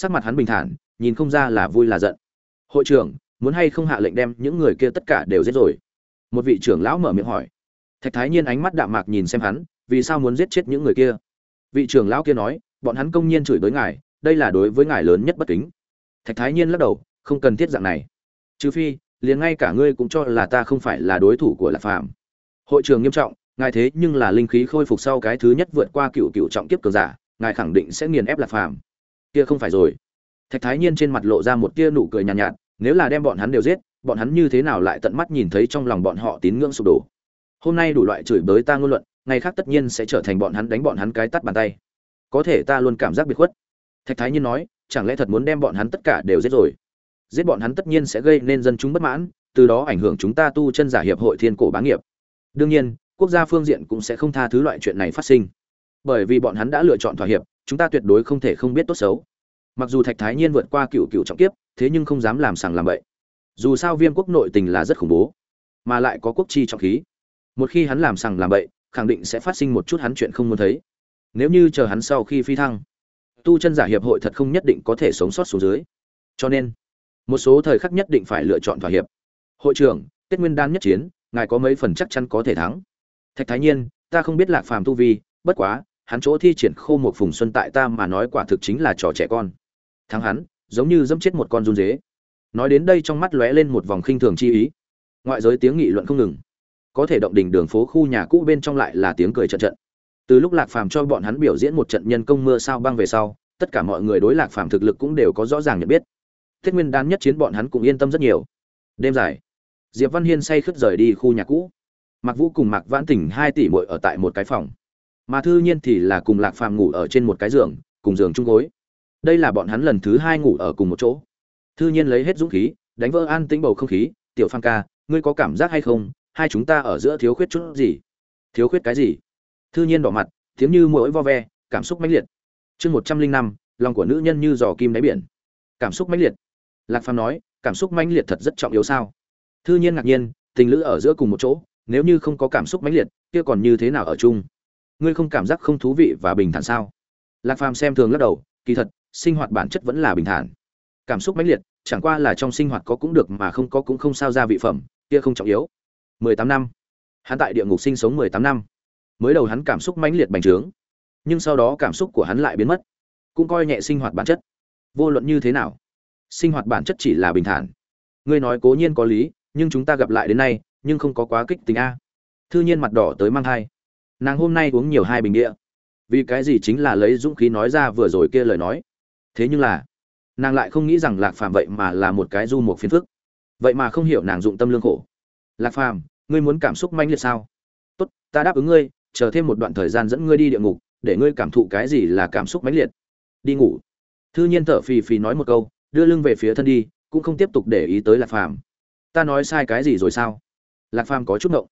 sắc mặt hắn bình thản, nhìn không ra là vui là giận. Hội trưởng, muốn hay không hạ lệnh đem những người kia tất cả đều giết rồi? Một vị trưởng lão mở miệng hỏi. Thạch thái nhiên ánh mắt đạm mạc nhìn xem hắn, vì sao muốn giết chết những người kia? Vị trưởng lão kia nói, bọn hắn công nhiên chửi bới ngài, đây là đối với ngài lớn nhất bất kính. Thạch thái nhiên lắc đầu, không cần thiết dạng này. Trừ phi, liền ngay cả ngươi cũng cho là ta không phải là đối thủ của lạc phàm. Hội trường nghiêm trọng, ngài thế nhưng là linh khí khôi phục sau cái thứ nhất vượt qua cựu cựu trọng kiếp cường giả, ngài khẳng định sẽ nghiền ép lạc phàm kia không phải rồi. Thạch thái nhiên trên mặt lộ ra một tia nụ cười nhàn nhạt, nhạt nếu là đem bọn hắn đều giết bọn hắn như thế nào lại tận mắt nhìn thấy trong lòng bọn họ tín ngưỡng sụp đổ? Hôm nay đủ loại chửi bới ta ngôn luận ngày khác tất nhiên sẽ trở thành bọn hắn đánh bọn hắn cái tắt bàn tay. Có thể ta luôn cảm giác biệt khuất. Thạch thái nhiên nói chẳng lẽ thật muốn đem bọn hắn tất cả đều giết rồi? Giết bọn hắn tất nhiên sẽ gây nên dân chúng bất mãn từ đó ảnh hưởng chúng ta tu chân giả hiệp hội thiên cổ bá nghiệp. Đương nhiên quốc gia phương diện cũng sẽ không tha thứ loại chuyện này phát sinh. Bởi vì bọn hắn đã lựa chọn thỏa hiệp chúng ta tuyệt đối không thể không biết tốt xấu. Mặc dù thạch thái nhiên vượt qua cựu cựu trọng kiếp, thế nhưng không dám làm sàng làm bậy. Dù sao viêm quốc nội tình là rất khủng bố, mà lại có quốc chi trọng khí. Một khi hắn làm sàng làm bậy, khẳng định sẽ phát sinh một chút hắn chuyện không muốn thấy. Nếu như chờ hắn sau khi phi thăng, tu chân giả hiệp hội thật không nhất định có thể sống sót xuống dưới. Cho nên, một số thời khắc nhất định phải lựa chọn thỏa hiệp. Hội trưởng, tết nguyên đan nhất chiến, ngài có mấy phần chắc chắn có thể thắng. Thạch thái nhiên, ta không biết lạc phàm tu vi, bất quá hắn chỗ thi triển khô một phùng xuân tại ta mà nói quả thực chính là trò trẻ con thắng hắn giống như dẫm chết một con run dế nói đến đây trong mắt lóe lên một vòng khinh thường chi ý ngoại giới tiếng nghị luận không ngừng có thể động đỉnh đường phố khu nhà cũ bên trong lại là tiếng cười trận trận từ lúc lạc phàm cho bọn hắn biểu diễn một trận nhân công mưa sao băng về sau tất cả mọi người đối lạc phàm thực lực cũng đều có rõ ràng nhận biết thiết Nguyên Đan nhất chiến bọn hắn cũng yên tâm rất nhiều. Đêm dài, Diệp Văn Hiên say khướt rời đi khu nhà cũ. Mạc Vũ cùng Mạc Vãn Tỉnh hai tỷ muội ở tại một cái phòng. Mà Thư Nhiên thì là cùng Lạc Phàm ngủ ở trên một cái giường, cùng giường chung gối. Đây là bọn hắn lần thứ hai ngủ ở cùng một chỗ. Thư Nhiên lấy hết dũng khí, đánh vỡ an tĩnh bầu không khí, "Tiểu Phan ca, ngươi có cảm giác hay không, hai chúng ta ở giữa thiếu khuyết chút gì?" "Thiếu khuyết cái gì?" Thư Nhiên đỏ mặt, tiếng như muỗi vo ve, cảm xúc mãnh liệt. Chương một trăm linh năm, lòng của nữ nhân như giò kim đáy biển. Cảm xúc mãnh liệt lạc phàm nói cảm xúc mãnh liệt thật rất trọng yếu sao thư nhiên ngạc nhiên tình lữ ở giữa cùng một chỗ nếu như không có cảm xúc mãnh liệt kia còn như thế nào ở chung ngươi không cảm giác không thú vị và bình thản sao? Lạc phàm xem thường lắc đầu, kỳ thật, sinh hoạt bản chất vẫn là bình thản. Cảm xúc mãnh liệt, chẳng qua là trong sinh hoạt có cũng được mà không có cũng không sao ra vị phẩm, kia không trọng yếu. Mười tám năm. Hắn tại địa ngục sinh sống mười tám năm. Mới đầu hắn cảm xúc mãnh liệt bành trướng, nhưng sau đó cảm xúc của hắn lại biến mất. Cũng coi nhẹ sinh hoạt bản chất. Vô luận như thế nào, sinh hoạt bản chất chỉ là bình thản. Ngươi nói cố nhiên có lý, nhưng chúng ta gặp lại đến nay, nhưng không có quá kích tình a. Thư nhiên mặt đỏ tới mang thai nàng hôm nay uống nhiều hai bình địa. Vì cái gì chính là lấy dũng khí nói ra vừa rồi kia lời nói? Thế nhưng là, nàng lại không nghĩ rằng lạc phàm vậy mà là một cái du một phiền phức. Vậy mà không hiểu nàng dụng tâm lương khổ. Lạc phàm, ngươi muốn cảm xúc manh liệt sao? Tốt, ta đáp ứng ngươi, chờ thêm một đoạn thời gian dẫn ngươi đi địa ngục, để ngươi cảm thụ cái gì là cảm xúc mãnh liệt. Đi ngủ. Thư nhiên thở phì phì nói một câu, đưa lưng về phía thân đi, cũng không tiếp tục để ý tới lạc phàm. Ta nói sai cái gì rồi sao? Lạc phàm có chút ngộng.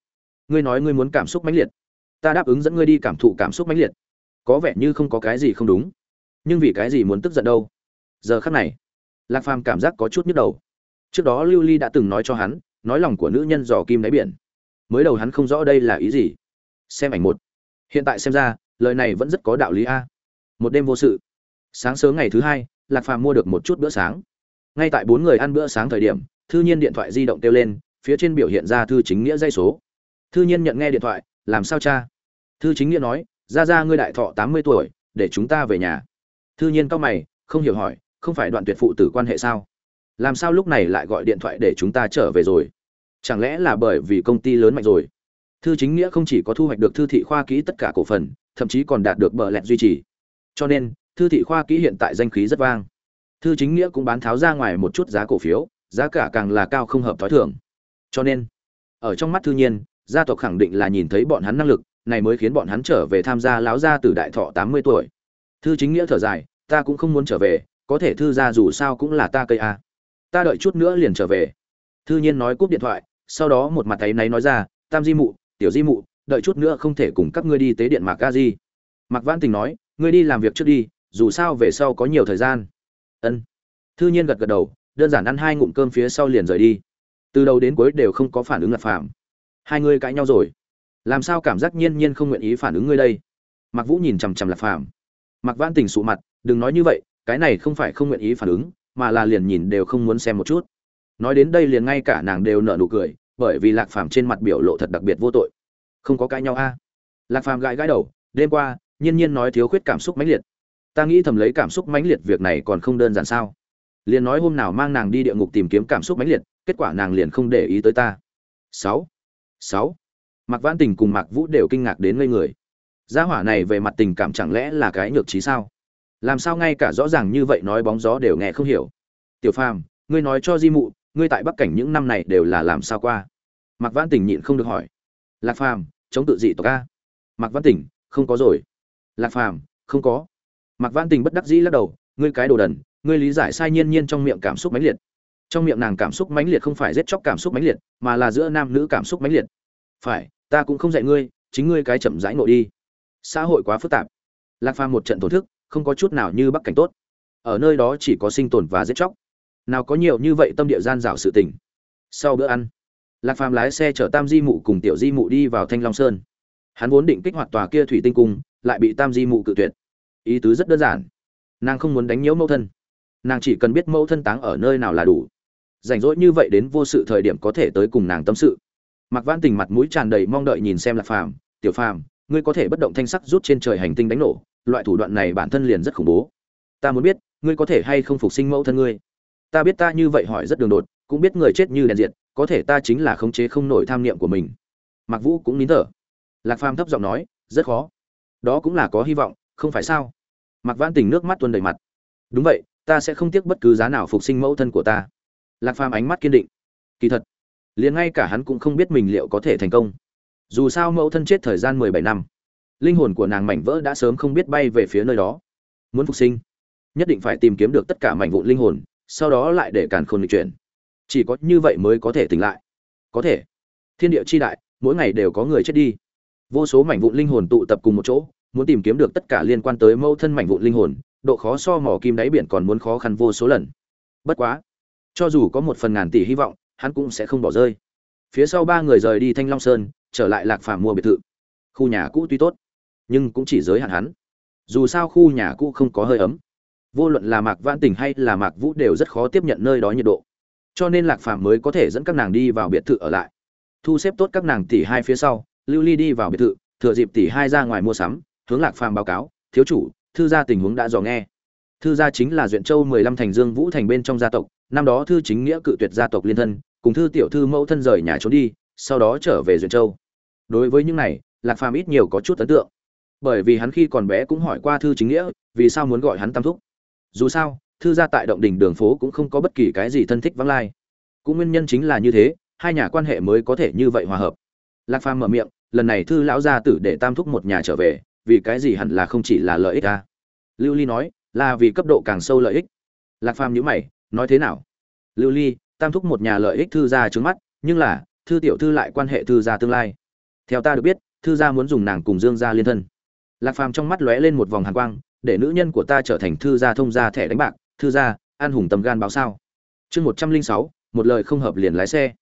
Ngươi nói ngươi muốn cảm xúc mãnh liệt ta đáp ứng dẫn ngươi đi cảm thụ cảm xúc mãnh liệt. Có vẻ như không có cái gì không đúng. Nhưng vì cái gì muốn tức giận đâu? Giờ khắc này, lạc phàm cảm giác có chút nhức đầu. Trước đó lưu ly đã từng nói cho hắn, nói lòng của nữ nhân dò kim đáy biển. Mới đầu hắn không rõ đây là ý gì. Xem ảnh một. Hiện tại xem ra, lời này vẫn rất có đạo lý a. Một đêm vô sự. Sáng sớm ngày thứ hai, lạc phàm mua được một chút bữa sáng. Ngay tại bốn người ăn bữa sáng thời điểm, thư nhiên điện thoại di động kêu lên, phía trên biểu hiện ra thư chính nghĩa dây số. Thư nhiên nhận nghe điện thoại làm sao cha? Thư chính nghĩa nói ra ra ngươi đại thọ tám mươi tuổi, để chúng ta về nhà. Thư nhiên cao mày, không hiểu hỏi, không phải đoạn tuyệt phụ tử quan hệ sao? Làm sao lúc này lại gọi điện thoại để chúng ta trở về rồi? Chẳng lẽ là bởi vì công ty lớn mạnh rồi? Thư chính nghĩa không chỉ có thu hoạch được thư thị khoa kỹ tất cả cổ phần, thậm chí còn đạt được bờ lẹt duy trì. Cho nên, thư thị khoa kỹ hiện tại danh khí rất vang. Thư chính nghĩa cũng bán tháo ra ngoài một chút giá cổ phiếu, giá cả càng là cao không hợp t h ó i thường. Cho nên, ở trong mắt thư nhiên gia tộc khẳng định là nhìn thấy bọn hắn năng lực, này mới khiến bọn hắn trở về tham gia láo gia từ đại thọ tám mươi tuổi. Thư chính nghĩa thở dài, ta cũng không muốn trở về, có thể thư gia dù sao cũng là ta cây a. Ta đợi chút nữa liền trở về. Thư nhiên nói cúp điện thoại, sau đó một mặt tay náy nói ra, tam di mụ, tiểu di mụ, đợi chút nữa không thể cùng các ngươi đi tế điện mạc ca di. Mạc văn tình nói, ngươi đi làm việc trước đi, dù sao về sau có nhiều thời gian. Ân. Thư nhiên gật gật đầu, đơn giản ăn hai ngụm cơm phía sau liền rời đi. Từ đầu đến cuối đều không có phản ứng ngặt phạm hai người cãi nhau rồi. Làm sao cảm giác nhiên nhiên không nguyện ý phản ứng ngươi đây? Mặc vũ nhìn chằm chằm lạc phàm. Mặc vãn tình sụ mặt, đừng nói như vậy, cái này không phải không nguyện ý phản ứng, mà là liền nhìn đều không muốn xem một chút. Nói đến đây liền ngay cả nàng đều nở nụ cười, bởi vì lạc phàm trên mặt biểu lộ thật đặc biệt vô tội. Không có cãi nhau a? Lạc phàm gãi gãi đầu, đêm qua, nhiên nhiên nói thiếu khuyết cảm xúc mãnh liệt. Ta nghĩ thầm lấy cảm xúc mãnh liệt việc này còn không đơn giản sao? Liền nói hôm nào mang nàng đi địa ngục tìm kiếm cảm xúc mãnh liệt, kết quả nàng liền không để ý tới ta. Sáu sáu. Mạc vãn tình cùng mạc vũ đều kinh ngạc đến ngây người. Gia hỏa này về mặt tình cảm chẳng lẽ là cái nhược trí sao? Làm sao ngay cả rõ ràng như vậy nói bóng gió đều nghe không hiểu? Tiểu phàm, ngươi nói cho di mụ, ngươi tại bắc cảnh những năm này đều là làm sao qua? Mạc vãn tình nhịn không được hỏi. Lạc phàm, chống tự dị tộc a. Mạc vãn tình, không có rồi. Lạc phàm, không có. Mạc vãn tình bất đắc dĩ lắc đầu, ngươi cái đồ đần, ngươi lý giải sai nhiên nhiên trong miệng cảm xúc mãnh liệt trong miệng nàng cảm xúc mãnh liệt không phải giết chóc cảm xúc mãnh liệt, mà là giữa nam nữ cảm xúc mãnh liệt. Phải, ta cũng không dạy ngươi, chính ngươi cái chậm rãi nội đi. Xã hội quá phức tạp. Lạc phàm một trận tổn thức, không có chút nào như bắc cảnh tốt. Ở nơi đó chỉ có sinh tồn và giết chóc. Nào có nhiều như vậy tâm địa gian dảo sự tình. Sau bữa ăn, lạc phàm lái xe chở tam di mụ cùng tiểu di mụ đi vào thanh long sơn. Hắn vốn định kích hoạt tòa kia thủy tinh cung, lại bị tam di mụ cự tuyệt. Ý tứ rất đơn giản. Nàng không muốn đánh nhiễu mẫu thân. Nàng chỉ cần biết mẫu thân táng ở nơi nào là đủ rảnh rỗi như vậy đến vô sự thời điểm có thể tới cùng nàng tâm sự. Mặc văn tình mặt mũi tràn đầy mong đợi nhìn xem lạc phàm, tiểu phàm, ngươi có thể bất động thanh sắc rút trên trời hành tinh đánh nổ, loại thủ đoạn này bản thân liền rất khủng bố. Ta muốn biết, ngươi có thể hay không phục sinh mẫu thân ngươi? Ta biết ta như vậy hỏi rất đường đột, cũng biết người chết như đèn diệt, có thể ta chính là khống chế không nổi tham niệm của mình. Mặc vũ cũng nín thở. Lạc phàm thấp giọng nói, rất khó. Đó cũng là có hy vọng, không phải sao? Mặc vãn tình nước mắt tuôn đầy mặt. Đúng vậy, ta sẽ không tiếc bất cứ giá nào phục sinh mẫu thân của ta lạc phàm ánh mắt kiên định. Kỳ thật, liền ngay cả hắn cũng không biết mình liệu có thể thành công. Dù sao mẫu thân chết thời gian mười bảy năm, linh hồn của nàng mảnh vỡ đã sớm không biết bay về phía nơi đó. Muốn phục sinh, nhất định phải tìm kiếm được tất cả mảnh vụn linh hồn, sau đó lại để càn khôn lịch chuyển. Chỉ có như vậy mới có thể tỉnh lại. Có thể. Thiên địa chi đại, mỗi ngày đều có người chết đi. Vô số mảnh vụn linh hồn tụ tập cùng một chỗ, muốn tìm kiếm được tất cả liên quan tới mẫu thân mảnh vụn linh hồn, độ khó so mỏ kim đáy biển còn muốn khó khăn vô số lần. Bất quá cho dù có một phần ngàn tỷ hy vọng, hắn cũng sẽ không bỏ rơi. Phía sau ba người rời đi thanh long sơn, trở lại lạc phàm mua biệt thự. Khu nhà cũ tuy tốt, nhưng cũng chỉ giới hạn hắn. Dù sao khu nhà cũ không có hơi ấm. Vô luận là mạc vãn tình hay là mạc vũ đều rất khó tiếp nhận nơi đó nhiệt độ. Cho nên lạc phàm mới có thể dẫn các nàng đi vào biệt thự ở lại. Thu xếp tốt các nàng tỷ hai phía sau, lưu ly đi vào biệt thự, thừa dịp tỷ hai ra ngoài mua sắm, hướng lạc phàm báo cáo, thiếu chủ, thư gia tình huống đã dò nghe. Thư gia chính là duyện châu mười lăm thành dương vũ thành bên trong gia tộc năm đó thư chính nghĩa cự tuyệt gia tộc liên thân, cùng thư tiểu thư mẫu thân rời nhà trốn đi, sau đó trở về duyên châu. Đối với những này, lạc phàm ít nhiều có chút ấn tượng. Bởi vì hắn khi còn bé cũng hỏi qua thư chính nghĩa, vì sao muốn gọi hắn tam thúc. Dù sao, thư gia tại động đình đường phố cũng không có bất kỳ cái gì thân thích vắng lai. Cũng nguyên nhân chính là như thế, hai nhà quan hệ mới có thể như vậy hòa hợp. Lạc phàm mở miệng, lần này thư lão gia tử để tam thúc một nhà trở về, vì cái gì hẳn là không chỉ là lợi ích ta? Lưu ly nói, là vì cấp độ càng sâu lợi ích. Lạc phàm nhữ mày nói thế nào? Lưu ly, tam thúc một nhà lợi ích thư gia trước mắt, nhưng là, thư tiểu thư lại quan hệ thư gia tương lai. Theo ta được biết, thư gia muốn dùng nàng cùng dương gia liên thân. Lạc phàm trong mắt lóe lên một vòng hàn quang, để nữ nhân của ta trở thành thư gia thông gia thẻ đánh bạc, thư gia, an hùng tầm gan báo sao? Chương một trăm linh sáu, một lời không hợp liền lái xe.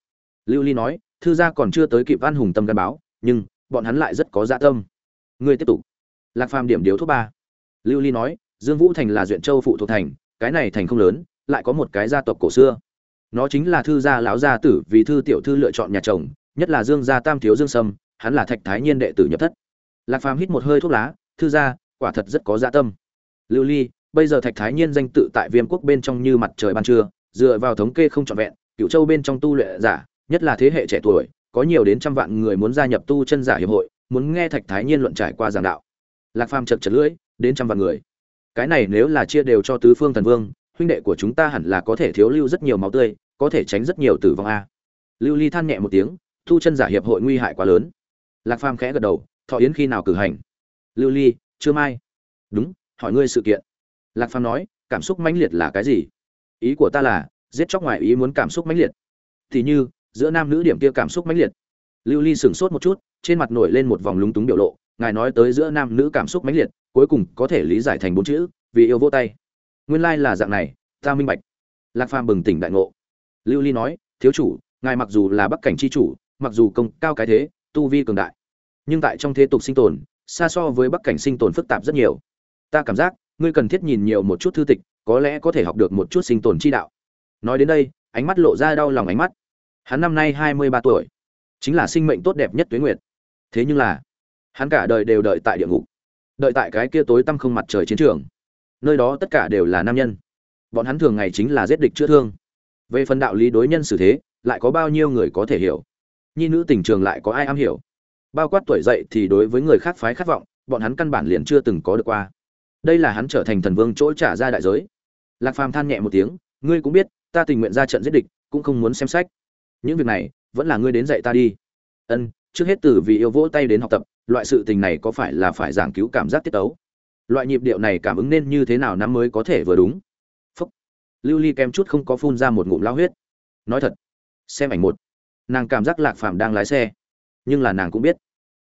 Lưu ly nói, thư gia còn chưa tới kịp an hùng tâm gan báo, nhưng, bọn hắn lại rất có dạ tâm. Ngươi tiếp tục. Lạc phàm điểm điếu thuốc ba. Lưu ly nói, dương vũ thành là duyện châu phụ thuộc thành, cái này thành không lớn lại có một cái gia tộc cổ xưa. Nó chính là thư gia lão gia tử vì thư tiểu thư lựa chọn nhà chồng, nhất là dương gia tam thiếu dương sâm, hắn là thạch thái nhiên đệ tử nhập thất. Lạc phàm hít một hơi thuốc lá, thư gia, quả thật rất có dạ tâm. Lưu ly, bây giờ thạch thái nhiên danh tự tại viêm quốc bên trong như mặt trời ban trưa, dựa vào thống kê không trọn vẹn cựu châu bên trong tu luyện giả, nhất là thế hệ trẻ tuổi, có nhiều đến trăm vạn người muốn gia nhập tu chân giả hiệp hội, muốn nghe thạch thái nhiên luận trải qua giảng đạo. Lạc phàm chật chật lưỡi, đến trăm vạn người. Cái này nếu là chia đều cho tứ phương thần vương huynh đệ của chúng ta hẳn là có thể thiếu lưu rất nhiều máu tươi, có thể tránh rất nhiều tử vong a. Lưu ly than nhẹ một tiếng, thu chân giả hiệp hội nguy hại quá lớn. Lạc phàm khẽ gật đầu, thọ yến khi nào cử hành? Lưu ly chưa mai. Đúng, hỏi ngươi sự kiện. Lạc phàm nói, cảm xúc mãnh liệt là cái gì? Ý của ta là, giết chóc ngoài ý muốn cảm xúc mãnh liệt. Thì như, giữa nam nữ điểm kia cảm xúc mãnh liệt. Lưu ly sửng sốt một chút, trên mặt nổi lên một vòng lúng túng biểu lộ, ngài nói tới giữa nam nữ cảm xúc mãnh liệt, cuối cùng có thể lý giải thành bốn chữ, vì yêu vô tay nguyên lai là dạng này, ta minh bạch. Lạc phàm bừng tỉnh đại ngộ. Lưu ly nói, thiếu chủ, ngài mặc dù là bắc cảnh c h i chủ, mặc dù công cao cái thế, tu vi cường đại, nhưng tại trong thế tục sinh tồn, xa so với bắc cảnh sinh tồn phức tạp rất nhiều. Ta cảm giác, ngươi cần thiết nhìn nhiều một chút thư tịch, có lẽ có thể học được một chút sinh tồn chi đạo. Nói đến đây, ánh mắt lộ ra đau lòng ánh mắt. Hắn năm nay hai mươi ba tuổi, chính là sinh mệnh tốt đẹp nhất tuế nguyệt. Thế nhưng là, hắn cả đời đều đợi tại địa ngục, đợi tại cái kia tối tăm không mặt trời chiến trường nơi đó tất cả đều là nam nhân. Bọn hắn thường ngày chính là giết địch chữa thương. Về phần đạo lý đối nhân xử thế, lại có bao nhiêu người có thể hiểu? Nhi nữ tình trường lại có ai am hiểu? Bao quát tuổi dậy thì đối với người khác phái khát vọng, bọn hắn căn bản liền chưa từng có được qua. Đây là hắn trở thành thần vương chỗ trả ra đại giới. Lạc phàm than nhẹ một tiếng, ngươi cũng biết, ta tình nguyện ra trận giết địch, cũng không muốn xem sách. Những việc này, vẫn là ngươi đến dạy ta đi. Ân, trước hết từ vì yêu vỗ tay đến học tập, loại sự tình này có phải là phải giảng cứu cảm giác tiết tấu? Loại nhịp điệu này cảm ứng nên như thế nào năm mới có thể vừa đúng? Phúc. Lưu ly kém chút không có phun ra một ngụm lao huyết. Nói thật, xem ảnh một, nàng cảm giác lạc phàm đang lái xe. Nhưng là nàng cũng biết,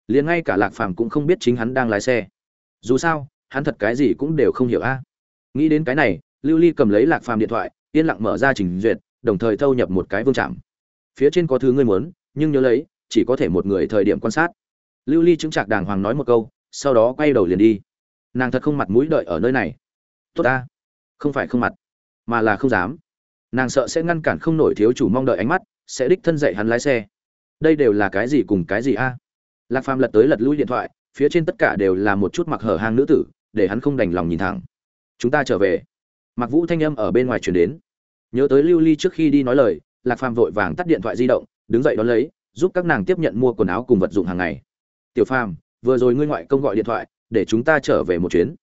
liền ngay cả lạc phàm cũng không biết chính hắn đang lái xe. Dù sao, hắn thật cái gì cũng đều không hiểu a. Nghĩ đến cái này, lưu ly cầm lấy lạc phàm điện thoại, yên lặng mở ra trình duyệt, đồng thời thâu nhập một cái vương trạm. Phía trên có thứ ngươi muốn, nhưng nhớ lấy, chỉ có thể một người thời điểm quan sát. Lưu ly chứng trạc đàng hoàng nói một câu, sau đó quay đầu liền đi nàng thật không mặt mũi đợi ở nơi này. Tốt ta. Không phải không mặt, mà là không dám. Nàng sợ sẽ ngăn cản không nổi thiếu chủ mong đợi ánh mắt, sẽ đích thân dạy hắn lái xe. Đây đều là cái gì cùng cái gì a? Lạc phàm lật tới lật lui điện thoại, phía trên tất cả đều là một chút mặc hở hang nữ tử, để hắn không đành lòng nhìn thẳng. Chúng ta trở về. Mặc vũ thanh âm ở bên ngoài chuyển đến. Nhớ tới lưu ly trước khi đi nói lời, lạc phàm vội vàng tắt điện thoại di động, đứng dậy đón lấy, giúp các nàng tiếp nhận mua quần áo cùng vật dụng hàng ngày. Tiểu phàm, vừa rồi ngươi ngoại công gọi điện thoại để chúng ta trở về một chuyến.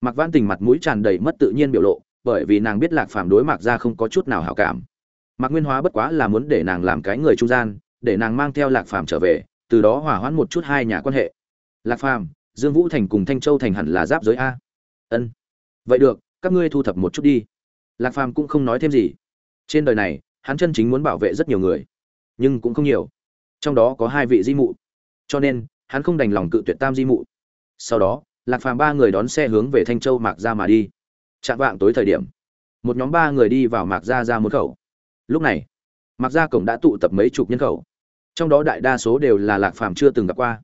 Mặc văn tình mặt mũi tràn đầy mất tự nhiên biểu lộ, bởi vì nàng biết lạc phàm đối mặt ra không có chút nào hảo cảm. Mạc nguyên hóa bất quá là muốn để nàng làm cái người trung gian, để nàng mang theo lạc phàm trở về, từ đó hòa hoãn một chút hai nhà quan hệ. Lạc phàm, dương vũ thành cùng thanh châu thành hẳn là giáp giới a. Ân. Vậy được, các ngươi thu thập một chút đi. Lạc phàm cũng không nói thêm gì. Trên đời này, hắn chân chính muốn bảo vệ rất nhiều người, nhưng cũng không nhiều. Trong đó có hai vị di mụ. Cho nên, hắn không đành lòng cự tuyệt tam di mụ sau đó, lạc phàm ba người đón xe hướng về thanh châu mạc ra mà đi. Chạm vạng tối thời điểm, một nhóm ba người đi vào mạc ra ra một khẩu. Lúc này, mạc ra cổng đã tụ tập mấy chục nhân khẩu. Trong đó đại đa số đều là lạc phàm chưa từng gặp qua.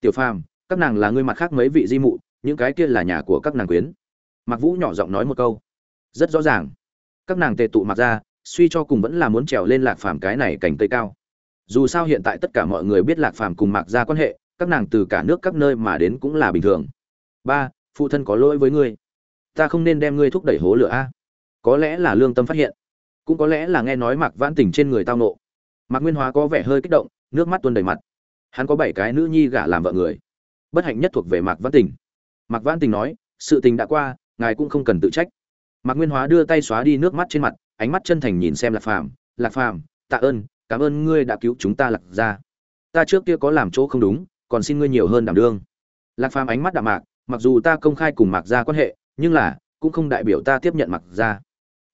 Tiểu phàm, các nàng là người mặt khác mấy vị di mụ, những cái kia là nhà của các nàng quyến. Mạc vũ nhỏ giọng nói một câu. Rất rõ ràng. Các nàng tề tụ mặc ra suy cho cùng vẫn là muốn trèo lên lạc phàm cái này cảnh tây cao. Dù sao hiện tại tất cả mọi người biết lạc phàm cùng mạc ra quan hệ các nàng từ cả nước các nơi mà đến cũng là bình thường. Ba, phụ thân có lỗi với ngươi. Ta không nên đem ngươi thúc đẩy hố lửa a. Có lẽ là lương tâm phát hiện. Cũng có lẽ là nghe nói mạc vãn tình trên người tao nộ. Mạc nguyên hóa có vẻ hơi kích động, nước mắt tuôn đầy mặt. Hắn có bảy cái nữ nhi gả làm vợ người. Bất hạnh nhất thuộc về mạc vãn tình. Mạc vãn tình nói, sự tình đã qua, ngài cũng không cần tự trách. Mạc nguyên hóa đưa tay xóa đi nước mắt trên mặt, ánh mắt chân thành nhìn xem lạc phàm. Lạc phàm, tạ ơn, cảm ơn ngươi đã cứu chúng ta lạc ra ta trước kia có làm chỗ không đúng còn xin ngươi nhiều hơn đảm đương. Lạc phàm ánh mắt đạm mạc, mặc dù ta công khai cùng mạc ra quan hệ, nhưng là, cũng không đại biểu ta tiếp nhận mạc ra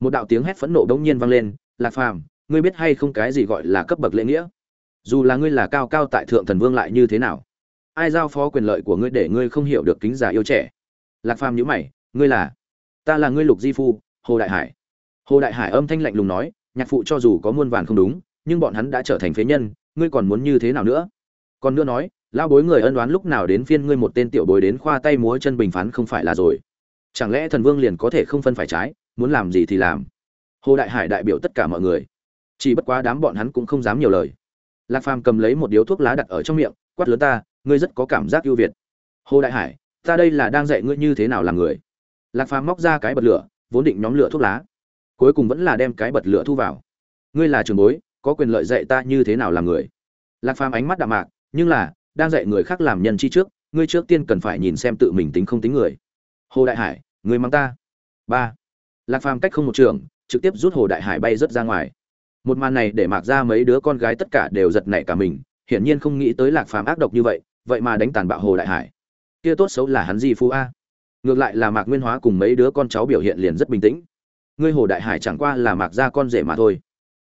một đạo tiếng hét phẫn nộ đống nhiên vang lên, lạc phàm, ngươi biết hay không cái gì gọi là cấp bậc lễ nghĩa? Dù là ngươi là cao cao tại thượng thần vương lại như thế nào? Ai giao phó quyền lợi của ngươi để ngươi không hiểu được kính già yêu trẻ? Lạc phàm nhữ mày, ngươi là? Ta là ngươi lục di phu, hồ đại hải. Hồ đại hải âm thanh lạnh lùng nói, nhạc phụ cho dù có muôn vàn không đúng, nhưng bọn hắn đã trở thành phế nhân, ngươi còn muốn như thế nào nữa? Còn nữa nói lao bối người ân đoán lúc nào đến phiên ngươi một tên tiểu bối đến khoa tay múa chân bình phán không phải là rồi. Chẳng lẽ thần vương liền có thể không phân phải trái, muốn làm gì thì làm? Hồ đại hải đại biểu tất cả mọi người. Chỉ bất quá đám bọn hắn cũng không dám nhiều lời. Lạc phàm cầm lấy một điếu thuốc lá đặt ở trong miệng, quát lớn ta, ngươi rất có cảm giác ưu việt. Hồ đại hải, ta đây là đang dạy ngươi như thế nào làm người. Lạc phàm móc ra cái bật lửa, vốn định nhóm lửa thuốc lá. Cuối cùng vẫn là đem cái bật lửa thu vào. Ngươi là trường bối, có quyền lợi dạy ta như thế nào làm người. Lạc phàm ánh mắt đạm mạc, nhưng là đang dạy người khác làm nhân chi trước, ngươi trước tiên cần phải nhìn xem tự mình tính không tính người. Hồ đại hải người mang ta. Ba. Lạc phàm cách không một trường, trực tiếp rút hồ đại hải bay rớt ra ngoài. Một màn này để mạc ra mấy đứa con gái tất cả đều giật nảy cả mình, hiển nhiên không nghĩ tới lạc phàm ác độc như vậy vậy mà đánh tàn bạo hồ đại hải. Kia tốt xấu là hắn gì phu a. Ngược lại là mạc nguyên hóa cùng mấy đứa con cháu biểu hiện liền rất bình tĩnh. Ngươi hồ đại hải chẳng qua là mạc ra con rể mà thôi.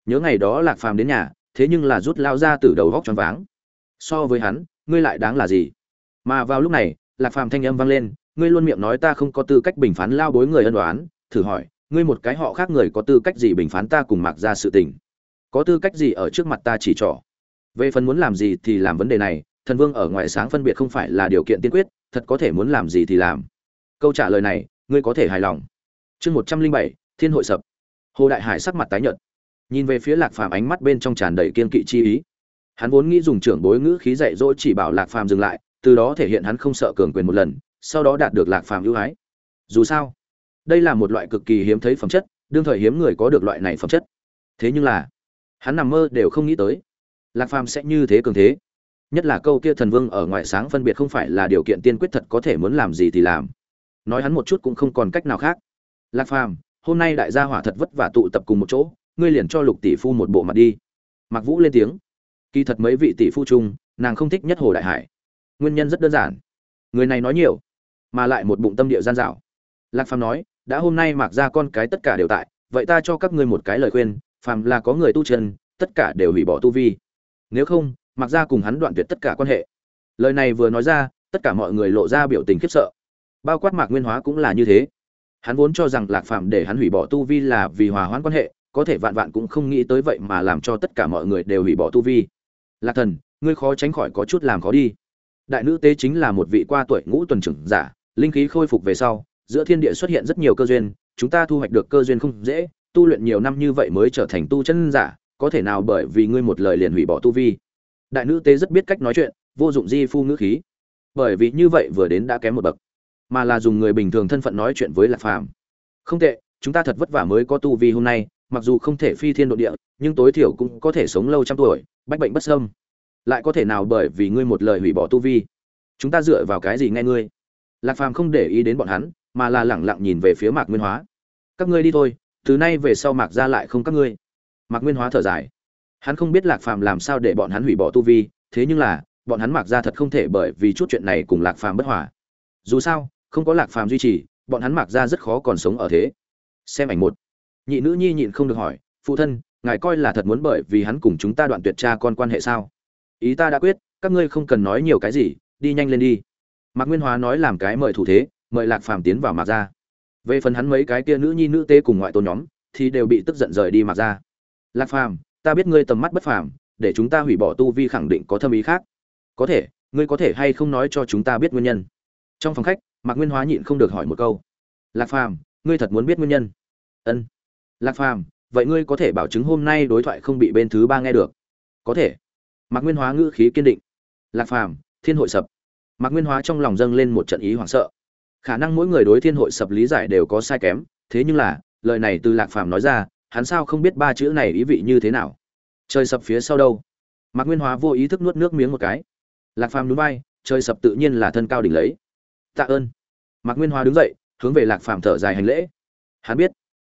Nhớ ngày đó lạc phàm đến nhà, thế nhưng là rút lao ra từ đầu góc choáng váng. So với hắn ngươi lại đáng là gì? Mà vào lúc này, lạc phàm thanh âm vang lên, ngươi luôn miệng nói ta không có tư cách bình phán lao bối người ân đoán thử hỏi, ngươi một cái họ khác người có tư cách gì bình phán ta cùng mặc ra sự tình? Có tư cách gì ở trước mặt ta chỉ trỏ? Về phần muốn làm gì thì làm vấn đề này, thần vương ở ngoài sáng phân biệt không phải là điều kiện tiên quyết, thật có thể muốn làm gì thì làm. Câu trả lời này, ngươi có thể hài lòng. Chương một trăm linh bảy, thiên hội sập. Hồ đại hải sắc mặt tái nhợt. Nhìn về phía lạc phàm ánh mắt bên trong tràn đầy kiên kỵ chi ý hắn vốn nghĩ dùng trưởng bối ngữ khí dạy dỗ chỉ bảo lạc phàm dừng lại, từ đó thể hiện hắn không sợ cường quyền một lần, sau đó đạt được lạc phàm ưu ái. Dù sao, đây là một loại cực kỳ hiếm thấy phẩm chất, đương thời hiếm người có được loại này phẩm chất. Thế nhưng là, hắn nằm mơ đều không nghĩ tới, lạc phàm sẽ như thế cường thế. Nhất là câu kia thần vương ở ngoại sáng phân biệt không phải là điều kiện tiên quyết thật có thể muốn làm gì thì làm. Nói hắn một chút cũng không còn cách nào khác. Lạc phàm, hôm nay đại gia hỏa thật vất vả tụ tập cùng một chỗ, ngươi liền cho lục tỷ phu một bộ mặt đi. Mặc vũ lên tiếng kỳ thật mấy vị tỷ phu chung, nàng không thích nhất hồ đại hải. Nguyên nhân rất đơn giản. Người này nói nhiều, mà lại một bụng tâm địa gian dạo lạc phàm nói, đã hôm nay mặc ra con cái tất cả đều tại, vậy ta cho các ngươi một cái lời khuyên, phàm là có người tu chân, tất cả đều hủy bỏ tu vi. Nếu không mặc ra cùng hắn đoạn tuyệt tất cả quan hệ. Lời này vừa nói ra, tất cả mọi người lộ ra biểu tình khiếp sợ. Bao quát mạc nguyên hóa cũng là như thế. Hắn vốn cho rằng lạc Phàm để hắn hủy bỏ tu vi là vì hòa hoãn quan hệ, có thể vạn vạn cũng không nghĩ tới vậy mà làm cho tất cả mọi người đều hủy bỏ tu vi lạc thần, ngươi khó tránh khỏi có chút làm khó đi. Đại nữ tế chính là một vị qua tuổi ngũ tuần trưởng giả, linh khí khôi phục về sau, giữa thiên địa xuất hiện rất nhiều cơ duyên, chúng ta thu hoạch được cơ duyên không dễ, tu luyện nhiều năm như vậy mới trở thành tu chân giả, có thể nào bởi vì ngươi một lời liền hủy bỏ tu vi? Đại nữ tế rất biết cách nói chuyện, vô dụng di phu ngữ khí. Bởi vì như vậy vừa đến đã kém một bậc, mà là dùng người bình thường thân phận nói chuyện với lạc phàm. Không tệ, chúng ta thật vất vả mới có tu vi hôm nay, mặc dù không thể phi thiên độ địa, nhưng tối thiểu cũng có thể sống lâu trăm tuổi bách bệnh bất sâm lại có thể nào bởi vì ngươi một lời hủy bỏ tu vi? Chúng ta dựa vào cái gì nghe ngươi? Lạc phàm không để ý đến bọn hắn, mà là lẳng lặng nhìn về phía mạc nguyên hóa. Các ngươi đi thôi, từ nay về sau mạc ra lại không các ngươi. Mạc nguyên hóa thở dài. Hắn không biết lạc phàm làm sao để bọn hắn hủy bỏ tu vi, thế nhưng là, bọn hắn mạc ra thật không thể bởi vì chút chuyện này cùng lạc phàm bất hòa. Dù sao, không có lạc phàm duy trì, bọn hắn mạc ra rất khó còn sống ở thế. Xem ảnh một. Nhị nữ nhi nhịn không được hỏi, phụ thân ngài coi là thật muốn bởi vì hắn cùng chúng ta đoạn tuyệt cha con quan hệ sao? Ý ta đã quyết, các ngươi không cần nói nhiều cái gì, đi nhanh lên đi. Mạc nguyên hóa nói làm cái mời thủ thế, mời lạc phàm tiến vào mạc ra về phần hắn mấy cái kia nữ nhi nữ tê cùng ngoại tôn nhóm, thì đều bị tức giận rời đi mạc ra lạc phàm, ta biết ngươi tầm mắt bất phàm, để chúng ta hủy bỏ tu vi khẳng định có thâm ý khác. Có thể, ngươi có thể hay không nói cho chúng ta biết nguyên nhân? Trong phòng khách, mạc nguyên hóa nhịn không được hỏi một câu. Lạc phàm, ngươi thật muốn biết nguyên nhân? Ân. Lạc phàm vậy ngươi có thể bảo chứng hôm nay đối thoại không bị bên thứ ba nghe được? Có thể. Mạc nguyên hóa ngữ khí kiên định. Lạc phàm, thiên hội sập. Mạc nguyên hóa trong lòng dâng lên một trận ý hoảng sợ. Khả năng mỗi người đối thiên hội sập lý giải đều có sai kém, thế nhưng là, lời này từ lạc phàm nói ra, hắn sao không biết ba chữ này ý vị như thế nào? Trời sập phía sau đâu? Mạc nguyên hóa vô ý thức nuốt nước miếng một cái. Lạc phàm núi bay trời sập tự nhiên là thân cao đỉnh lấy. Tạ ơn. Mạc nguyên hóa đứng dậy, hướng về lạc phàm thở dài hành lễ. Hắn biết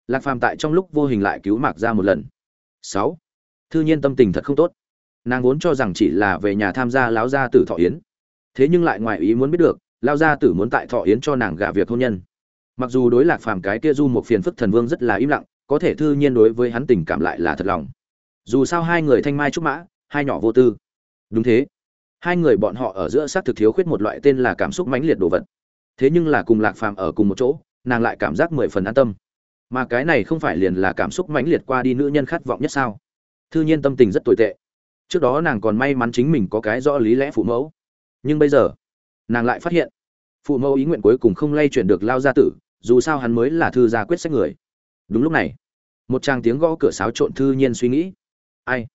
lạc phàm tại trong lúc vô hình lại cứu mạc ra một lần. Sáu. Thư nhiên tâm tình thật không tốt. Nàng vốn cho rằng chỉ là về nhà tham gia lão gia tử thọ yến. Thế nhưng lại ngoài ý muốn biết được lao gia tử muốn tại thọ yến cho nàng gả việc hôn nhân. Mặc dù đối lạc phàm cái kia du một phiền phức thần vương rất là im lặng, có thể thư nhiên đối với hắn tình cảm lại là thật lòng. Dù sao hai người thanh mai trúc mã, hai nhỏ vô tư. Đúng thế. Hai người bọn họ ở giữa xác thực thiếu khuyết một loại tên là cảm xúc mãnh liệt đồ vật. Thế nhưng là cùng lạc phàm ở cùng một chỗ, nàng lại cảm giác mười phần an tâm mà cái này không phải liền là cảm xúc mãnh liệt qua đi nữ nhân khát vọng nhất sao? Thư nhiên tâm tình rất tồi tệ. Trước đó nàng còn may mắn chính mình có cái rõ lý lẽ phụ mẫu. Nhưng bây giờ, nàng lại phát hiện, phụ mẫu ý nguyện cuối cùng không lay chuyển được lao gia tử, dù sao hắn mới là thư gia quyết sách người. Đúng lúc này, một tràng tiếng gõ cửa sáo trộn thư nhiên suy nghĩ. Ai?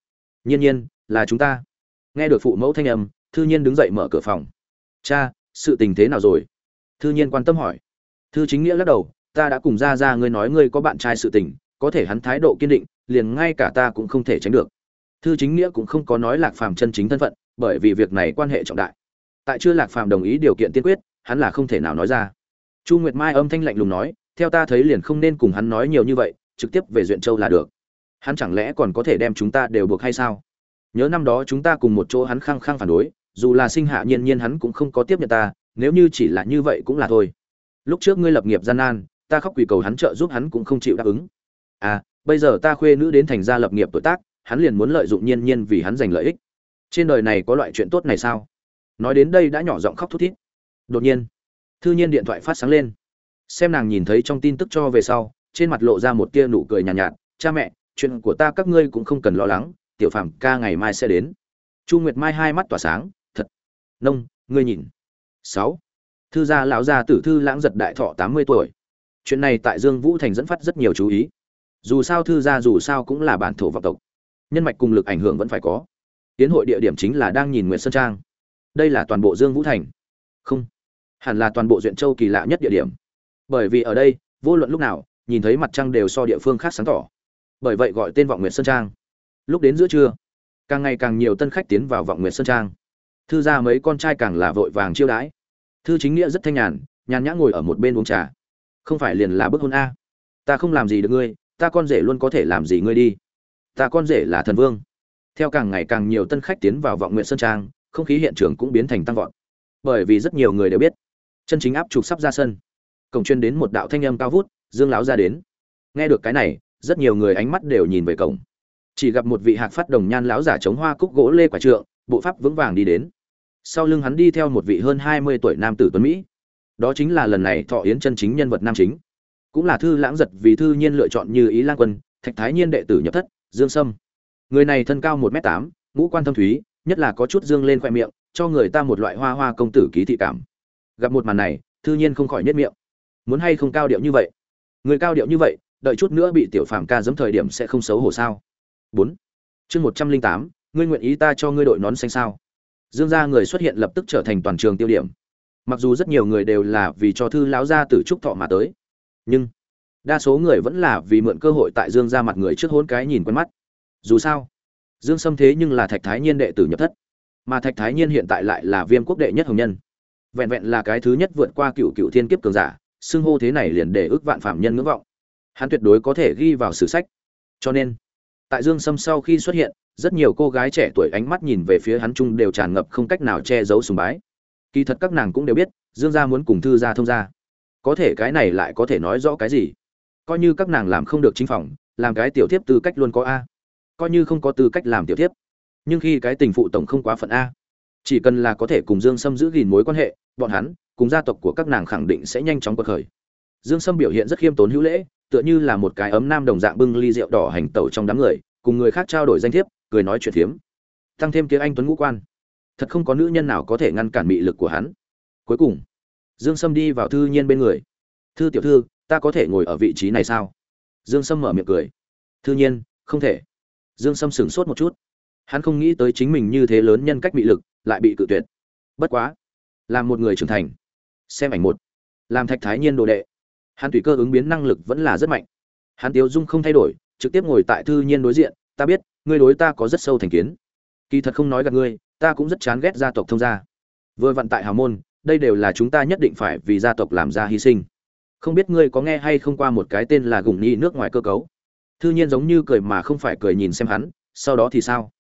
Nhiên nhiên, là chúng ta. Nghe được phụ mẫu thanh âm, thư nhiên đứng dậy mở cửa phòng. Cha, sự tình thế nào rồi? Thư nhiên quan tâm hỏi. Thư chính nghĩa lắc đầu ta đã cùng ra ra ngươi nói ngươi có bạn trai sự tình, có thể hắn thái độ kiên định, liền ngay cả ta cũng không thể tránh được. Thư chính nghĩa cũng không có nói lạc phàm chân chính thân phận, bởi vì việc này quan hệ trọng đại. Tại chưa lạc phàm đồng ý điều kiện tiên quyết, hắn là không thể nào nói ra. Chu nguyệt mai âm thanh lạnh lùng nói, theo ta thấy liền không nên cùng hắn nói nhiều như vậy, trực tiếp về duyện châu là được. Hắn chẳng lẽ còn có thể đem chúng ta đều buộc hay sao? Nhớ năm đó chúng ta cùng một chỗ hắn khăng khăng phản đối, dù là sinh hạ nhiên nhiên hắn cũng không có tiếp nhận ta, nếu như chỉ là như vậy cũng là thôi. Lúc trước ngươi lập nghiệp gian nan ta khóc quỳ cầu hắn trợ giúp hắn cũng không chịu đáp ứng. À bây giờ ta khuê nữ đến thành gia lập nghiệp tuổi tác hắn liền muốn lợi dụng nhiên nhiên vì hắn giành lợi ích. Trên đời này có loại chuyện tốt này sao? Nói đến đây đã nhỏ giọng khóc thút thít. Đột nhiên thư nhiên điện thoại phát sáng lên. Xem nàng nhìn thấy trong tin tức cho về sau trên mặt lộ ra một tia nụ cười nhàn nhạt, nhạt cha mẹ chuyện của ta các ngươi cũng không cần lo lắng tiểu phàm ca ngày mai sẽ đến. Chu nguyệt mai hai mắt tỏa sáng thật nông ngươi nhìn. Sáu thư gia lão gia tử thư lãng giật đại thọ tám mươi tuổi chuyện này tại dương vũ thành dẫn phát rất nhiều chú ý. Dù sao thư gia dù sao cũng là bản thổ vọng tộc. Nhân mạch cùng lực ảnh hưởng vẫn phải có. Tiến hội địa điểm chính là đang nhìn nguyễn sơn trang. Đây là toàn bộ dương vũ thành. Không. Hẳn là toàn bộ duyện châu kỳ lạ nhất địa điểm. Bởi vì ở đây, vô luận lúc nào, nhìn thấy mặt trăng đều so địa phương khác sáng tỏ. Bởi vậy gọi tên vọng nguyệt sơn trang. Lúc đến giữa trưa, càng ngày càng nhiều tân khách tiến vào vọng nguyệt sơn trang. Thư ra mấy con trai càng là vội vàng chiêu đãi. Thư chính nghĩa rất thanh nhàn nhàn nhã ngồi ở một bên uống trà không phải liền là bức hôn a. Ta không làm gì được ngươi, ta con rể luôn có thể làm gì ngươi đi. Ta con rể là thần vương. Theo càng ngày càng nhiều tân khách tiến vào vọng nguyện sơn trang, không khí hiện trường cũng biến thành tăng vọt. Bởi vì rất nhiều người đều biết, chân chính áp trục sắp ra sân. Cổng chuyên đến một đạo thanh âm cao vút, dương láo ra đến. Nghe được cái này, rất nhiều người ánh mắt đều nhìn về cổng. Chỉ gặp một vị hạc phát đồng nhan lão giả chống hoa cúc gỗ lê quả trượng, bộ pháp vững vàng đi đến. Sau lưng hắn đi theo một vị hơn hai mươi tuổi nam tử tuấn mỹ đó chính là lần này thọ yến chân chính nhân vật nam chính. Cũng là thư lãng giật vì thư nhiên lựa chọn như ý lan quân, thạch thái nhiên đệ tử nhập thất, dương sâm. Người này thân cao một m tám, ngũ quan thâm thúy, nhất là có chút dương lên khoe miệng, cho người ta một loại hoa hoa công tử ký thị cảm. Gặp một màn này, thư nhiên không khỏi nhất miệng. Muốn hay không cao điệu như vậy? Người cao điệu như vậy, đợi chút nữa bị tiểu phàm ca giấm thời điểm sẽ không xấu hổ sao? Bốn. Chương một trăm linh tám, ngươi nguyện ý ta cho ngươi đội nón xanh sao? Dương gia người xuất hiện lập tức trở thành toàn trường tiêu điểm mặc dù rất nhiều người đều là vì cho thư lão gia tử trúc thọ mà tới, nhưng đa số người vẫn là vì mượn cơ hội tại dương gia mặt người trước hôn cái nhìn quen mắt. Dù sao, dương sâm thế nhưng là thạch thái nhiên đệ tử nhập thất, mà thạch thái nhiên hiện tại lại là viêm quốc đệ nhất hồng nhân. Vẹn vẹn là cái thứ nhất vượt qua cựu cựu thiên kiếp cường giả, xưng hô thế này liền để ước vạn phạm nhân ngưỡng vọng. Hắn tuyệt đối có thể ghi vào sử sách. Cho nên, tại dương sâm sau khi xuất hiện, rất nhiều cô gái trẻ tuổi ánh mắt nhìn về phía hắn chung đều tràn ngập không cách nào che giấu sùng bái kỳ thật các nàng cũng đều biết, dương gia muốn cùng thư gia thông gia. Có thể cái này lại có thể nói rõ cái gì? Coi như các nàng làm không được chính phòng, làm cái tiểu thiếp tư cách luôn có a. Coi như không có tư cách làm tiểu thiếp. nhưng khi cái tình phụ tổng không quá phận a, chỉ cần là có thể cùng dương sâm giữ gìn mối quan hệ, bọn hắn cùng gia tộc của các nàng khẳng định sẽ nhanh chóng quật khởi. Dương sâm biểu hiện rất khiêm tốn hữu lễ, tựa như là một cái ấm nam đồng dạng bưng ly rượu đỏ hành tẩu trong đám người, cùng người khác trao đổi danh thiếp, cười nói chuyện phiếm. Tăng thêm tiếng anh tuấn ngũ quan thật không có nữ nhân nào có thể ngăn cản mị lực của hắn. Cuối cùng, dương sâm đi vào thư nhiên bên người. Thư tiểu thư, ta có thể ngồi ở vị trí này sao? Dương sâm mở miệng cười. Thư nhiên, không thể. Dương sâm sửng sốt một chút. Hắn không nghĩ tới chính mình như thế lớn nhân cách mị lực, lại bị cự tuyệt. Bất quá, làm một người trưởng thành, xem ảnh một, làm thạch thái nhiên đồ đệ, hắn tùy cơ ứng biến năng lực vẫn là rất mạnh. Hắn tiêu dung không thay đổi, trực tiếp ngồi tại thư nhiên đối diện. Ta biết, ngươi đối ta có rất sâu thành kiến. Kỳ thật không nói gặp ngươi ta cũng rất chán ghét gia tộc thông gia. Vừa vận tại hào môn, đây đều là chúng ta nhất định phải vì gia tộc làm ra hy sinh. Không biết ngươi có nghe hay không qua một cái tên là gùng nhi nước ngoài cơ cấu. Thư nhiên giống như cười mà không phải cười nhìn xem hắn, sau đó thì sao?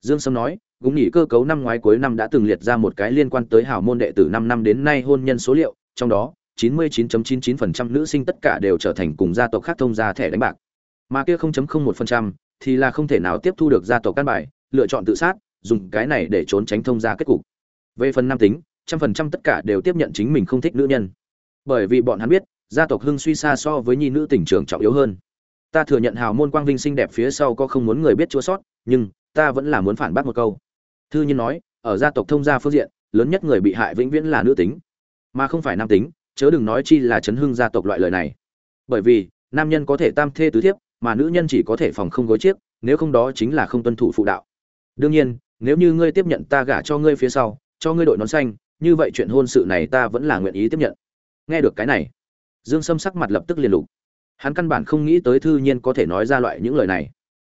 Dương sâm nói, gùng nhị cơ cấu năm ngoái cuối năm đã từng liệt ra một cái liên quan tới hào môn đệ tử năm năm đến nay hôn nhân số liệu, trong đó 99.99% nữ sinh tất cả đều trở thành cùng gia tộc khác thông gia thẻ đánh bạc. Mà kia 0.01% thì là không thể nào tiếp thu được gia tộc căn bài, lựa chọn tự sát dùng cái này để trốn tránh thông gia kết cục. Về phần nam tính, trăm phần trăm tất cả đều tiếp nhận chính mình không thích nữ nhân. Bởi vì bọn hắn biết, gia tộc hưng suy xa so với nhi nữ tình trường trọng yếu hơn. Ta thừa nhận hào môn quang vinh xinh đẹp phía sau có không muốn người biết chua sót, nhưng ta vẫn là muốn phản bác một câu. Thư nhiên nói, ở gia tộc thông gia phương diện, lớn nhất người bị hại vĩnh viễn là nữ tính. Mà không phải nam tính, chớ đừng nói chi là chấn hưng gia tộc loại lời này. Bởi vì, nam nhân có thể tam thê tứ thiếp, mà nữ nhân chỉ có thể phòng không gối chiếc, nếu không đó chính là không tuân thủ phụ đạo. Đương nhiên nếu như ngươi tiếp nhận ta gả cho ngươi phía sau, cho ngươi đội nón xanh, như vậy chuyện hôn sự này ta vẫn là nguyện ý tiếp nhận. Nghe được cái này, dương sâm sắc mặt lập tức liền lục. Hắn căn bản không nghĩ tới thư nhiên có thể nói ra loại những lời này.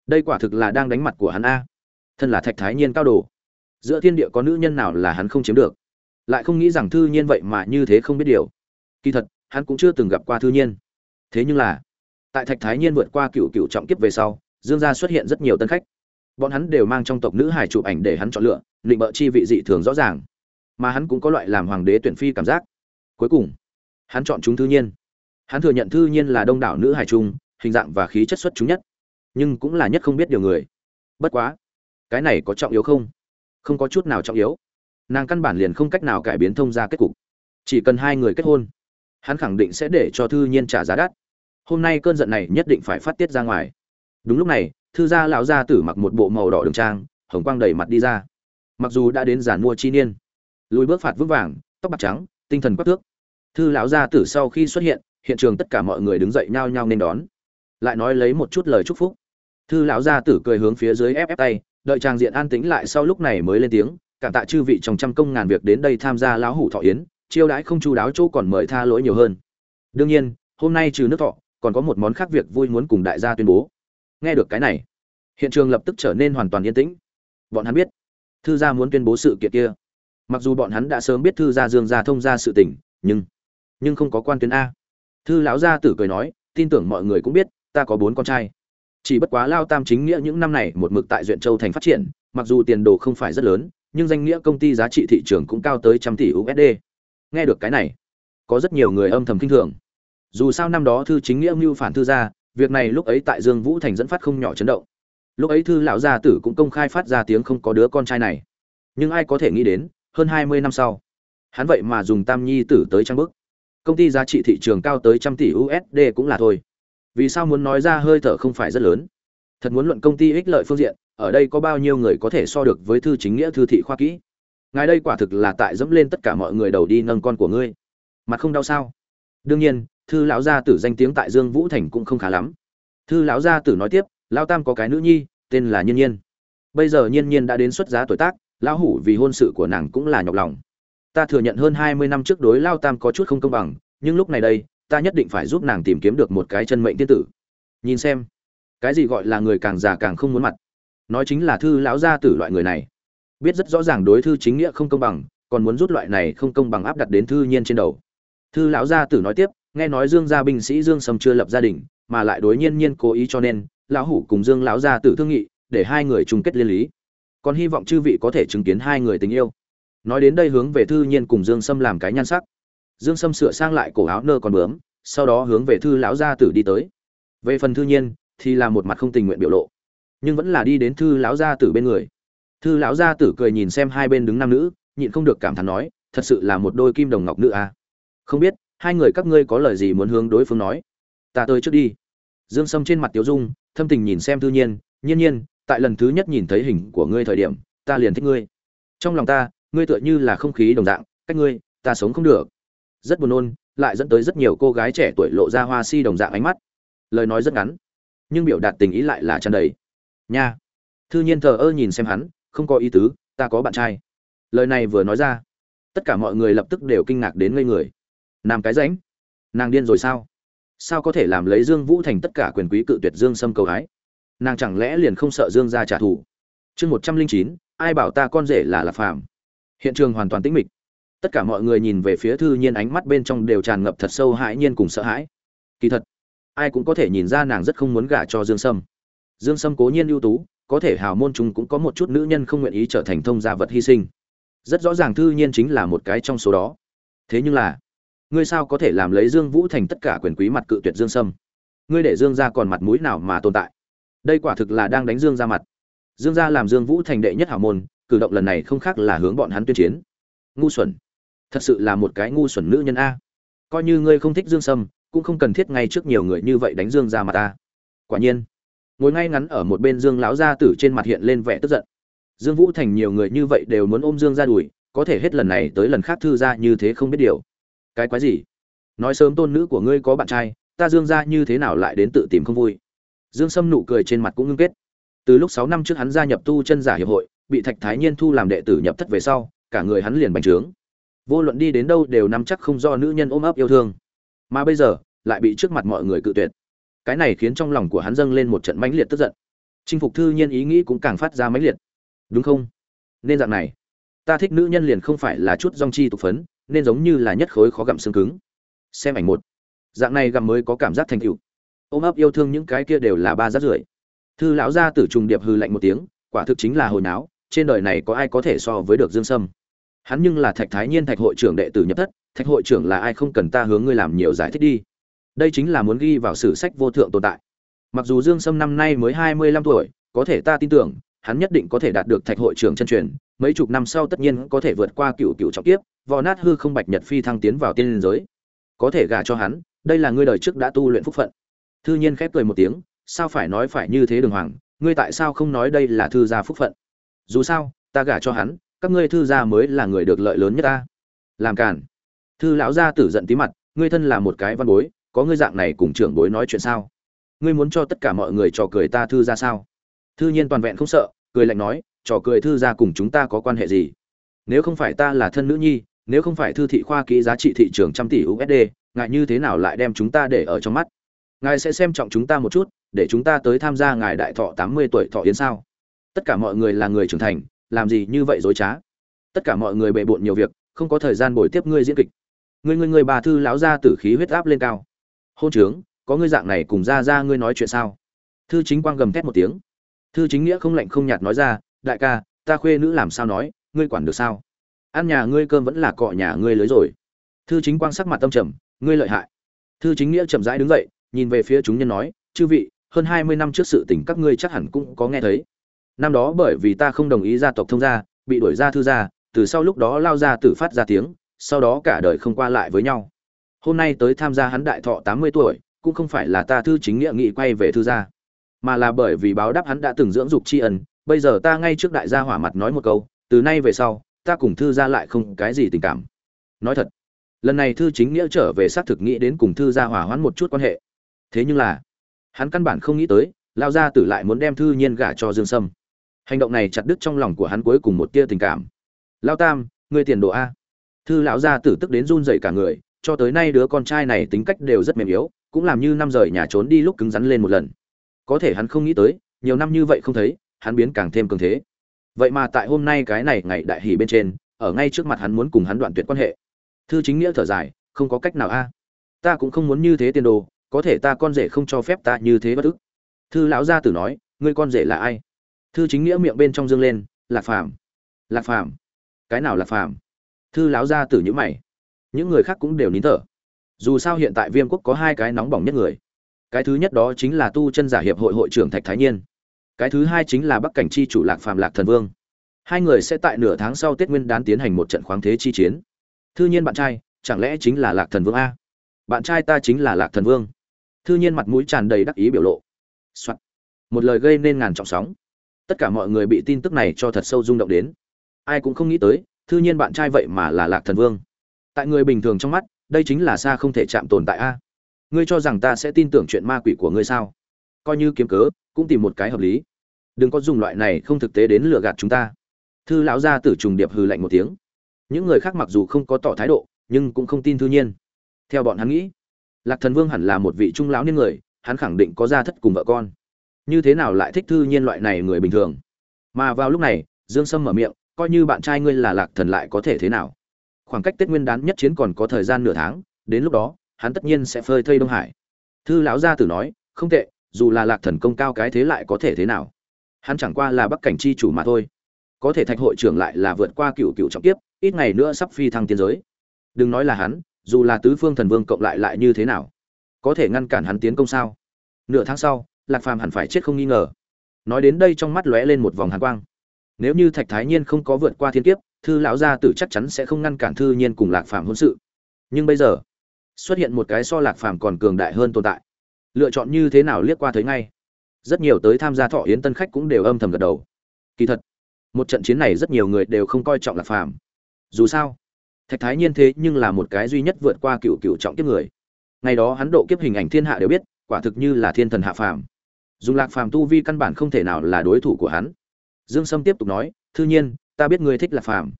Đây quả thực là đang đánh mặt của hắn a. Thân là thạch thái nhiên cao đồ. Giữa thiên địa có nữ nhân nào là hắn không chiếm được? Lại không nghĩ rằng thư nhiên vậy mà như thế không biết điều. Kỳ thật, hắn cũng chưa từng gặp qua thư nhiên. Thế nhưng là, tại thạch thái nhiên vượt qua cựu cựu trọng kiếp về sau, dương gia xuất hiện rất nhiều tân khách bọn hắn đều mang trong tộc nữ hải chụp ảnh để hắn chọn lựa định bợ chi vị dị thường rõ ràng. Mà hắn cũng có loại làm hoàng đế tuyển phi cảm giác. Cuối cùng, hắn chọn chúng thư nhiên. Hắn thừa nhận thư nhiên là đông đảo nữ hải trung hình dạng và khí chất xuất chúng nhất, nhưng cũng là nhất không biết điều người. Bất quá, cái này có trọng yếu không? Không có chút nào trọng yếu. Nàng căn bản liền không cách nào cải biến thông ra kết cục. Chỉ cần hai người kết hôn, hắn khẳng định sẽ để cho thư nhiên trả giá đắt. Hôm nay cơn giận này nhất định phải phát tiết ra ngoài. Đúng lúc này thư gia lão gia tử mặc một bộ màu đỏ đường trang, hồng quang đầy mặt đi ra. Mặc dù đã đến giàn mua chi niên, lùi bước phạt vững vàng, tóc bạc trắng, tinh thần quắc thước. Thư lão gia tử sau khi xuất hiện hiện trường tất cả mọi người đứng dậy nhao nhao nên đón. Lại nói lấy một chút lời chúc phúc. Thư lão gia tử cười hướng phía dưới ép ép tay, đợi trang diện an tĩnh lại sau lúc này mới lên tiếng cảm tạ chư vị trong trăm công ngàn việc đến đây tham gia lão hủ thọ yến, chiêu đãi không chú đáo chỗ còn mời tha lỗi nhiều hơn. Đương nhiên, hôm nay trừ nước thọ, còn có một món khác việc vui muốn cùng đại gia tuyên bố nghe được cái này, hiện trường lập tức trở nên hoàn toàn yên tĩnh. Bọn hắn biết, thư gia muốn tuyên bố sự kiện kia. Mặc dù bọn hắn đã sớm biết thư gia dương gia thông gia sự tình, nhưng nhưng không có quan tuyến a. Thư lão gia tử cười nói, tin tưởng mọi người cũng biết, ta có bốn con trai. Chỉ bất quá lao tam chính nghĩa những năm này một mực tại duyện châu thành phát triển, mặc dù tiền đồ không phải rất lớn, nhưng danh nghĩa công ty giá trị thị trường cũng cao tới trăm tỷ usd nghe được cái này, có rất nhiều người âm thầm kinh thường. Dù sao năm đó thư chính nghĩa mưu phản thư gia việc này lúc ấy tại dương vũ thành dẫn phát không nhỏ chấn động. Lúc ấy thư lão gia tử cũng công khai phát ra tiếng không có đứa con trai này. Nhưng ai có thể nghĩ đến, hơn hai mươi năm sau, hắn vậy mà dùng tam nhi tử tới trang bức. Công ty giá trị thị trường cao tới trăm tỷ usd cũng là thôi. Vì sao muốn nói ra hơi thở không phải rất lớn? Thật muốn luận công ty ích lợi phương diện, ở đây có bao nhiêu người có thể so được với thư chính nghĩa thư thị khoa kỹ? Ngài đây quả thực là tại dẫm lên tất cả mọi người đầu đi nâng con của ngươi. Mặt không đau sao? Đương nhiên thư lão gia tử danh tiếng tại dương vũ thành cũng không khá lắm. Thư lão gia tử nói tiếp, lão tam có cái nữ nhi, tên là nhiên nhiên. Bây giờ nhiên nhiên đã đến xuất giá tuổi tác, lão hủ vì hôn sự của nàng cũng là nhọc lòng. Ta thừa nhận hơn hai mươi năm trước đối lao tam có chút không công bằng, nhưng lúc này đây, ta nhất định phải giúp nàng tìm kiếm được một cái chân mệnh tiên tử. Nhìn xem, cái gì gọi là người càng già càng không muốn mặt. Nói chính là thư lão gia tử loại người này. Biết rất rõ ràng đối thư chính nghĩa không công bằng, còn muốn rút loại này không công bằng áp đặt đến thư nhiên trên đầu. Thư lão gia tử nói tiếp nghe nói dương gia binh sĩ dương sâm chưa lập gia đình, mà lại đối nhiên nhiên cố ý cho nên, lão hủ cùng dương lão gia tử thương nghị, để hai người chung kết liên lý. Còn hy vọng chư vị có thể chứng kiến hai người tình yêu. Nói đến đây hướng về thư nhiên cùng dương sâm làm cái nhan sắc. Dương sâm sửa sang lại cổ áo nơ còn bướm, sau đó hướng về thư lão gia tử đi tới. Về phần thư nhiên, thì là một mặt không tình nguyện biểu lộ, nhưng vẫn là đi đến thư lão gia tử bên người. Thư lão gia tử cười nhìn xem hai bên đứng nam nữ, nhịn không được cảm thán nói, thật sự là một đôi kim đồng ngọc nữ à. không biết hai người các ngươi có lời gì muốn hướng đối phương nói? Ta tới trước đi. Dương sâm trên mặt tiếu dung, thâm tình nhìn xem thư nhiên nhiên nhiên, tại lần thứ nhất nhìn thấy hình của ngươi thời điểm, ta liền thích ngươi. Trong lòng ta, ngươi tựa như là không khí đồng dạng, cách ngươi, ta sống không được. Rất buồn nôn, lại dẫn tới rất nhiều cô gái trẻ tuổi lộ ra hoa si đồng dạng ánh mắt. Lời nói rất ngắn, nhưng biểu đạt tình ý lại là tràn đầy. Nha. Thư nhiên thờ ơ nhìn xem hắn, không có ý tứ, ta có bạn trai. Lời này vừa nói ra, tất cả mọi người lập tức đều kinh ngạc đến ngây người nam cái ránh nàng điên rồi sao? Sao có thể làm lấy dương vũ thành tất cả quyền quý cự tuyệt dương sâm cầu ái nàng chẳng lẽ liền không sợ dương ra trả thù? Chương một trăm linh chín, ai bảo ta con rể là lạc phàm? Hiện trường hoàn toàn tĩnh mịch. Tất cả mọi người nhìn về phía thư nhiên ánh mắt bên trong đều tràn ngập thật sâu hãi nhiên cùng sợ hãi. Kỳ thật, ai cũng có thể nhìn ra nàng rất không muốn gả cho dương sâm. Dương sâm cố nhiên ưu tú, có thể hào môn chúng cũng có một chút nữ nhân không nguyện ý trở thành thông gia vật hy sinh. Rất rõ ràng thư nhiên chính là một cái trong số đó. Thế nhưng là ngươi sao có thể làm lấy dương vũ thành tất cả quyền quý mặt cự tuyệt dương sâm? Ngươi để dương ra còn mặt mũi nào mà tồn tại? Đây quả thực là đang đánh dương ra mặt. Dương gia làm dương vũ thành đệ nhất hảo môn, cử động lần này không khác là hướng bọn hắn tuyên chiến. Ngu xuẩn. Thật sự là một cái ngu xuẩn nữ nhân a. Coi như ngươi không thích dương sâm, cũng không cần thiết ngay trước nhiều người như vậy đánh dương ra mặt ta. Quả nhiên, ngồi ngay ngắn ở một bên dương lão gia tử trên mặt hiện lên vẻ tức giận. Dương vũ thành nhiều người như vậy đều muốn ôm dương ra đùi, có thể hết lần này tới lần khác thư ra như thế không biết điều cái quái gì? Nói sớm tôn nữ của ngươi có bạn trai, ta dương ra như thế nào lại đến tự tìm không vui? Dương sâm nụ cười trên mặt cũng ngưng kết. Từ lúc sáu năm trước hắn gia nhập tu chân giả hiệp hội, bị thạch thái nhiên thu làm đệ tử nhập thất về sau, cả người hắn liền bành trướng. Vô luận đi đến đâu đều nắm chắc không do nữ nhân ôm ấp yêu thương. Mà bây giờ, lại bị trước mặt mọi người cự tuyệt. Cái này khiến trong lòng của hắn dâng lên một trận mãnh liệt tức giận. Chinh phục thư nhiên ý nghĩ cũng càng phát ra mãnh liệt. Đúng không? Nên dạng này ta thích nữ nhân liền không phải là chút rong chi tục phấn, nên giống như là nhất khối khó gặm xương cứng. Xem ảnh một. Dạng này gặm mới có cảm giác thành tựu. Ôm ấp yêu thương những cái kia đều là ba rát rưởi. Thư lão gia tử trùng điệp hư lạnh một tiếng, quả thực chính là hồi náo, trên đời này có ai có thể so với được dương sâm? Hắn nhưng là thạch thái nhiên thạch hội trưởng đệ tử nhập thất, thạch hội trưởng là ai không cần ta hướng ngươi làm nhiều giải thích đi. Đây chính là muốn ghi vào sử sách vô thượng tồn tại. Mặc dù dương sâm năm nay mới hai mươi lăm tuổi, có thể ta tin tưởng hắn nhất định có thể đạt được thạch hội trưởng chân truyền, mấy chục năm sau tất nhiên có thể vượt qua cựu cựu trọng tiếp vò nát hư không bạch nhật phi thăng tiến vào tiên liên giới. Có thể gả cho hắn, đây là ngươi đời trước đã tu luyện phúc phận. Thư nhiên khép cười một tiếng, sao phải nói phải như thế đường hoàng, ngươi tại sao không nói đây là thư gia phúc phận? Dù sao, ta gả cho hắn, các ngươi thư gia mới là người được lợi lớn nhất ta. Làm cản thư lão gia tử giận tí mặt, ngươi thân là một cái văn bối, có ngươi dạng này cùng trưởng bối nói chuyện sao? Ngươi muốn cho tất cả mọi người trò cười ta thư ra sao? Thư nhiên toàn vẹn không sợ, cười lạnh nói, trò cười thư ra cùng chúng ta có quan hệ gì? Nếu không phải ta là thân nữ nhi, nếu không phải thư thị khoa kỹ giá trị thị trường trăm tỷ usd ngại như thế nào lại đem chúng ta để ở trong mắt? Ngài sẽ xem trọng chúng ta một chút, để chúng ta tới tham gia ngài đại thọ tám mươi tuổi thọ yến sao? Tất cả mọi người là người trưởng thành, làm gì như vậy dối trá? Tất cả mọi người bề bộn nhiều việc, không có thời gian bồi tiếp ngươi diễn kịch. Ngươi ngươi ngươi bà thư lão ra tử khí huyết áp lên cao. Hôn trướng, có ngươi dạng này cùng ra ra ngươi nói chuyện sao? Thư chính quang gầm thét một tiếng thư chính nghĩa không lạnh không nhạt nói ra, đại ca, ta khuê nữ làm sao nói, ngươi quản được sao? Ăn nhà ngươi cơm vẫn là cọ nhà ngươi lưới rồi. Thư chính quang sắc mặt tâm trầm, ngươi lợi hại. Thư chính nghĩa chậm rãi đứng dậy, nhìn về phía chúng nhân nói, chư vị, hơn hai mươi năm trước sự tình các ngươi chắc hẳn cũng có nghe thấy. Năm đó bởi vì ta không đồng ý gia tộc thông gia, bị đuổi ra thư gia, từ sau lúc đó lao ra tử phát ra tiếng, sau đó cả đời không qua lại với nhau. Hôm nay tới tham gia hắn đại thọ tám mươi tuổi, cũng không phải là ta thư chính nghĩa nghị quay về thư gia mà là bởi vì báo đáp hắn đã từng dưỡng dục tri ân, bây giờ ta ngay trước đại gia hỏa mặt nói một câu, từ nay về sau, ta cùng thư gia lại không cái gì tình cảm. Nói thật, lần này thư chính nghĩa trở về xác thực nghĩ đến cùng thư gia hỏa hoãn một chút quan hệ. Thế nhưng là, hắn căn bản không nghĩ tới, lao gia tử lại muốn đem thư nhiên gả cho dương sâm. Hành động này chặt đứt trong lòng của hắn cuối cùng một tia tình cảm. Lao tam, ngươi tiền đồ a. Thư lão gia tử tức đến run dậy cả người, cho tới nay đứa con trai này tính cách đều rất mềm yếu, cũng làm như năm rời nhà trốn đi lúc cứng rắn lên một lần có thể hắn không nghĩ tới, nhiều năm như vậy không thấy, hắn biến càng thêm cường thế. Vậy mà tại hôm nay cái này ngày đại hỷ bên trên, ở ngay trước mặt hắn muốn cùng hắn đoạn tuyệt quan hệ. Thư chính nghĩa thở dài, không có cách nào a. Ta cũng không muốn như thế tiền đồ, có thể ta con rể không cho phép ta như thế bất ức. Thư lão gia tử nói, ngươi con rể là ai? Thư chính nghĩa miệng bên trong dương lên lạc phàm. Lạc phàm. Cái nào lạc phàm? Thư lão gia tử nhữ mày. Những người khác cũng đều nín thở. Dù sao hiện tại viêm quốc có hai cái nóng bỏng nhất người cái thứ nhất đó chính là tu chân giả hiệp hội hội trưởng thạch thái nhiên. Cái thứ hai chính là bắc cảnh chi chủ lạc phàm lạc thần vương. Hai người sẽ tại nửa tháng sau tết nguyên đán tiến hành một trận khoáng thế chi chiến. Thư nhiên bạn trai, chẳng lẽ chính là lạc thần vương a? Bạn trai ta chính là lạc thần vương. Thư nhiên mặt mũi tràn đầy đắc ý biểu lộ、Soạn. một lời gây nên ngàn trọng sóng. Tất cả mọi người bị tin tức này cho thật sâu rung động đến. Ai cũng không nghĩ tới, thư nhiên bạn trai vậy mà là lạc thần vương. Tại người bình thường trong mắt, đây chính là xa không thể chạm tồn tại a ngươi cho rằng ta sẽ tin tưởng chuyện ma quỷ của ngươi sao? Coi như kiếm cớ, cũng tìm một cái hợp lý. Đừng có dùng loại này không thực tế đến lừa gạt chúng ta. Thư lão gia tử trùng điệp hừ lạnh một tiếng. Những người khác mặc dù không có tỏ thái độ, nhưng cũng không tin thư nhiên. Theo bọn hắn nghĩ, lạc thần vương hẳn là một vị trung lão niên người, hắn khẳng định có gia thất cùng vợ con. Như thế nào lại thích thư nhiên loại này người bình thường? Mà vào lúc này, dương sâm mở miệng, coi như bạn trai ngươi là lạc thần lại có thể thế nào? Khoảng cách tết nguyên đán nhất chiến còn có thời gian nửa tháng, đến lúc đó hắn tất nhiên sẽ phơi thây đông hải. Thư lão gia tử nói, không tệ, dù là lạc thần công cao cái thế lại có thể thế nào? Hắn chẳng qua là bắc cảnh chi chủ mà thôi. Có thể thạch hội trưởng lại là vượt qua cựu cựu trọng tiếp ít ngày nữa sắp phi thăng tiến giới. Đừng nói là hắn, dù là tứ phương thần vương cộng lại lại như thế nào? Có thể ngăn cản hắn tiến công sao? Nửa tháng sau, lạc phàm hẳn phải chết không nghi ngờ. Nói đến đây trong mắt lóe lên một vòng hàn quang. Nếu như thạch thái nhiên không có vượt qua thiên kiếp, thư lão gia tử chắc chắn sẽ không ngăn cản thư nhiên cùng lạc phàm hôn sự. Nhưng bây giờ xuất hiện một cái so lạc phàm còn cường đại hơn tồn tại. Lựa chọn như thế nào liếc qua thấy ngay. Rất nhiều tới tham gia thọ yến tân khách cũng đều âm thầm gật đầu. Kỳ thật, một trận chiến này rất nhiều người đều không coi trọng lạc phàm. Dù sao, thạch thái nhiên thế nhưng là một cái duy nhất vượt qua cựu cựu trọng kiếp người. Ngày đó hắn độ kiếp hình ảnh thiên hạ đều biết, quả thực như là thiên thần hạ phàm. Dùng lạc phàm tu vi căn bản không thể nào là đối thủ của hắn. Dương sâm tiếp tục nói, thư nhiên, ta biết ngươi thích lạc phàm.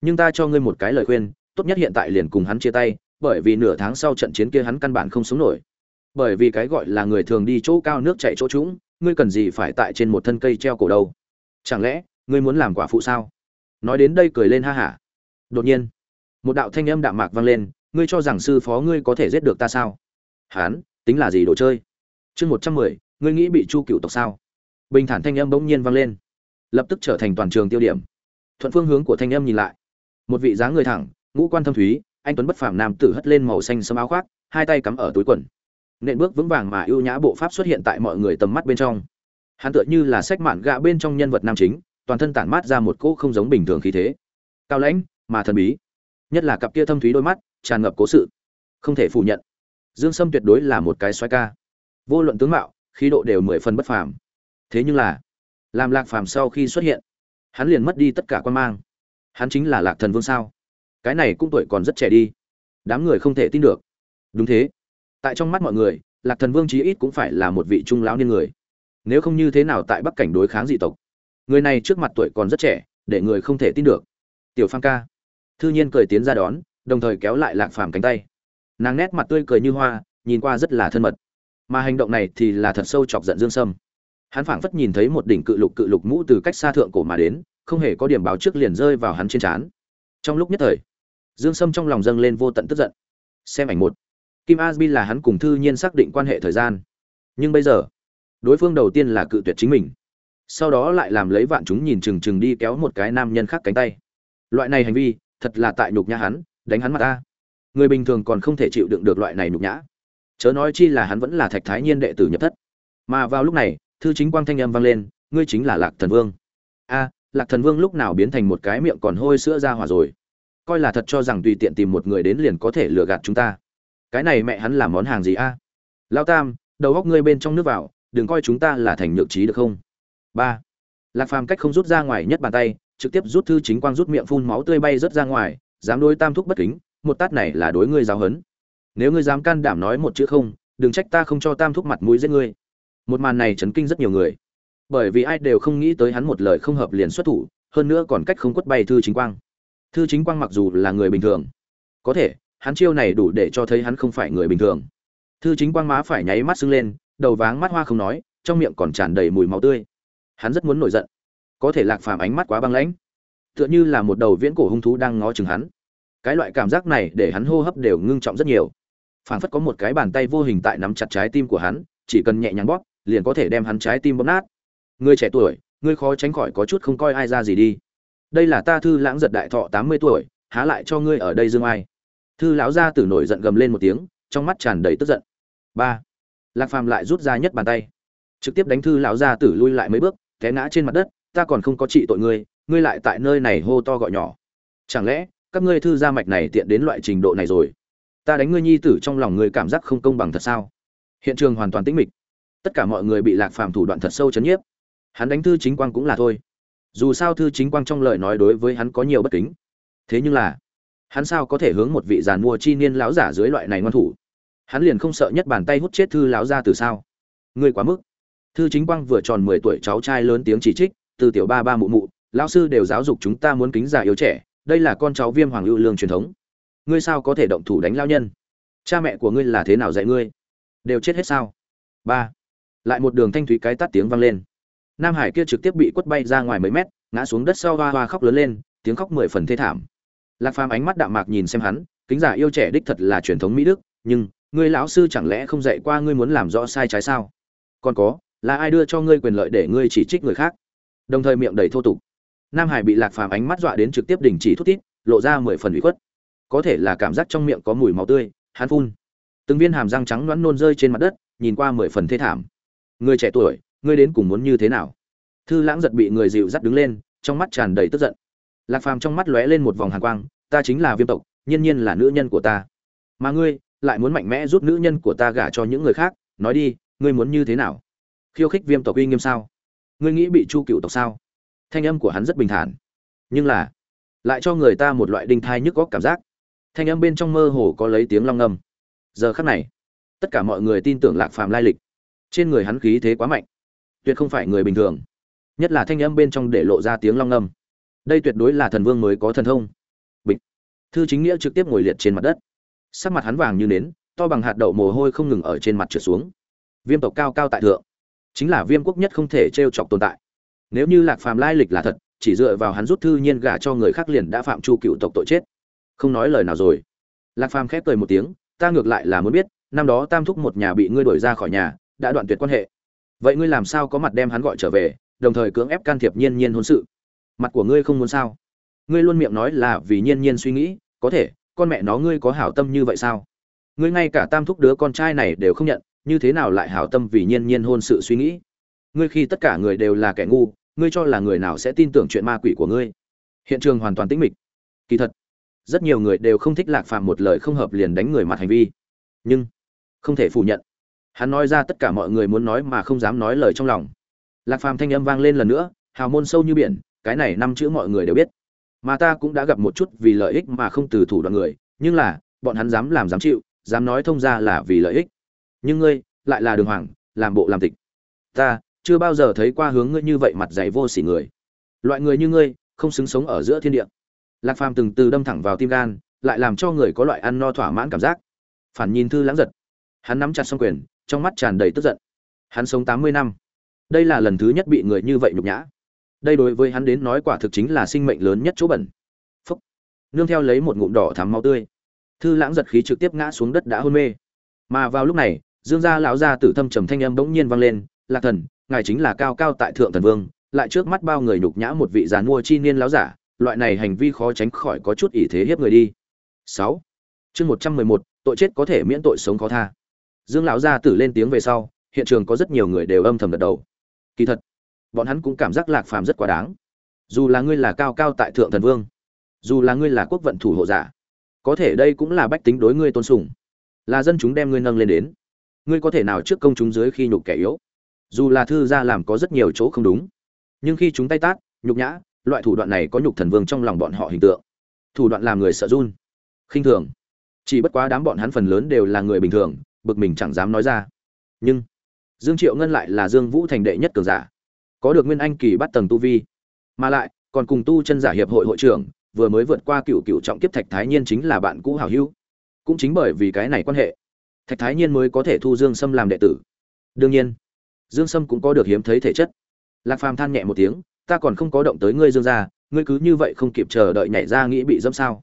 Nhưng ta cho ngươi một cái lời khuyên, tốt nhất hiện tại liền cùng hắn chia tay bởi vì nửa tháng sau trận chiến kia hắn căn bản không sống nổi. Bởi vì cái gọi là người thường đi chỗ cao nước chạy chỗ trũng, ngươi cần gì phải tại trên một thân cây treo cổ đâu? Chẳng lẽ, ngươi muốn làm quả phụ sao? Nói đến đây cười lên ha hả. Đột nhiên, một đạo thanh âm đạm mạc vang lên, ngươi cho rằng sư phó ngươi có thể giết được ta sao? Hán, tính là gì đồ chơi? Chương một trăm mười, ngươi nghĩ bị chu cựu tộc sao? Bình thản thanh âm bỗng nhiên vang lên, lập tức trở thành toàn trường tiêu điểm. Thuận phương hướng của thanh âm nhìn lại. Một vị dáng người thẳng, ngũ quan thâm thúy anh tuấn bất phàm nam tử hất lên màu xanh sẫm áo khoác, hai tay cắm ở túi quần. Nện bước vững vàng mà ưu nhã bộ pháp xuất hiện tại mọi người tầm mắt bên trong. Hắn tựa như là sách mạn gạ bên trong nhân vật nam chính, toàn thân tản mát ra một cỗ không giống bình thường khí thế. Cao lãnh, mà thần bí. Nhất là cặp kia thâm thúy đôi mắt, tràn ngập cố sự. Không thể phủ nhận. Dương sâm tuyệt đối là một cái xoái ca. Vô luận tướng mạo, khí độ đều mười phần bất phàm. Thế nhưng là, làm lạc phàm sau khi xuất hiện, hắn liền mất đi tất cả quan mang. Hắn chính là lạc thần vương sao? Cái này cũng tuổi còn rất trẻ đi. Đám người không thể tin được. Đúng thế. Tại trong mắt mọi người, lạc thần vương chí ít cũng phải là một vị trung lão niên người. Nếu không như thế nào tại bắc cảnh đối kháng dị tộc? Người này trước mặt tuổi còn rất trẻ, để người không thể tin được. Tiểu phang ca. Thư nhiên cười tiến ra đón, đồng thời kéo lại lạc phàm cánh tay. Nàng nét mặt tươi cười như hoa, nhìn qua rất là thân mật. Mà hành động này thì là thật sâu chọc giận dương sâm. Hắn phảng phất nhìn thấy một đỉnh cự lục cự lục mũ từ cách xa thượng cổ mà đến, không hề có điểm báo trước liền rơi vào hắn trên trán. Trong lúc nhất thời dương sâm trong lòng dâng lên vô tận tức giận. Xem ảnh một. Kim asbi là hắn cùng thư nhiên xác định quan hệ thời gian. Nhưng bây giờ, đối phương đầu tiên là cự tuyệt chính mình. Sau đó lại làm lấy vạn chúng nhìn chừng chừng đi kéo một cái nam nhân khác cánh tay. Loại này hành vi, thật là tại nhục nhã hắn, đánh hắn mặt ta. Người bình thường còn không thể chịu đựng được loại này nhục nhã. Chớ nói chi là hắn vẫn là thạch thái nhiên đệ tử nhập thất. Mà vào lúc này, thư chính quang thanh âm vang lên, ngươi chính là lạc thần vương. A, lạc thần vương lúc nào biến thành một cái miệng còn hôi sữa ra hỏa rồi? Coi là thật cho rằng tùy tiện tìm một người đến liền có thể lừa gạt chúng ta. Cái này mẹ hắn làm món hàng gì a? Lao tam, đầu góc ngươi bên trong nước vào, đừng coi chúng ta là thành nhược trí được không? Ba. Lạc phàm cách không rút ra ngoài nhất bàn tay, trực tiếp rút thư chính quang rút miệng phun máu tươi bay rớt ra ngoài, dám đối tam thúc bất kính, một tát này là đối ngươi giáo hấn nếu ngươi dám can đảm nói một chữ không, đừng trách ta không cho tam thúc mặt mũi giết ngươi. Một màn này chấn kinh rất nhiều người. Bởi vì ai đều không nghĩ tới hắn một lời không hợp liền xuất thủ, hơn nữa còn cách không quất bay thư chính quang thư chính quang mặc dù là người bình thường, có thể, hắn chiêu này đủ để cho thấy hắn không phải người bình thường. Thư chính quang má phải nháy mắt sưng lên, đầu váng mắt hoa không nói, trong miệng còn tràn đầy mùi máu tươi. Hắn rất muốn nổi giận. Có thể lạc phàm ánh mắt quá băng lãnh, tựa như là một đầu viễn cổ hung thú đang ngó chừng hắn. Cái loại cảm giác này để hắn hô hấp đều ngưng trọng rất nhiều. Phảng phất có một cái bàn tay vô hình tại nắm chặt trái tim của hắn, chỉ cần nhẹ nhàng bóp, liền có thể đem hắn trái tim bóp nát. Người trẻ tuổi, ngươi khó tránh khỏi có chút không coi ai ra gì đi đây là ta thư lãng giật đại thọ tám mươi tuổi, há lại cho ngươi ở đây dương ai. Thư lão gia tử nổi giận gầm lên một tiếng, trong mắt tràn đầy tức giận. Ba. Lạc phàm lại rút ra nhất bàn tay. Trực tiếp đánh thư lão gia tử lui lại mấy bước, té ngã trên mặt đất, ta còn không có trị tội ngươi ngươi lại tại nơi này hô to gọi nhỏ. Chẳng lẽ, các ngươi thư gia mạch này tiện đến loại trình độ này rồi? Ta đánh ngươi nhi tử trong lòng ngươi cảm giác không công bằng thật sao? Hiện trường hoàn toàn tĩnh mịch. Tất cả mọi người bị lạc phàm thủ đoạn thật sâu chấn nhiếp. Hắn đánh thư chính quang cũng là thôi dù sao thư chính quang trong lời nói đối với hắn có nhiều bất kính. Thế nhưng là, hắn sao có thể hướng một vị giàn mua chi niên láo giả dưới loại này ngoan thủ? Hắn liền không sợ nhất bàn tay hút chết thư láo ra từ sao? Ngươi quá mức. Thư chính quang vừa tròn mười tuổi cháu trai lớn tiếng chỉ trích, từ tiểu ba ba mụ mụ, lão sư đều giáo dục chúng ta muốn kính già yếu trẻ, đây là con cháu viêm hoàng ưu lương truyền thống. Ngươi sao có thể động thủ đánh lao nhân? Cha mẹ của ngươi là thế nào dạy ngươi? Đều chết hết sao? Ba. Lại một đường thanh thúy cái tắt tiếng vang lên nam hải kia trực tiếp bị quất bay ra ngoài mấy mét, ngã xuống đất sau hoa hoa khóc lớn lên, tiếng khóc mười phần thê thảm. Lạc phàm ánh mắt đạm mạc nhìn xem hắn, kính giả yêu trẻ đích thật là truyền thống mỹ đức, nhưng, ngươi lão sư chẳng lẽ không dạy qua ngươi muốn làm rõ sai trái sao? Còn có, là ai đưa cho ngươi quyền lợi để ngươi chỉ trích người khác? Đồng thời miệng đầy thô tục. Nam hải bị lạc phàm ánh mắt dọa đến trực tiếp đình chỉ thút tít lộ ra mười phần ủy khuất. Có thể là cảm giác trong miệng có mùi máu tươi, hắn phun. Từng viên hàm răng trắng loãng nôn rơi trên mặt đất, nhìn qua mười phần thê thảm. Người trẻ tuổi ngươi đến cùng muốn như thế nào? Thư lãng giật bị người dịu dắt đứng lên, trong mắt tràn đầy tức giận. Lạc phàm trong mắt lóe lên một vòng hàn quang, ta chính là viêm tộc, nhiên nhiên là nữ nhân của ta. Mà ngươi, lại muốn mạnh mẽ giúp nữ nhân của ta gả cho những người khác, nói đi, ngươi muốn như thế nào? Khiêu khích viêm tộc uy nghiêm sao? Ngươi nghĩ bị chu cựu tộc sao? Thanh âm của hắn rất bình thản. Nhưng là, lại cho người ta một loại đinh thai nhức góc cảm giác. Thanh âm bên trong mơ hồ có lấy tiếng long ngâm. Giờ khắc này, tất cả mọi người tin tưởng lạc phàm lai lịch. Trên người hắn khí thế quá mạnh tuyệt không phải người bình thường. Nhất là thanh âm bên trong để lộ ra tiếng long ngâm. Đây tuyệt đối là thần vương mới có thần thông. Bịch. Thư chính nghĩa trực tiếp ngồi liệt trên mặt đất. Sắc mặt hắn vàng như nến, to bằng hạt đậu mồ hôi không ngừng ở trên mặt trượt xuống. Viêm tộc cao cao tại thượng. Chính là viêm quốc nhất không thể t r e o chọc tồn tại. Nếu như lạc phàm lai lịch là thật, chỉ dựa vào hắn rút thư nhiên gả cho người khác liền đã phạm chu cựu tộc tội chết. Không nói lời nào rồi. Lạc phàm khép cười một tiếng, ta ngược lại là muốn biết, năm đó tam thúc một nhà bị ngươi đuổi ra khỏi nhà, đã đoạn tuyệt quan hệ vậy ngươi làm sao có mặt đem hắn gọi trở về, đồng thời cưỡng ép can thiệp nhiên nhiên hôn sự? Mặt của ngươi không muốn sao? Ngươi luôn miệng nói là vì nhiên nhiên suy nghĩ, có thể, con mẹ nó ngươi có hảo tâm như vậy sao? Ngươi ngay cả tam thúc đứa con trai này đều không nhận, như thế nào lại hảo tâm vì nhiên nhiên hôn sự suy nghĩ? Ngươi khi tất cả người đều là kẻ ngu, ngươi cho là người nào sẽ tin tưởng chuyện ma quỷ của ngươi? Hiện trường hoàn toàn tĩnh mịch. Kỳ thật, rất nhiều người đều không thích lạc phạm một lời không hợp liền đánh người mặt hành vi. Nhưng, không thể phủ nhận hắn nói ra tất cả mọi người muốn nói mà không dám nói lời trong lòng. Lạc phàm thanh âm vang lên lần nữa, hào môn sâu như biển, cái này năm chữ mọi người đều biết. Mà ta cũng đã gặp một chút vì lợi ích mà không từ thủ đoạn người, nhưng là, bọn hắn dám làm dám chịu, dám nói thông ra là vì lợi ích. Nhưng ngươi, lại là đường hoàng, làm bộ làm tịch. Ta, chưa bao giờ thấy qua hướng ngươi như vậy mặt dày vô sỉ người. Loại người như ngươi, không xứng sống ở giữa thiên địa. Lạc phàm từng từ đâm thẳng vào tim gan, lại làm cho người có loại ăn no thỏa mãn cảm giác. Phản nhìn thư lãng giật. Hắn nắm chặt xong quyền trong mắt tràn đầy tức giận. Hắn sống tám mươi năm. Đây là lần thứ nhất bị người như vậy nhục nhã. Đây đối với hắn đến nói quả thực chính là sinh mệnh lớn nhất chỗ bẩn. Phúc. Nương theo lấy một ngụm đỏ thắm máu tươi. Thư lãng giật khí trực tiếp ngã xuống đất đã hôn mê. Mà vào lúc này, dương gia lão gia tử thâm trầm thanh âm bỗng nhiên vang lên, lạc thần, ngài chính là cao cao tại thượng thần vương, lại trước mắt bao người nhục nhã một vị giàn mua chi niên lão giả, loại này hành vi khó tránh khỏi có chút ỷ thế hiếp người đi. Sáu. Chương một trăm mười một, tội chết có thể miễn tội sống khó tha dương lão gia tử lên tiếng về sau, hiện trường có rất nhiều người đều âm thầm gật đầu. Kỳ thật, bọn hắn cũng cảm giác lạc phàm rất quá đáng. Dù là ngươi là cao cao tại thượng thần vương, dù là ngươi là quốc vận thủ hộ giả, có thể đây cũng là bách tính đối ngươi tôn sùng. Là dân chúng đem ngươi nâng lên đến. Ngươi có thể nào trước công chúng dưới khi nhục kẻ yếu? Dù là thư gia làm có rất nhiều chỗ không đúng, nhưng khi chúng tay tát, nhục nhã, loại thủ đoạn này có nhục thần vương trong lòng bọn họ hình tượng. Thủ đoạn làm người sợ run. Khinh thường. Chỉ bất quá đám bọn hắn phần lớn đều là người bình thường bực mình chẳng dám nói ra. Nhưng, dương triệu ngân lại là dương vũ thành đệ nhất cường giả, có được nguyên anh kỳ bắt tầng tu vi. Mà lại, còn cùng tu chân giả hiệp hội hội trưởng, vừa mới vượt qua cựu cựu trọng kiếp thạch thái nhiên chính là bạn cũ hảo hữu. Cũng chính bởi vì cái này quan hệ, thạch thái nhiên mới có thể thu dương sâm làm đệ tử. Đương nhiên, dương sâm cũng có được hiếm thấy thể chất. Lạc phàm than nhẹ một tiếng, ta còn không có động tới ngươi dương gia, ngươi cứ như vậy không kịp chờ đợi nhảy ra nghĩ bị dâm sao?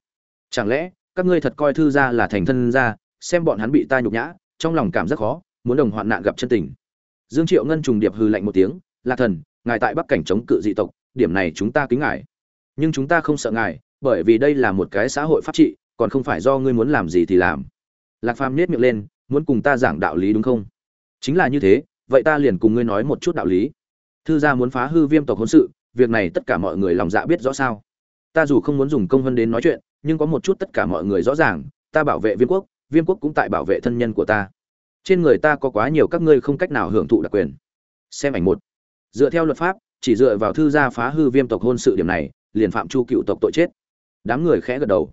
Chẳng lẽ các ngươi thật coi thư gia là thành thân gia, xem bọn hắn bị ta nhục nhã trong lòng cảm giác khó, muốn đồng hoạn nạn gặp chân tình. Dương triệu ngân trùng điệp hư lạnh một tiếng, lạc thần, ngài tại bắc cảnh chống cự dị tộc, điểm này chúng ta kính ngài. Nhưng chúng ta không sợ ngài, bởi vì đây là một cái xã hội pháp trị, còn không phải do ngươi muốn làm gì thì làm. Lạc phàm nết miệng lên, muốn cùng ta giảng đạo lý đúng không? Chính là như thế, vậy ta liền cùng ngươi nói một chút đạo lý. Thư gia muốn phá hư viêm tộc hôn sự, việc này tất cả mọi người lòng dạ biết rõ sao. Ta dù không muốn dùng công vân đến nói chuyện, nhưng có một chút tất cả mọi người rõ ràng, ta bảo vệ viêm quốc viêm quốc cũng tại bảo vệ thân nhân của ta. Trên người ta có quá nhiều các ngươi không cách nào hưởng thụ đặc quyền. Xem ảnh một. Dựa theo luật pháp, chỉ dựa vào thư gia phá hư viêm tộc hôn sự điểm này, liền phạm chu cựu tộc tội chết. Đám người khẽ gật đầu.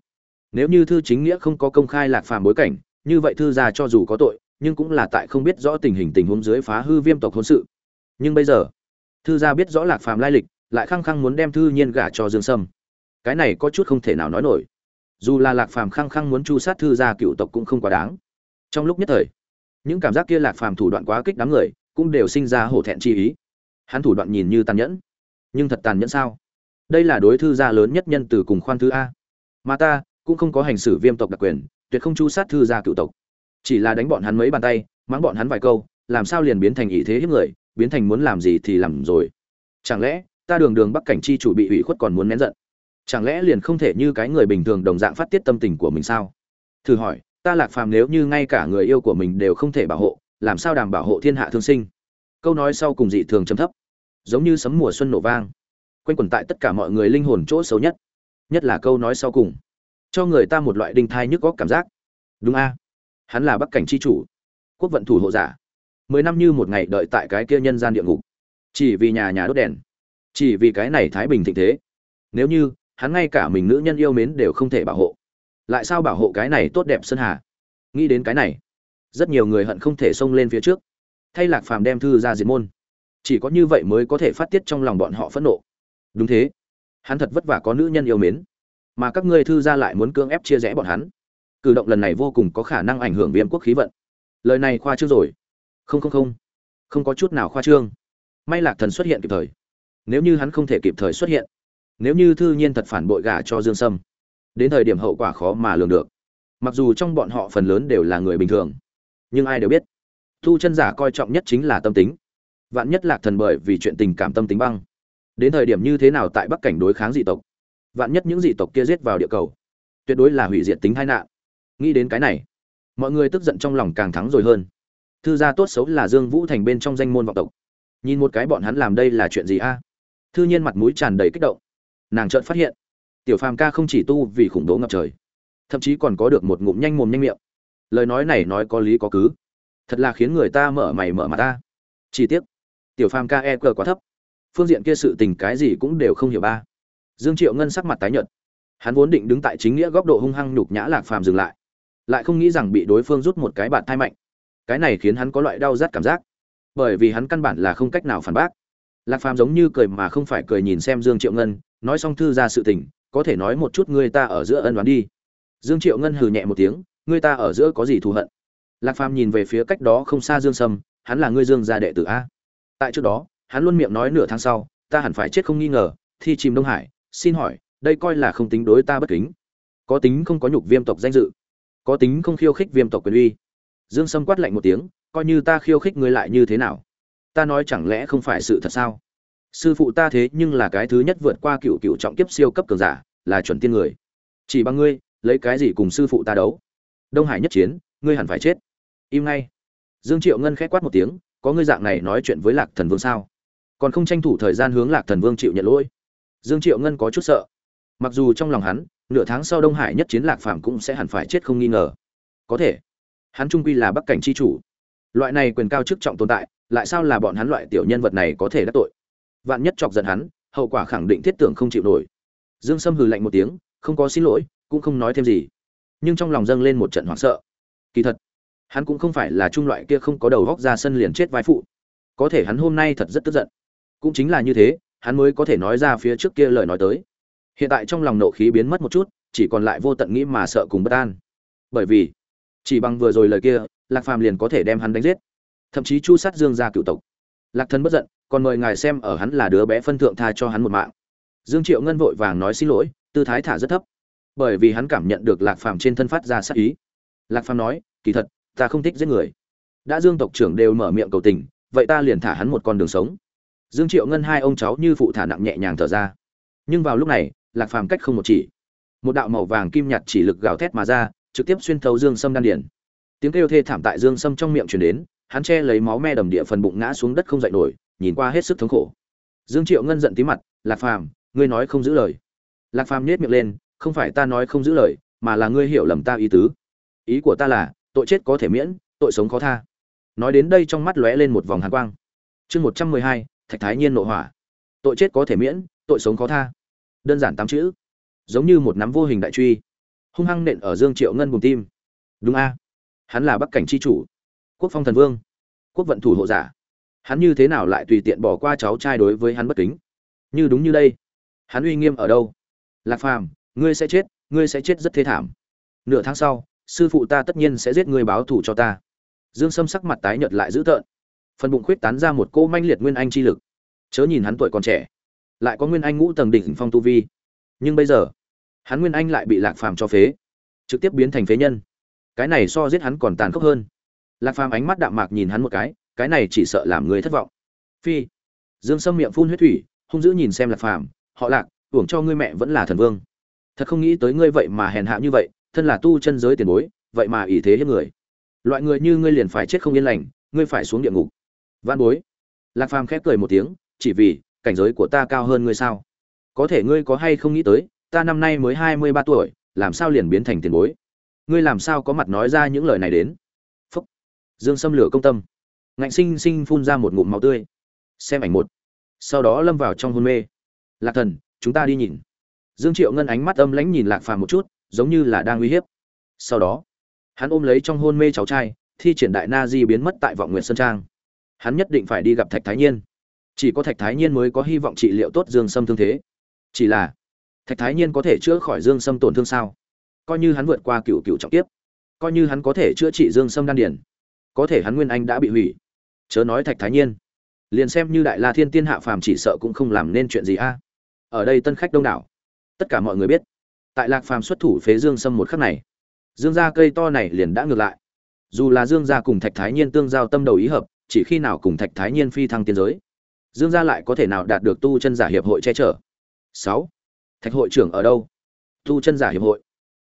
Nếu như thư chính nghĩa không có công khai lạc phàm bối cảnh, như vậy thư gia cho dù có tội, nhưng cũng là tại không biết rõ tình hình tình huống dưới phá hư viêm tộc hôn sự. Nhưng bây giờ, thư gia biết rõ lạc phàm lai lịch, lại khăng khăng muốn đem thư nhiên gả cho dương sâm. Cái này có chút không thể nào nói nổi dù là lạc phàm khăng khăng muốn chu sát thư gia cựu tộc cũng không quá đáng. Trong lúc nhất thời, những cảm giác kia lạc phàm thủ đoạn quá kích đám người cũng đều sinh ra hổ thẹn chi ý. Hắn thủ đoạn nhìn như tàn nhẫn, nhưng thật tàn nhẫn sao? Đây là đối thư gia lớn nhất nhân từ cùng khoan thứ a. Mà ta cũng không có hành xử viêm tộc đặc quyền, tuyệt không chu sát thư gia cựu tộc. Chỉ là đánh bọn hắn mấy bàn tay, mắng bọn hắn vài câu, làm sao liền biến thành ý thế hiếp người, biến thành muốn làm gì thì làm rồi. Chẳng lẽ ta đường đường bắc cảnh chi chủ bị ủy khuất còn muốn nén giận? Chẳng lẽ liền không thể như cái người bình thường đồng dạng phát tiết tâm tình của mình sao? Thử hỏi, ta lạc phàm nếu như ngay cả người yêu của mình đều không thể bảo hộ, làm sao đảm bảo hộ thiên hạ thương sinh? Câu nói sau cùng dị thường chấm thấp, giống như sấm mùa xuân nổ vang, quanh quẩn tại tất cả mọi người linh hồn chỗ xấu nhất. Nhất là câu nói sau cùng, cho người ta một loại đinh thai nhức góc cảm giác. Đúng a, hắn là bắc cảnh c h i chủ, quốc vận thủ hộ giả, mười năm như một ngày đợi tại cái kia nhân gian địa ngục. Chỉ vì nhà nhà đốt đèn, chỉ vì cái này thái bình thịnh thế. Nếu như hắn ngay cả mình nữ nhân yêu mến đều không thể bảo hộ. Lại sao bảo hộ cái này tốt đẹp sơn hà? Nghĩ đến cái này, rất nhiều người hận không thể xông lên phía trước. Thay lạc phàm đem thư ra diệt môn. Chỉ có như vậy mới có thể phát tiết trong lòng bọn họ phẫn nộ. Đúng thế, hắn thật vất vả có nữ nhân yêu mến, mà các ngươi thư ra lại muốn cưỡng ép chia rẽ bọn hắn. Cử động lần này vô cùng có khả năng ảnh hưởng viêm quốc khí vận. Lời này khoa trương rồi. Không không không. Không có chút nào khoa trương. May lạc thần xuất hiện kịp thời. Nếu như hắn không thể kịp thời xuất hiện nếu như thư nhiên thật phản bội gả cho dương sâm, đến thời điểm hậu quả khó mà lường được. Mặc dù trong bọn họ phần lớn đều là người bình thường, nhưng ai đều biết, thu chân giả coi trọng nhất chính là tâm tính. Vạn nhất lạc thần bởi vì chuyện tình cảm tâm tính băng, đến thời điểm như thế nào tại bắc cảnh đối kháng dị tộc, vạn nhất những dị tộc kia giết vào địa cầu, tuyệt đối là hủy diệt tính tai nạn. Nghĩ đến cái này, mọi người tức giận trong lòng càng thắng rồi hơn. Thư gia tốt xấu là dương vũ thành bên trong danh môn vọng tộc. Nhìn một cái bọn hắn làm đây là chuyện gì a? Thư nhiên mặt mũi tràn đầy kích động nàng chợt phát hiện, tiểu phàm ca không chỉ tu vì khủng bố ngập trời, thậm chí còn có được một ngụm nhanh mồm nhanh miệng. Lời nói này nói có lý có cứ. Thật là khiến người ta mở mày mở mặt ta. Chi tiết tiểu phàm ca e cờ quá thấp. Phương diện kia sự tình cái gì cũng đều không hiểu ba. Dương triệu ngân sắc mặt tái nhợt. Hắn vốn định đứng tại chính nghĩa góc độ hung hăng nhục nhã lạc phàm dừng lại. Lại không nghĩ rằng bị đối phương rút một cái bạt thai mạnh. Cái này khiến hắn có loại đau rát cảm giác. Bởi vì hắn căn bản là không cách nào phản bác. Lạc phàm giống như cười mà không phải cười nhìn xem dương triệu ngân nói xong thư ra sự tình, có thể nói một chút ngươi ta ở giữa ân đoán đi. Dương triệu ngân hừ nhẹ một tiếng ngươi ta ở giữa có gì thù hận? Lạc phàm nhìn về phía cách đó không xa dương sâm, hắn là ngươi dương gia đệ tử a. Tại trước đó, hắn luôn miệng nói nửa tháng sau, ta hẳn phải chết không nghi ngờ, thi chìm đông hải, xin hỏi, đây coi là không tính đối ta bất kính. Có tính không có nhục viêm tộc danh dự, có tính không khiêu khích viêm tộc quyền uy. Dương sâm quát lạnh một tiếng, coi như ta khiêu khích ngươi lại như thế nào? Ta nói chẳng lẽ không phải sự thật sao? Sư phụ ta thế nhưng là cái thứ nhất vượt qua cựu cựu trọng kiếp siêu cấp cường giả, là chuẩn tiên người. Chỉ bằng ngươi, lấy cái gì cùng sư phụ ta đấu? Đông hải nhất chiến, ngươi hẳn phải chết. Im ngay. Dương triệu ngân khẽ quát một tiếng, có ngươi dạng này nói chuyện với lạc thần vương sao? Còn không tranh thủ thời gian hướng lạc thần vương chịu nhận lỗi. Dương triệu ngân có chút sợ. Mặc dù trong lòng hắn, nửa tháng sau đông hải nhất chiến lạc phàm cũng sẽ hẳn phải chết không nghi ngờ. Có thể, hắn trung quy là bắc cảnh c h i chủ. Loại này quyền cao chức trọng tồn tại, lại sao là bọn hắn loại tiểu nhân vật này có thể đắc tội? Vạn nhất chọc giận hắn, hậu quả khẳng định thiết tưởng không chịu nổi. Dương sâm hừ lạnh một tiếng, không có xin lỗi, cũng không nói thêm gì. Nhưng trong lòng dâng lên một trận hoảng sợ. Kỳ thật, hắn cũng không phải là trung loại kia không có đầu góc ra sân liền chết vai phụ. Có thể hắn hôm nay thật rất tức giận. Cũng chính là như thế, hắn mới có thể nói ra phía trước kia lời nói tới. Hiện tại trong lòng nộ khí biến mất một chút, chỉ còn lại vô tận nghĩ mà sợ cùng bất an. Bởi vì, chỉ bằng vừa rồi lời kia, lạc phàm liền có thể đem hắn đánh giết. Thậm chí chu sát dương gia cựu tộc. Lạc thân bất giận còn mời ngài xem ở hắn là đứa bé phân thượng tha cho hắn một mạng. Dương triệu ngân vội vàng nói xin lỗi, tư thái thả rất thấp. Bởi vì hắn cảm nhận được lạc phàm trên thân phát ra sát ý. Lạc phàm nói, kỳ thật, ta không thích giết người. Đã dương tộc trưởng đều mở miệng cầu tình, vậy ta liền thả hắn một con đường sống. Dương triệu ngân hai ông cháu như phụ thả nặng nhẹ nhàng thở ra. Nhưng vào lúc này, lạc phàm cách không một chỉ. Một đạo màu vàng kim nhạt chỉ lực gào thét mà ra, trực tiếp xuyên thấu dương sâm đan điển tiếng kêu thê thảm tại dương sâm trong miệng chuyển đến, hắn che lấy máu me đầm địa phần bụng ngã xuống đất không dậy nổi nhìn qua hết sức thống khổ. Dương triệu ngân giận tí mặt, lạc phàm, ngươi nói không giữ lời. Lạc phàm nhếch miệng lên, không phải ta nói không giữ lời, mà là ngươi hiểu lầm ta ý tứ. Ý của ta là, tội chết có thể miễn, tội sống khó tha. Nói đến đây trong mắt lóe lên một vòng hàn quang. Chương một trăm mười hai, thạch thái nhiên nộ hỏa. Tội chết có thể miễn, tội sống khó tha. Đơn giản tám chữ. Giống như một nắm vô hình đại truy. Hung hăng nện ở dương triệu ngân buồng tim. Đúng a. Hắn là bắc cảnh c h i chủ. Quốc phong thần vương. Quốc vận thủ hộ giả hắn như thế nào lại tùy tiện bỏ qua cháu trai đối với hắn bất kính? Như đúng như đây, hắn uy nghiêm ở đâu? Lạc phàm, ngươi sẽ chết, ngươi sẽ chết rất thế thảm. Nửa tháng sau, sư phụ ta tất nhiên sẽ giết ngươi báo thù cho ta. Dương sâm sắc mặt tái nhợt lại dữ tợn. Phần bụng khuyết tán ra một cô manh liệt nguyên anh chi lực. Chớ nhìn hắn tuổi còn trẻ, lại có nguyên anh ngũ tầng đỉnh phong tu vi. Nhưng bây giờ, hắn nguyên anh lại bị lạc phàm cho phế, trực tiếp biến thành phế nhân. Cái này so giết hắn còn tàn khốc hơn. Lạc phàm ánh mắt đạm mạc nhìn hắn một cái cái này chỉ sợ làm người thất vọng. Phi. Dương sâm miệng phun huyết thủy, hung dữ nhìn xem lạc phàm, họ lạc tưởng cho ngươi mẹ vẫn là thần vương. Thật không nghĩ tới ngươi vậy mà hèn hạ như vậy, thân là tu chân giới tiền bối, vậy mà ỷ thế hiếp người. Loại người như ngươi liền phải chết không yên lành, ngươi phải xuống địa ngục. Văn bối. Lạc phàm khép cười một tiếng, chỉ vì, cảnh giới của ta cao hơn ngươi sao? Có thể ngươi có hay không nghĩ tới, ta năm nay mới hai mươi ba tuổi, làm sao liền biến thành tiền bối? Ngươi làm sao có mặt nói ra những lời này đến? Phúc. Dương xâm lửa công tâm ngạnh sinh sinh phun ra một ngụm máu tươi. Xem ảnh một. Sau đó lâm vào trong hôn mê. Lạc thần, chúng ta đi nhìn. Dương triệu ngân ánh mắt âm lãnh nhìn lạc phàm một chút, giống như là đang uy hiếp. Sau đó, hắn ôm lấy trong hôn mê cháu trai, thi triển đại na di biến mất tại vọng nguyện sơn trang. Hắn nhất định phải đi gặp thạch thái nhiên. Chỉ có thạch thái nhiên mới có hy vọng trị liệu tốt dương sâm thương thế. Chỉ là, thạch thái nhiên có thể chữa khỏi dương sâm tổn thương sao? Coi như hắn vượt qua cựu cựu trọng tiếp coi như hắn có thể chữa trị dương sâm đan điển có thể hắn nguyên anh đã bị hủy chớ nói thạch thái nhiên. Liền xem như đại la thiên tiên hạ phàm chỉ sợ cũng không làm nên chuyện gì a. Ở đây tân khách đông đảo. Tất cả mọi người biết, tại lạc phàm xuất thủ phế dương sâm một khắc này, dương gia cây to này liền đã ngược lại. Dù là dương gia cùng thạch thái nhiên tương giao tâm đầu ý hợp, chỉ khi nào cùng thạch thái nhiên phi thăng tiến giới, dương gia lại có thể nào đạt được tu chân giả hiệp hội che chở? Sáu. Thạch hội trưởng ở đâu? Tu chân giả hiệp hội.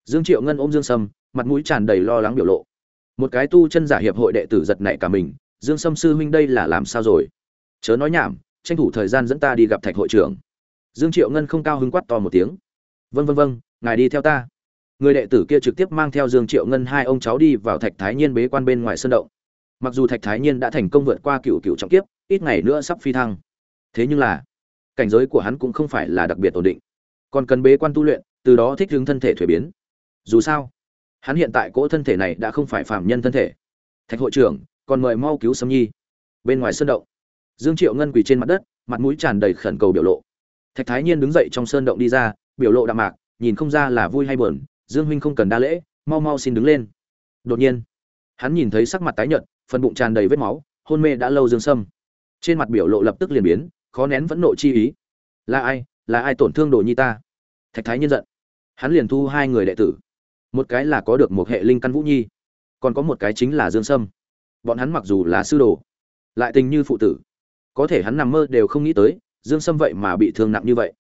Dương triệu ngân ôm dương sâm, mặt mũi tràn đầy lo lắng biểu lộ. Một cái tu chân giả hiệp hội đệ tử giật nảy cả mình dương sâm sư huynh đây là làm sao rồi? Chớ nói nhảm, tranh thủ thời gian dẫn ta đi gặp thạch hội trưởng. Dương triệu ngân không cao hứng quát to một tiếng. Vân vân vân ngài đi theo ta. Người đệ tử kia trực tiếp mang theo dương triệu ngân hai ông cháu đi vào thạch thái nhiên bế quan bên ngoài sân động. Mặc dù thạch thái nhiên đã thành công vượt qua cựu cựu trọng kiếp, ít ngày nữa sắp phi thăng. Thế nhưng là, cảnh giới của hắn cũng không phải là đặc biệt ổn định. Còn cần bế quan tu luyện, từ đó thích ứng thân thể thuế biến. Dù sao, hắn hiện tại cỗ thân thể này đã không phải phạm nhân thân thể. Thạch hội trưởng còn mời mau cứu sâm nhi. Bên ngoài sơn động, dương triệu ngân quỳ trên mặt đất, mặt mũi tràn đầy khẩn cầu biểu lộ. Thạch thái nhiên đứng dậy trong sơn động đi ra, biểu lộ đạm mạc, nhìn không ra là vui hay buồn, dương huynh không cần đa lễ, mau mau xin đứng lên. Đột nhiên, hắn nhìn thấy sắc mặt tái nhợt, phần bụng tràn đầy vết máu, hôn mê đã lâu dương sâm. Trên mặt biểu lộ lập tức liền biến, khó nén vẫn nộ chi ý. Là ai là ai tổn thương đồ nhi ta? Thạch thái nhiên giận. Hắn liền thu hai người đệ tử. Một cái là có được một hệ linh căn vũ nhi, còn có một cái chính là dương sâm bọn hắn mặc dù là sư đồ, lại tình như phụ tử. Có thể hắn nằm mơ đều không nghĩ tới, dương sâm vậy mà bị thương nặng như vậy.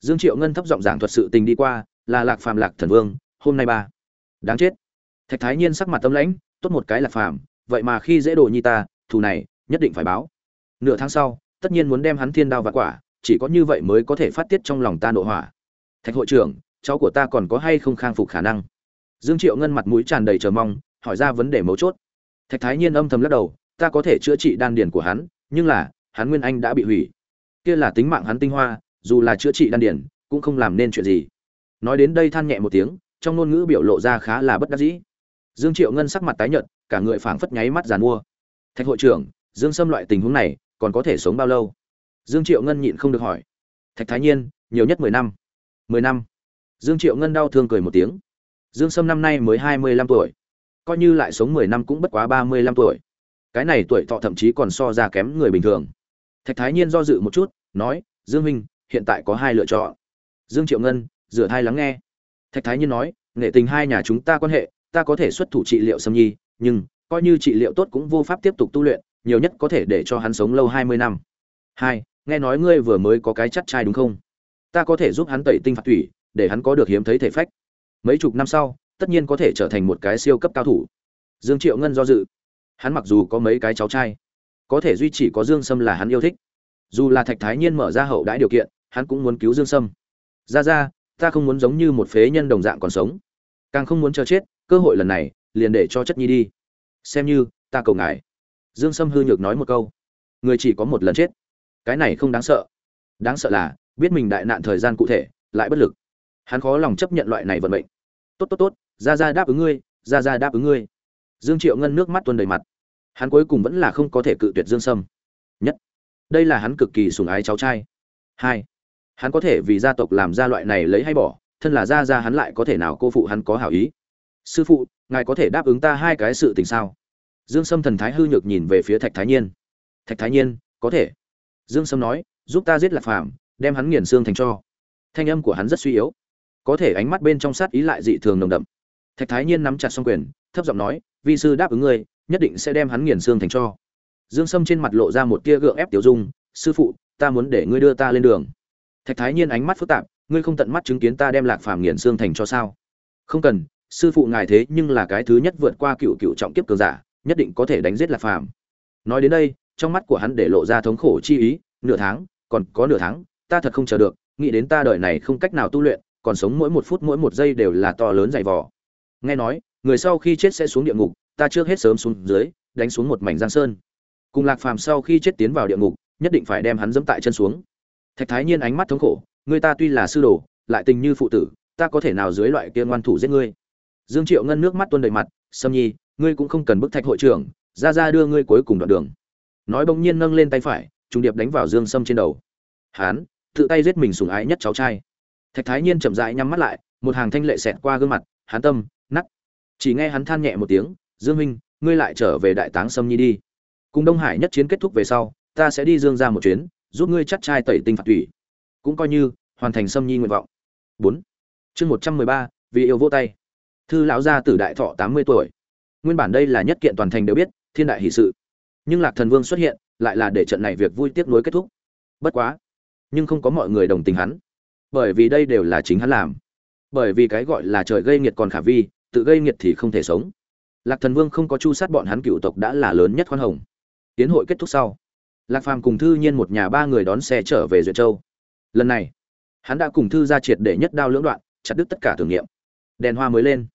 Dương triệu ngân thấp giọng giảng thuật sự tình đi qua, là lạc phàm lạc thần vương, hôm nay ba. Đáng chết. Thạch thái nhiên sắc mặt tâm lãnh, tốt một cái lạc phàm, vậy mà khi dễ đồ nhi ta, thù này, nhất định phải báo. Nửa tháng sau, tất nhiên muốn đem hắn thiên đao và quả, chỉ có như vậy mới có thể phát tiết trong lòng ta nội hỏa. Thạch hội trưởng, cháu của ta còn có hay không khang phục khả năng? Dương triệu ngân mặt mũi tràn đầy chờ mong, hỏi ra vấn đề mấu chốt thạch thái nhiên âm thầm lắc đầu, ta có thể chữa trị đan điền của hắn, nhưng là, hắn nguyên anh đã bị hủy. Kia là tính mạng hắn tinh hoa, dù là chữa trị đan điền, cũng không làm nên chuyện gì. Nói đến đây than nhẹ một tiếng, trong ngôn ngữ biểu lộ ra khá là bất đắc dĩ. Dương triệu ngân sắc mặt tái nhợt, cả người phảng phất nháy mắt giàn mua. Thạch hội trưởng, dương xâm loại tình huống này, còn có thể sống bao lâu? Dương triệu ngân nhịn không được hỏi. Thạch thái nhiên, nhiều nhất mười năm. Mười năm? Dương triệu ngân đau thương cười một tiếng. Dương sâm năm nay mới hai mươi lăm tuổi coi như lại sống mười năm cũng bất quá ba mươi lăm tuổi. Cái này tuổi thọ thậm chí còn so ra kém người bình thường. Thạch thái nhiên do dự một chút, nói, dương minh hiện tại có hai lựa chọn. Dương triệu ngân, rửa thai lắng nghe. Thạch thái nhiên nói, nghệ tình hai nhà chúng ta quan hệ, ta có thể xuất thủ trị liệu Sâm nhi, nhưng coi như trị liệu tốt cũng vô pháp tiếp tục tu luyện, nhiều nhất có thể để cho hắn sống lâu hai mươi năm. Hai, nghe nói ngươi vừa mới có cái chắc trai đúng không? Ta có thể giúp hắn tẩy tinh phạt thủy, để hắn có được hiếm thấy thể phách. Mấy chục năm sau tất nhiên có thể trở thành một cái siêu cấp cao thủ. Dương triệu ngân do dự. Hắn mặc dù có mấy cái cháu trai, có thể duy chỉ có dương sâm là hắn yêu thích. Dù là thạch thái nhiên mở ra hậu đãi điều kiện, hắn cũng muốn cứu dương sâm. Ra ra, ta không muốn giống như một phế nhân đồng dạng còn sống. Càng không muốn cho chết, cơ hội lần này, liền để cho chất nhi đi. Xem như, ta cầu ngài. Dương sâm hư nhược nói một câu. Người chỉ có một lần chết. Cái này không đáng sợ. Đáng sợ là, biết mình đại nạn thời gian cụ thể, lại bất lực. Hắn khó lòng chấp nhận loại này vận mệnh. Tốt tốt tốt ra ra đáp ứng ngươi, ra ra đáp ứng ngươi. Dương triệu ngân nước mắt tuôn đầy mặt. Hắn cuối cùng vẫn là không có thể cự tuyệt dương sâm. Nhất, đây là hắn cực kỳ sùng ái cháu trai. Hai, hắn có thể vì gia tộc làm ra loại này lấy hay bỏ, thân là ra ra hắn lại có thể nào cô phụ hắn có hảo ý? Sư phụ, ngài có thể đáp ứng ta hai cái sự tình sao? Dương sâm thần thái hư nhược nhìn về phía thạch thái nhiên. Thạch thái nhiên, có thể. Dương sâm nói, giúp ta giết lạc phàm, đem hắn nghiền xương thành cho. Thanh âm của hắn rất suy yếu. Có thể ánh mắt bên trong sát ý lại dị thường nồng đậm thạch thái nhiên nắm chặt song quyền, thấp giọng nói, vi sư đáp ứng ngươi, nhất định sẽ đem hắn nghiền xương thành cho. Dương sâm trên mặt lộ ra một tia gượng ép tiểu dung, sư phụ, ta muốn để ngươi đưa ta lên đường. Thạch thái nhiên ánh mắt phức tạp, ngươi không tận mắt chứng kiến ta đem lạc phàm nghiền xương thành cho sao? Không cần, sư phụ ngài thế nhưng là cái thứ nhất vượt qua cựu cựu trọng kiếp cường giả, nhất định có thể đánh giết lạc phàm. Nói đến đây, trong mắt của hắn để lộ ra thống khổ chi ý, nửa tháng, còn có nửa tháng, ta thật không chờ được, nghĩ đến ta đời này không cách nào tu luyện, còn sống mỗi một phút mỗi một giây đều là to lớn dày vò nghe nói, người sau khi chết sẽ xuống địa ngục, ta trước hết sớm xuống dưới, đánh xuống một mảnh giang sơn. Cùng lạc phàm sau khi chết tiến vào địa ngục, nhất định phải đem hắn dẫm tại chân xuống. Thạch thái nhiên ánh mắt thống khổ, người ta tuy là sư đồ, lại tình như phụ tử, ta có thể nào dưới loại kia ngoan thủ giết ngươi? Dương triệu ngân nước mắt tuôn đầy mặt, sâm nhi, ngươi cũng không cần bức thạch hội trưởng, ra ra đưa ngươi cuối cùng đoạn đường. Nói bỗng nhiên nâng lên tay phải, trùng điệp đánh vào dương sâm trên đầu. Hán, tự tay giết mình sủng ái nhất cháu trai. Thạch thái nhiên chậm rãi nhắm mắt lại, một hàng thanh lệ xẹt qua gương mặt, hán tâm nắc. Chỉ nghe hắn than nhẹ một tiếng, dương minh ngươi lại trở về đại táng sâm nhi đi. Cùng đông hải nhất chiến kết thúc về sau, ta sẽ đi dương ra một chuyến, giúp ngươi chắc trai tẩy tinh phạt thủy. Cũng coi như, hoàn thành sâm nhi nguyện vọng. Bốn. Chương một trăm mười ba, vì yêu vô tay. Thư lão gia tử đại thọ tám mươi tuổi. Nguyên bản đây là nhất kiện toàn thành đều biết, thiên đại hỷ sự. Nhưng lạc thần vương xuất hiện, lại là để trận này việc vui tiếc nuối kết thúc. Bất quá, nhưng không có mọi người đồng tình hắn. Bởi vì đây đều là chính hắn làm. Bởi vì cái gọi là trời gây nghiệt còn khả vi tự gây nghiệt thì không thể sống. Lạc thần vương không có chu sát bọn hắn cựu tộc đã là lớn nhất khoan hồng. Tiến hội kết thúc sau, lạc phàm cùng thư nhiên một nhà ba người đón xe trở về duyệt châu. Lần này, hắn đã cùng thư ra triệt để nhất đao lưỡng đoạn, chặt đứt tất cả thử nghiệm. đèn hoa mới lên.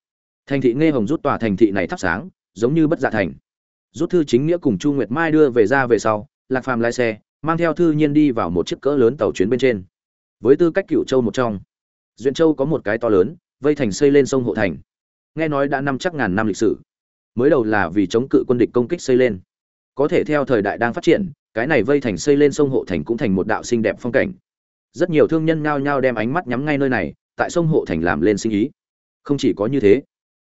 Thành thị nghe hồng rút tòa thành thị này thắp sáng, giống như bất dạ thành. Rút thư chính nghĩa cùng chu nguyệt mai đưa về ra về sau, lạc phàm lái xe, mang theo thư nhiên đi vào một chiếc cỡ lớn tàu chuyến bên trên. Với tư cách cựu châu một trong, duyện châu có một cái to lớn, vây thành xây lên sông hộ thành nghe nói đã năm chắc ngàn năm lịch sử. Mới đầu là vì chống cự quân địch công kích xây lên. Có thể theo thời đại đang phát triển, cái này vây thành xây lên sông hộ thành cũng thành một đạo xinh đẹp phong cảnh. Rất nhiều thương nhân nhao nhao đem ánh mắt nhắm ngay nơi này, tại sông hộ thành làm lên sinh ý. Không chỉ có như thế,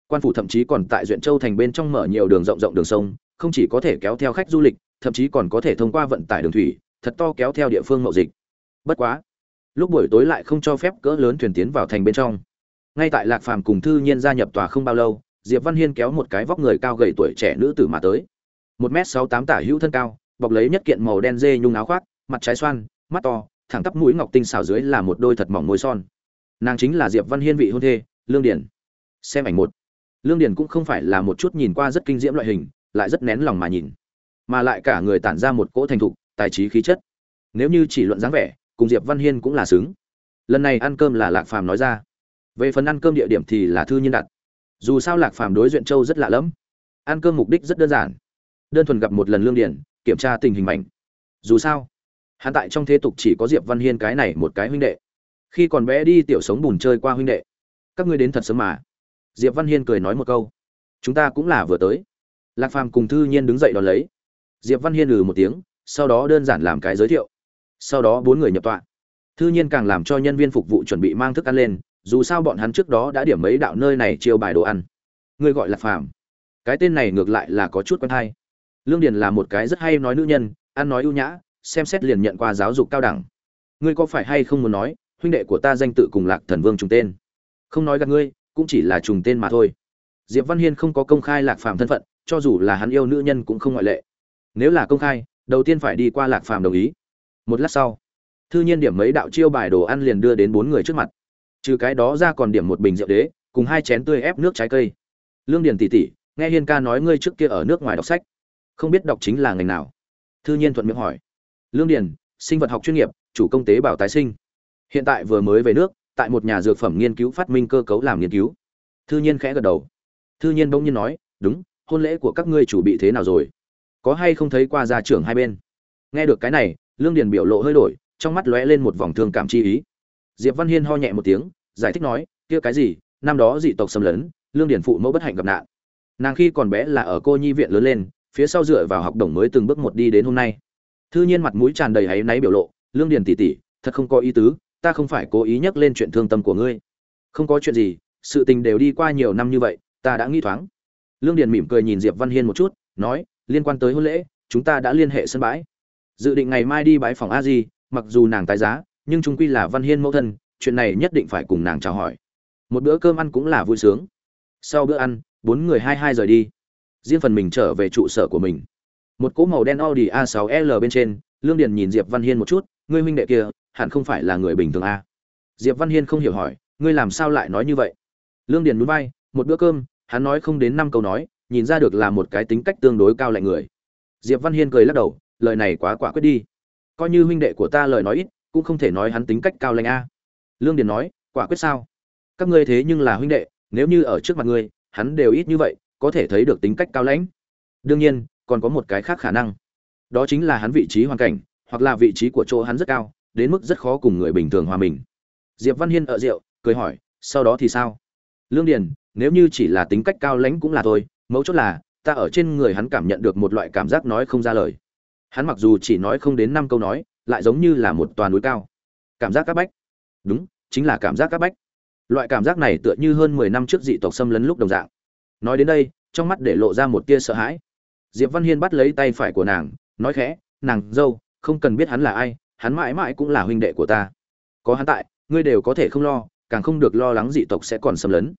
quan phủ thậm chí còn tại duyện châu thành bên trong mở nhiều đường rộng rộng đường sông, không chỉ có thể kéo theo khách du lịch, thậm chí còn có thể thông qua vận tải đường thủy, thật to kéo theo địa phương mậu dịch. Bất quá, lúc buổi tối lại không cho phép cỡ lớn thuyền tiến vào thành bên trong ngay tại lạc phàm cùng thư nhiên gia nhập tòa không bao lâu, diệp văn hiên kéo một cái vóc người cao gầy tuổi trẻ nữ tử mà tới. Một m sáu tám tả hữu thân cao, bọc lấy nhất kiện màu đen dê nhung áo khoác, mặt trái xoan, mắt to, thẳng tắp mũi ngọc tinh xào dưới là một đôi thật mỏng môi son. Nàng chính là diệp văn hiên vị hôn thê, lương điển xem ảnh một. Lương điển cũng không phải là một chút nhìn qua rất kinh diễm loại hình, lại rất nén lòng mà nhìn. Mà lại cả người tản ra một cỗ thành thục, tài trí khí chất. Nếu như chỉ luận dáng vẻ, cùng diệp văn hiên cũng là xứng. Lần này ăn cơm là lạc phàm nói ra về phần ăn cơm địa điểm thì là thư nhiên đặt dù sao lạc phàm đối duyện châu rất lạ lẫm. Ăn cơm mục đích rất đơn giản. Đơn thuần gặp một lần lương điển kiểm tra tình hình mạnh dù sao, hắn tại trong thế tục chỉ có diệp văn hiên cái này một cái huynh đệ. Khi còn bé đi tiểu sống bùn chơi qua huynh đệ. Các ngươi đến thật sớm mà. Diệp văn hiên cười nói một câu. Chúng ta cũng là vừa tới. Lạc phàm cùng thư nhiên đứng dậy đón lấy. Diệp văn hiên lừ một tiếng, sau đó đơn giản làm cái giới thiệu. Sau đó bốn người nhập tọa. Thư nhiên càng làm cho nhân viên phục vụ chuẩn bị mang thức ăn lên dù sao bọn hắn trước đó đã điểm mấy đạo nơi này chiêu bài đồ ăn. Ngươi gọi là phàm. Cái tên này ngược lại là có chút quen hay. Lương điền là một cái rất hay nói nữ nhân, ăn nói ưu nhã, xem xét liền nhận qua giáo dục cao đẳng. Ngươi có phải hay không muốn nói, huynh đệ của ta danh tự cùng lạc thần vương trùng tên? Không nói gặp ngươi, cũng chỉ là trùng tên mà thôi. Diệp văn hiên không có công khai lạc phàm thân phận, cho dù là hắn yêu nữ nhân cũng không ngoại lệ. Nếu là công khai, đầu tiên phải đi qua lạc phàm đồng ý. Một lát sau, thư nhiên điểm mấy đạo chiêu bài đồ ăn liền đưa đến bốn người trước mặt trừ cái đó ra còn điểm một bình rượu đế, cùng hai chén tươi ép nước trái cây. Lương điền tỷ tỷ, nghe hiên ca nói ngươi trước kia ở nước ngoài đọc sách. Không biết đọc chính là ngành nào? Thư nhiên thuận miệng hỏi. Lương điền, sinh vật học chuyên nghiệp, chủ công tế bảo tái sinh. Hiện tại vừa mới về nước, tại một nhà dược phẩm nghiên cứu phát minh cơ cấu làm nghiên cứu. Thư nhiên khẽ gật đầu. Thư nhiên bỗng nhiên nói, đúng, hôn lễ của các ngươi chủ bị thế nào rồi? Có hay không thấy qua gia trưởng hai bên? Nghe được cái này, lương điền biểu lộ hơi đổi, trong mắt lóe lên một vòng thương cảm chi ý diệp văn hiên ho nhẹ một tiếng, giải thích nói, kia cái gì? Năm đó dị tộc xâm lấn, lương điền phụ mẫu bất hạnh gặp nạn. Nàng khi còn bé là ở cô nhi viện lớn lên, phía sau dựa vào học đồng mới từng bước một đi đến hôm nay. Thư nhiên mặt mũi tràn đầy áy náy biểu lộ, lương điền tỷ tỷ, thật không có ý tứ, ta không phải cố ý nhắc lên chuyện thương tâm của ngươi. Không có chuyện gì, sự tình đều đi qua nhiều năm như vậy, ta đã nghĩ thoáng. Lương điền mỉm cười nhìn diệp văn hiên một chút, nói, liên quan tới hôn lễ, chúng ta đã liên hệ sân bãi. Dự định ngày mai đi bãi phòng a di, mặc dù nàng tái giá nhưng chúng quy là văn hiên mẫu thân, chuyện này nhất định phải cùng nàng chào hỏi. Một bữa cơm ăn cũng là vui sướng. Sau bữa ăn, bốn người hai hai rời đi. Riêng phần mình trở về trụ sở của mình. Một cỗ màu đen audi a 6 l bên trên, lương điền nhìn diệp văn hiên một chút, ngươi huynh đệ kia, hẳn không phải là người bình thường a? Diệp văn hiên không hiểu hỏi, ngươi làm sao lại nói như vậy? Lương điền núi vai, một bữa cơm, hắn nói không đến năm câu nói, nhìn ra được là một cái tính cách tương đối cao lạnh người. Diệp văn hiên cười lắc đầu, lời này quá quả quyết đi. Coi như huynh đệ của ta lời nói ít cũng không thể nói hắn tính cách cao lãnh a. Lương điền nói, quả quyết sao? Các ngươi thế nhưng là huynh đệ, nếu như ở trước mặt ngươi, hắn đều ít như vậy, có thể thấy được tính cách cao lãnh. Đương nhiên, còn có một cái khác khả năng. Đó chính là hắn vị trí hoàn cảnh, hoặc là vị trí của chỗ hắn rất cao, đến mức rất khó cùng người bình thường hòa mình. Diệp văn hiên ở rượu, cười hỏi, sau đó thì sao? Lương điền, nếu như chỉ là tính cách cao lãnh cũng là thôi, mấu chốt là, ta ở trên người hắn cảm nhận được một loại cảm giác nói không ra lời. Hắn mặc dù chỉ nói không đến năm câu nói lại giống như là một toàn núi cao. Cảm giác các bách. Đúng, chính là cảm giác các bách. Loại cảm giác này tựa như hơn mười năm trước dị tộc xâm lấn lúc đồng dạng. Nói đến đây, trong mắt để lộ ra một tia sợ hãi. Diệp văn hiên bắt lấy tay phải của nàng, nói khẽ, nàng, dâu, không cần biết hắn là ai, hắn mãi mãi cũng là huynh đệ của ta. Có hắn tại, ngươi đều có thể không lo, càng không được lo lắng dị tộc sẽ còn xâm lấn.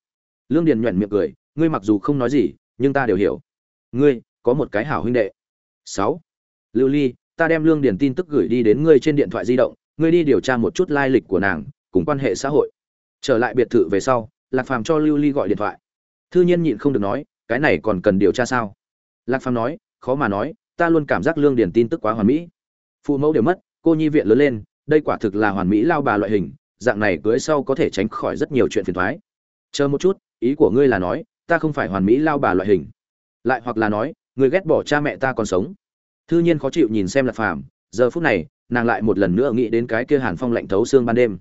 Lương điền nhuận miệng cười, ngươi mặc dù không nói gì, nhưng ta đều hiểu. Ngươi có một cái hảo huynh đệ. Sáu. Lưu ly ta đem lương điền tin tức gửi đi đến ngươi trên điện thoại di động, ngươi đi điều tra một chút lai lịch của nàng, cùng quan hệ xã hội. Trở lại biệt thự về sau, lạc phàm cho lưu ly gọi điện thoại. Thư nhiên nhịn không được nói, cái này còn cần điều tra sao? Lạc phàm nói, khó mà nói, ta luôn cảm giác lương điền tin tức quá hoàn mỹ. Phụ mẫu đều mất, cô nhi viện lớn lên, đây quả thực là hoàn mỹ lao bà loại hình, dạng này cưới sau có thể tránh khỏi rất nhiều chuyện phiền thoái chờ một chút, ý của ngươi là nói, ta không phải hoàn mỹ lao bà loại hình. Lại hoặc là nói, ngươi ghét bỏ cha mẹ ta còn sống thư nhiên khó chịu nhìn xem lạc phàm, giờ phút này, nàng lại một lần nữa nghĩ đến cái kia hàn phong lạnh thấu xương ban đêm.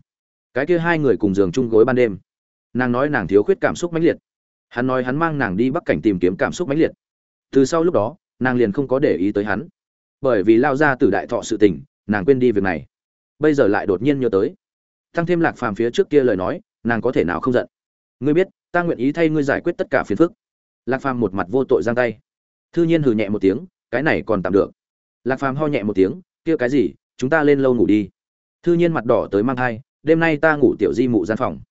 Cái kia hai người cùng giường chung gối ban đêm. Nàng nói nàng thiếu khuyết cảm xúc mãnh liệt. Hắn nói hắn mang nàng đi bắc cảnh tìm kiếm cảm xúc mãnh liệt. Từ sau lúc đó, nàng liền không có để ý tới hắn. Bởi vì lao ra từ đại thọ sự tình, nàng quên đi việc này. Bây giờ lại đột nhiên nhớ tới. Tăng thêm lạc phàm phía trước kia lời nói, nàng có thể nào không giận? Ngươi biết, ta nguyện ý thay ngươi giải quyết tất cả phiền phức. Lạc phàm một mặt vô tội giang tay. Thư nhiên hừ nhẹ một tiếng, cái này còn tạm được lạc phàm ho nhẹ một tiếng, kia cái gì? Chúng ta lên lâu ngủ đi. Thư nhiên mặt đỏ tới mang thai, đêm nay ta ngủ tiểu di mụ gian phòng.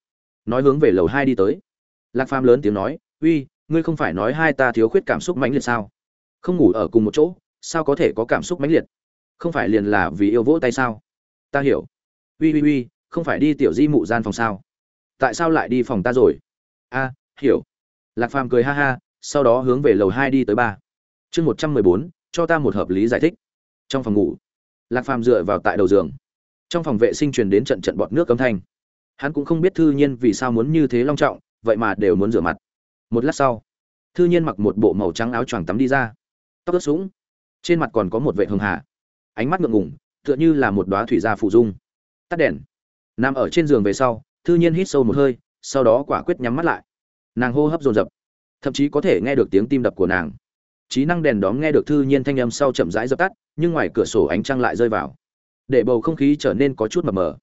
Nói hướng về lầu hai đi tới. Lạc phàm lớn tiếng nói, uy, ngươi không phải nói hai ta thiếu khuyết cảm xúc mãnh liệt sao? Không ngủ ở cùng một chỗ, sao có thể có cảm xúc mãnh liệt? Không phải liền là vì yêu vỗ tay sao? Ta hiểu. Uy uy uy, không phải đi tiểu di mụ gian phòng sao? Tại sao lại đi phòng ta rồi? A, hiểu. Lạc phàm cười ha ha, sau đó hướng về lầu hai đi tới ba. Chương một trăm mười bốn cho ta một hợp lý giải thích. Trong phòng ngủ, lạc phàm dựa vào tại đầu giường. Trong phòng vệ sinh truyền đến trận trận bọt nước cấm thanh. Hắn cũng không biết thư nhiên vì sao muốn như thế long trọng, vậy mà đều muốn rửa mặt. Một lát sau, thư nhiên mặc một bộ màu trắng áo choàng tắm đi ra. Tóc ướt sũng, trên mặt còn có một vệ hường hà. Ánh mắt ngượng ngùng, tựa như là một đoá thủy gia phụ dung. Tắt đèn. Nằm ở trên giường về sau, thư nhiên hít sâu một hơi, sau đó quả quyết nhắm mắt lại. Nàng hô hấp dồn dập, thậm chí có thể nghe được tiếng tim đập của nàng trí năng đèn đóm nghe được thư nhiên thanh âm sau chậm rãi dập tắt, nhưng ngoài cửa sổ ánh trăng lại rơi vào. Để bầu không khí trở nên có chút mờ mờ.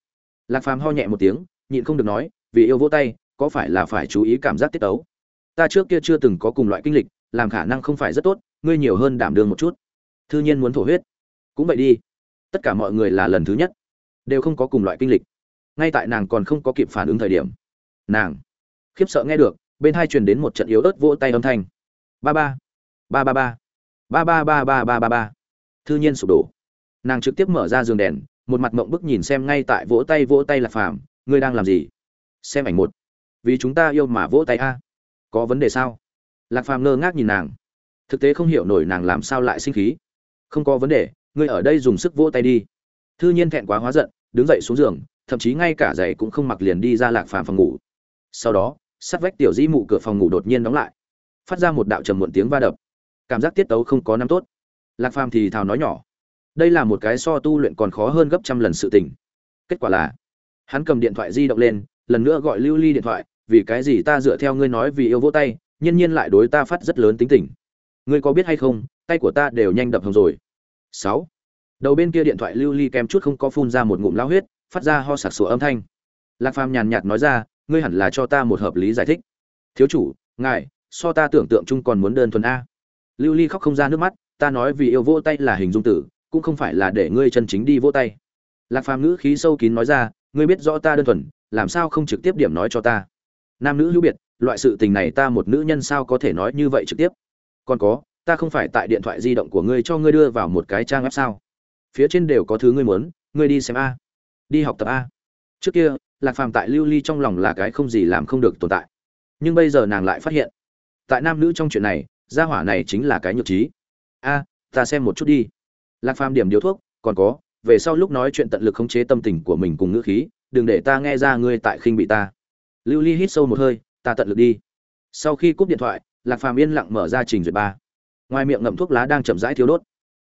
Lạc phàm ho nhẹ một tiếng, nhịn không được nói, vì yêu vỗ tay, có phải là phải chú ý cảm giác tiết tấu? Ta trước kia chưa từng có cùng loại kinh lịch, làm khả năng không phải rất tốt, ngươi nhiều hơn đảm đương một chút. Thư nhiên muốn thổ huyết. Cũng vậy đi. Tất cả mọi người là lần thứ nhất. Đều không có cùng loại kinh lịch. Ngay tại nàng còn không có kịp phản ứng thời điểm, nàng khiếp sợ nghe được, bên hai truyền đến một trận yếu ớt vỗ tay âm thanh. Ba ba ba ba ba. Ba ba ba ba ba ba ba. Thư nhiên sụp đổ. Nàng trực tiếp mở ra giường đèn, một mặt mộng bức nhìn xem ngay tại vỗ tay vỗ tay là phàm, ngươi đang làm gì? Xem ảnh một. Vì chúng ta yêu mà vỗ tay a. Có vấn đề sao? Lạc phàm ngơ ngác nhìn nàng. Thực tế không hiểu nổi nàng làm sao lại sinh khí. Không có vấn đề, ngươi ở đây dùng sức vỗ tay đi. Thư nhiên thẹn quá hóa giận, đứng dậy xuống giường, thậm chí ngay cả giày cũng không mặc liền đi ra lạc phàm phòng ngủ. Sau đó sắt vách tiểu di mụ cửa phòng ngủ đột nhiên đóng lại. Phát ra một đạo trầm muộn tiếng va đập cảm giác tiết tấu không có năm tốt. Lạc phàm thì thào nói nhỏ, đây là một cái so tu luyện còn khó hơn gấp trăm lần sự tình. Kết quả là, hắn cầm điện thoại di động lên, lần nữa gọi lưu ly điện thoại, vì cái gì ta dựa theo ngươi nói vì yêu vỗ tay, nhiên nhiên lại đối ta phát rất lớn tính tình. Ngươi có biết hay không, tay của ta đều nhanh đập hồng rồi. Sáu. Đầu bên kia điện thoại lưu ly kèm chút không có phun ra một ngụm lao huyết, phát ra ho sặc sủa âm thanh. Lạc phàm nhàn nhạt nói ra, ngươi hẳn là cho ta một hợp lý giải thích. Thiếu chủ, ngài, so ta tưởng tượng chung còn muốn đơn thuần a lưu ly khóc không ra nước mắt, ta nói vì yêu vỗ tay là hình dung tử, cũng không phải là để ngươi chân chính đi vỗ tay. Lạc phàm ngữ khí sâu kín nói ra, ngươi biết rõ ta đơn thuần, làm sao không trực tiếp điểm nói cho ta? Nam nữ hữu biệt, loại sự tình này ta một nữ nhân sao có thể nói như vậy trực tiếp? Còn có, ta không phải tại điện thoại di động của ngươi cho ngươi đưa vào một cái trang web sao? Phía trên đều có thứ ngươi muốn, ngươi đi xem a. Đi học tập a. Trước kia, lạc phàm tại lưu ly trong lòng là cái không gì làm không được tồn tại. Nhưng bây giờ nàng lại phát hiện, tại nam nữ trong chuyện này gia hỏa này chính là cái nhược trí. A, ta xem một chút đi. Lạc phàm điểm điếu thuốc, còn có, về sau lúc nói chuyện tận lực khống chế tâm tình của mình cùng ngữ khí, đừng để ta nghe ra ngươi tại khinh bị ta. Lưu ly hít sâu một hơi, ta tận lực đi. Sau khi cúp điện thoại, lạc phàm yên lặng mở ra trình duyệt ba. Ngoài miệng ngậm thuốc lá đang chậm rãi thiếu đốt,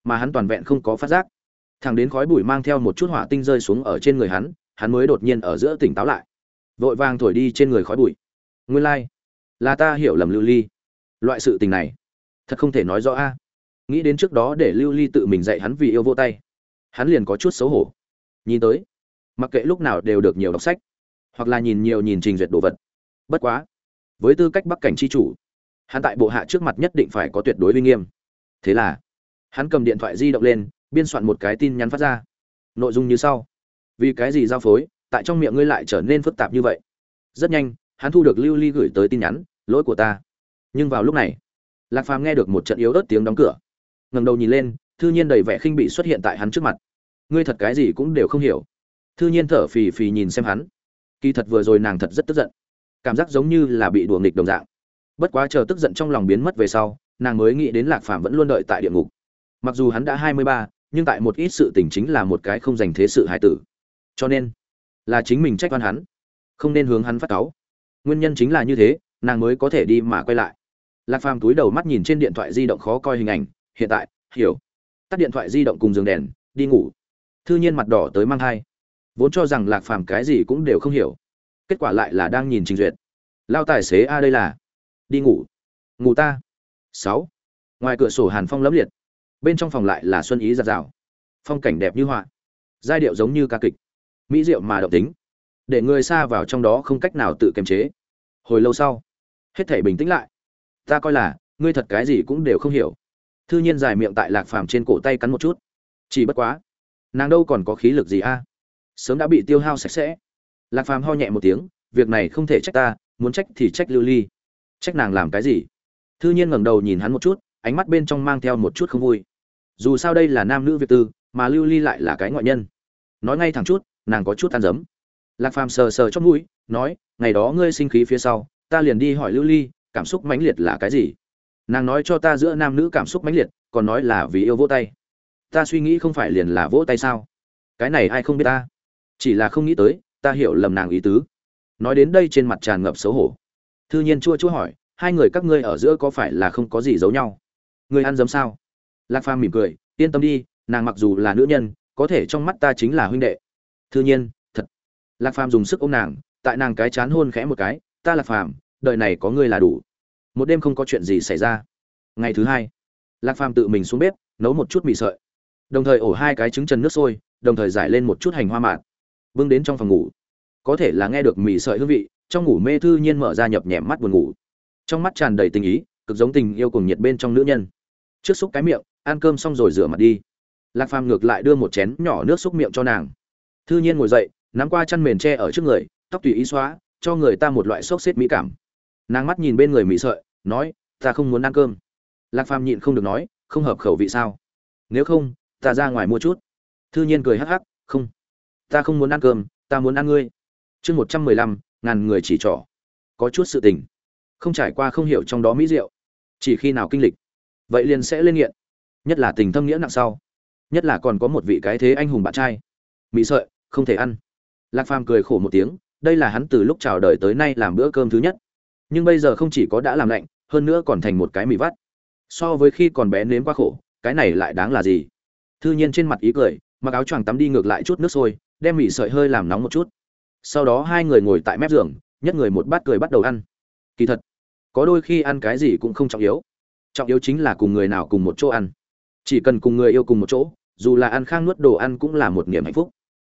mà hắn toàn vẹn không có phát giác. Thằng đến khói bụi mang theo một chút hỏa tinh rơi xuống ở trên người hắn hắn mới đột nhiên ở giữa tỉnh táo lại. Vội vàng thổi đi trên người khói bụi. Nguyên lai、like. là ta hiểu lầm lưu ly loại sự tình này. Thật không thể nói rõ a. Nghĩ đến trước đó để lưu ly tự mình dạy hắn vì yêu vô tay, hắn liền có chút xấu hổ. Nhìn tới, mặc kệ lúc nào đều được nhiều đọc sách, hoặc là nhìn nhiều nhìn trình duyệt đồ vật. Bất quá, với tư cách bắc cảnh c h i chủ, hắn tại bộ hạ trước mặt nhất định phải có tuyệt đối uy nghiêm. Thế là, hắn cầm điện thoại di động lên, biên soạn một cái tin nhắn phát ra. Nội dung như sau. Vì cái gì giao phối, tại trong miệng ngươi lại trở nên phức tạp như vậy? Rất nhanh, hắn thu được lưu ly gửi tới tin nhắn, lỗi của ta nhưng vào lúc này, lạc phàm nghe được một trận yếu ớt tiếng đóng cửa. Ngầm đầu nhìn lên, thư nhiên đầy vẻ khinh bị xuất hiện tại hắn trước mặt. Ngươi thật cái gì cũng đều không hiểu. Thư nhiên thở phì phì nhìn xem hắn. Kỳ thật vừa rồi nàng thật rất tức giận. Cảm giác giống như là bị đùa nghịch đồng dạng. Bất quá chờ tức giận trong lòng biến mất về sau, nàng mới nghĩ đến lạc phàm vẫn luôn đợi tại địa ngục. Mặc dù hắn đã hai mươi ba, nhưng tại một ít sự tình chính là một cái không dành thế sự hài tử. Cho nên, là chính mình trách oan hắn, không nên hướng hắn phát cáu. Nguyên nhân chính là như thế, nàng mới có thể đi mà quay lại lạc phàm túi đầu mắt nhìn trên điện thoại di động khó coi hình ảnh, hiện tại, hiểu. Tắt điện thoại di động cùng giường đèn, đi ngủ. Thư nhiên mặt đỏ tới mang thai. Vốn cho rằng lạc phàm cái gì cũng đều không hiểu. Kết quả lại là đang nhìn trình duyệt. Lao tài xế a đây là. Đi ngủ. Ngủ ta. Sáu. Ngoài cửa sổ hàn phong lẫm liệt. Bên trong phòng lại là xuân ý giặt rào. Phong cảnh đẹp như họa. Giai điệu giống như ca kịch. Mỹ diệu mà động tính. Để người xa vào trong đó không cách nào tự kiềm chế. Hồi lâu sau, hết thể bình tĩnh lại ta coi là, ngươi thật cái gì cũng đều không hiểu. Thư nhiên dài miệng tại lạc phàm trên cổ tay cắn một chút. Chỉ bất quá, nàng đâu còn có khí lực gì a? Sớm đã bị tiêu hao sạch sẽ. Lạc phàm ho nhẹ một tiếng, việc này không thể trách ta, muốn trách thì trách lưu ly. Trách nàng làm cái gì? Thư nhiên ngẩng đầu nhìn hắn một chút, ánh mắt bên trong mang theo một chút không vui. Dù sao đây là nam nữ việt tư, mà lưu ly lại là cái ngoại nhân. Nói ngay thẳng chút, nàng có chút tan giấm lạc phàm sờ sờ chót mũi, nói, ngày đó ngươi sinh khí phía sau, ta liền đi hỏi lưu ly cảm xúc mãnh liệt là cái gì? Nàng nói cho ta giữa nam nữ cảm xúc mãnh liệt, còn nói là vì yêu vỗ tay. Ta suy nghĩ không phải liền là vỗ tay sao? Cái này ai không biết ta? Chỉ là không nghĩ tới, ta hiểu lầm nàng ý tứ. Nói đến đây trên mặt tràn ngập xấu hổ. Thư nhiên chua chua hỏi, hai người các ngươi ở giữa có phải là không có gì giấu nhau? Ngươi ăn dấm sao? Lạc phàm mỉm cười, yên tâm đi, nàng mặc dù là nữ nhân, có thể trong mắt ta chính là huynh đệ. Thư nhiên, thật. Lạc phàm dùng sức ôm nàng, tại nàng cái chán hôn khẽ một cái, ta lạc phàm đời này có ngươi là đủ. Một đêm không có chuyện gì xảy ra. Ngày thứ hai, lạc phàm tự mình xuống bếp, nấu một chút mì sợi. Đồng thời ổ hai cái trứng trần nước sôi, đồng thời giải lên một chút hành hoa mạn bưng đến trong phòng ngủ. Có thể là nghe được mì sợi hương vị, trong ngủ mê thư nhiên mở ra nhập nhẹm mắt buồn ngủ. Trong mắt tràn đầy tình ý, cực giống tình yêu cùng nhiệt bên trong nữ nhân. Trước xúc cái miệng, ăn cơm xong rồi rửa mặt đi. Lạc phàm ngược lại đưa một chén nhỏ nước xúc miệng cho nàng. Thư nhiên ngồi dậy, nắm qua chăn mền tre ở trước người, tóc tùy ý xóa, cho người ta một loại xốc xếp mỹ cảm nàng mắt nhìn bên người mỹ sợi, nói, ta không muốn ăn cơm. Lạc phàm nhịn không được nói, không hợp khẩu vị sao? Nếu không, ta ra ngoài mua chút. Thư nhiên cười hắc hắc, không, ta không muốn ăn cơm, ta muốn ăn ngươi. Chương một trăm mười lăm, ngàn người chỉ trỏ. Có chút sự tình. Không trải qua không hiểu trong đó mỹ diệu. Chỉ khi nào kinh lịch, vậy liền sẽ lên nghiện. Nhất là tình thâm nghĩa nặng sau. Nhất là còn có một vị cái thế anh hùng bạn trai. Mỹ sợi, không thể ăn. Lạc phàm cười khổ một tiếng, đây là hắn từ lúc chào đời tới nay làm bữa cơm thứ nhất nhưng bây giờ không chỉ có đã làm lạnh, hơn nữa còn thành một cái mì vắt. So với khi còn bé nếm qua khổ, cái này lại đáng là gì? Thư nhiên trên mặt ý cười, mặc áo choàng tắm đi ngược lại chút nước sôi, đem mì sợi hơi làm nóng một chút. Sau đó hai người ngồi tại mép giường, nhất người một bát cười bắt đầu ăn. Kỳ thật, có đôi khi ăn cái gì cũng không trọng yếu. Trọng yếu chính là cùng người nào cùng một chỗ ăn. Chỉ cần cùng người yêu cùng một chỗ, dù là ăn khang nuốt đồ ăn cũng là một niềm hạnh phúc.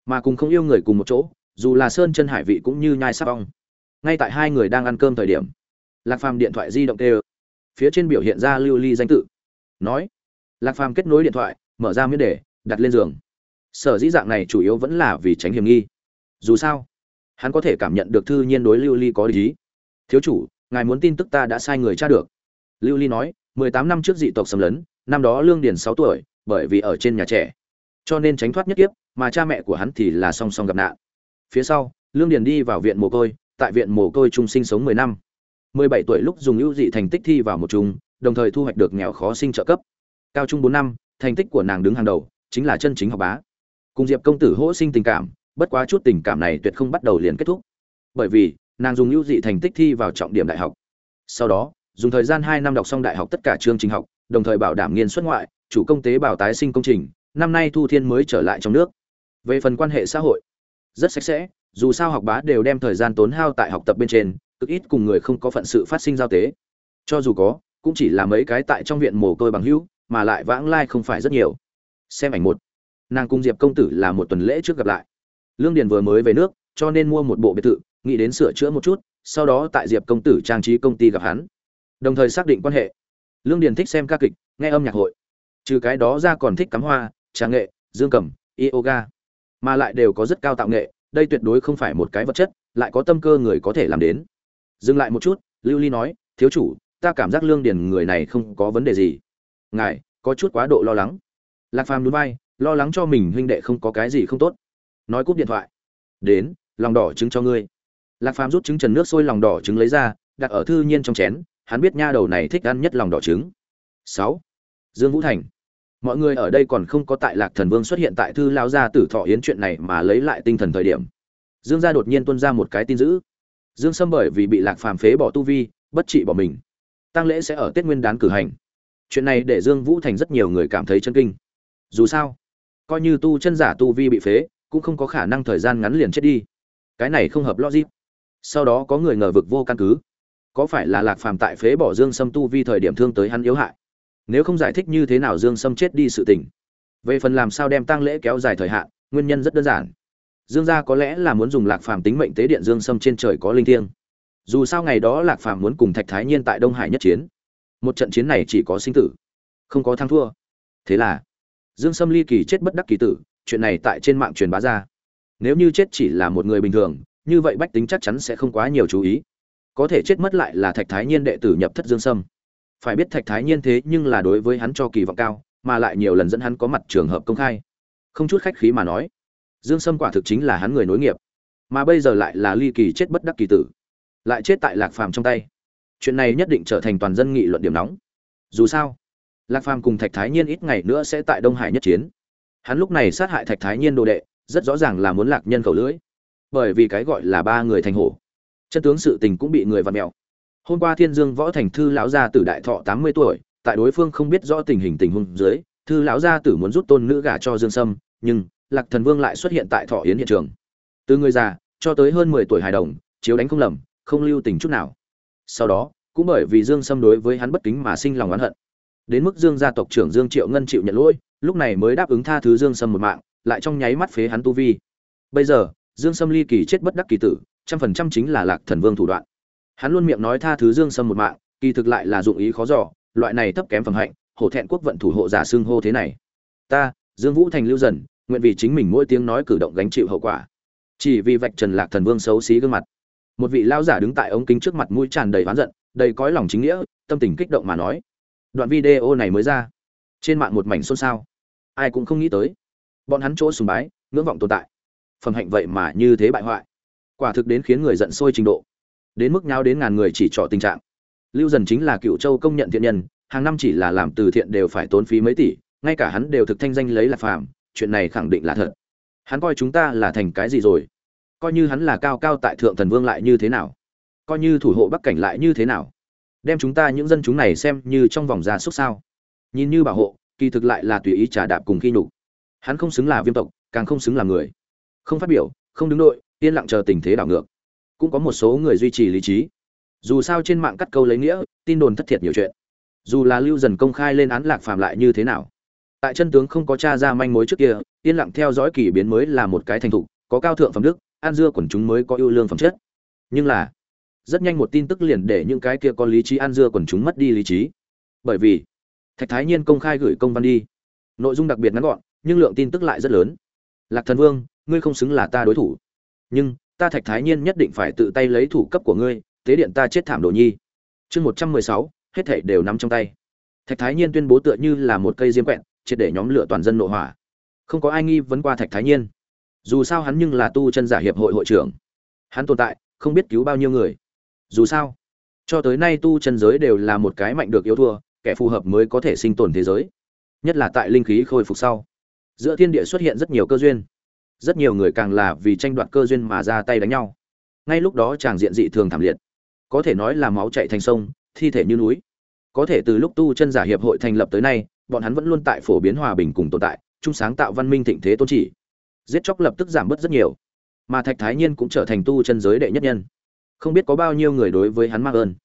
Mà cùng không yêu người cùng một chỗ, dù là sơn chân hải vị cũng như nhai sắp ong ngay tại hai người đang ăn cơm thời điểm, lạc phàm điện thoại di động tê phía trên biểu hiện ra lưu ly danh tự. Nói, lạc phàm kết nối điện thoại, mở ra miễn đề, đặt lên giường. Sở dĩ dạng này chủ yếu vẫn là vì tránh hiểm nghi. Dù sao, hắn có thể cảm nhận được thư nhiên đối lưu ly có lý thiếu chủ, ngài muốn tin tức ta đã sai người tra được. Lưu ly nói, mười tám năm trước dị tộc xâm lấn, năm đó lương điền sáu tuổi, bởi vì ở trên nhà trẻ. Cho nên tránh thoát nhất kiếp, mà cha mẹ của hắn thì là song song gặp nạn. Phía sau, lương điền đi vào viện mồ côi tại viện mồ côi trung sinh sống mười năm. Mười bảy tuổi lúc dùng ưu dị thành tích thi vào một trung, đồng thời thu hoạch được nghèo khó sinh trợ cấp. Cao trung bốn năm, thành tích của nàng đứng hàng đầu, chính là chân chính học bá. Cùng diệp công tử hỗ sinh tình cảm, bất quá chút tình cảm này tuyệt không bắt đầu liền kết thúc. Bởi vì, nàng dùng ưu dị thành tích thi vào trọng điểm đại học. Sau đó, dùng thời gian hai năm đọc xong đại học tất cả chương trình học, đồng thời bảo đảm nghiên xuất ngoại, chủ công tế bảo tái sinh công trình, năm nay thu thiên mới trở lại trong nước. Về phần quan hệ xã hội rất sạch sẽ, dù sao học bá đều đem thời gian tốn hao tại học tập bên trên, cực ít cùng người không có phận sự phát sinh giao tế. Cho dù có, cũng chỉ là mấy cái tại trong viện mồ côi bằng hữu, mà lại vãng lai không phải rất nhiều. Xem ảnh một. Nàng cung diệp công tử là một tuần lễ trước gặp lại. Lương điền vừa mới về nước, cho nên mua một bộ biệt thự, nghĩ đến sửa chữa một chút, sau đó tại diệp công tử trang trí công ty gặp hắn. Đồng thời xác định quan hệ. Lương điền thích xem ca kịch, nghe âm nhạc hội. Trừ cái đó ra còn thích cắm hoa, trà nghệ, dương cầm, yoga mà lại đều có rất cao tạo nghệ đây tuyệt đối không phải một cái vật chất lại có tâm cơ người có thể làm đến. Dừng lại một chút lưu ly nói thiếu chủ ta cảm giác lương điền người này không có vấn đề gì. Ngài có chút quá độ lo lắng. Lạc phàm núi vai, lo lắng cho mình huynh đệ không có cái gì không tốt. Nói cúp điện thoại. Đến lòng đỏ trứng cho ngươi. Lạc phàm rút trứng trần nước sôi lòng đỏ trứng lấy ra đặt ở thư nhiên trong chén hắn biết nha đầu này thích ăn nhất lòng đỏ trứng. Sáu. Dương vũ thành mọi người ở đây còn không có tại lạc thần vương xuất hiện tại thư lao gia tử thọ yến chuyện này mà lấy lại tinh thần thời điểm. Dương gia đột nhiên tuân ra một cái tin dữ. Dương sâm bởi vì bị lạc phàm phế bỏ tu vi, bất trị bỏ mình. Tăng lễ sẽ ở tết nguyên đán cử hành. Chuyện này để dương vũ thành rất nhiều người cảm thấy chân kinh. Dù sao, coi như tu chân giả tu vi bị phế, cũng không có khả năng thời gian ngắn liền chết đi. Cái này không hợp logic. Sau đó có người ngờ vực vô căn cứ. Có phải là lạc phàm tại phế bỏ dương sâm tu vi thời điểm thương tới hắn yếu hại? Nếu không giải thích như thế nào dương sâm chết đi sự tình. Về phần làm sao đem tang lễ kéo dài thời hạn, nguyên nhân rất đơn giản. Dương gia có lẽ là muốn dùng lạc phàm tính mệnh tế điện dương sâm trên trời có linh thiêng. Dù sao ngày đó lạc phàm muốn cùng thạch thái nhiên tại đông hải nhất chiến. Một trận chiến này chỉ có sinh tử, không có thắng thua. Thế là, dương sâm ly kỳ chết bất đắc kỳ tử, chuyện này tại trên mạng truyền bá ra. Nếu như chết chỉ là một người bình thường, như vậy bách tính chắc chắn sẽ không quá nhiều chú ý. Có thể chết mất lại là thạch thái nhiên đệ tử nhập thất dương sâm phải biết thạch thái nhiên thế nhưng là đối với hắn cho kỳ vọng cao, mà lại nhiều lần dẫn hắn có mặt trường hợp công khai. Không chút khách khí mà nói, dương sâm quả thực chính là hắn người nối nghiệp. Mà bây giờ lại là ly kỳ chết bất đắc kỳ tử, lại chết tại lạc phàm trong tay. Chuyện này nhất định trở thành toàn dân nghị luận điểm nóng. Dù sao, lạc phàm cùng thạch thái nhiên ít ngày nữa sẽ tại đông hải nhất chiến. Hắn lúc này sát hại thạch thái nhiên đồ đệ, rất rõ ràng là muốn lạc nhân khẩu lưỡi. Bởi vì cái gọi là ba người thành hổ, chân tướng sự tình cũng bị người vặt mẹo hôm qua thiên dương võ thành thư lão gia tử đại thọ tám mươi tuổi, tại đối phương không biết rõ tình hình tình huống dưới, thư lão gia tử muốn rút tôn nữ gả cho dương sâm, nhưng lạc thần vương lại xuất hiện tại thọ yến hiện trường. Từ người già cho tới hơn mười tuổi hài đồng, chiếu đánh không lầm, không lưu tình chút nào. Sau đó, cũng bởi vì dương sâm đối với hắn bất kính mà sinh lòng oán hận. Đến mức dương gia tộc trưởng dương triệu ngân chịu nhận lỗi, lúc này mới đáp ứng tha thứ dương sâm một mạng, lại trong nháy mắt phế hắn tu vi. Bây giờ, dương sâm ly kỳ chết bất đắc kỳ tử, trăm phần trăm chính là lạc thần vương thủ đoạn hắn luôn miệng nói tha thứ dương sâm một mạng, kỳ thực lại là dụng ý khó dò, loại này thấp kém phẩm hạnh, hổ thẹn quốc vận thủ hộ giả xưng hô thế này. Ta, dương vũ thành lưu dần, nguyện vì chính mình mỗi tiếng nói cử động gánh chịu hậu quả. Chỉ vì vạch trần lạc thần vương xấu xí gương mặt. Một vị lao giả đứng tại ống kính trước mặt mũi tràn đầy oán giận, đầy cõi lòng chính nghĩa, tâm tình kích động mà nói. Đoạn video này mới ra. Trên mạng một mảnh xôn xao. Ai cũng không nghĩ tới. Bọn hắn chỗ sùng bái, ngưỡng vọng tồn tại. Phẩm hạnh vậy mà như thế bại hoại. Quả thực đến khiến người giận sôi trình độ đến mức nhau đến ngàn người chỉ trọ tình trạng. Lưu dần chính là cựu châu công nhận thiện nhân, hàng năm chỉ là làm từ thiện đều phải tốn phí mấy tỷ, ngay cả hắn đều thực thanh danh lấy là phàm, chuyện này khẳng định là thật. Hắn coi chúng ta là thành cái gì rồi? Coi như hắn là cao cao tại thượng thần vương lại như thế nào? Coi như thủ hộ bắc cảnh lại như thế nào? Đem chúng ta những dân chúng này xem như trong vòng gia súc sao? Nhìn như bảo hộ, kỳ thực lại là tùy ý trả đạp cùng khi nhục. Hắn không xứng là viêm tộc, càng không xứng là người. Không phát biểu, không đứng đội, yên lặng chờ tình thế đảo ngược cũng có một số người duy trì lý trí. Dù sao trên mạng cắt câu lấy nghĩa, tin đồn thất thiệt nhiều chuyện. Dù là lưu dần công khai lên án lạc phàm lại như thế nào. Tại chân tướng không có t r a ra manh mối trước kia, yên lặng theo dõi kỳ biến mới là một cái thành thục, có cao thượng phẩm đức an dưa quần chúng mới có ưu lương phẩm chất. Nhưng là, rất nhanh một tin tức liền để những cái kia có lý trí an dưa quần chúng mất đi lý trí. Bởi vì, thạch thái nhiên công khai gửi công văn đi. Nội dung đặc biệt ngắn gọn, nhưng lượng tin tức lại rất lớn. Lạc thần vương, ngươi không xứng là ta đối thủ. Nhưng ta thạch thái nhiên nhất định phải tự tay lấy thủ cấp của ngươi, tế điện ta chết thảm đồ nhi. Chương một trăm mười sáu, hết thảy đều nắm trong tay. Thạch thái nhiên tuyên bố tựa như là một cây diêm quẹn triệt để nhóm lửa toàn dân nội hỏa. Không có ai nghi vấn qua thạch thái nhiên. Dù sao hắn nhưng là tu chân giả hiệp hội hội trưởng. Hắn tồn tại, không biết cứu bao nhiêu người. Dù sao, cho tới nay tu chân giới đều là một cái mạnh được yếu thua, kẻ phù hợp mới có thể sinh tồn thế giới. Nhất là tại linh khí khôi phục sau. Giữa thiên địa xuất hiện rất nhiều cơ duyên rất nhiều người càng là vì tranh đoạt cơ duyên mà ra tay đánh nhau. Ngay lúc đó chàng diện dị thường thảm liệt. Có thể nói là máu chạy thành sông, thi thể như núi. Có thể từ lúc tu chân giả hiệp hội thành lập tới nay, bọn hắn vẫn luôn tại phổ biến hòa bình cùng tồn tại, chung sáng tạo văn minh thịnh thế tôn chỉ. Giết chóc lập tức giảm bớt rất nhiều, mà thạch thái nhiên cũng trở thành tu chân giới đệ nhất nhân. Không biết có bao nhiêu người đối với hắn mắc ơn.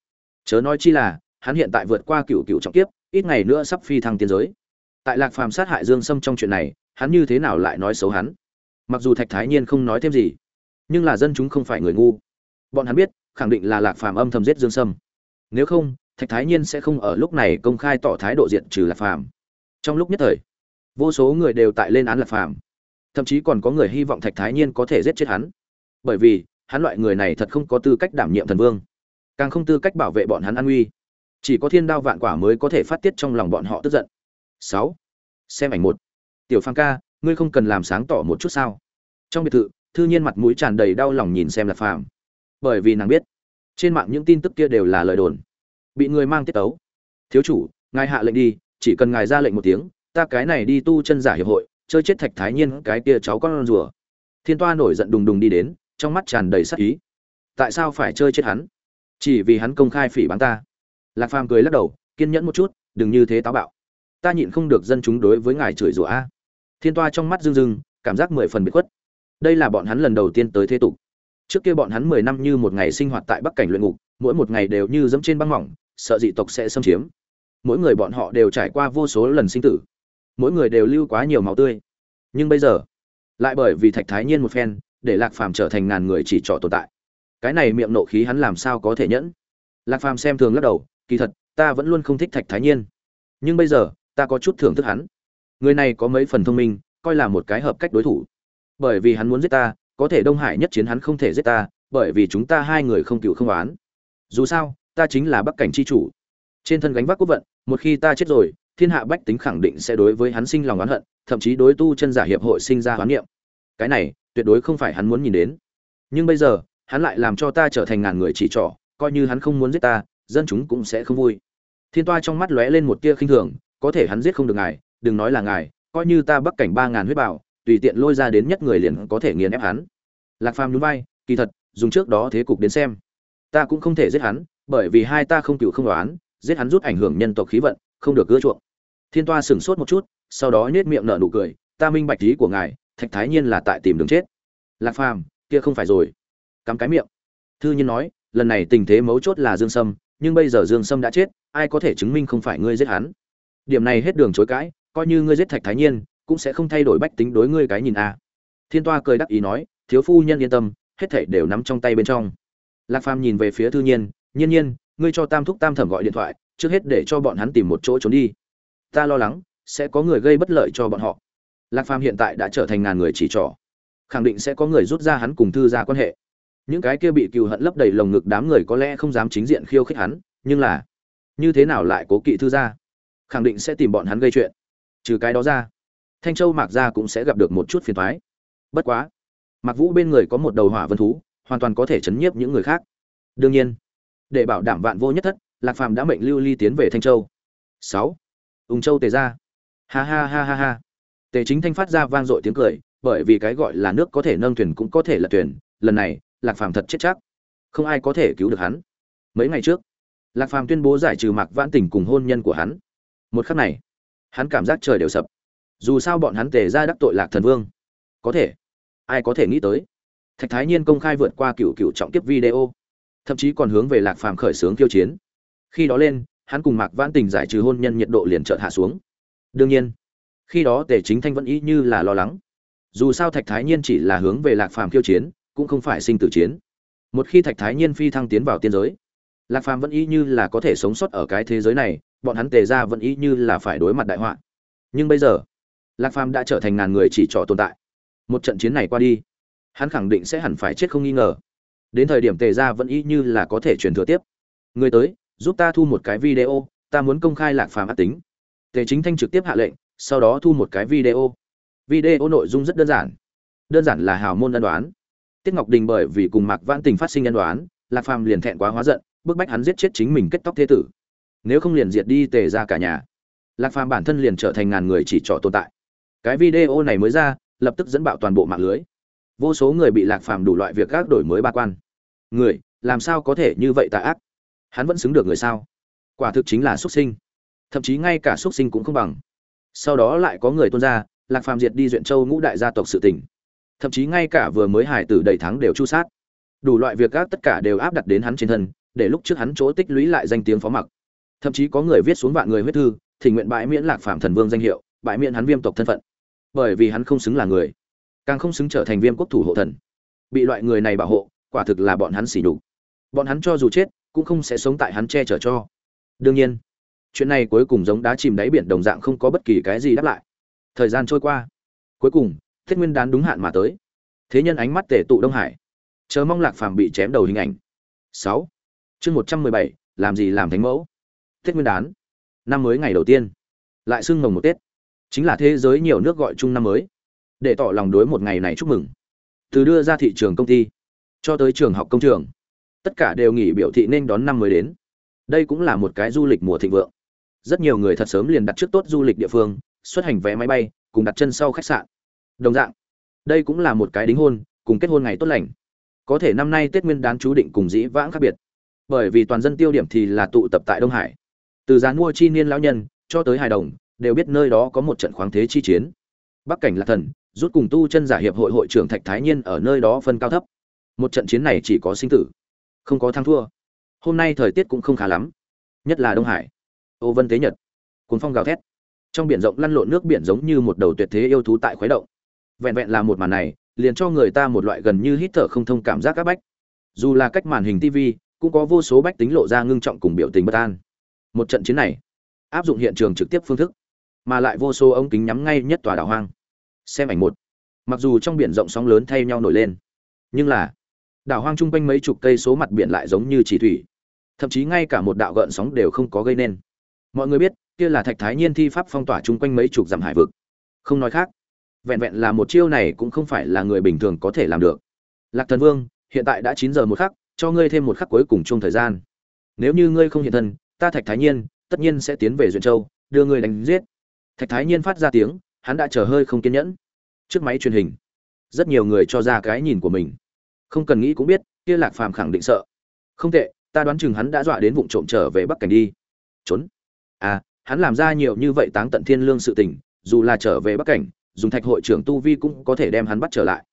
Chớ nói chi là, hắn hiện tại vượt qua cựu cựu trọng kiếp, ít ngày nữa sắp phi thăng tiến giới. Tại lạc phàm sát hại dương sâm trong chuyện này, hắn như thế nào lại nói xấu hắn? Mặc dù thạch thái nhiên không nói thêm gì, nhưng là dân chúng không phải người ngu. Bọn hắn biết, khẳng định là lạc phàm âm thầm giết dương sâm. Nếu không, thạch thái nhiên sẽ không ở lúc này công khai tỏ thái độ diện trừ lạc phàm. Trong lúc nhất thời, vô số người đều tại lên án lạc phàm. Thậm chí còn có người hy vọng thạch thái nhiên có thể giết chết hắn. Bởi vì, hắn loại người này thật không có tư cách đảm nhiệm thần vương. Càng không tư cách bảo vệ bọn hắn an uy chỉ có thiên đao vạn quả mới có thể phát tiết trong lòng bọn họ tức giận. Sáu. Xem ảnh một. Tiểu phan ca ngươi không cần làm sáng tỏ một chút sao? Trong biệt thự, thư nhiên mặt mũi tràn đầy đau lòng nhìn xem lạc phàm. Bởi vì nàng biết, trên mạng những tin tức kia đều là lời đồn. Bị người mang tiết tấu. Thiếu chủ, ngài hạ lệnh đi, chỉ cần ngài ra lệnh một tiếng, ta cái này đi tu chân giả hiệp hội, chơi chết thạch thái nhiên cái kia cháu con rùa. Thiên toa nổi giận đùng đùng đi đến, trong mắt tràn đầy sắc ý. Tại sao phải chơi chết hắn? Chỉ vì hắn công khai phỉ báng ta. Lạc phàm cười lắc đầu, kiên nhẫn một chút, đừng như thế táo bạo. Ta nhịn không được dân chúng đối với ngài chửi rủa a thiên toa trong mắt rưng rưng, cảm giác mười phần bị khuất. Đây là bọn hắn lần đầu tiên tới thế tục. Trước kia bọn hắn mười năm như một ngày sinh hoạt tại bắc cảnh luyện ngục, mỗi một ngày đều như dẫm trên băng mỏng, sợ dị tộc sẽ xâm chiếm. Mỗi người bọn họ đều trải qua vô số lần sinh tử. Mỗi người đều lưu quá nhiều máu tươi. Nhưng bây giờ, lại bởi vì thạch thái nhiên một phen, để lạc phàm trở thành ngàn người chỉ trỏ tồn tại. Cái này miệng nộ khí hắn làm sao có thể nhẫn? Lạc phàm xem thường lắc đầu, kỳ thật, ta vẫn luôn không thích thạch thái nhiên. Nhưng bây giờ, ta có chút thưởng thức hắn người này có mấy phần thông minh, coi là một cái hợp cách đối thủ. Bởi vì hắn muốn giết ta, có thể đông hải nhất chiến hắn không thể giết ta, bởi vì chúng ta hai người không cựu không oán. Dù sao, ta chính là bắc cảnh c h i chủ. Trên thân gánh vác quốc vận, một khi ta chết rồi, thiên hạ bách tính khẳng định sẽ đối với hắn sinh lòng oán hận, thậm chí đối tu chân giả hiệp hội sinh ra oán niệm. Cái này, tuyệt đối không phải hắn muốn nhìn đến. Nhưng bây giờ, hắn lại làm cho ta trở thành ngàn người chỉ trỏ, coi như hắn không muốn giết ta, dân chúng cũng sẽ không vui. Thiên toa trong mắt lóe lên một tia khinh thường, có thể hắn giết không được ngài đừng nói là ngài, coi như ta bắc cảnh ba ngàn huyết bảo, tùy tiện lôi ra đến nhất người liền có thể nghiền ép hắn. Lạc phàm nhún vai, kỳ thật, dùng trước đó thế cục đến xem. Ta cũng không thể giết hắn, bởi vì hai ta không cựu không đoán, giết hắn rút ảnh hưởng nhân tộc khí vận, không được gỡ chuộng. Thiên toa sửng sốt một chút, sau đó nhếch miệng nở nụ cười, ta minh bạch ý của ngài, thạch thái nhiên là tại tìm đường chết. Lạc phàm, kia không phải rồi. Cắm cái miệng. Thư nhiên nói, lần này tình thế mấu chốt là dương sâm, nhưng bây giờ dương sâm đã chết, ai có thể chứng minh không phải ngươi giết hắn? Điểm này hết đường chối cãi coi như ngươi giết thạch thái nhiên, cũng sẽ không thay đổi bách tính đối ngươi cái nhìn a. Thiên toa cười đắc ý nói, thiếu phu nhân yên tâm, hết thảy đều nắm trong tay bên trong. Lạc phàm nhìn về phía thư nhiên nhiên nhiên, ngươi cho tam thúc tam thẩm gọi điện thoại, trước hết để cho bọn hắn tìm một chỗ trốn đi. Ta lo lắng, sẽ có người gây bất lợi cho bọn họ. Lạc phàm hiện tại đã trở thành ngàn người chỉ trỏ. Khẳng định sẽ có người rút ra hắn cùng thư ra quan hệ. Những cái kia bị cừu hận lấp đầy lồng ngực đám người có lẽ không dám chính diện khiêu khích hắn, nhưng là, như thế nào lại cố kỵ thư ra khẳng định sẽ tìm bọn hắn gây chuyện trừ cái đó ra, thanh châu mạc gia cũng sẽ gặp được một chút phiền thoái bất quá, mạc vũ bên người có một đầu hỏa vân thú, hoàn toàn có thể chấn nhiếp những người khác. Đương nhiên, để bảo đảm vạn vô nhất thất, lạc phàm đã mệnh lưu ly tiến về thanh châu. Sáu, ung châu tề ra ha ha ha ha ha. Tề chính thanh phát ra vang dội tiếng cười, bởi vì cái gọi là nước có thể nâng thuyền cũng có thể là thuyền, lần này, lạc phàm thật chết chắc. Không ai có thể cứu được hắn. Mấy ngày trước, lạc phàm tuyên bố giải trừ mạc vãn tình cùng hôn nhân của hắn. Một khắc này hắn cảm giác trời đều sập. Dù sao bọn hắn tề ra đắc tội lạc thần vương. Có thể. Ai có thể nghĩ tới. Thạch thái nhiên công khai vượt qua cựu cựu trọng tiếp video. Thậm chí còn hướng về lạc phàm khởi xướng kiêu chiến. Khi đó lên, hắn cùng mạc vãn tình giải trừ hôn nhân nhiệt độ liền chợt hạ xuống. Đương nhiên, khi đó tề chính thanh vẫn ý như là lo lắng. Dù sao thạch thái nhiên chỉ là hướng về lạc phàm kiêu chiến, cũng không phải sinh tử chiến. Một khi thạch thái nhiên phi thăng tiến vào tiên giới, lạc phàm vẫn ý như là có thể sống sót ở cái thế giới này bọn hắn tề ra vẫn ý như là phải đối mặt đại họa. Nhưng bây giờ, lạc phàm đã trở thành ngàn người chỉ trỏ tồn tại. Một trận chiến này qua đi, hắn khẳng định sẽ hẳn phải chết không nghi ngờ. Đến thời điểm tề ra vẫn ý như là có thể truyền thừa tiếp. Người tới, giúp ta thu một cái video, ta muốn công khai lạc phàm ác tính. Tề chính thanh trực tiếp hạ lệnh, sau đó thu một cái video. Video nội dung rất đơn giản. Đơn giản là hào môn ân đoán. Tiết ngọc đình bởi vì cùng mạc vãn tình phát sinh ân đoán, lạc phàm liền thẹn quá hóa giận, bức bách hắn giết chết chính mình kết tóc thế tử nếu không liền diệt đi tề ra cả nhà. Lạc phàm bản thân liền trở thành ngàn người chỉ trỏ tồn tại. Cái video này mới ra, lập tức dẫn bạo toàn bộ mạng lưới. Vô số người bị lạc phàm đủ loại việc gác đổi mới ba quan. Người, làm sao có thể như vậy tà ác? Hắn vẫn xứng được người sao? Quả thực chính là xuất sinh. Thậm chí ngay cả xuất sinh cũng không bằng. Sau đó lại có người tuôn ra, lạc phàm diệt đi duyện châu ngũ đại gia tộc sự tỉnh thậm chí ngay cả vừa mới hải tử đầy tháng đều chu sát. Đủ loại việc gác tất cả đều áp đặt đến hắn trên thân, để lúc trước hắn chỗ tích lũy lại danh tiếng phó mặc thậm chí có người viết xuống vạn người huyết thư thì nguyện bãi miễn lạc phàm thần vương danh hiệu, bãi miễn hắn viêm tộc thân phận. Bởi vì hắn không xứng là người, càng không xứng trở thành viêm quốc thủ hộ thần. Bị loại người này bảo hộ, quả thực là bọn hắn xỉ nhục. Bọn hắn cho dù chết, cũng không sẽ sống tại hắn che chở cho. Đương nhiên, chuyện này cuối cùng giống đá chìm đáy biển đồng dạng không có bất kỳ cái gì đáp lại. Thời gian trôi qua. Cuối cùng, thiết nguyên đán đúng hạn mà tới. Thế nhân ánh mắt tể tụ đông hải. Chờ mong lạc phàm bị chém đầu hình ảnh. Sáu. Chương một trăm mười bảy, làm gì làm thánh mẫu? Tết nguyên đán. Năm mới ngày đầu tiên. Lại sưng mồng một tết. Chính là thế giới nhiều nước gọi chung năm mới. Để tỏ lòng đối một ngày này chúc mừng. Từ đưa ra thị trường công ty, cho tới trường học công trường, tất cả đều nghỉ biểu thị nên đón năm mới đến. Đây cũng là một cái du lịch mùa thịnh vượng. Rất nhiều người thật sớm liền đặt trước tốt du lịch địa phương, xuất hành vé máy bay, cùng đặt chân sau khách sạn. Đồng dạng, đây cũng là một cái đính hôn, cùng kết hôn ngày tốt lành. Có thể năm nay tết nguyên đán chú định cùng dĩ vãng khác biệt. Bởi vì toàn dân tiêu điểm thì là tụ tập tại đông hải từ gián mua chi niên lão nhân, cho tới hài đồng, đều biết nơi đó có một trận khoáng thế chi chiến. Bắc cảnh là thần, rút cùng tu chân giả hiệp hội hội trưởng thạch thái nhiên ở nơi đó phân cao thấp. Một trận chiến này chỉ có sinh tử, không có thắng thua. Hôm nay thời tiết cũng không khá lắm, nhất là đông hải. Ô vân thế nhật, cuốn phong gào thét. Trong biển rộng lăn lộn nước biển giống như một đầu tuyệt thế yêu thú tại khuấy động. Vẹn vẹn là một màn này, liền cho người ta một loại gần như hít thở không thông cảm giác các bách. Dù là cách màn hình tv cũng có vô số bách tính lộ ra ngưng trọng cùng biểu tình bất an một trận chiến này, áp dụng hiện trường trực tiếp phương thức, mà lại vô số ống kính nhắm ngay nhất tòa đảo hoang. Xem ảnh một. Mặc dù trong biển rộng sóng lớn thay nhau nổi lên, nhưng là, đảo hoang chung quanh mấy chục cây số mặt biển lại giống như chỉ thủy. Thậm chí ngay cả một đạo gợn sóng đều không có gây nên. Mọi người biết, kia là thạch thái nhiên thi pháp phong tỏa chung quanh mấy chục dặm hải vực. Không nói khác, vẹn vẹn là một chiêu này cũng không phải là người bình thường có thể làm được. Lạc thần vương, hiện tại đã chín giờ một khắc, cho ngươi thêm một khắc cuối cùng chung thời gian. Nếu như ngươi không hiện thân ta thạch thái nhiên, tất nhiên sẽ tiến về duyện châu, đưa người đánh giết. Thạch thái nhiên phát ra tiếng, hắn đã chờ hơi không kiên nhẫn. Trước máy truyền hình, rất nhiều người cho ra cái nhìn của mình. Không cần nghĩ cũng biết, kia lạc phàm khẳng định sợ. Không tệ, ta đoán chừng hắn đã dọa đến vụ trộm trở về bắc cảnh đi. Trốn. À hắn làm ra nhiều như vậy táng tận thiên lương sự tình, dù là trở về bắc cảnh, dùng thạch hội trưởng tu vi cũng có thể đem hắn bắt trở lại.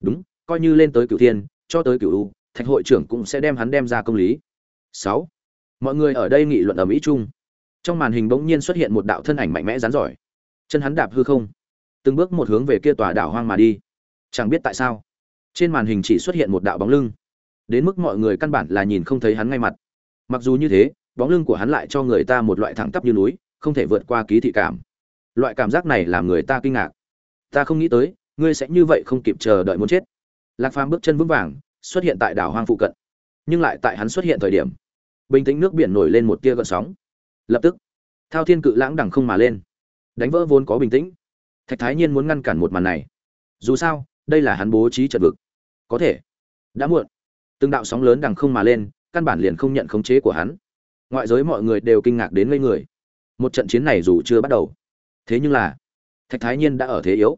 Đúng, coi như lên tới cửu thiên, cho tới cửu u, thạch hội trưởng cũng sẽ đem hắn đem ra công lý. Sáu mọi người ở đây nghị luận ở mỹ chung trong màn hình bỗng nhiên xuất hiện một đạo thân ảnh mạnh mẽ rắn giỏi. Chân hắn đạp hư không, từng bước một hướng về kia tòa đảo hoang mà đi. Chẳng biết tại sao, trên màn hình chỉ xuất hiện một đạo bóng lưng. Đến mức mọi người căn bản là nhìn không thấy hắn ngay mặt. Mặc dù như thế, bóng lưng của hắn lại cho người ta một loại thẳng tắp như núi, không thể vượt qua ký thị cảm. Loại cảm giác này làm người ta kinh ngạc. Ta không nghĩ tới, ngươi sẽ như vậy không kịp chờ đợi muốn chết. Lạc phàm bước chân vững vàng, xuất hiện tại đảo hoang phụ cận. Nhưng lại tại hắn xuất hiện thời điểm bình tĩnh nước biển nổi lên một tia gợn sóng. Lập tức, thao thiên cự lãng đằng không mà lên. Đánh vỡ vốn có bình tĩnh. Thạch thái nhiên muốn ngăn cản một màn này. Dù sao, đây là hắn bố trí trận vực. Có thể, đã muộn. Từng đạo sóng lớn đằng không mà lên, căn bản liền không nhận khống chế của hắn. Ngoại giới mọi người đều kinh ngạc đến ngây người. Một trận chiến này dù chưa bắt đầu. Thế nhưng là, thạch thái nhiên đã ở thế yếu.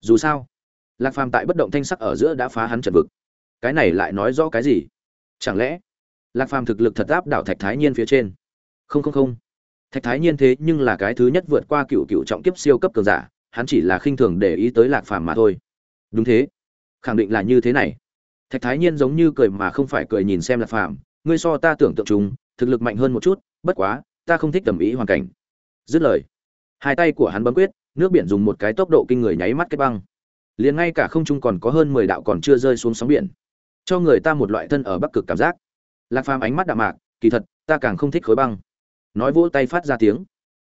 Dù sao, lạc phàm tại bất động thanh sắc ở giữa đã phá hắn trận vực. Cái này lại nói rõ cái gì? Chẳng lẽ lạc phàm thực lực thật áp đảo thạch thái nhiên phía trên. Không không không. Thạch thái nhiên thế nhưng là cái thứ nhất vượt qua cựu cựu trọng kiếp siêu cấp cường giả, hắn chỉ là khinh thường để ý tới lạc phàm mà thôi. Đúng thế. Khẳng định là như thế này. Thạch thái nhiên giống như cười mà không phải cười nhìn xem lạc phàm, ngươi so ta tưởng tượng chúng, thực lực mạnh hơn một chút, bất quá, ta không thích tầm ý hoàn cảnh. Dứt lời, hai tay của hắn bấm quyết, nước biển dùng một cái tốc độ kinh người nháy mắt kết băng. Liền ngay cả không trung còn có hơn mười đạo còn chưa rơi xuống sóng biển. Cho người ta một loại thân ở bắc cực cảm giác lạc phàm ánh mắt đạm mạc, kỳ thật, ta càng không thích khối băng. Nói vỗ tay phát ra tiếng.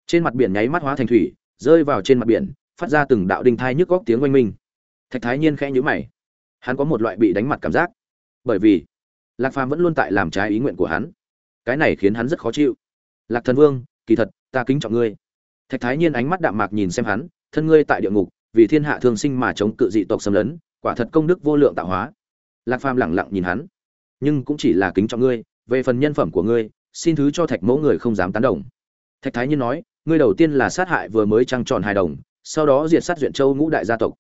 Trên mặt biển nháy mắt hóa thành thủy, rơi vào trên mặt biển, phát ra từng đạo đinh thai nhức góc tiếng oanh minh. Thạch thái nhiên khẽ nhữ mày. Hắn có một loại bị đánh mặt cảm giác. Bởi vì, lạc phàm vẫn luôn tại làm trái ý nguyện của hắn. Cái này khiến hắn rất khó chịu. Lạc thần vương, kỳ thật, ta kính trọng ngươi. Thạch thái nhiên ánh mắt đạm mạc nhìn xem hắn, thân ngươi tại địa ngục, vì thiên hạ thương sinh mà chống cự dị tộc xâm lấn, quả thật công đức vô lượng tạo hóa. Lạc phàm lẳng lặng nhìn hắn nhưng cũng chỉ là kính trọng ngươi, về phần nhân phẩm của ngươi, xin thứ cho thạch mẫu người không dám tán đồng. Thạch thái nhiên nói, ngươi đầu tiên là sát hại vừa mới trăng tròn hài đồng, sau đó diệt sát duyện châu ngũ đại gia tộc.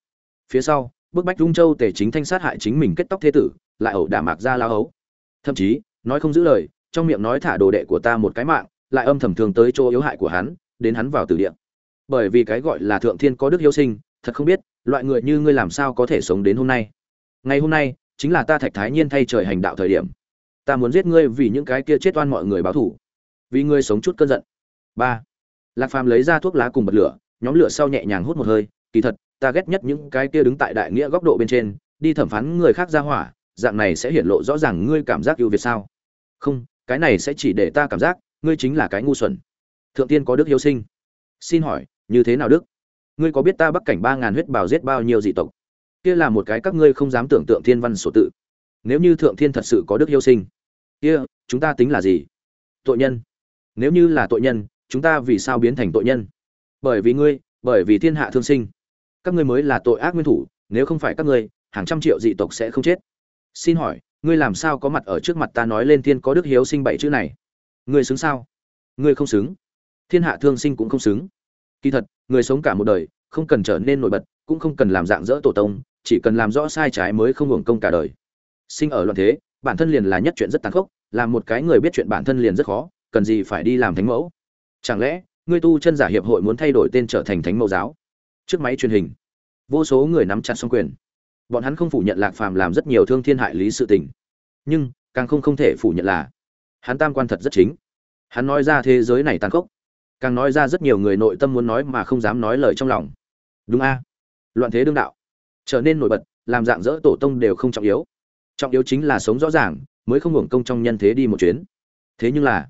Phía sau, bức bách dung châu tể chính thanh sát hại chính mình kết tóc thế tử, lại ẩu đả mạc ra lao hấu. Thậm chí, nói không giữ lời, trong miệng nói thả đồ đệ của ta một cái mạng, lại âm thầm thường tới chỗ yếu hại của hắn, đến hắn vào tử địa. Bởi vì cái gọi là thượng thiên có đức hiếu sinh, thật không biết, loại người như ngươi làm sao có thể sống đến hôm nay. Ngày hôm nay chính là ta thạch thái nhiên thay trời hành đạo thời điểm. Ta muốn giết ngươi vì những cái kia chết oan mọi người báo thủ vì ngươi sống chút cơn giận. Ba. Lạc phàm lấy ra thuốc lá cùng bật lửa, nhóm lửa sau nhẹ nhàng hút một hơi. Kỳ thật, ta ghét nhất những cái kia đứng tại đại nghĩa góc độ bên trên, đi thẩm phán người khác ra hỏa, dạng này sẽ hiển lộ rõ ràng ngươi cảm giác ưu việt sao. Không, cái này sẽ chỉ để ta cảm giác, ngươi chính là cái ngu xuẩn. Thượng tiên có đức hiếu sinh. Xin hỏi, như thế nào đức? Ngươi có biết ta bắc cảnh ba ngàn huyết bào giết bao nhiêu dị tộc? Kia là một cái các ngươi không dám tưởng tượng thiên văn sổ tự. Nếu như thượng thiên thật sự có đức hiếu sinh, kia, chúng ta tính là gì? Tội nhân. Nếu như là tội nhân, chúng ta vì sao biến thành tội nhân? Bởi vì ngươi, bởi vì thiên hạ thương sinh. Các ngươi mới là tội ác nguyên thủ, nếu không phải các ngươi, hàng trăm triệu dị tộc sẽ không chết. Xin hỏi, ngươi làm sao có mặt ở trước mặt ta nói lên thiên có đức hiếu sinh bảy chữ này? Ngươi xứng sao? Ngươi không xứng. Thiên hạ thương sinh cũng không xứng. Kỳ thật, người sống cả một đời, không cần trở nên nổi bật, cũng không cần làm dạng dỡ tổ tông chỉ cần làm rõ sai trái mới không hưởng công cả đời. Sinh ở loạn thế, bản thân liền là nhất chuyện rất tàn khốc, làm một cái người biết chuyện bản thân liền rất khó, cần gì phải đi làm thánh mẫu? Chẳng lẽ, ngươi tu chân giả hiệp hội muốn thay đổi tên trở thành thánh mẫu giáo? Trước máy truyền hình, vô số người nắm chặt song quyền. Bọn hắn không phủ nhận lạc phàm làm rất nhiều thương thiên hại lý sự tình. Nhưng, càng không không thể phủ nhận là, hắn tam quan thật rất chính. Hắn nói ra thế giới này tàn khốc, càng nói ra rất nhiều người nội tâm muốn nói mà không dám nói lời trong lòng. Đúng a. Loạn thế đương đạo trở nên nổi bật, làm dạng dỡ tổ tông đều không trọng yếu. Trọng yếu chính là sống rõ ràng, mới không hưởng công trong nhân thế đi một chuyến. Thế nhưng là,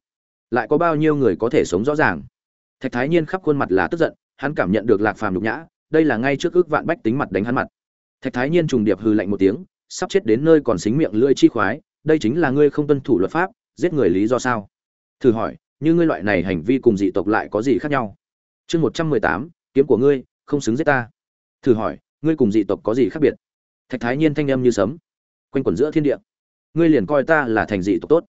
lại có bao nhiêu người có thể sống rõ ràng? Thạch thái nhiên khắp khuôn mặt là tức giận, hắn cảm nhận được lạc phàm nhục nhã, đây là ngay trước ước vạn bách tính mặt đánh hắn mặt. Thạch thái nhiên trùng điệp hư lạnh một tiếng, sắp chết đến nơi còn xính miệng lưỡi chi khoái, đây chính là ngươi không tuân thủ luật pháp, giết người lý do sao? Thử hỏi, như ngươi loại này hành vi cùng dị tộc lại có gì khác nhau? Chương một trăm mười tám, kiếm của ngươi, không xứng giết ta. Thử hỏi ngươi cùng dị tộc có gì khác biệt? Thạch thái nhiên thanh âm như sấm. Quanh quẩn giữa thiên địa. Ngươi liền coi ta là thành dị tộc tốt.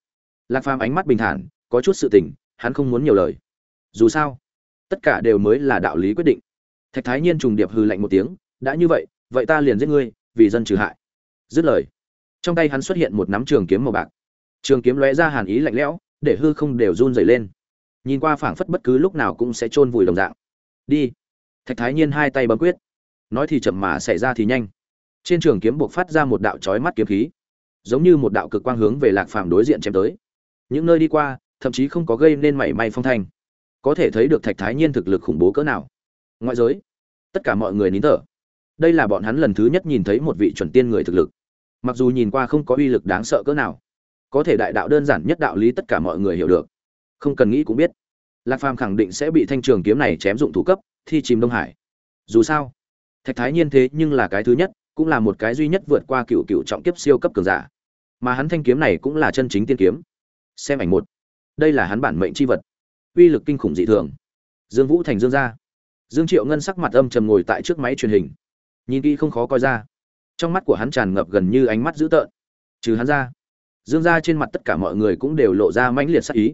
Lạc phàm ánh mắt bình thản, có chút sự tình, hắn không muốn nhiều lời. Dù sao, tất cả đều mới là đạo lý quyết định. Thạch thái nhiên trùng điệp hư lạnh một tiếng, đã như vậy vậy ta liền giết ngươi, vì dân trừ hại. Dứt lời, trong tay hắn xuất hiện một nắm trường kiếm màu bạc. Trường kiếm lóe ra hàn ý lạnh lẽo, để hư không đều run dày lên. Nhìn qua phảng phất bất cứ lúc nào cũng sẽ chôn vùi đồng dạng. Đi. Thạch thái nhiên hai tay bấm quyết nói thì chậm mà xảy ra thì nhanh. Trên trường kiếm buộc phát ra một đạo chói mắt kiếm khí, giống như một đạo cực quang hướng về lạc phàm đối diện chém tới. Những nơi đi qua, thậm chí không có gây nên mảy may phong thanh. Có thể thấy được thạch thái nhiên thực lực khủng bố cỡ nào. Ngoại giới, tất cả mọi người nín thở. Đây là bọn hắn lần thứ nhất nhìn thấy một vị chuẩn tiên người thực lực. Mặc dù nhìn qua không có uy lực đáng sợ cỡ nào, có thể đại đạo đơn giản nhất đạo lý tất cả mọi người hiểu được. Không cần nghĩ cũng biết, lạc phàm khẳng định sẽ bị thanh trường kiếm này chém dụng thủ cấp, thi chìm đông hải. Dù sao thạch thái nhiên thế nhưng là cái thứ nhất, cũng là một cái duy nhất vượt qua cựu cựu trọng kiếp siêu cấp cường giả. Mà hắn thanh kiếm này cũng là chân chính tiên kiếm. Xem ảnh một. Đây là hắn bản mệnh c h i vật. Uy lực kinh khủng dị thường. Dương vũ thành dương gia. Dương triệu ngân sắc mặt âm trầm ngồi tại trước máy truyền hình. Nhìn kỹ không khó coi ra. Trong mắt của hắn tràn ngập gần như ánh mắt dữ tợn. Trừ hắn ra, dương gia trên mặt tất cả mọi người cũng đều lộ ra mãnh liệt sắc ý.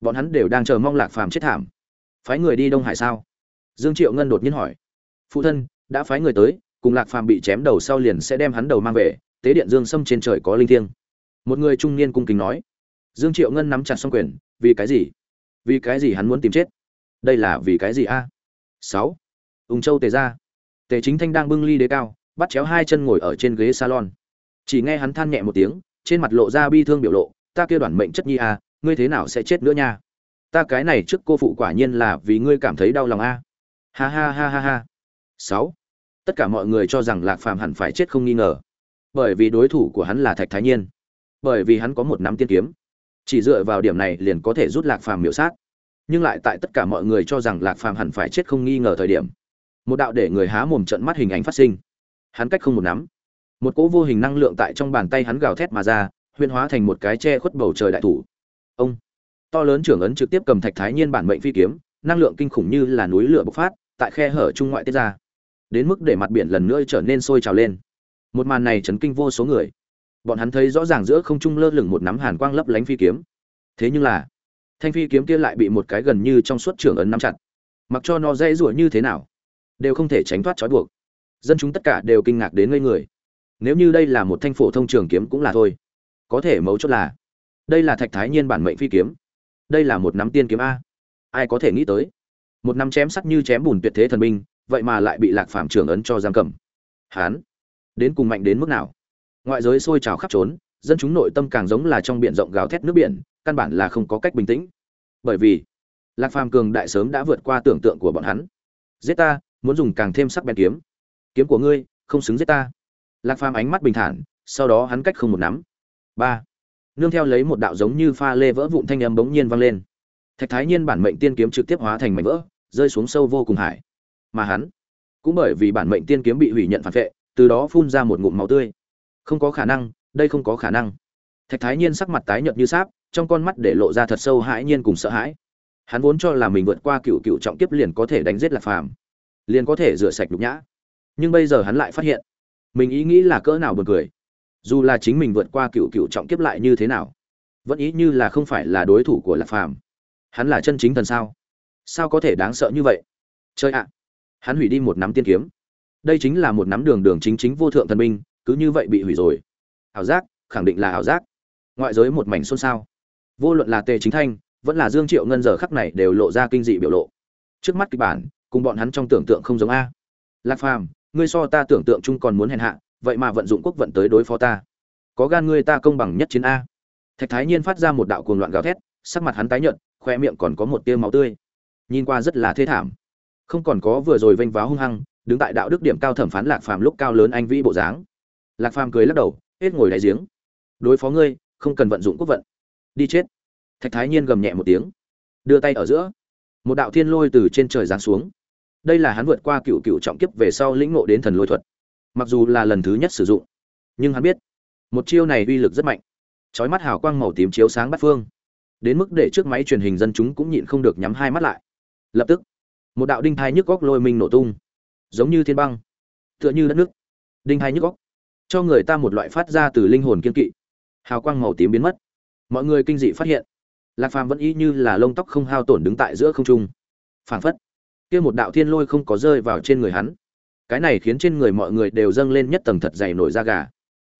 Bọn hắn đều đang chờ mong lạc phàm chết thảm. Phái người đi đông hải sao? Dương triệu ngân đột nhiên hỏi. Phụ thân đã phái người tới, cùng lạc phàm bị chém đầu sau liền sẽ đem hắn đầu mang về, tế điện dương sâm trên trời có linh thiêng. Một người trung niên cung kính nói, dương triệu ngân nắm chặt xong quyền, vì cái gì? Vì cái gì hắn muốn tìm chết? Đây là vì cái gì a? Sáu. Ung châu tề ra tề chính thanh đang bưng ly đế cao, bắt chéo hai chân ngồi ở trên ghế salon. Chỉ nghe hắn than nhẹ một tiếng, trên mặt lộ ra bi thương biểu lộ, ta kia đoàn mệnh chất nhi a, ngươi thế nào sẽ chết nữa nha? Ta cái này trước cô phụ quả nhiên là vì ngươi cảm thấy đau lòng a. Ha ha ha ha ha. Sáu tất cả mọi người cho rằng lạc phàm hẳn phải chết không nghi ngờ. Bởi vì đối thủ của hắn là thạch thái nhiên. Bởi vì hắn có một nắm tiên kiếm. Chỉ dựa vào điểm này liền có thể rút lạc phàm miểu sát. Nhưng lại tại tất cả mọi người cho rằng lạc phàm hẳn phải chết không nghi ngờ thời điểm, một đạo để người há mồm trận mắt hình ảnh phát sinh. Hắn cách không một nắm. Một cỗ vô hình năng lượng tại trong bàn tay hắn gào thét mà ra huyên hóa thành một cái che khuất bầu trời đại thủ. Ông. To lớn trưởng ấn trực tiếp cầm thạch thái nhiên bản mệnh phi kiếm, năng lượng kinh khủng như là núi lửa bộc phát, tại khe hở trung ngoại tiết ra đến mức để mặt biển lần nữa trở nên sôi trào lên. Một màn này chấn kinh vô số người. Bọn hắn thấy rõ ràng giữa không trung lơ lửng một nắm hàn quang lấp lánh phi kiếm. Thế nhưng là, thanh phi kiếm kia lại bị một cái gần như trong suốt trưởng ấn nắm chặt. Mặc cho nó dễ rủa như thế nào, đều không thể tránh thoát trói buộc. Dân chúng tất cả đều kinh ngạc đến ngây người. Nếu như đây là một thanh phổ thông trường kiếm cũng là thôi. Có thể mấu chốt là, đây là thạch thái nhiên bản mệnh phi kiếm. Đây là một nắm tiên kiếm a. Ai có thể nghĩ tới? Một nắm chém sắc như chém bùn tuyệt thế thần binh vậy mà lại bị lạc Phàm trưởng ấn cho giam cầm. Hán, đến cùng mạnh đến mức nào? Ngoại giới sôi trào khắp trốn, dân chúng nội tâm càng giống là trong biển rộng gào thét nước biển, căn bản là không có cách bình tĩnh. Bởi vì, lạc phàm cường đại sớm đã vượt qua tưởng tượng của bọn hắn. Giết ta, muốn dùng càng thêm sắc bén kiếm. Kiếm của ngươi, không xứng giết ta. Lạc phàm ánh mắt bình thản, sau đó hắn cách không một nắm. Ba, nương theo lấy một đạo giống như pha lê vỡ vụn thanh âm bỗng nhiên vang lên. Thạch thái nhiên bản mệnh tiên kiếm trực tiếp hóa thành mảnh vỡ, rơi xuống sâu vô cùng hải mà hắn cũng bởi vì bản mệnh tiên kiếm bị hủy nhận phản vệ, từ đó phun ra một ngụm máu tươi. Không có khả năng, đây không có khả năng. Thạch thái nhiên sắc mặt tái nhợt như sáp, trong con mắt để lộ ra thật sâu hãi nhiên cùng sợ hãi. Hắn vốn cho là mình vượt qua cựu cựu trọng kiếp liền có thể đánh giết lạc phàm, liền có thể rửa sạch nhục nhã. Nhưng bây giờ hắn lại phát hiện, mình ý nghĩ là cỡ nào buồn cười. Dù là chính mình vượt qua cựu cựu trọng kiếp lại như thế nào, vẫn ý như là không phải là đối thủ của lạc phàm. Hắn là chân chính thần sao? Sao có thể đáng sợ như vậy? Chơi ạ hắn hủy đi một nắm tiên kiếm. Đây chính là một nắm đường đường chính chính vô thượng thần binh, cứ như vậy bị hủy rồi. Ảo giác, khẳng định là ảo giác. Ngoại giới một mảnh xôn xao. Vô luận là tề chính thanh, vẫn là dương triệu ngân giờ khắc này đều lộ ra kinh dị biểu lộ. Trước mắt kịch bản, cùng bọn hắn trong tưởng tượng không giống a. Lạc phàm, ngươi so ta tưởng tượng chung còn muốn hèn hạ, vậy mà vận dụng quốc vận tới đối phó ta. Có gan ngươi ta công bằng nhất chiến a. Thạch thái nhiên phát ra một đạo cuồng loạn gào thét, sắc mặt hắn tái nhợt, khoe miệng còn có một tia máu tươi. Nhìn qua rất là thê thảm không còn có vừa rồi vênh váo hung hăng, đứng tại đạo đức điểm cao thẩm phán lạc phàm lúc cao lớn anh vĩ bộ dáng. Lạc phàm cười lắc đầu, hết ngồi đáy giếng. Đối phó ngươi, không cần vận dụng quốc vận. Đi chết. Thạch thái nhiên gầm nhẹ một tiếng, đưa tay ở giữa. Một đạo thiên lôi từ trên trời giáng xuống. Đây là hắn vượt qua cựu cựu trọng kiếp về sau lĩnh ngộ đến thần lôi thuật. Mặc dù là lần thứ nhất sử dụng, nhưng hắn biết, một chiêu này uy lực rất mạnh. Trói mắt hào quang màu tím chiếu sáng bắt phương. Đến mức để trước máy truyền hình dân chúng cũng nhịn không được nhắm hai mắt lại. Lập tức một đạo đinh thai nhức góc lôi mình nổ tung, giống như thiên băng, tựa như đất nước. Đinh thai nhức góc, cho người ta một loại phát ra từ linh hồn kiên kỵ. Hào quang màu tím biến mất. Mọi người kinh dị phát hiện, lạc phàm vẫn y như là lông tóc không hao tổn đứng tại giữa không trung. Phảng phất, kia một đạo thiên lôi không có rơi vào trên người hắn. Cái này khiến trên người mọi người đều dâng lên nhất tầng thật dày nổi da gà.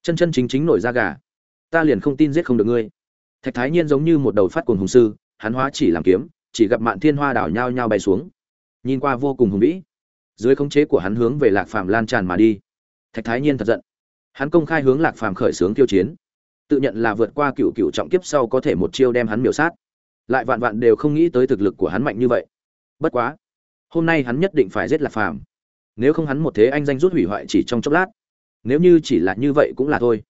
Chân chân chính chính nổi da gà. Ta liền không tin giết không được ngươi. Thạch thái nhiên giống như một đầu phát cuồng hùng sư, hắn hóa chỉ làm kiếm, chỉ gặp mạn thiên hoa đảo nhao nhao bay xuống nhìn qua vô cùng hùng vĩ. Dưới khống chế của hắn hướng về lạc phàm lan tràn mà đi. Thạch thái nhiên thật giận. Hắn công khai hướng lạc phàm khởi xướng tiêu chiến. Tự nhận là vượt qua cựu cựu trọng kiếp sau có thể một chiêu đem hắn miểu sát. Lại vạn vạn đều không nghĩ tới thực lực của hắn mạnh như vậy. Bất quá, hôm nay hắn nhất định phải giết lạc phàm. Nếu không hắn một thế anh danh rút hủy hoại chỉ trong chốc lát. Nếu như chỉ là như vậy cũng là thôi.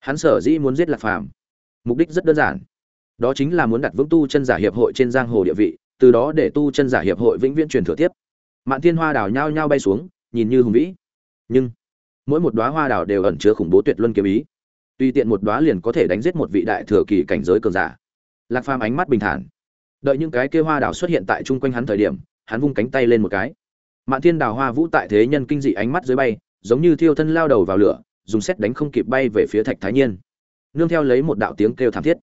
Hắn sở dĩ muốn giết lạc phàm. Mục đích rất đơn giản. Đó chính là muốn đặt vững tu chân giả hiệp hội trên giang hồ địa vị từ đó để tu chân giả hiệp hội vĩnh viễn truyền thừa tiếp. Mạn thiên hoa đào nhao nhao bay xuống, nhìn như hùng vĩ. Nhưng, mỗi một đóa hoa đào đều ẩn chứa khủng bố tuyệt luân kiếm ý. Tùy tiện một đóa liền có thể đánh giết một vị đại thừa kỳ cảnh giới cường giả. Lạc phàm ánh mắt bình thản. Đợi những cái kia hoa đào xuất hiện tại chung quanh hắn thời điểm, hắn vung cánh tay lên một cái. Mạn thiên đào hoa vũ tại thế nhân kinh dị ánh mắt dưới bay, giống như thiêu thân lao đầu vào lửa, dùng xét đánh không kịp bay về phía thạch thái nhiên. Nương theo lấy một đạo tiếng kêu thảm thiết.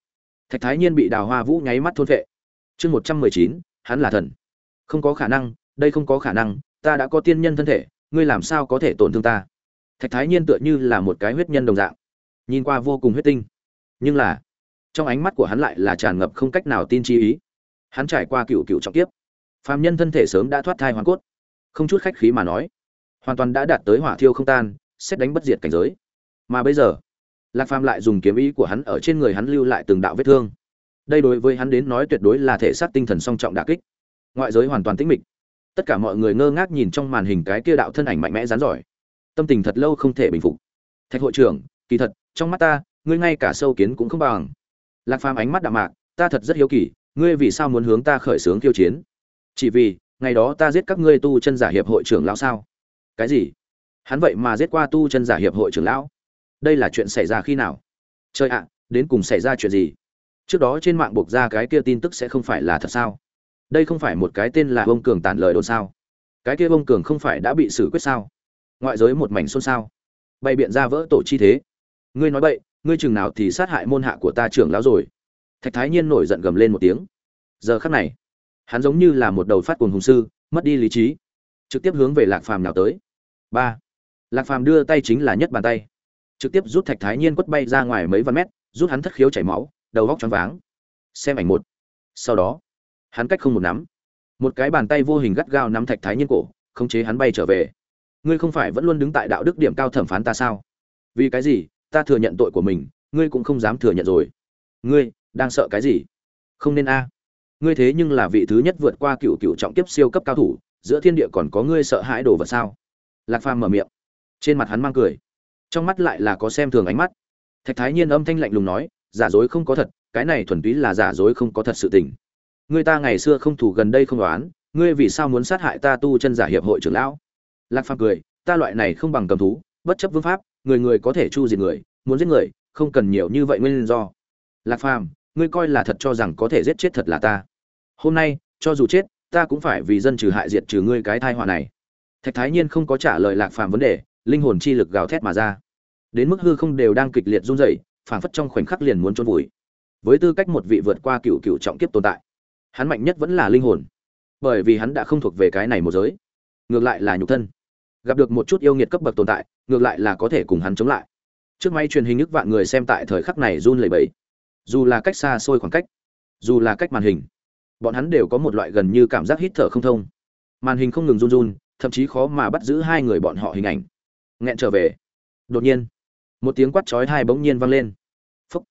Thạch thái nhiên bị đào hoa vũ nháy mắt thôn vệ chương một trăm mười chín, hắn là thần. Không có khả năng, đây không có khả năng, ta đã có tiên nhân thân thể, ngươi làm sao có thể tổn thương ta? Thạch thái nhiên tựa như là một cái huyết nhân đồng dạng. Nhìn qua vô cùng huyết tinh. Nhưng là, trong ánh mắt của hắn lại là tràn ngập không cách nào tin chi ý. Hắn trải qua cựu cựu trọng tiếp phàm nhân thân thể sớm đã thoát thai hoàn cốt. Không chút khách khí mà nói, hoàn toàn đã đạt tới hỏa thiêu không tan, xét đánh bất diệt cảnh giới. Mà bây giờ, lạc phàm lại dùng kiếm ý của hắn ở trên người hắn lưu lại từng đạo vết thương đây đối với hắn đến nói tuyệt đối là thể xác tinh thần song trọng đả kích. Ngoại giới hoàn toàn tĩnh mịch. Tất cả mọi người ngơ ngác nhìn trong màn hình cái kia đạo thân ảnh mạnh mẽ rán giỏi. Tâm tình thật lâu không thể bình phục. Thạch hội trưởng, kỳ thật, trong mắt ta, ngươi ngay cả sâu kiến cũng không bằng. Lạc phàm ánh mắt đạm mạc, ta thật rất hiếu kỳ, ngươi vì sao muốn hướng ta khởi xướng tiêu chiến? Chỉ vì, ngày đó ta giết các ngươi tu chân giả hiệp hội trưởng lão sao? Cái gì? Hắn vậy mà giết qua tu chân giả hiệp hội trưởng lão? Đây là chuyện xảy ra khi nào? Trời ạ, đến cùng xảy ra chuyện gì? Trước đó trên mạng buộc ra cái kia tin tức sẽ không phải là thật sao? Đây không phải một cái tên là ông cường tản lời đồn sao? Cái kia ông cường không phải đã bị xử quyết sao? Ngoại giới một mảnh xôn xao. Bày biện ra vỡ tổ chi thế. Ngươi nói vậy ngươi chừng nào thì sát hại môn hạ của ta trưởng lão rồi? Thạch thái nhiên nổi giận gầm lên một tiếng. Giờ khắc này, hắn giống như là một đầu phát cuồng hùng sư, mất đi lý trí. Trực tiếp hướng về lạc phàm nào tới. Ba. Lạc phàm đưa tay chính là nhất bàn tay. Trực tiếp rút thạch thái nhiên quất bay ra ngoài mấy vạn mét, rút hắn thất khiếu chảy máu đầu góc choáng váng. Xem ảnh một. Sau đó, hắn cách không một nắm. Một cái bàn tay vô hình gắt gao nắm thạch thái nhiên cổ, khống chế hắn bay trở về. Ngươi không phải vẫn luôn đứng tại đạo đức điểm cao thẩm phán ta sao? Vì cái gì? Ta thừa nhận tội của mình, ngươi cũng không dám thừa nhận rồi. Ngươi, đang sợ cái gì? Không nên a. Ngươi thế nhưng là vị thứ nhất vượt qua cựu cựu trọng tiếp siêu cấp cao thủ, giữa thiên địa còn có ngươi sợ hãi đồ vật sao? Lạc phàm mở miệng. Trên mặt hắn mang cười. Trong mắt lại là có xem thường ánh mắt. Thạch thái nhiên âm thanh lạnh lùng nói giả dối không có thật, cái này thuần túy là giả dối không có thật sự tình. Người ta ngày xưa không thủ gần đây không đoán, ngươi vì sao muốn sát hại ta tu chân giả hiệp hội trưởng lão? Lạc phàm cười, ta loại này không bằng cầm thú, bất chấp vương pháp, người người có thể chu diệt người, muốn giết người, không cần nhiều như vậy nguyên do. Lạc phàm, ngươi coi là thật cho rằng có thể giết chết thật là ta. Hôm nay, cho dù chết, ta cũng phải vì dân trừ hại diệt trừ ngươi cái thai họa này. Thạch thái nhiên không có trả lời lạc phàm vấn đề, linh hồn chi lực gào thét mà ra. Đến mức hư không đều đang kịch liệt run rẩy phảng phất trong khoảnh khắc liền muốn trôn vùi. Với tư cách một vị vượt qua cựu cựu trọng kiếp tồn tại, hắn mạnh nhất vẫn là linh hồn. Bởi vì hắn đã không thuộc về cái này một giới, ngược lại là nhục thân. Gặp được một chút yêu nghiệt cấp bậc tồn tại, ngược lại là có thể cùng hắn chống lại. Trước máy truyền hình nước vạn người xem tại thời khắc này run lẩy bẩy. Dù là cách xa xôi khoảng cách, dù là cách màn hình, bọn hắn đều có một loại gần như cảm giác hít thở không thông. Màn hình không ngừng run run, thậm chí khó mà bắt giữ hai người bọn họ hình ảnh. Nghẹn trở về. Đột nhiên một tiếng quát chói tai bỗng nhiên vang lên. Phúc.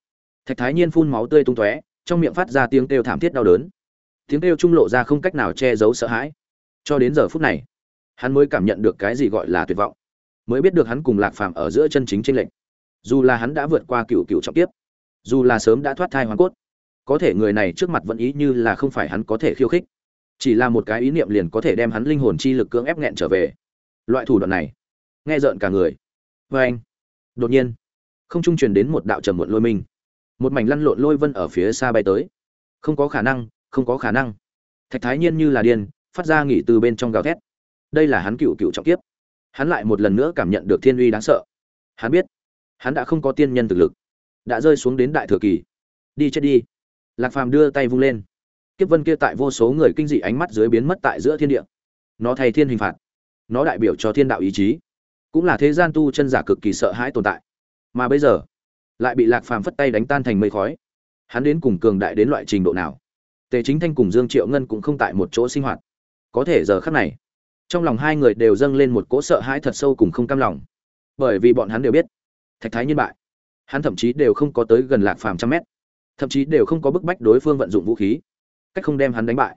Thạch thái nhiên phun máu tươi tung tóe, trong miệng phát ra tiếng kêu thảm thiết đau đớn. Tiếng kêu trung lộ ra không cách nào che giấu sợ hãi. Cho đến giờ phút này, hắn mới cảm nhận được cái gì gọi là tuyệt vọng. Mới biết được hắn cùng lạc phàm ở giữa chân chính tranh lệch. Dù là hắn đã vượt qua cựu cựu trọng tiếp dù là sớm đã thoát thai hoàn cốt, có thể người này trước mặt vẫn ý như là không phải hắn có thể khiêu khích. Chỉ là một cái ý niệm liền có thể đem hắn linh hồn chi lực cưỡng ép nghẹn trở về. Loại thủ đoạn này, nghe rợn cả người. Vê anh đột nhiên, không trung truyền đến một đạo trầm muộn lôi mình một mảnh lăn lộn lôi vân ở phía xa bay tới. Không có khả năng, không có khả năng. Thạch thái nhiên như là điên, phát ra nghỉ từ bên trong gào thét. Đây là hắn cựu cựu trọng tiếp hắn lại một lần nữa cảm nhận được thiên uy đáng sợ. Hắn biết, hắn đã không có tiên nhân thực lực. Đã rơi xuống đến đại thừa kỳ. Đi chết đi. Lạc phàm đưa tay vung lên. Kiếp vân kia tại vô số người kinh dị ánh mắt dưới biến mất tại giữa thiên địa. Nó thay thiên hình phạt. Nó đại biểu cho thiên đạo ý chí cũng là thế gian tu chân giả cực kỳ sợ hãi tồn tại. Mà bây giờ, lại bị lạc phàm phất tay đánh tan thành mây khói. Hắn đến cùng cường đại đến loại trình độ nào? Tề chính thanh cùng dương triệu ngân cũng không tại một chỗ sinh hoạt. Có thể giờ khắc này, trong lòng hai người đều dâng lên một cỗ sợ hãi thật sâu cùng không cam lòng. Bởi vì bọn hắn đều biết, thạch thái nhân bại. Hắn thậm chí đều không có tới gần lạc phàm trăm mét. Thậm chí đều không có bức bách đối phương vận dụng vũ khí. Cách không đem hắn đánh bại.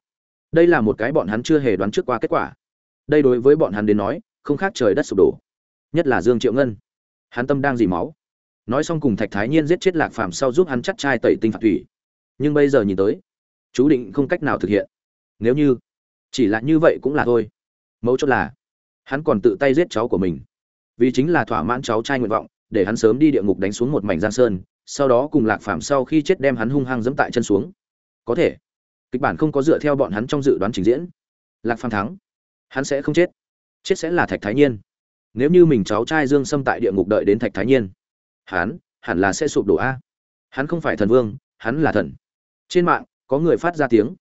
Đây là một cái bọn hắn chưa hề đoán trước qua kết quả. Đây đối với bọn hắn đến nói, không khác trời đất sụp đổ nhất là dương triệu ngân. Hắn tâm đang dì máu. Nói xong cùng thạch thái nhiên giết chết lạc phàm sau giúp hắn chắc trai tẩy tinh phạt thủy. Nhưng bây giờ nhìn tới, chú định không cách nào thực hiện. Nếu như chỉ là như vậy cũng là thôi. Mấu chốt là, hắn còn tự tay giết cháu của mình. Vì chính là thỏa mãn cháu trai nguyện vọng, để hắn sớm đi địa ngục đánh xuống một mảnh giang sơn, sau đó cùng lạc phàm sau khi chết đem hắn hung hăng dẫm tại chân xuống. Có thể, kịch bản không có dựa theo bọn hắn trong dự đoán trình diễn. Lạc phàm thắng, hắn sẽ không chết. Chết sẽ là thạch thái nhiên nếu như mình cháu trai dương Sâm tại địa ngục đợi đến thạch thái nhiên, hắn, hẳn là sẽ sụp đổ a. Hắn không phải thần vương, hắn là thần. Trên mạng, có người phát ra tiếng.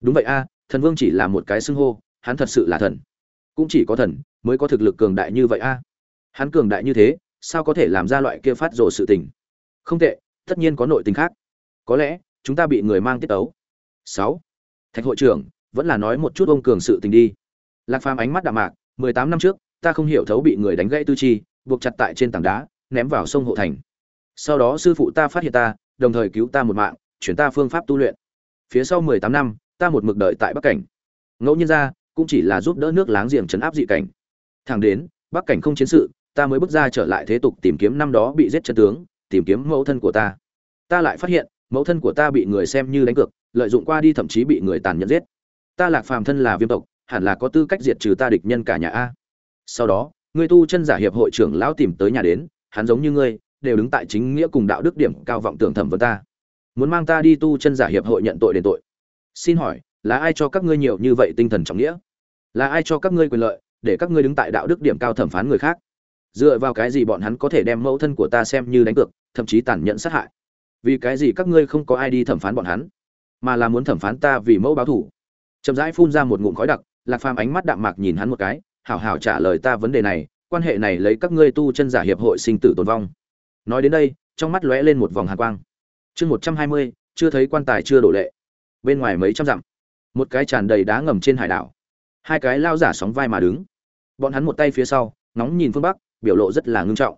Đúng vậy a, thần vương chỉ là một cái xưng hô, hắn thật sự là thần. Cũng chỉ có thần mới có thực lực cường đại như vậy a. Hắn cường đại như thế, sao có thể làm ra loại kia phát rồ sự tình? Không tệ, tất nhiên có nội tình khác. Có lẽ, chúng ta bị người mang tiết ấu sáu. Thạch hội trưởng, vẫn là nói một chút ông cường sự tình đi. Lạc phàm ánh mắt đạm mạc, mười tám năm trước ta không hiểu thấu bị người đánh gãy tư chi, buộc chặt tại trên tảng đá, ném vào sông hộ thành. Sau đó sư phụ ta phát hiện ta, đồng thời cứu ta một mạng, chuyển ta phương pháp tu luyện. Phía sau mười tám năm, ta một mực đợi tại bắc cảnh. Ngẫu nhiên ra, cũng chỉ là giúp đỡ nước láng giềng chấn áp dị cảnh. Thẳng đến, bắc cảnh không chiến sự, ta mới bước ra trở lại thế tục tìm kiếm năm đó bị giết chân tướng, tìm kiếm mẫu thân của ta. Ta lại phát hiện, mẫu thân của ta bị người xem như đánh cược, lợi dụng qua đi thậm chí bị người tàn nhẫn giết. Ta lạc phàm thân là viêm tộc, hẳn là có tư cách diệt trừ ta địch nhân cả nhà a sau đó người tu chân giả hiệp hội trưởng lão tìm tới nhà đến, hắn giống như ngươi, đều đứng tại chính nghĩa cùng đạo đức điểm cao vọng tưởng thẩm vấn ta. Muốn mang ta đi tu chân giả hiệp hội nhận tội đền tội. Xin hỏi, là ai cho các ngươi nhiều như vậy tinh thần trọng nghĩa? Là ai cho các ngươi quyền lợi, để các ngươi đứng tại đạo đức điểm cao thẩm phán người khác? Dựa vào cái gì bọn hắn có thể đem mẫu thân của ta xem như đánh cược, thậm chí tàn nhẫn sát hại? Vì cái gì các ngươi không có ai đi thẩm phán bọn hắn, mà là muốn thẩm phán ta vì mẫu báo thủ? Chậm rãi phun ra một ngụm khói đặc, lạc phàm ánh mắt đạm mạc nhìn hắn một cái hảo hảo trả lời ta vấn đề này, quan hệ này lấy các ngươi tu chân giả hiệp hội sinh tử tồn vong. Nói đến đây, trong mắt lóe lên một vòng hàn quang. Chương một trăm hai mươi, chưa thấy quan tài chưa đổ lệ. Bên ngoài mấy trăm dặm, một cái tràn đầy đá ngầm trên hải đảo. Hai cái lao giả sóng vai mà đứng. Bọn hắn một tay phía sau nóng nhìn phương bắc, biểu lộ rất là ngưng trọng.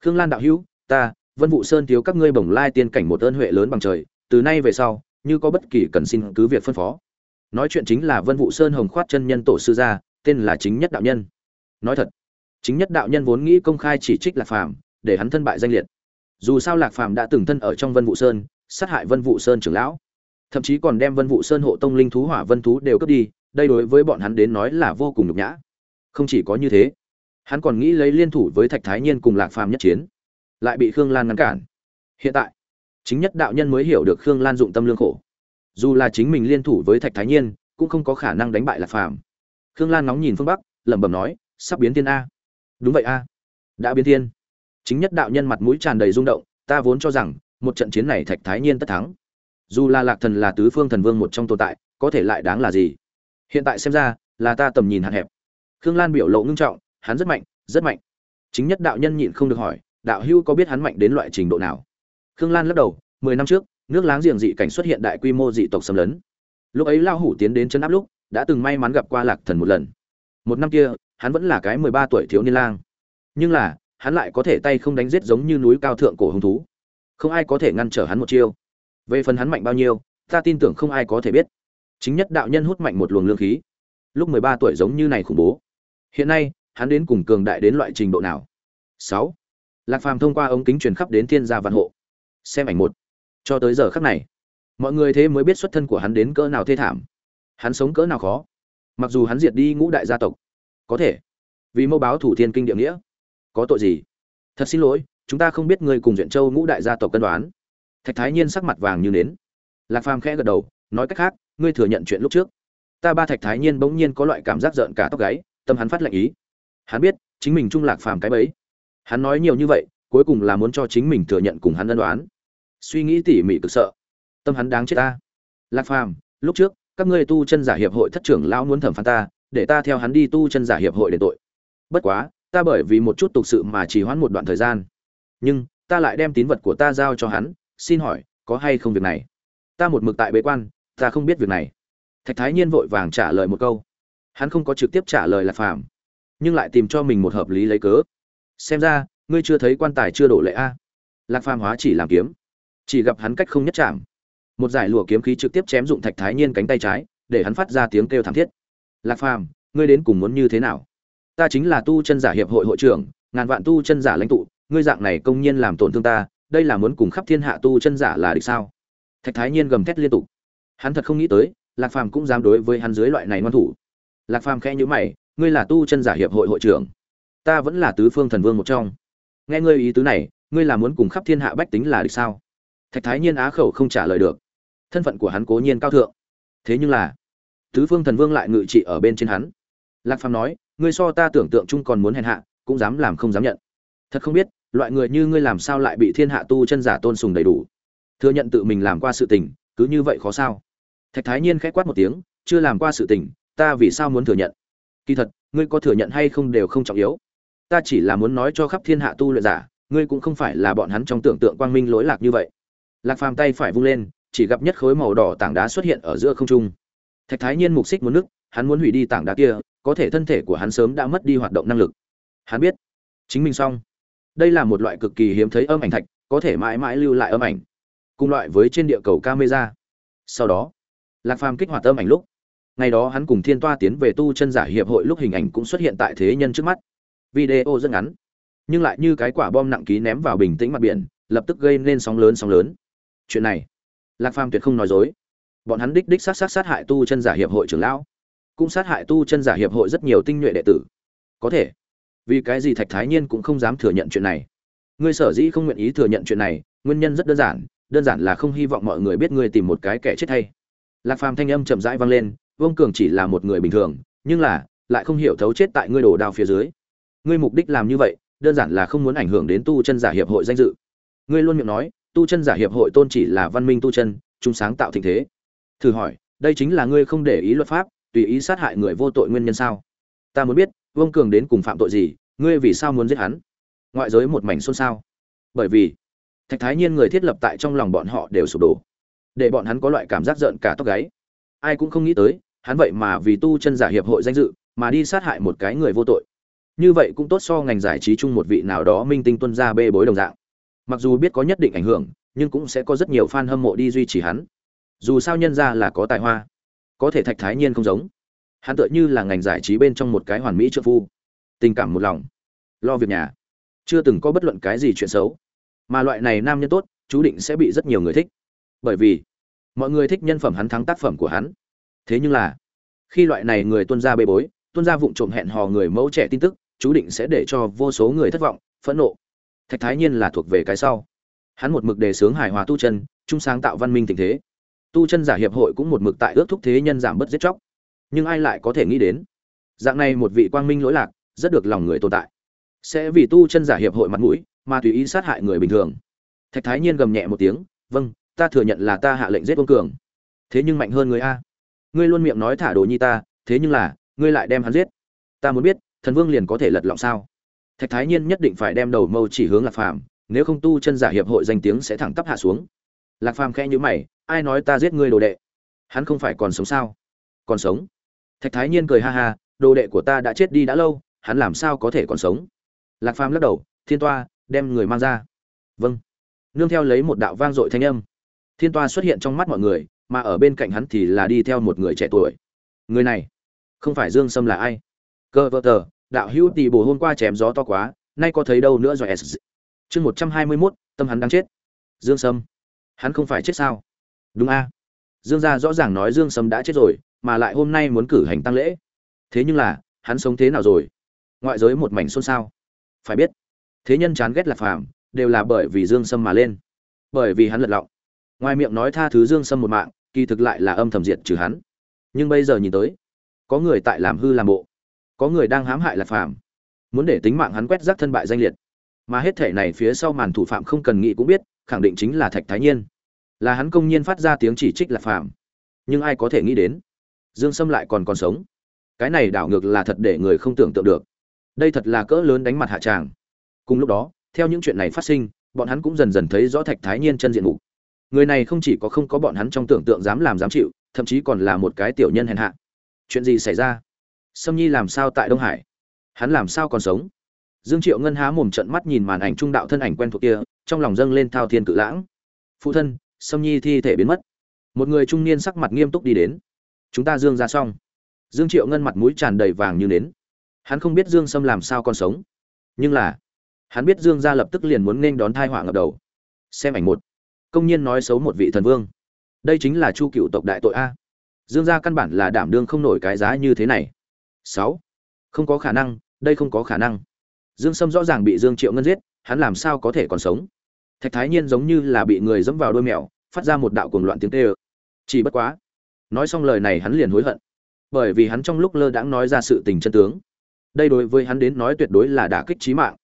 Khương lan đạo hữu, ta, vân vụ sơn thiếu các ngươi bổng lai tiên cảnh một ơn huệ lớn bằng trời, từ nay về sau, như có bất kỳ cần xin cứ việc phân phó. Nói chuyện chính là vân vụ sơn hồng khoát chân nhân tổ sư gia tên là chính nhất đạo nhân. Nói thật, chính nhất đạo nhân vốn nghĩ công khai chỉ trích lạc phàm, để hắn thân bại danh liệt. Dù sao lạc phàm đã từng thân ở trong vân vụ sơn, sát hại vân vụ sơn trưởng lão. Thậm chí còn đem vân vụ sơn hộ tông linh thú hỏa vân thú đều cướp đi, đây đối với bọn hắn đến nói là vô cùng nhục nhã. Không chỉ có như thế, hắn còn nghĩ lấy liên thủ với thạch thái nhiên cùng lạc phàm nhất chiến, lại bị khương lan ngăn cản. Hiện tại, chính nhất đạo nhân mới hiểu được khương lan dụng tâm lương khổ. Dù là chính mình liên thủ với thạch thái nhiên, cũng không có khả năng đánh bại lạc phàm khương lan nóng nhìn phương bắc, lẩm bẩm nói, sắp biến thiên a. Đúng vậy a. Đã biến thiên. Chính nhất đạo nhân mặt mũi tràn đầy rung động, ta vốn cho rằng, một trận chiến này thạch thái nhiên tất thắng. Dù là lạc thần là tứ phương thần vương một trong tồn tại, có thể lại đáng là gì? Hiện tại xem ra, là ta tầm nhìn hạn hẹp. Khương lan biểu lộ ngưng trọng, hắn rất mạnh rất mạnh. Chính nhất đạo nhân nhịn không được hỏi, đạo hưu có biết hắn mạnh đến loại trình độ nào? Khương lan lắc đầu, mười năm trước, nước láng giềng dị cảnh xuất hiện đại quy mô dị tộc xâm lấn. Lúc ấy lao hủ tiến đến chân áp lúc đã từng may mắn gặp qua lạc thần một lần. Một năm kia, hắn vẫn là cái mười ba tuổi thiếu niên lang. Nhưng là, hắn lại có thể tay không đánh giết giống như núi cao thượng cổ hứng thú. Không ai có thể ngăn trở hắn một chiêu. Về phần hắn mạnh bao nhiêu, ta tin tưởng không ai có thể biết. Chính nhất đạo nhân hút mạnh một luồng lương khí. Lúc mười ba tuổi giống như này khủng bố. Hiện nay, hắn đến cùng cường đại đến loại trình độ nào? Sáu. Lạc phàm thông qua ống kính truyền khắp đến thiên gia văn hộ. Xem ảnh một. Cho tới giờ khắc này, mọi người thế mới biết xuất thân của hắn đến cỡ nào thê thảm hắn sống cỡ nào khó? Mặc dù hắn diệt đi ngũ đại gia tộc, có thể. Vì mâu báo thủ thiên kinh địa nghĩa, có tội gì? Thật xin lỗi, chúng ta không biết ngươi cùng duyện châu ngũ đại gia tộc cân đoán. Thạch thái nhiên sắc mặt vàng như nến. Lạc phàm khẽ gật đầu, nói cách khác, ngươi thừa nhận chuyện lúc trước. Ta ba thạch thái nhiên bỗng nhiên có loại cảm giác giận cả tóc gáy, tâm hắn phát lệnh ý. Hắn biết, chính mình trung lạc phàm cái bấy hắn nói nhiều như vậy, cuối cùng là muốn cho chính mình thừa nhận cùng hắn ân đoán. Suy nghĩ tỉ mỉ cực sợ. Tâm hắn đáng chết ta. Lạc phàm, lúc trước các ngươi tu chân giả hiệp hội thất trưởng lão muốn thẩm phán ta, để ta theo hắn đi tu chân giả hiệp hội để tội. Bất quá, ta bởi vì một chút tục sự mà trì hoãn một đoạn thời gian. Nhưng, ta lại đem tín vật của ta giao cho hắn, xin hỏi, có hay không việc này? Ta một mực tại bế quan, ta không biết việc này. Thạch thái nhiên vội vàng trả lời một câu. Hắn không có trực tiếp trả lời là phàm, nhưng lại tìm cho mình một hợp lý lấy cớ. Xem ra, ngươi chưa thấy quan tài chưa đổ lệ a. Lạc phàm hóa chỉ làm kiếm, chỉ gặp hắn cách không nhất chạm một giải lụa kiếm khí trực tiếp chém dụng thạch thái nhiên cánh tay trái, để hắn phát ra tiếng kêu thảm thiết. Lạc phàm, ngươi đến cùng muốn như thế nào? Ta chính là tu chân giả hiệp hội hội trưởng, ngàn vạn tu chân giả lãnh tụ, ngươi dạng này công nhiên làm tổn thương ta, đây là muốn cùng khắp thiên hạ tu chân giả là địch sao? Thạch thái nhiên gầm thét liên tục. Hắn thật không nghĩ tới, lạc phàm cũng dám đối với hắn dưới loại này ngoan thủ. Lạc phàm khẽ nhữ mày, ngươi là tu chân giả hiệp hội hội trưởng. Ta vẫn là tứ phương thần vương một trong. Nghe ngươi ý tứ này, ngươi là muốn cùng khắp thiên hạ bách tính là địch sao? Thạch thái nhiên á khẩu không trả lời được thân phận của hắn cố nhiên cao thượng. Thế nhưng là, tứ phương thần vương lại ngự trị ở bên trên hắn. Lạc phàm nói, ngươi so ta tưởng tượng chung còn muốn hèn hạ, cũng dám làm không dám nhận. Thật không biết, loại người như ngươi làm sao lại bị thiên hạ tu chân giả tôn sùng đầy đủ? Thừa nhận tự mình làm qua sự tình, cứ như vậy khó sao? Thạch thái nhiên khẽ quát một tiếng, chưa làm qua sự tình, ta vì sao muốn thừa nhận? Kỳ thật, ngươi có thừa nhận hay không đều không trọng yếu. Ta chỉ là muốn nói cho khắp thiên hạ tu luyện giả, ngươi cũng không phải là bọn hắn trong tưởng tượng quang minh lỗi lạc như vậy. Lạc phàm tay phải vung lên chỉ gặp nhất khối màu đỏ tảng đá xuất hiện ở giữa không trung. Thạch thái nhiên mục xích muốn nước, hắn muốn hủy đi tảng đá kia, có thể thân thể của hắn sớm đã mất đi hoạt động năng lực. Hắn biết. Chính mình xong. Đây là một loại cực kỳ hiếm thấy âm ảnh thạch, có thể mãi mãi lưu lại âm ảnh. Cùng loại với trên địa cầu camera. Sau đó, lạc phàm kích hoạt âm ảnh lúc, ngày đó hắn cùng thiên toa tiến về tu chân giả hiệp hội lúc hình ảnh cũng xuất hiện tại thế nhân trước mắt. Video rất ngắn, nhưng lại như cái quả bom nặng ký ném vào bình tĩnh mặt biển, lập tức gây nên sóng lớn sóng lớn. Chuyện này lạc phàm tuyệt không nói dối. Bọn hắn đích đích sát sát sát hại tu chân giả hiệp hội trưởng lão, cũng sát hại tu chân giả hiệp hội rất nhiều tinh nhuệ đệ tử. Có thể, vì cái gì thạch thái nhiên cũng không dám thừa nhận chuyện này? Ngươi sở dĩ không nguyện ý thừa nhận chuyện này, nguyên nhân rất đơn giản đơn giản là không hy vọng mọi người biết ngươi tìm một cái kẻ chết hay. Lạc phàm thanh âm chậm rãi vang lên, vương cường chỉ là một người bình thường, nhưng là, lại không hiểu thấu chết tại ngươi đồ đao phía dưới. Ngươi mục đích làm như vậy, đơn giản là không muốn ảnh hưởng đến tu chân giả hiệp hội danh dự. Ngươi luôn miệng nói tu chân giả hiệp hội tôn chỉ là văn minh tu chân, chúng sáng tạo thịnh thế. Thử hỏi, đây chính là ngươi không để ý luật pháp, tùy ý sát hại người vô tội nguyên nhân sao? Ta muốn biết, vương cường đến cùng phạm tội gì, ngươi vì sao muốn giết hắn? Ngoại giới một mảnh xôn xao. Bởi vì, thạch thái nhiên người thiết lập tại trong lòng bọn họ đều sụp đổ. Để bọn hắn có loại cảm giác giận cả tóc gáy. Ai cũng không nghĩ tới, hắn vậy mà vì tu chân giả hiệp hội danh dự, mà đi sát hại một cái người vô tội. Như vậy cũng tốt so ngành giải trí chung một vị nào đó minh tinh tuân ra bê bối đồng dạng mặc dù biết có nhất định ảnh hưởng, nhưng cũng sẽ có rất nhiều fan hâm mộ đi duy trì hắn. Dù sao nhân ra là có tài hoa, có thể thạch thái nhiên không giống. Hắn tựa như là ngành giải trí bên trong một cái hoàn mỹ trợ phu. Tình cảm một lòng, lo việc nhà. Chưa từng có bất luận cái gì chuyện xấu. Mà loại này nam nhân tốt, chú định sẽ bị rất nhiều người thích. Bởi vì, mọi người thích nhân phẩm hắn thắng tác phẩm của hắn. Thế nhưng là, khi loại này người tuân ra bê bối, tuân ra vụng trộm hẹn hò người mẫu trẻ tin tức, chú định sẽ để cho vô số người thất vọng, phẫn nộ thạch thái nhiên là thuộc về cái sau. Hắn một mực đề xướng hài hòa tu chân, chung sáng tạo văn minh tình thế. Tu chân giả hiệp hội cũng một mực tại ước thúc thế nhân giảm bớt giết chóc. Nhưng ai lại có thể nghĩ đến? Dạng này một vị quang minh lỗi lạc, rất được lòng người tồn tại. Sẽ vì tu chân giả hiệp hội mặt mũi, mà tùy ý sát hại người bình thường. Thạch thái nhiên gầm nhẹ một tiếng vâng ta thừa nhận là ta hạ lệnh giết vương cường. Thế nhưng mạnh hơn người a. Ngươi luôn miệng nói thả đồ nhi ta, thế nhưng là, ngươi lại đem hắn giết. Ta muốn biết, thần vương liền có thể lật lọng sao? Thạch thái nhiên nhất định phải đem đầu mâu chỉ hướng lạc phàm, nếu không tu chân giả hiệp hội danh tiếng sẽ thẳng tắp hạ xuống. Lạc phàm khẽ nhữ mày, ai nói ta giết ngươi đồ đệ? Hắn không phải còn sống sao? Còn sống? Thạch thái nhiên cười ha ha, đồ đệ của ta đã chết đi đã lâu, hắn làm sao có thể còn sống? Lạc phàm lắc đầu, thiên toa, đem người mang ra. Vâng. Nương theo lấy một đạo vang dội thanh âm. Thiên toa xuất hiện trong mắt mọi người, mà ở bên cạnh hắn thì là đi theo một người trẻ tuổi. Người này, không phải dương sâm là ai? Cơ vơ tờ đạo hữu tỷ bổ hôm qua chém gió to quá, nay có thấy đâu nữa rồi, s chương một trăm hai mươi mốt, tâm hắn đang chết. Dương sâm. Hắn không phải chết sao? Đúng a. Dương gia rõ ràng nói dương sâm đã chết rồi, mà lại hôm nay muốn cử hành tăng lễ. Thế nhưng là, hắn sống thế nào rồi? Ngoại giới một mảnh xôn xao. Phải biết, thế nhân chán ghét lạc phàm, đều là bởi vì dương sâm mà lên. Bởi vì hắn lật lọng. Ngoài miệng nói tha thứ dương sâm một mạng, kỳ thực lại là âm thầm diệt trừ hắn. Nhưng bây giờ nhìn tới, có người tại làm hư làm bộ có người đang hãm hại lạc phàm, muốn để tính mạng hắn quét rác thân bại danh liệt. Mà hết thể này phía sau màn thủ phạm không cần nghĩ cũng biết, khẳng định chính là thạch thái nhiên. Là hắn công nhiên phát ra tiếng chỉ trích lạc phàm. Nhưng ai có thể nghĩ đến, dương sâm lại còn còn sống. Cái này đảo ngược là thật để người không tưởng tượng được. Đây thật là cỡ lớn đánh mặt hạ tràng. Cùng lúc đó, theo những chuyện này phát sinh, bọn hắn cũng dần dần thấy rõ thạch thái nhiên chân diện mục. Người này không chỉ có không có bọn hắn trong tưởng tượng dám làm dám chịu, thậm chí còn là một cái tiểu nhân hèn hạ. Chuyện gì xảy ra? Sâm nhi làm sao tại đông hải? Hắn làm sao còn sống? Dương triệu ngân há mồm trận mắt nhìn màn ảnh trung đạo thân ảnh quen thuộc kia, trong lòng dâng lên thao thiên cự lãng. Phụ thân, sâm nhi thi thể biến mất. Một người trung niên sắc mặt nghiêm túc đi đến. Chúng ta dương ra xong. Dương triệu ngân mặt mũi tràn đầy vàng như nến. Hắn không biết dương sâm làm sao còn sống. Nhưng là, hắn biết dương gia lập tức liền muốn nên đón thai họa ngập đầu. Xem ảnh một. Công nhân nói xấu một vị thần vương. Đây chính là chu cựu tộc đại tội a. Dương gia căn bản là đảm đương không nổi cái giá như thế này sáu. Không có khả năng, đây không có khả năng. Dương sâm rõ ràng bị dương triệu ngân giết, hắn làm sao có thể còn sống? Thạch thái nhiên giống như là bị người dẫm vào đôi mèo, phát ra một đạo cuồng loạn tiếng tê ơ chỉ bất quá, nói xong lời này hắn liền hối hận. Bởi vì hắn trong lúc lơ đãng nói ra sự tình chân tướng. Đây đối với hắn đến nói tuyệt đối là đả kích trí mạng.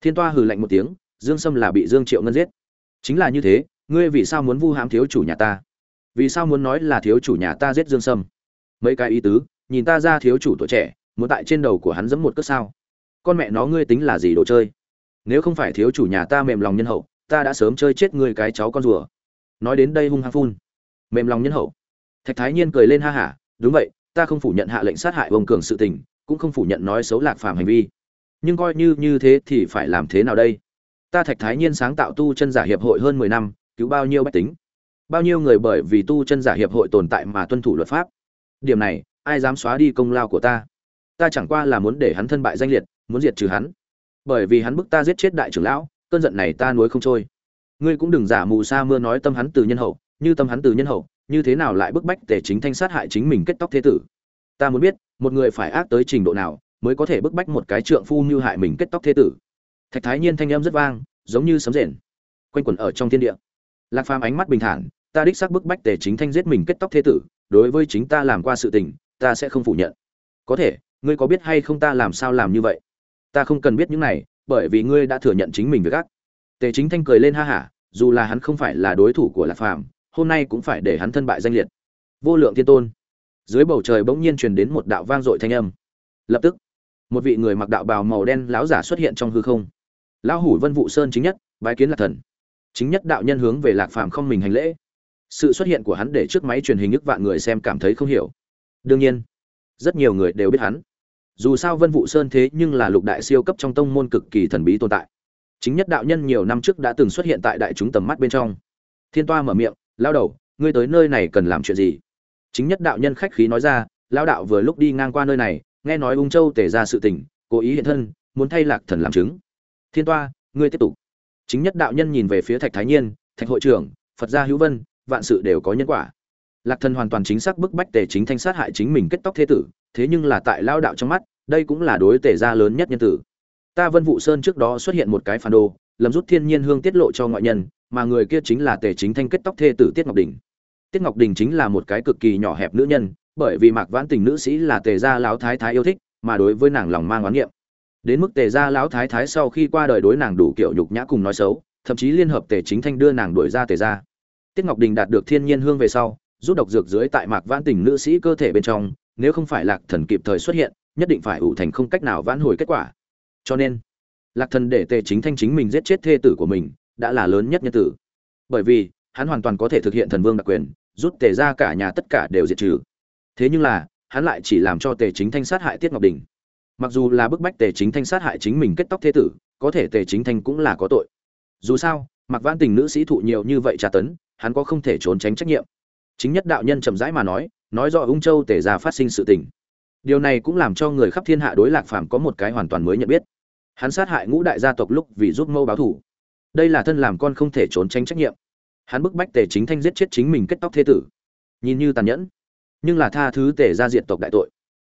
Thiên toa hừ lạnh một tiếng, dương sâm là bị dương triệu ngân giết. Chính là như thế, ngươi vì sao muốn vu hãm thiếu chủ nhà ta? Vì sao muốn nói là thiếu chủ nhà ta giết dương sâm? Mấy cái ý tứ nhìn ta ra thiếu chủ tuổi trẻ, muốn tại trên đầu của hắn giẫm một cước sao? Con mẹ nó ngươi tính là gì đồ chơi? Nếu không phải thiếu chủ nhà ta mềm lòng nhân hậu, ta đã sớm chơi chết ngươi cái cháu con rùa. Nói đến đây hung hăng phun. Mềm lòng nhân hậu. Thạch thái nhiên cười lên ha hả, đúng vậy, ta không phủ nhận hạ lệnh sát hại ông cường sự tình, cũng không phủ nhận nói xấu lạc phàm hành vi. Nhưng coi như như thế thì phải làm thế nào đây? Ta thạch thái nhiên sáng tạo tu chân giả hiệp hội hơn mười năm, cứu bao nhiêu bách tính? Bao nhiêu người bởi vì tu chân giả hiệp hội tồn tại mà tuân thủ luật pháp? Điểm này ai dám xóa đi công lao của ta? Ta chẳng qua là muốn để hắn thân bại danh liệt, muốn diệt trừ hắn. Bởi vì hắn bức ta giết chết đại trưởng lão, cơn giận này ta nuối không trôi. Ngươi cũng đừng giả mù sa mưa nói tâm hắn từ nhân hậu, như tâm hắn từ nhân hậu, như thế nào lại bức bách tề chính thanh sát hại chính mình kết tóc thế tử? Ta muốn biết, một người phải ác tới trình độ nào mới có thể bức bách một cái trượng phu như hại mình kết tóc thế tử? Thạch thái nhiên thanh âm rất vang, giống như sấm rền. Quanh quẩn ở trong thiên địa. Lạc phàm ánh mắt bình thản, ta đích xác bức bách tề chính thanh giết mình kết tóc thế tử, đối với chính ta làm qua sự tình ta sẽ không phủ nhận. Có thể, ngươi có biết hay không ta làm sao làm như vậy? Ta không cần biết những này, bởi vì ngươi đã thừa nhận chính mình với gác tề chính thanh cười lên ha hả, dù là hắn không phải là đối thủ của lạc phàm, hôm nay cũng phải để hắn thân bại danh liệt. Vô lượng thiên tôn. Dưới bầu trời bỗng nhiên truyền đến một đạo vang dội thanh âm. Lập tức, một vị người mặc đạo bào màu đen lão giả xuất hiện trong hư không. Lão hủ vân vụ sơn chính nhất, bái kiến lạc thần. Chính nhất đạo nhân hướng về lạc phàm không mình hành lễ. Sự xuất hiện của hắn để trước máy truyền hình ức vạn người xem cảm thấy không hiểu đương nhiên, rất nhiều người đều biết hắn. Dù sao vân vụ sơn thế nhưng là lục đại siêu cấp trong tông môn cực kỳ thần bí tồn tại. Chính nhất đạo nhân nhiều năm trước đã từng xuất hiện tại đại chúng tầm mắt bên trong. Thiên toa mở miệng lao đầu, ngươi tới nơi này cần làm chuyện gì? Chính nhất đạo nhân khách khí nói ra lao đạo vừa lúc đi ngang qua nơi này, nghe nói ung châu tể ra sự tình, cố ý hiện thân, muốn thay lạc thần làm chứng. Thiên toa, ngươi tiếp tục. Chính nhất đạo nhân nhìn về phía thạch thái nhiên, thạch hội trưởng, phật gia hữu vân, vạn sự đều có nhân quả lạc thần hoàn toàn chính xác bức bách tề chính thanh sát hại chính mình kết tóc thế tử, thế nhưng là tại lao đạo trong mắt, đây cũng là đối tề gia lớn nhất nhân tử. Ta vân vụ sơn trước đó xuất hiện một cái phản đồ, lầm rút thiên nhiên hương tiết lộ cho ngoại nhân, mà người kia chính là tề chính thanh kết tóc thê tử tiết ngọc đình. Tiết ngọc đình chính là một cái cực kỳ nhỏ hẹp nữ nhân, bởi vì mạc vãn tình nữ sĩ là tề gia lão thái thái yêu thích, mà đối với nàng lòng mang oán niệm. Đến mức tề gia lão thái thái sau khi qua đời đối nàng đủ kiểu nhục nhã cùng nói xấu, thậm chí liên hợp tề chính thanh đưa nàng đuổi ra tề gia. Tiết ngọc đình đạt được thiên nhiên hương về sau rút độc dược dưới tại mạc vãn tình nữ sĩ cơ thể bên trong, nếu không phải lạc thần kịp thời xuất hiện, nhất định phải ủ thành không cách nào vãn hồi kết quả. Cho nên, lạc thần để tề chính thanh chính mình giết chết thê tử của mình, đã là lớn nhất nhân tử. Bởi vì, hắn hoàn toàn có thể thực hiện thần vương đặc quyền, rút tề ra cả nhà tất cả đều diệt trừ. Thế nhưng là, hắn lại chỉ làm cho tề chính thanh sát hại tiết ngọc đình. Mặc dù là bức bách tề chính thanh sát hại chính mình kết tóc thế tử, có thể tề chính thanh cũng là có tội. Dù sao mặc vãn tình nữ sĩ thụ nhiều như vậy tra tấn, hắn có không thể trốn tránh trách nhiệm chính nhất đạo nhân chậm rãi mà nói nói rõ ung châu tể ra phát sinh sự tình. Điều này cũng làm cho người khắp thiên hạ đối lạc phàm có một cái hoàn toàn mới nhận biết. Hắn sát hại ngũ đại gia tộc lúc vì giúp mâu báo thủ đây là thân làm con không thể trốn tránh trách nhiệm. Hắn bức bách tề chính thanh giết chết chính mình kết tóc thế tử. Nhìn như tàn nhẫn, nhưng là tha thứ tề ra diện tộc đại tội.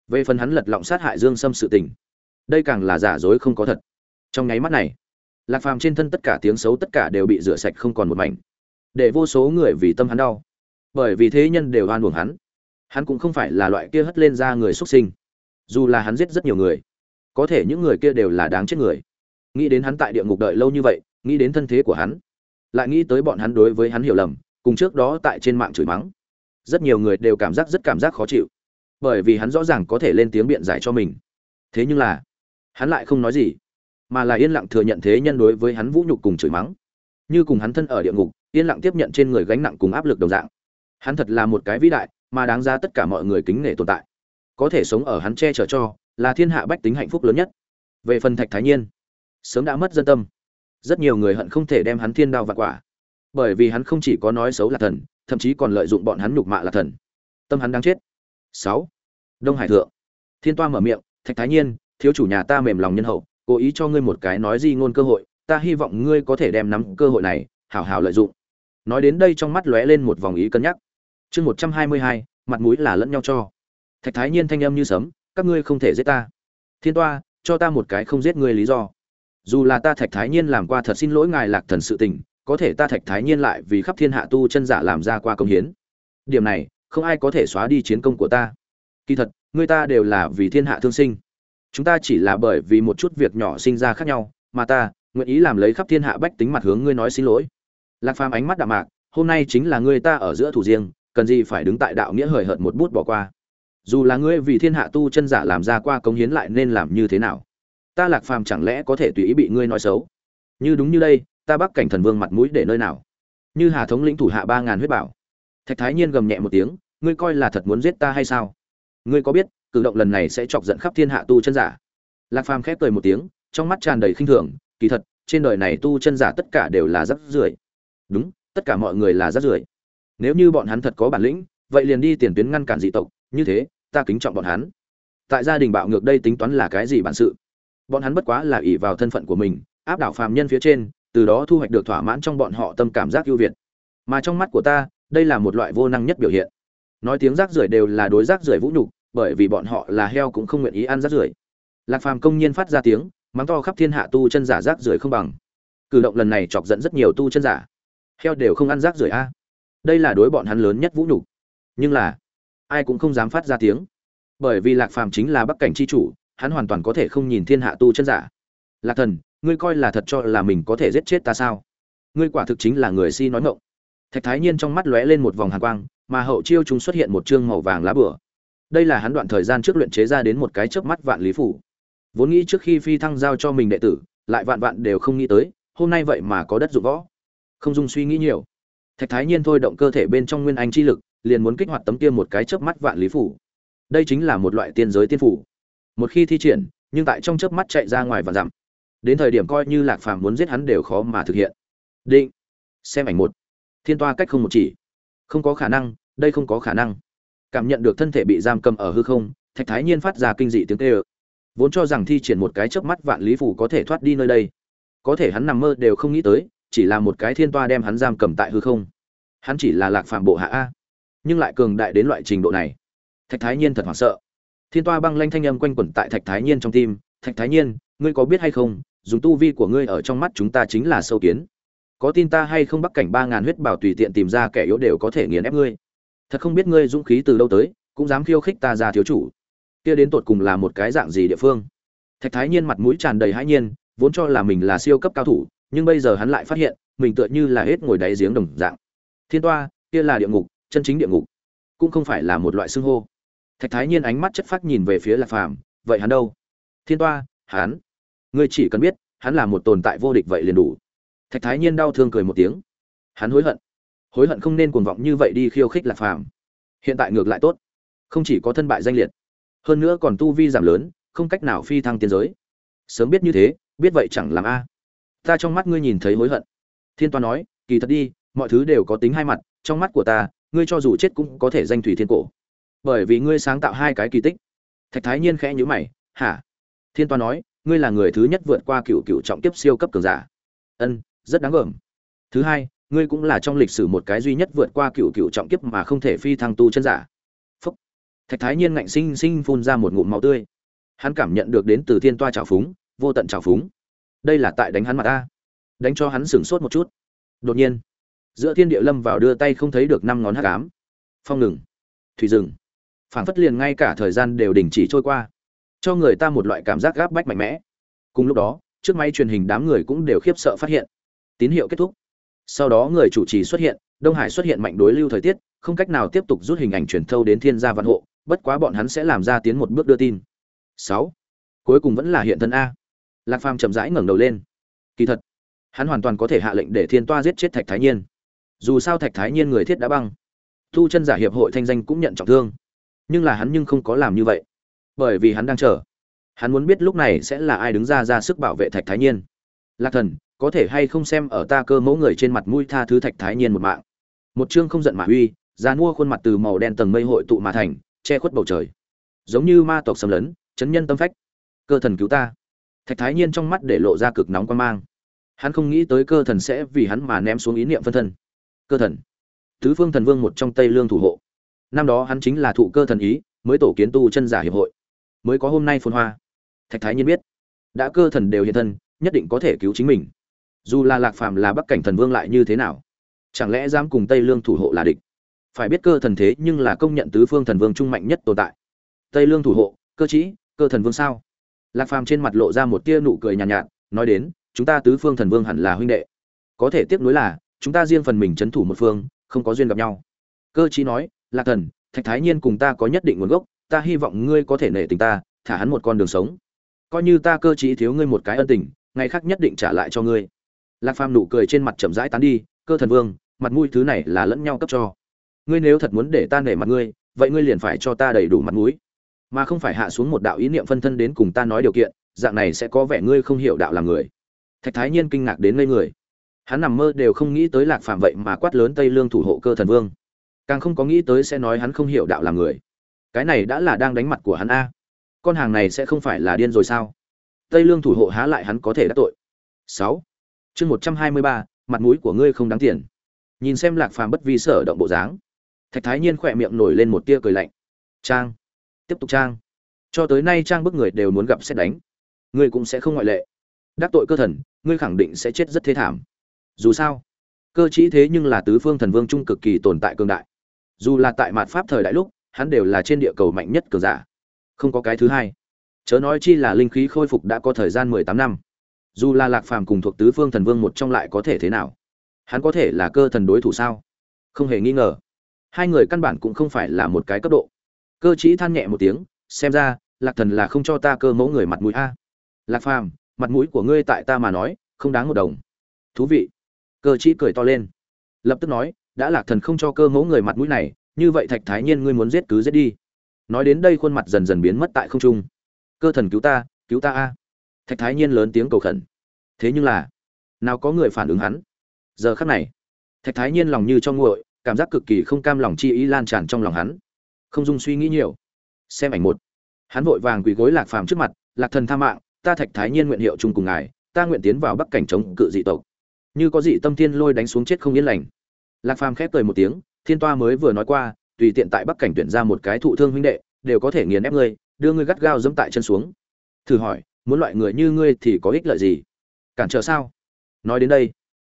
Về phần hắn lật lọng sát hại dương sâm sự tình, đây càng là giả dối không có thật. Trong nháy mắt này, lạc phàm trên thân tất cả tiếng xấu tất cả đều bị rửa sạch không còn một mảnh. Để vô số người vì tâm hắn đau bởi vì thế nhân đều oan uổng hắn. Hắn cũng không phải là loại kia hất lên ra người xuất sinh. Dù là hắn giết rất nhiều người, có thể những người kia đều là đáng chết người. Nghĩ đến hắn tại địa ngục đợi lâu như vậy, nghĩ đến thân thế của hắn, lại nghĩ tới bọn hắn đối với hắn hiểu lầm, cùng trước đó tại trên mạng chửi mắng. Rất nhiều người đều cảm giác rất cảm giác khó chịu, bởi vì hắn rõ ràng có thể lên tiếng biện giải cho mình. Thế nhưng là, hắn lại không nói gì, mà là yên lặng thừa nhận thế nhân đối với hắn vũ nhục cùng chửi mắng. Như cùng hắn thân ở địa ngục, yên lặng tiếp nhận trên người gánh nặng cùng áp lực đồng dạng hắn thật là một cái vĩ đại, mà đáng ra tất cả mọi người kính nể tồn tại. Có thể sống ở hắn che chở cho, là thiên hạ bách tính hạnh phúc lớn nhất. Về phần thạch thái nhiên, sớm đã mất dân tâm. Rất nhiều người hận không thể đem hắn thiên đao vặt quả. Bởi vì hắn không chỉ có nói xấu là thần, thậm chí còn lợi dụng bọn hắn nhục mạ là thần. Tâm hắn đang chết. Sáu. Đông hải thượng. Thiên toa mở miệng, thạch thái nhiên, thiếu chủ nhà ta mềm lòng nhân hậu, cố ý cho ngươi một cái nói di ngôn cơ hội, ta hy vọng ngươi có thể đem nắm cơ hội này, hảo hảo lợi dụng. Nói đến đây trong mắt lóe lên một vòng ý cân nhắc chương một trăm hai mươi hai, mặt mũi là lẫn nhau cho. Thạch thái nhiên thanh âm như sấm, các ngươi không thể giết ta. Thiên toa, cho ta một cái không giết ngươi lý do. Dù là ta thạch thái nhiên làm qua thật xin lỗi ngài lạc thần sự tình, có thể ta thạch thái nhiên lại vì khắp thiên hạ tu chân giả làm ra qua công hiến. Điểm này, không ai có thể xóa đi chiến công của ta. Kỳ thật, người ta đều là vì thiên hạ thương sinh. Chúng ta chỉ là bởi vì một chút việc nhỏ sinh ra khác nhau, mà ta, nguyện ý làm lấy khắp thiên hạ bách tính mặt hướng ngươi nói xin lỗi. Lạc phàm ánh mắt đạm mạc, hôm nay chính là ngươi ta ở giữa thủ riêng cần gì phải đứng tại đạo nghĩa hời hợt một bút bỏ qua. Dù là ngươi vì thiên hạ tu chân giả làm ra qua công hiến lại nên làm như thế nào? Ta lạc phàm chẳng lẽ có thể tùy ý bị ngươi nói xấu? Như đúng như đây, ta bắc cảnh thần vương mặt mũi để nơi nào? Như hà thống lĩnh thủ hạ ba ngàn huyết bảo. Thạch thái nhiên gầm nhẹ một tiếng, ngươi coi là thật muốn giết ta hay sao? Ngươi có biết, cử động lần này sẽ chọc giận khắp thiên hạ tu chân giả? Lạc phàm khép cười một tiếng, trong mắt tràn đầy khinh thường, kỳ thật, trên đời này tu chân giả tất cả đều là rắc rưởi. Đúng, tất cả mọi người là rắc rưởi nếu như bọn hắn thật có bản lĩnh, vậy liền đi tiền tuyến ngăn cản dị tộc, như thế, ta kính trọng bọn hắn. Tại gia đình bạo ngược đây tính toán là cái gì bản sự? Bọn hắn bất quá là ỷ vào thân phận của mình, áp đảo phàm nhân phía trên, từ đó thu hoạch được thỏa mãn trong bọn họ tâm cảm giác ưu việt. Mà trong mắt của ta, đây là một loại vô năng nhất biểu hiện. Nói tiếng rác rưởi đều là đối rác rưởi vũ nhục, bởi vì bọn họ là heo cũng không nguyện ý ăn rác rưởi. Lạc phàm công nhiên phát ra tiếng, mắng to khắp thiên hạ tu chân giả rác rưởi không bằng. Cử động lần này chọc dẫn rất nhiều tu chân giả. Heo đều không ăn rác rưởi a đây là đối bọn hắn lớn nhất vũ nhục. Nhưng là, ai cũng không dám phát ra tiếng. Bởi vì lạc phàm chính là bắc cảnh c h i chủ, hắn hoàn toàn có thể không nhìn thiên hạ tu chân giả. Lạc thần, ngươi coi là thật cho là mình có thể giết chết ta sao? Ngươi quả thực chính là người si nói ngộng thạch thái nhiên trong mắt lóe lên một vòng hàn quang, mà hậu chiêu chúng xuất hiện một chương màu vàng lá bửa đây là hắn đoạn thời gian trước luyện chế ra đến một cái chớp mắt vạn lý phủ. Vốn nghĩ trước khi phi thăng giao cho mình đệ tử, lại vạn vạn đều không nghĩ tới, hôm nay vậy mà có đất dụng võ. Không dùng suy nghĩ nhiều thạch thái nhiên thôi động cơ thể bên trong nguyên anh chi lực, liền muốn kích hoạt tấm kia một cái chớp mắt vạn lý phủ. Đây chính là một loại tiên giới tiên phủ. Một khi thi triển, nhưng tại trong chớp mắt chạy ra ngoài và giảm đến thời điểm coi như lạc phàm muốn giết hắn đều khó mà thực hiện. Định. Xem ảnh một. Thiên toa cách không một chỉ. Không có khả năng, đây không có khả năng. Cảm nhận được thân thể bị giam cầm ở hư không, thạch thái nhiên phát ra kinh dị tiếng tê ơ vốn cho rằng thi triển một cái chớp mắt vạn lý phủ có thể thoát đi nơi đây. Có thể hắn nằm mơ đều không nghĩ tới chỉ là một cái thiên toa đem hắn giam cầm tại hư không. Hắn chỉ là lạc phàm bộ hạ a. Nhưng lại cường đại đến loại trình độ này. Thạch thái nhiên thật hoảng sợ. Thiên toa băng lanh thanh âm quanh quẩn tại thạch thái nhiên trong tim. Thạch thái nhiên, ngươi có biết hay không, dùng tu vi của ngươi ở trong mắt chúng ta chính là sâu kiến. Có tin ta hay không bắc cảnh ba ngàn huyết bảo tùy tiện tìm ra kẻ yếu đều có thể nghiền ép ngươi. Thật không biết ngươi dũng khí từ đâu tới, cũng dám khiêu khích ta ra thiếu chủ. Kia đến tột cùng là một cái dạng gì địa phương? Thạch thái nhiên mặt mũi tràn đầy hãi nhiên, vốn cho là mình là siêu cấp cao thủ nhưng bây giờ hắn lại phát hiện, mình tựa như là hết ngồi đáy giếng đồng dạng. Thiên toa, kia là địa ngục, chân chính địa ngục, cũng không phải là một loại xưng hô. Thạch thái nhiên ánh mắt chất phát nhìn về phía lạc phàm, vậy hắn đâu? Thiên toa, hắn. Ngươi chỉ cần biết, hắn là một tồn tại vô địch vậy liền đủ. Thạch thái nhiên đau thương cười một tiếng. Hắn hối hận. Hối hận không nên cuồng vọng như vậy đi khiêu khích lạc phàm. Hiện tại ngược lại tốt. Không chỉ có thân bại danh liệt, hơn nữa còn tu vi giảm lớn, không cách nào phi thăng tiến giới. Sớm biết như thế, biết vậy chẳng làm a ta trong mắt ngươi nhìn thấy hối hận. Thiên toa nói, kỳ thật đi, mọi thứ đều có tính hai mặt, trong mắt của ta, ngươi cho dù chết cũng có thể danh thủy thiên cổ. Bởi vì ngươi sáng tạo hai cái kỳ tích. Thạch thái nhiên khẽ nhíu mày, hả? Thiên toa nói, ngươi là người thứ nhất vượt qua cựu cựu trọng kiếp siêu cấp cường giả. Ân, rất đáng gờm. Thứ hai, ngươi cũng là trong lịch sử một cái duy nhất vượt qua cựu cựu trọng kiếp mà không thể phi thăng tu chân giả. Phúc. Thạch thái nhiên ngạnh sinh sinh phun ra một ngụm máu tươi. Hắn cảm nhận được đến từ thiên toa trào phúng, vô tận trào phúng đây là tại đánh hắn mặt ta. Đánh cho hắn sửng sốt một chút. Đột nhiên, giữa thiên địa lâm vào đưa tay không thấy được năm ngón hát cám phong ngừng. Thủy rừng phảng phất liền ngay cả thời gian đều đình chỉ trôi qua, cho người ta một loại cảm giác gáp bách mạnh mẽ. Cùng lúc đó, trước máy truyền hình đám người cũng đều khiếp sợ phát hiện. Tín hiệu kết thúc. Sau đó người chủ trì xuất hiện, đông hải xuất hiện mạnh đối lưu thời tiết, không cách nào tiếp tục rút hình ảnh truyền thâu đến thiên gia văn hộ, bất quá bọn hắn sẽ làm ra tiến một bước đưa tin. Sáu. Cuối cùng vẫn là hiện thân a lạc phàm chậm rãi ngẩng đầu lên. Kỳ thật, hắn hoàn toàn có thể hạ lệnh để thiên toa giết chết thạch thái nhiên. Dù sao thạch thái nhiên người thiết đã băng. Thu chân giả hiệp hội thanh danh cũng nhận trọng thương. Nhưng là hắn nhưng không có làm như vậy. Bởi vì hắn đang chờ. Hắn muốn biết lúc này sẽ là ai đứng ra ra sức bảo vệ thạch thái nhiên. Lạc thần, có thể hay không xem ở ta cơ mẫu người trên mặt mũi tha thứ thạch thái nhiên một mạng. Một chương không giận mà uy ra mua khuôn mặt từ màu đen tầng mây hội tụ mà thành, che khuất bầu trời. Giống như ma tộc xâm lấn, chấn nhân tâm phách. Cơ thần cứu ta thạch thái nhiên trong mắt để lộ ra cực nóng quan mang. Hắn không nghĩ tới cơ thần sẽ vì hắn mà ném xuống ý niệm phân thân. Cơ thần. Tứ phương thần vương một trong tây lương thủ hộ. Năm đó hắn chính là thụ cơ thần ý, mới tổ kiến tu chân giả hiệp hội. Mới có hôm nay phồn hoa. Thạch thái nhiên biết, đã cơ thần đều hiện thân, nhất định có thể cứu chính mình. Dù là lạc phàm là bắc cảnh thần vương lại như thế nào? Chẳng lẽ dám cùng tây lương thủ hộ là địch? Phải biết cơ thần thế nhưng là công nhận tứ phương thần vương trung mạnh nhất tồn tại. Tây lương thủ hộ, cơ chí, cơ thần vương sao? Lạc phàm trên mặt lộ ra một tia nụ cười nhàn nhạt, nhạt nói đến chúng ta tứ phương thần vương hẳn là huynh đệ. Có thể tiếc nuối là chúng ta riêng phần mình c thủ một phương không có duyên gặp nhau. Cơ chí nói lạc thần thạch thái nhiên cùng ta có nhất định nguồn gốc ta hy vọng ngươi có thể nể tình ta thả hắn một con đường sống. Coi như ta cơ chí thiếu ngươi một cái ân tình ngày khác nhất định trả lại cho ngươi. Lạc phàm nụ cười trên mặt chậm rãi tán đi cơ thần vương mặt mũi thứ này là lẫn nhau cấp cho. Ngươi nếu thật muốn để ta nể mặt ngươi vậy ngươi liền phải cho ta đầy đủ mặt mũi mà không phải hạ xuống một đạo ý niệm phân thân đến cùng ta nói điều kiện, dạng này sẽ có vẻ ngươi không hiểu đạo là người. Thạch thái nhiên kinh ngạc đến ngây người. Hắn nằm mơ đều không nghĩ tới lạc phàm vậy mà quát lớn tây lương thủ hộ cơ thần vương. Càng không có nghĩ tới sẽ nói hắn không hiểu đạo là người. Cái này đã là đang đánh mặt của hắn a. Con hàng này sẽ không phải là điên rồi sao? Tây lương thủ hộ há lại hắn có thể đắc tội. Sáu. Chương một trăm hai mươi ba, mặt mũi của ngươi không đáng tiền. Nhìn xem lạc phàm bất vi sở động bộ dáng, thạch thái nhiên khỏe miệng nổi lên một tia cười lạnh. Trang tiếp tục trang. Cho tới nay trang bức người đều muốn gặp xét đánh. Ngươi cũng sẽ không ngoại lệ. Đắc tội cơ thần ngươi khẳng định sẽ chết rất thế thảm. Dù sao, cơ chí thế nhưng là tứ phương thần vương trung cực kỳ tồn tại cường đại. Dù là tại mạt pháp thời đại lúc, hắn đều là trên địa cầu mạnh nhất cường giả. Không có cái thứ hai. Chớ nói chi là linh khí khôi phục đã có thời gian mười tám năm. Dù là lạc phàm cùng thuộc tứ phương thần vương một trong lại có thể thế nào? Hắn có thể là cơ thần đối thủ sao? Không hề nghi ngờ. Hai người căn bản cũng không phải là một cái cấp độ cơ chí than nhẹ một tiếng, xem ra, lạc thần là không cho ta cơ mẫu người mặt mũi a. Lạc phàm, mặt mũi của ngươi tại ta mà nói, không đáng một đồng. Thú vị. Cơ chí cười to lên. Lập tức nói, đã lạc thần không cho cơ mẫu người mặt mũi này, như vậy thạch thái nhiên ngươi muốn giết cứ giết đi. Nói đến đây khuôn mặt dần dần biến mất tại không trung. Cơ thần cứu ta cứu ta a. Thạch thái nhiên lớn tiếng cầu khẩn. Thế nhưng là, nào có người phản ứng hắn? Giờ khắc này, thạch thái nhiên lòng như cho nguội, cảm giác cực kỳ không cam lòng chi ý lan tràn trong lòng hắn không dung suy nghĩ nhiều. Xem ảnh một. Hắn vội vàng quỳ gối lạc phàm trước mặt, lạc thần tha mạng, ta thạch thái nhiên nguyện hiệu chung cùng ngài, ta nguyện tiến vào bắc cảnh chống cự dị tộc. Như có dị tâm thiên lôi đánh xuống chết không yên lành. Lạc phàm khép cười một tiếng, thiên toa mới vừa nói qua, tùy tiện tại bắc cảnh tuyển ra một cái thụ thương huynh đệ, đều có thể nghiền ép ngươi, đưa ngươi gắt gao dẫm tại chân xuống. Thử hỏi, muốn loại người như ngươi thì có ích lợi gì? Cản trở sao? Nói đến đây,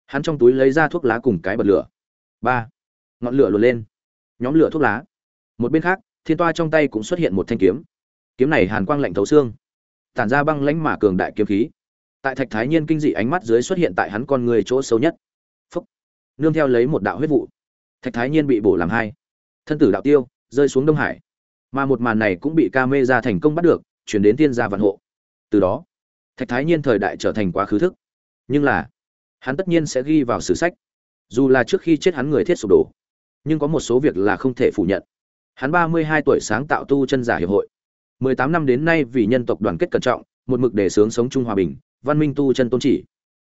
hắn trong túi lấy ra thuốc lá cùng cái bật lửa. Ba. Ngọn lửa luồn lên. Nhóm lửa thuốc lá một bên khác, thiên toa trong tay cũng xuất hiện một thanh kiếm. Kiếm này hàn quang lạnh thấu xương, tản ra băng lãnh mà cường đại kiếm khí. Tại thạch thái nhiên kinh dị ánh mắt dưới xuất hiện tại hắn con người chỗ xấu nhất. Phúc! Nương theo lấy một đạo huyết vụ. Thạch thái nhiên bị bổ làm hai. Thân tử đạo tiêu, rơi xuống đông hải. Mà một màn này cũng bị ca mê ra thành công bắt được, chuyển đến tiên gia vạn hộ. Từ đó, thạch thái nhiên thời đại trở thành quá khứ thức. Nhưng là, hắn tất nhiên sẽ ghi vào sử sách. Dù là trước khi chết hắn người thiết sụp đổ, nhưng có một số việc là không thể phủ nhận hắn ba mươi hai tuổi sáng tạo tu chân giả hiệp hội. mười tám năm đến nay vì nhân tộc đoàn kết cẩn trọng, một mực để sướng sống chung hòa bình, văn minh tu chân tôn chỉ.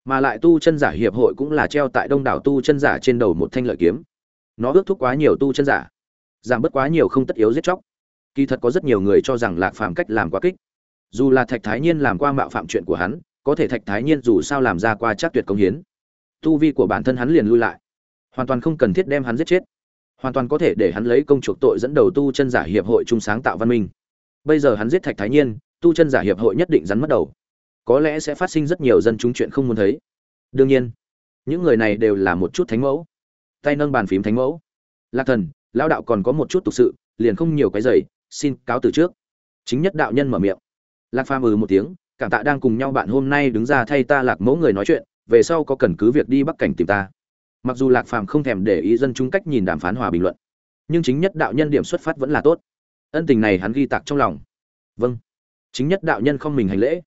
Mà lại tu chân giả hiệp hội cũng là treo tại đông đảo tu chân giả trên đầu một thanh lợi kiếm. Nó ước thúc quá nhiều tu chân giả, giảm bớt quá nhiều không tất yếu giết chóc. Kỳ thật có rất nhiều người cho rằng lạc phàm cách làm quá kích. Dù là thạch thái nhiên làm qua mạo phạm chuyện của hắn, có thể thạch thái nhiên dù sao làm ra qua chắc tuyệt công hiến. Tu vi của bản thân hắn liền lui lại. Hoàn toàn không cần thiết đem hắn giết chết hoàn toàn có thể để hắn lấy công chuộc tội dẫn đầu tu chân giả hiệp hội chung sáng tạo văn minh. Bây giờ hắn giết thạch thái nhiên, tu chân giả hiệp hội nhất định rắn mất đầu. Có lẽ sẽ phát sinh rất nhiều dân chúng chuyện không muốn thấy. Đương nhiên, những người này đều là một chút thánh mẫu. Tay nâng bàn phím thánh mẫu. Lạc thần lao đạo còn có một chút tục sự, liền không nhiều cái giày, xin cáo từ trước. Chính nhất đạo nhân mở miệng. Lạc phàm ừ một tiếng, cảm tạ đang cùng nhau bạn hôm nay đứng ra thay ta lạc mẫu người nói chuyện, về sau có cần cứ việc đi bắc cảnh tìm ta mặc dù lạc phàm không thèm để ý dân chúng cách nhìn đàm phán hòa bình luận, nhưng chính nhất đạo nhân điểm xuất phát vẫn là tốt. Ân tình này hắn ghi tạc trong lòng. Vâng. Chính nhất đạo nhân không mình hành lễ,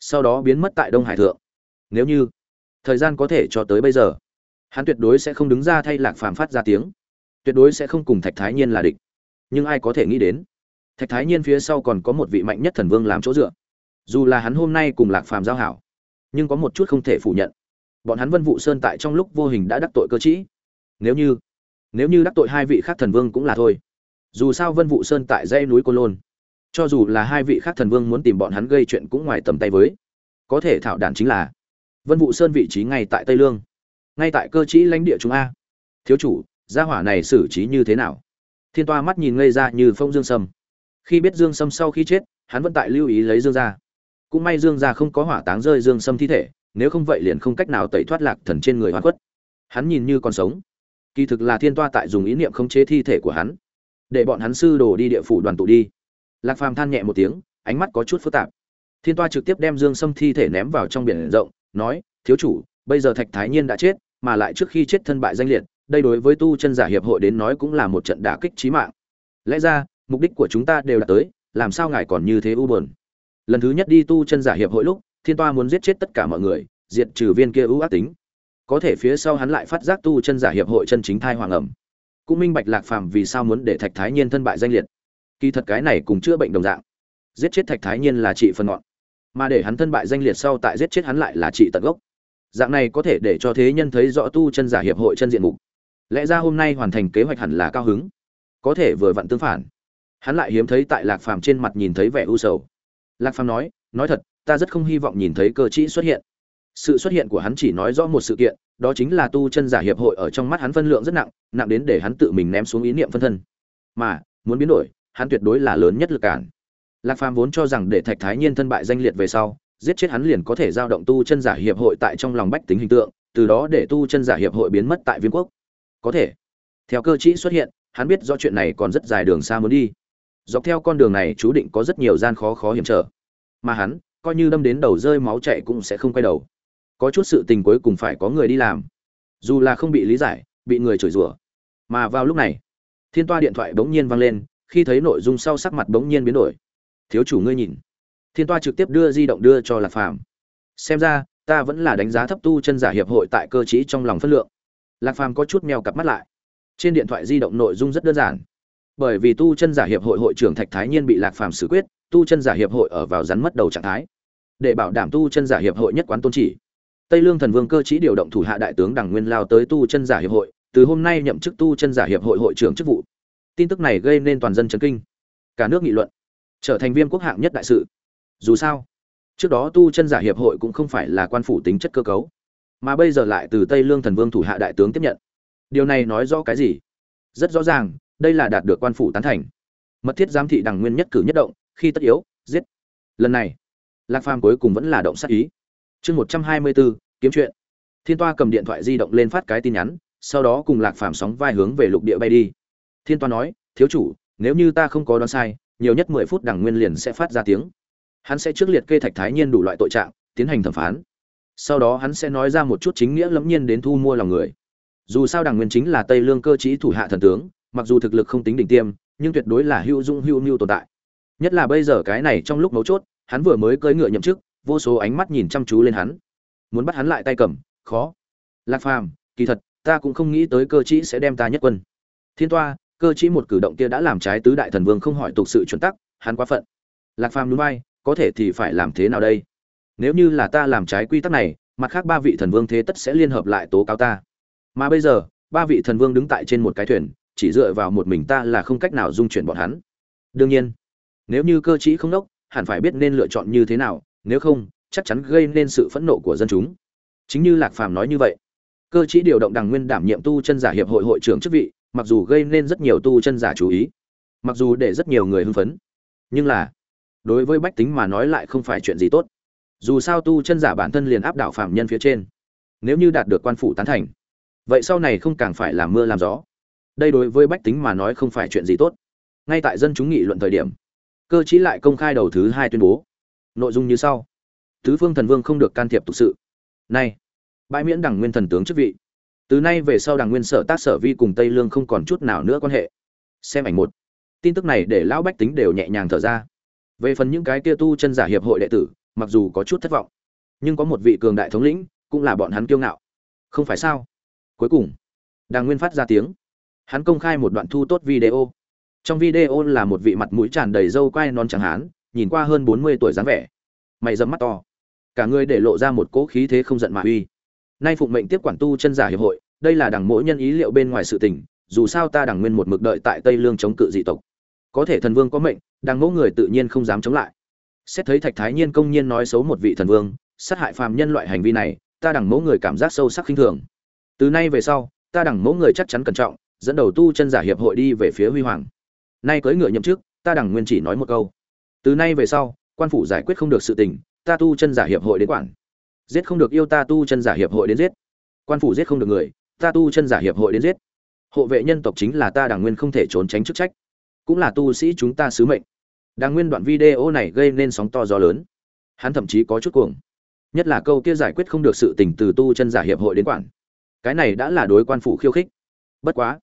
sau đó biến mất tại đông hải thượng. Nếu như thời gian có thể cho tới bây giờ, hắn tuyệt đối sẽ không đứng ra thay lạc phàm phát ra tiếng. Tuyệt đối sẽ không cùng thạch thái nhiên là địch. Nhưng ai có thể nghĩ đến, thạch thái nhiên phía sau còn có một vị mạnh nhất thần vương làm chỗ dựa. Dù là hắn hôm nay cùng lạc phàm giao hảo, nhưng có một chút không thể phủ nhận bọn hắn vân vụ sơn tại trong lúc vô hình đã đắc tội cơ chí. Nếu như nếu như đắc tội hai vị khác thần vương cũng là thôi. Dù sao vân vụ sơn tại dãy núi cô lôn, cho dù là hai vị khác thần vương muốn tìm bọn hắn gây chuyện cũng ngoài tầm tay với. Có thể thảo đản chính là vân vụ sơn vị trí ngay tại tây lương, ngay tại cơ chí lãnh địa chúng a. Thiếu chủ, gia hỏa này xử trí như thế nào? Thiên toa mắt nhìn ngây ra như phong dương sâm. Khi biết dương sâm sau khi chết, hắn vẫn tại lưu ý lấy dương ra cũng may dương gia không có hỏa táng rơi dương sâm thi thể nếu không vậy liền không cách nào tẩy thoát lạc thần trên người hoa quất hắn nhìn như còn sống. Kỳ thực là thiên toa tại dùng ý niệm khống chế thi thể của hắn. Để bọn hắn sư đồ đi địa phủ đoàn tụ đi. Lạc phàm than nhẹ một tiếng, ánh mắt có chút phức tạp. Thiên toa trực tiếp đem dương sâm thi thể ném vào trong biển rộng, nói, thiếu chủ, bây giờ thạch thái nhiên đã chết, mà lại trước khi chết thân bại danh liệt, đây đối với tu chân giả hiệp hội đến nói cũng là một trận đả kích chí mạng. Lẽ ra, mục đích của chúng ta đều đã tới, làm sao ngài còn như thế u buồn? Lần thứ nhất đi tu chân giả hiệp hội lúc thiên toa muốn giết chết tất cả mọi người, diệt trừ viên kia ưu ác tính. Có thể phía sau hắn lại phát giác tu chân giả hiệp hội chân chính thai hoàng ẩm. Cũng minh bạch lạc phàm vì sao muốn để thạch thái nhiên thân bại danh liệt. Kỳ thật cái này cùng chữa bệnh đồng dạng. Giết chết thạch thái nhiên là trị phần ngọn. Mà để hắn thân bại danh liệt sau tại giết chết hắn lại là trị tận gốc. Dạng này có thể để cho thế nhân thấy rõ tu chân giả hiệp hội chân diện mục. Lẽ ra hôm nay hoàn thành kế hoạch hẳn là cao hứng. Có thể vừa vặn tương phản. Hắn lại hiếm thấy tại lạc phàm trên mặt nhìn thấy vẻ u sầu. Lạc phàm nói nói thật ta rất không hy vọng nhìn thấy cơ chí xuất hiện. Sự xuất hiện của hắn chỉ nói rõ một sự kiện, đó chính là tu chân giả hiệp hội ở trong mắt hắn phân lượng rất nặng nặng đến để hắn tự mình ném xuống ý niệm phân thân. Mà, muốn biến đổi, hắn tuyệt đối là lớn nhất lực cản. Lạc phàm vốn cho rằng để thạch thái nhiên thân bại danh liệt về sau, giết chết hắn liền có thể giao động tu chân giả hiệp hội tại trong lòng bách tính hình tượng, từ đó để tu chân giả hiệp hội biến mất tại viêm quốc. Có thể, theo cơ chí xuất hiện, hắn biết do chuyện này còn rất dài đường xa muốn đi. Dọc theo con đường này, chú định có rất nhiều gian khó khó hiểm trở. Mà hắn coi như đâm đến đầu rơi máu chạy cũng sẽ không quay đầu. Có chút sự tình cuối cùng phải có người đi làm. Dù là không bị lý giải, bị người chửi rủa. Mà vào lúc này, thiên toa điện thoại bỗng nhiên vang lên, khi thấy nội dung sau sắc mặt bỗng nhiên biến đổi. Thiếu chủ ngươi nhìn. Thiên toa trực tiếp đưa di động đưa cho lạc phàm. Xem ra, ta vẫn là đánh giá thấp tu chân giả hiệp hội tại cơ chí trong lòng phân lượng. Lạc phàm có chút mèo cặp mắt lại. Trên điện thoại di động nội dung rất đơn giản. Bởi vì tu chân giả hiệp hội hội trưởng thạch thái nhiên bị lạc phàm xử quyết, tu chân giả hiệp hội ở vào rắn mất đầu trạng thái để bảo đảm tu chân giả hiệp hội nhất quán tôn chỉ. Tây lương thần vương cơ chí điều động thủ hạ đại tướng đằng nguyên lao tới tu chân giả hiệp hội, từ hôm nay nhậm chức tu chân giả hiệp hội hội trưởng chức vụ. Tin tức này gây nên toàn dân chấn kinh, cả nước nghị luận, trở thành viêm quốc hạng nhất đại sự. Dù sao, trước đó tu chân giả hiệp hội cũng không phải là quan phủ tính chất cơ cấu, mà bây giờ lại từ tây lương thần vương thủ hạ đại tướng tiếp nhận. Điều này nói rõ cái gì? Rất rõ ràng, đây là đạt được quan phủ tán thành. Mật thiết giám thị đằng nguyên nhất cử nhất động, khi tất yếu, giết. Lần này lạc phàm cuối cùng vẫn là động sát ý. Chương một trăm hai mươi bốn kiếm chuyện. Thiên toa cầm điện thoại di động lên phát cái tin nhắn, sau đó cùng lạc phàm sóng vai hướng về lục địa bay đi. Thiên toa nói, thiếu chủ, nếu như ta không có đoán sai, nhiều nhất mười phút đằng nguyên liền sẽ phát ra tiếng. Hắn sẽ trước liệt kê thạch thái nhiên đủ loại tội trạng, tiến hành thẩm phán. Sau đó hắn sẽ nói ra một chút chính nghĩa lẫm nhiên đến thu mua lòng người. Dù sao đằng nguyên chính là tây lương cơ chí thủ hạ thần tướng, mặc dù thực lực không tính đỉnh tiêm, nhưng tuyệt đối là hữu dung hữu mưu tồn tại. Nhất là bây giờ cái này trong lúc mấu chốt hắn vừa mới cưỡi ngựa nhậm chức vô số ánh mắt nhìn chăm chú lên hắn. Muốn bắt hắn lại tay cầm khó. Lạc phàm kỳ thật ta cũng không nghĩ tới cơ chí sẽ đem ta nhất quân. Thiên toa cơ chí một cử động kia đã làm trái tứ đại thần vương không hỏi tục sự chuẩn tắc hắn quá phận. Lạc phàm nhún vai, có thể thì phải làm thế nào đây? Nếu như là ta làm trái quy tắc này mặt khác ba vị thần vương thế tất sẽ liên hợp lại tố cáo ta. Mà bây giờ ba vị thần vương đứng tại trên một cái thuyền chỉ dựa vào một mình ta là không cách nào dung chuyển bọn hắn. Đương nhiên nếu như cơ chí không đốc hẳn phải biết nên lựa chọn như thế nào, nếu không, chắc chắn gây nên sự phẫn nộ của dân chúng. Chính như lạc phàm nói như vậy, cơ chí điều động đằng nguyên đảm nhiệm tu chân giả hiệp hội hội trưởng chức vị, mặc dù gây nên rất nhiều tu chân giả chú ý, mặc dù để rất nhiều người hưng phấn, nhưng là, đối với bách tính mà nói lại không phải chuyện gì tốt. Dù sao tu chân giả bản thân liền áp đảo phạm nhân phía trên, nếu như đạt được quan phủ tán thành, vậy sau này không càng phải làm mưa làm gió. Đây đối với bách tính mà nói không phải chuyện gì tốt. Ngay tại dân chúng nghị luận thời điểm cơ chí lại công khai đầu thứ hai tuyên bố. Nội dung như sau. Tứ phương thần vương không được can thiệp tục sự. Nay bãi miễn đảng nguyên thần tướng chức vị. Từ nay về sau đảng nguyên sở tác sở vi cùng tây lương không còn chút nào nữa quan hệ. Xem ảnh một. Tin tức này để lão bách tính đều nhẹ nhàng thở ra. Về phần những cái kia tu chân giả hiệp hội đệ tử, mặc dù có chút thất vọng, nhưng có một vị cường đại thống lĩnh cũng là bọn hắn kiêu ngạo. Không phải sao? Cuối cùng đàng nguyên phát ra tiếng. Hắn công khai một đoạn thu tốt video trong video là một vị mặt mũi tràn đầy râu quai non trắng hán, nhìn qua hơn bốn mươi tuổi dáng vẻ. Mày dẫm mắt to. Cả người để lộ ra một cỗ khí thế không giận mà uy. Nay phụng mệnh tiếp quản tu chân giả hiệp hội, đây là đằng mỗi nhân ý liệu bên ngoài sự tình, dù sao ta đằng nguyên một mực đợi tại tây lương chống cự dị tộc. Có thể thần vương có mệnh, đằng mẫu người tự nhiên không dám chống lại. Xét thấy thạch thái nhiên công nhiên nói xấu một vị thần vương, sát hại phàm nhân loại hành vi này, ta đằng mẫu người cảm giác sâu sắc khinh thường. Từ nay về sau, ta đằng mẫu người chắc chắn cẩn trọng, dẫn đầu tu chân giả hiệp hội đi về phía huy hoàng nay cưỡi ngựa nhậm chức, ta đằng nguyên chỉ nói một câu. Từ nay về sau, quan phủ giải quyết không được sự tình, ta tu chân giả hiệp hội đến quản. Giết không được yêu ta tu chân giả hiệp hội đến giết. Quan phủ giết không được người, ta tu chân giả hiệp hội đến giết. Hộ vệ nhân tộc chính là ta Đằng nguyên không thể trốn tránh chức trách. Cũng là tu sĩ chúng ta sứ mệnh. Đằng nguyên đoạn video này gây nên sóng to gió lớn. Hắn thậm chí có chút cuồng. Nhất là câu kia giải quyết không được sự tình từ tu chân giả hiệp hội đến quản. Cái này đã là đối quan phủ khiêu khích. Bất quá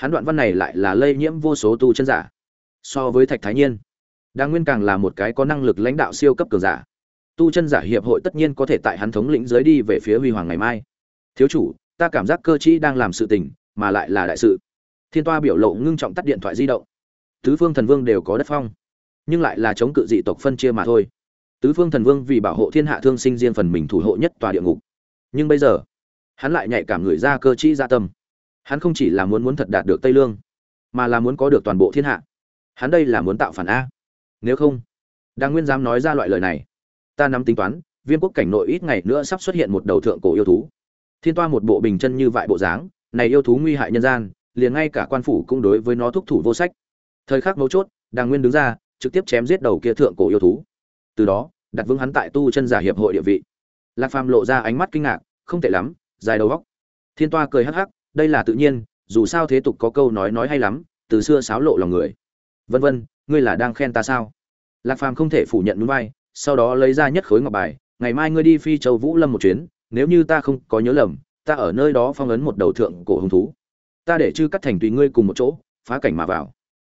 hắn đoạn văn này lại là lây nhiễm vô số tu chân giả. So với thạch thái nhiên, đàng nguyên càng là một cái có năng lực lãnh đạo siêu cấp cường giả. Tu chân giả hiệp hội tất nhiên có thể tại hắn thống lĩnh giới đi về phía huy hoàng ngày mai. Thiếu chủ, ta cảm giác cơ chí đang làm sự tình, mà lại là đại sự. Thiên toa biểu lộ ngưng trọng tắt điện thoại di động. Tứ phương thần vương đều có đất phong, nhưng lại là chống cự dị tộc phân chia mà thôi. Tứ phương thần vương vì bảo hộ thiên hạ thương sinh riêng phần mình thủ hộ nhất tòa địa ngục. Nhưng bây giờ, hắn lại nhạy cảm người ra cơ chí gia dạ tâm hắn không chỉ là muốn muốn thật đạt được tây lương, mà là muốn có được toàn bộ thiên hạ. Hắn đây là muốn tạo phản a. Nếu không đang nguyên dám nói ra loại lời này. Ta nắm tính toán viên quốc cảnh nội ít ngày nữa sắp xuất hiện một đầu thượng cổ yêu thú. Thiên toa một bộ bình chân như vại bộ dáng, này yêu thú nguy hại nhân gian, liền ngay cả quan phủ cũng đối với nó thúc thủ vô sách. Thời khắc mấu chốt, đàng nguyên đứng ra, trực tiếp chém giết đầu kia thượng cổ yêu thú. Từ đó, đặt vững hắn tại tu chân giả hiệp hội địa vị. Lạc phàm lộ ra ánh mắt kinh ngạc, không tệ lắm, dài đầu góc. Thiên toa cười hắc hắc đây là tự nhiên, dù sao thế tục có câu nói nói hay lắm, từ xưa sáo lộ lòng người. Vân vân, ngươi là đang khen ta sao? Lạc phàm không thể phủ nhận núi vai, sau đó lấy ra nhất khối ngọc bài, ngày mai ngươi đi phi châu vũ lâm một chuyến, nếu như ta không có nhớ lầm, ta ở nơi đó phong ấn một đầu thượng cổ hung thú. Ta để chư cắt thành tùy ngươi cùng một chỗ, phá cảnh mà vào.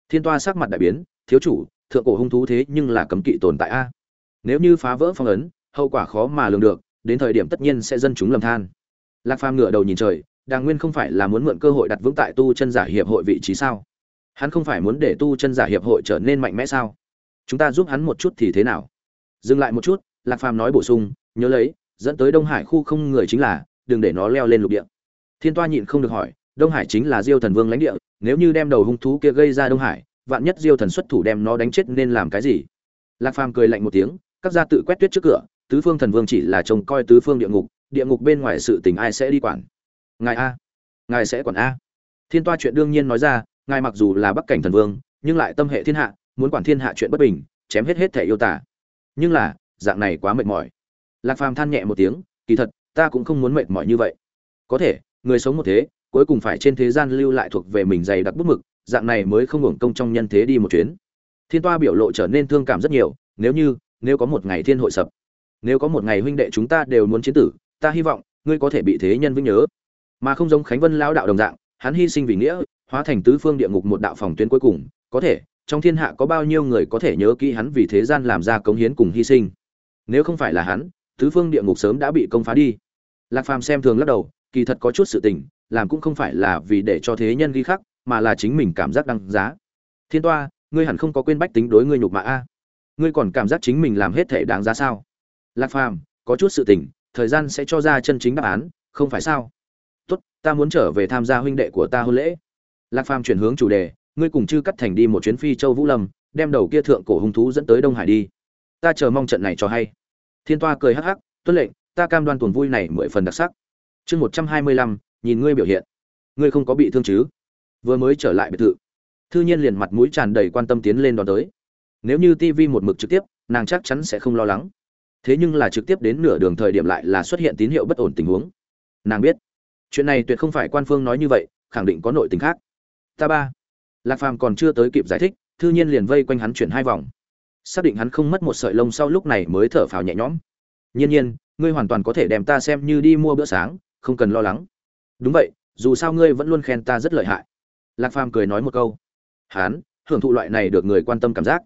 Thiên toa sắc mặt đại biến, thiếu chủ, thượng cổ hung thú thế nhưng là cấm kỵ tồn tại a. Nếu như phá vỡ phong ấn, hậu quả khó mà lường được, đến thời điểm tất nhiên sẽ dân chúng lầm than. Lạc phàm ngửa đầu nhìn trời đàng nguyên không phải là muốn mượn cơ hội đặt vững tại tu chân giả hiệp hội vị trí sao? Hắn không phải muốn để tu chân giả hiệp hội trở nên mạnh mẽ sao? Chúng ta giúp hắn một chút thì thế nào? Dừng lại một chút, lạc phàm nói bổ sung, nhớ lấy, dẫn tới đông hải khu không người chính là, đừng để nó leo lên lục địa. Thiên toa nhịn không được hỏi, đông hải chính là diêu thần vương lãnh địa, nếu như đem đầu hung thú kia gây ra đông hải, vạn nhất diêu thần xuất thủ đem nó đánh chết nên làm cái gì? Lạc phàm cười lạnh một tiếng, các gia tự quét tuyết trước cửa, tứ phương thần vương chỉ là trông coi tứ phương địa ngục địa ngục bên ngoài sự tình ai sẽ đi quản? Ngài a, ngài sẽ quản a. Thiên toa chuyện đương nhiên nói ra, ngài mặc dù là bắc cảnh thần vương, nhưng lại tâm hệ thiên hạ, muốn quản thiên hạ chuyện bất bình, chém hết hết thể yêu tả nhưng là, dạng này quá mệt mỏi. Lạc phàm than nhẹ một tiếng, kỳ thật, ta cũng không muốn mệt mỏi như vậy. Có thể, người sống một thế, cuối cùng phải trên thế gian lưu lại thuộc về mình dày đặc bút mực, dạng này mới không hưởng công trong nhân thế đi một chuyến. Thiên toa biểu lộ trở nên thương cảm rất nhiều, nếu như, nếu có một ngày thiên hội sập, nếu có một ngày huynh đệ chúng ta đều muốn chiến tử, ta hy vọng, ngươi có thể bị thế nhân vĩnh nhớ mà không giống khánh vân lao đạo đồng dạng, hắn hy sinh vì nghĩa, hóa thành tứ phương địa ngục một đạo phòng tuyến cuối cùng, có thể, trong thiên hạ có bao nhiêu người có thể nhớ kỹ hắn vì thế gian làm ra cống hiến cùng hy sinh. Nếu không phải là hắn, tứ phương địa ngục sớm đã bị công phá đi. Lạc phàm xem thường lắc đầu, kỳ thật có chút sự tình, làm cũng không phải là vì để cho thế nhân ghi khắc, mà là chính mình cảm giác đăng giá. Thiên toa, ngươi hẳn không có quên bách tính đối ngươi nhục mạ a. Ngươi còn cảm giác chính mình làm hết thể đáng giá sao? Lạc phàm, có chút sự tình, thời gian sẽ cho ra chân chính đáp án, không phải sao? Ta muốn trở về tham gia huynh đệ của ta hôn lễ. Lạc phàm chuyển hướng chủ đề, ngươi cùng chư cắt thành đi một chuyến phi châu vũ lâm, đem đầu kia thượng cổ hung thú dẫn tới đông hải đi. Ta chờ mong trận này cho hay. Thiên toa cười hắc hắc, tuân lệnh, ta cam đoan tuần vui này mười phần đặc sắc. Chương một trăm hai mươi lăm, nhìn ngươi biểu hiện. Ngươi không có bị thương chứ? Vừa mới trở lại biệt thự, thư nhiên liền mặt mũi tràn đầy quan tâm tiến lên đón tới. Nếu như tv một mực trực tiếp, nàng chắc chắn sẽ không lo lắng. Thế nhưng là trực tiếp đến nửa đường thời điểm lại là xuất hiện tín hiệu bất ổn tình huống. Nàng biết chuyện này tuyệt không phải quan phương nói như vậy, khẳng định có nội tình khác. Ta ba. Lạc phàm còn chưa tới kịp giải thích, thư nhiên liền vây quanh hắn chuyển hai vòng. Xác định hắn không mất một sợi lông sau lúc này mới thở phào nhẹ nhõm. Nhiên nhiên, ngươi hoàn toàn có thể đem ta xem như đi mua bữa sáng, không cần lo lắng. Đúng vậy, dù sao ngươi vẫn luôn khen ta rất lợi hại. Lạc phàm cười nói một câu. Hắn, hưởng thụ loại này được người quan tâm cảm giác.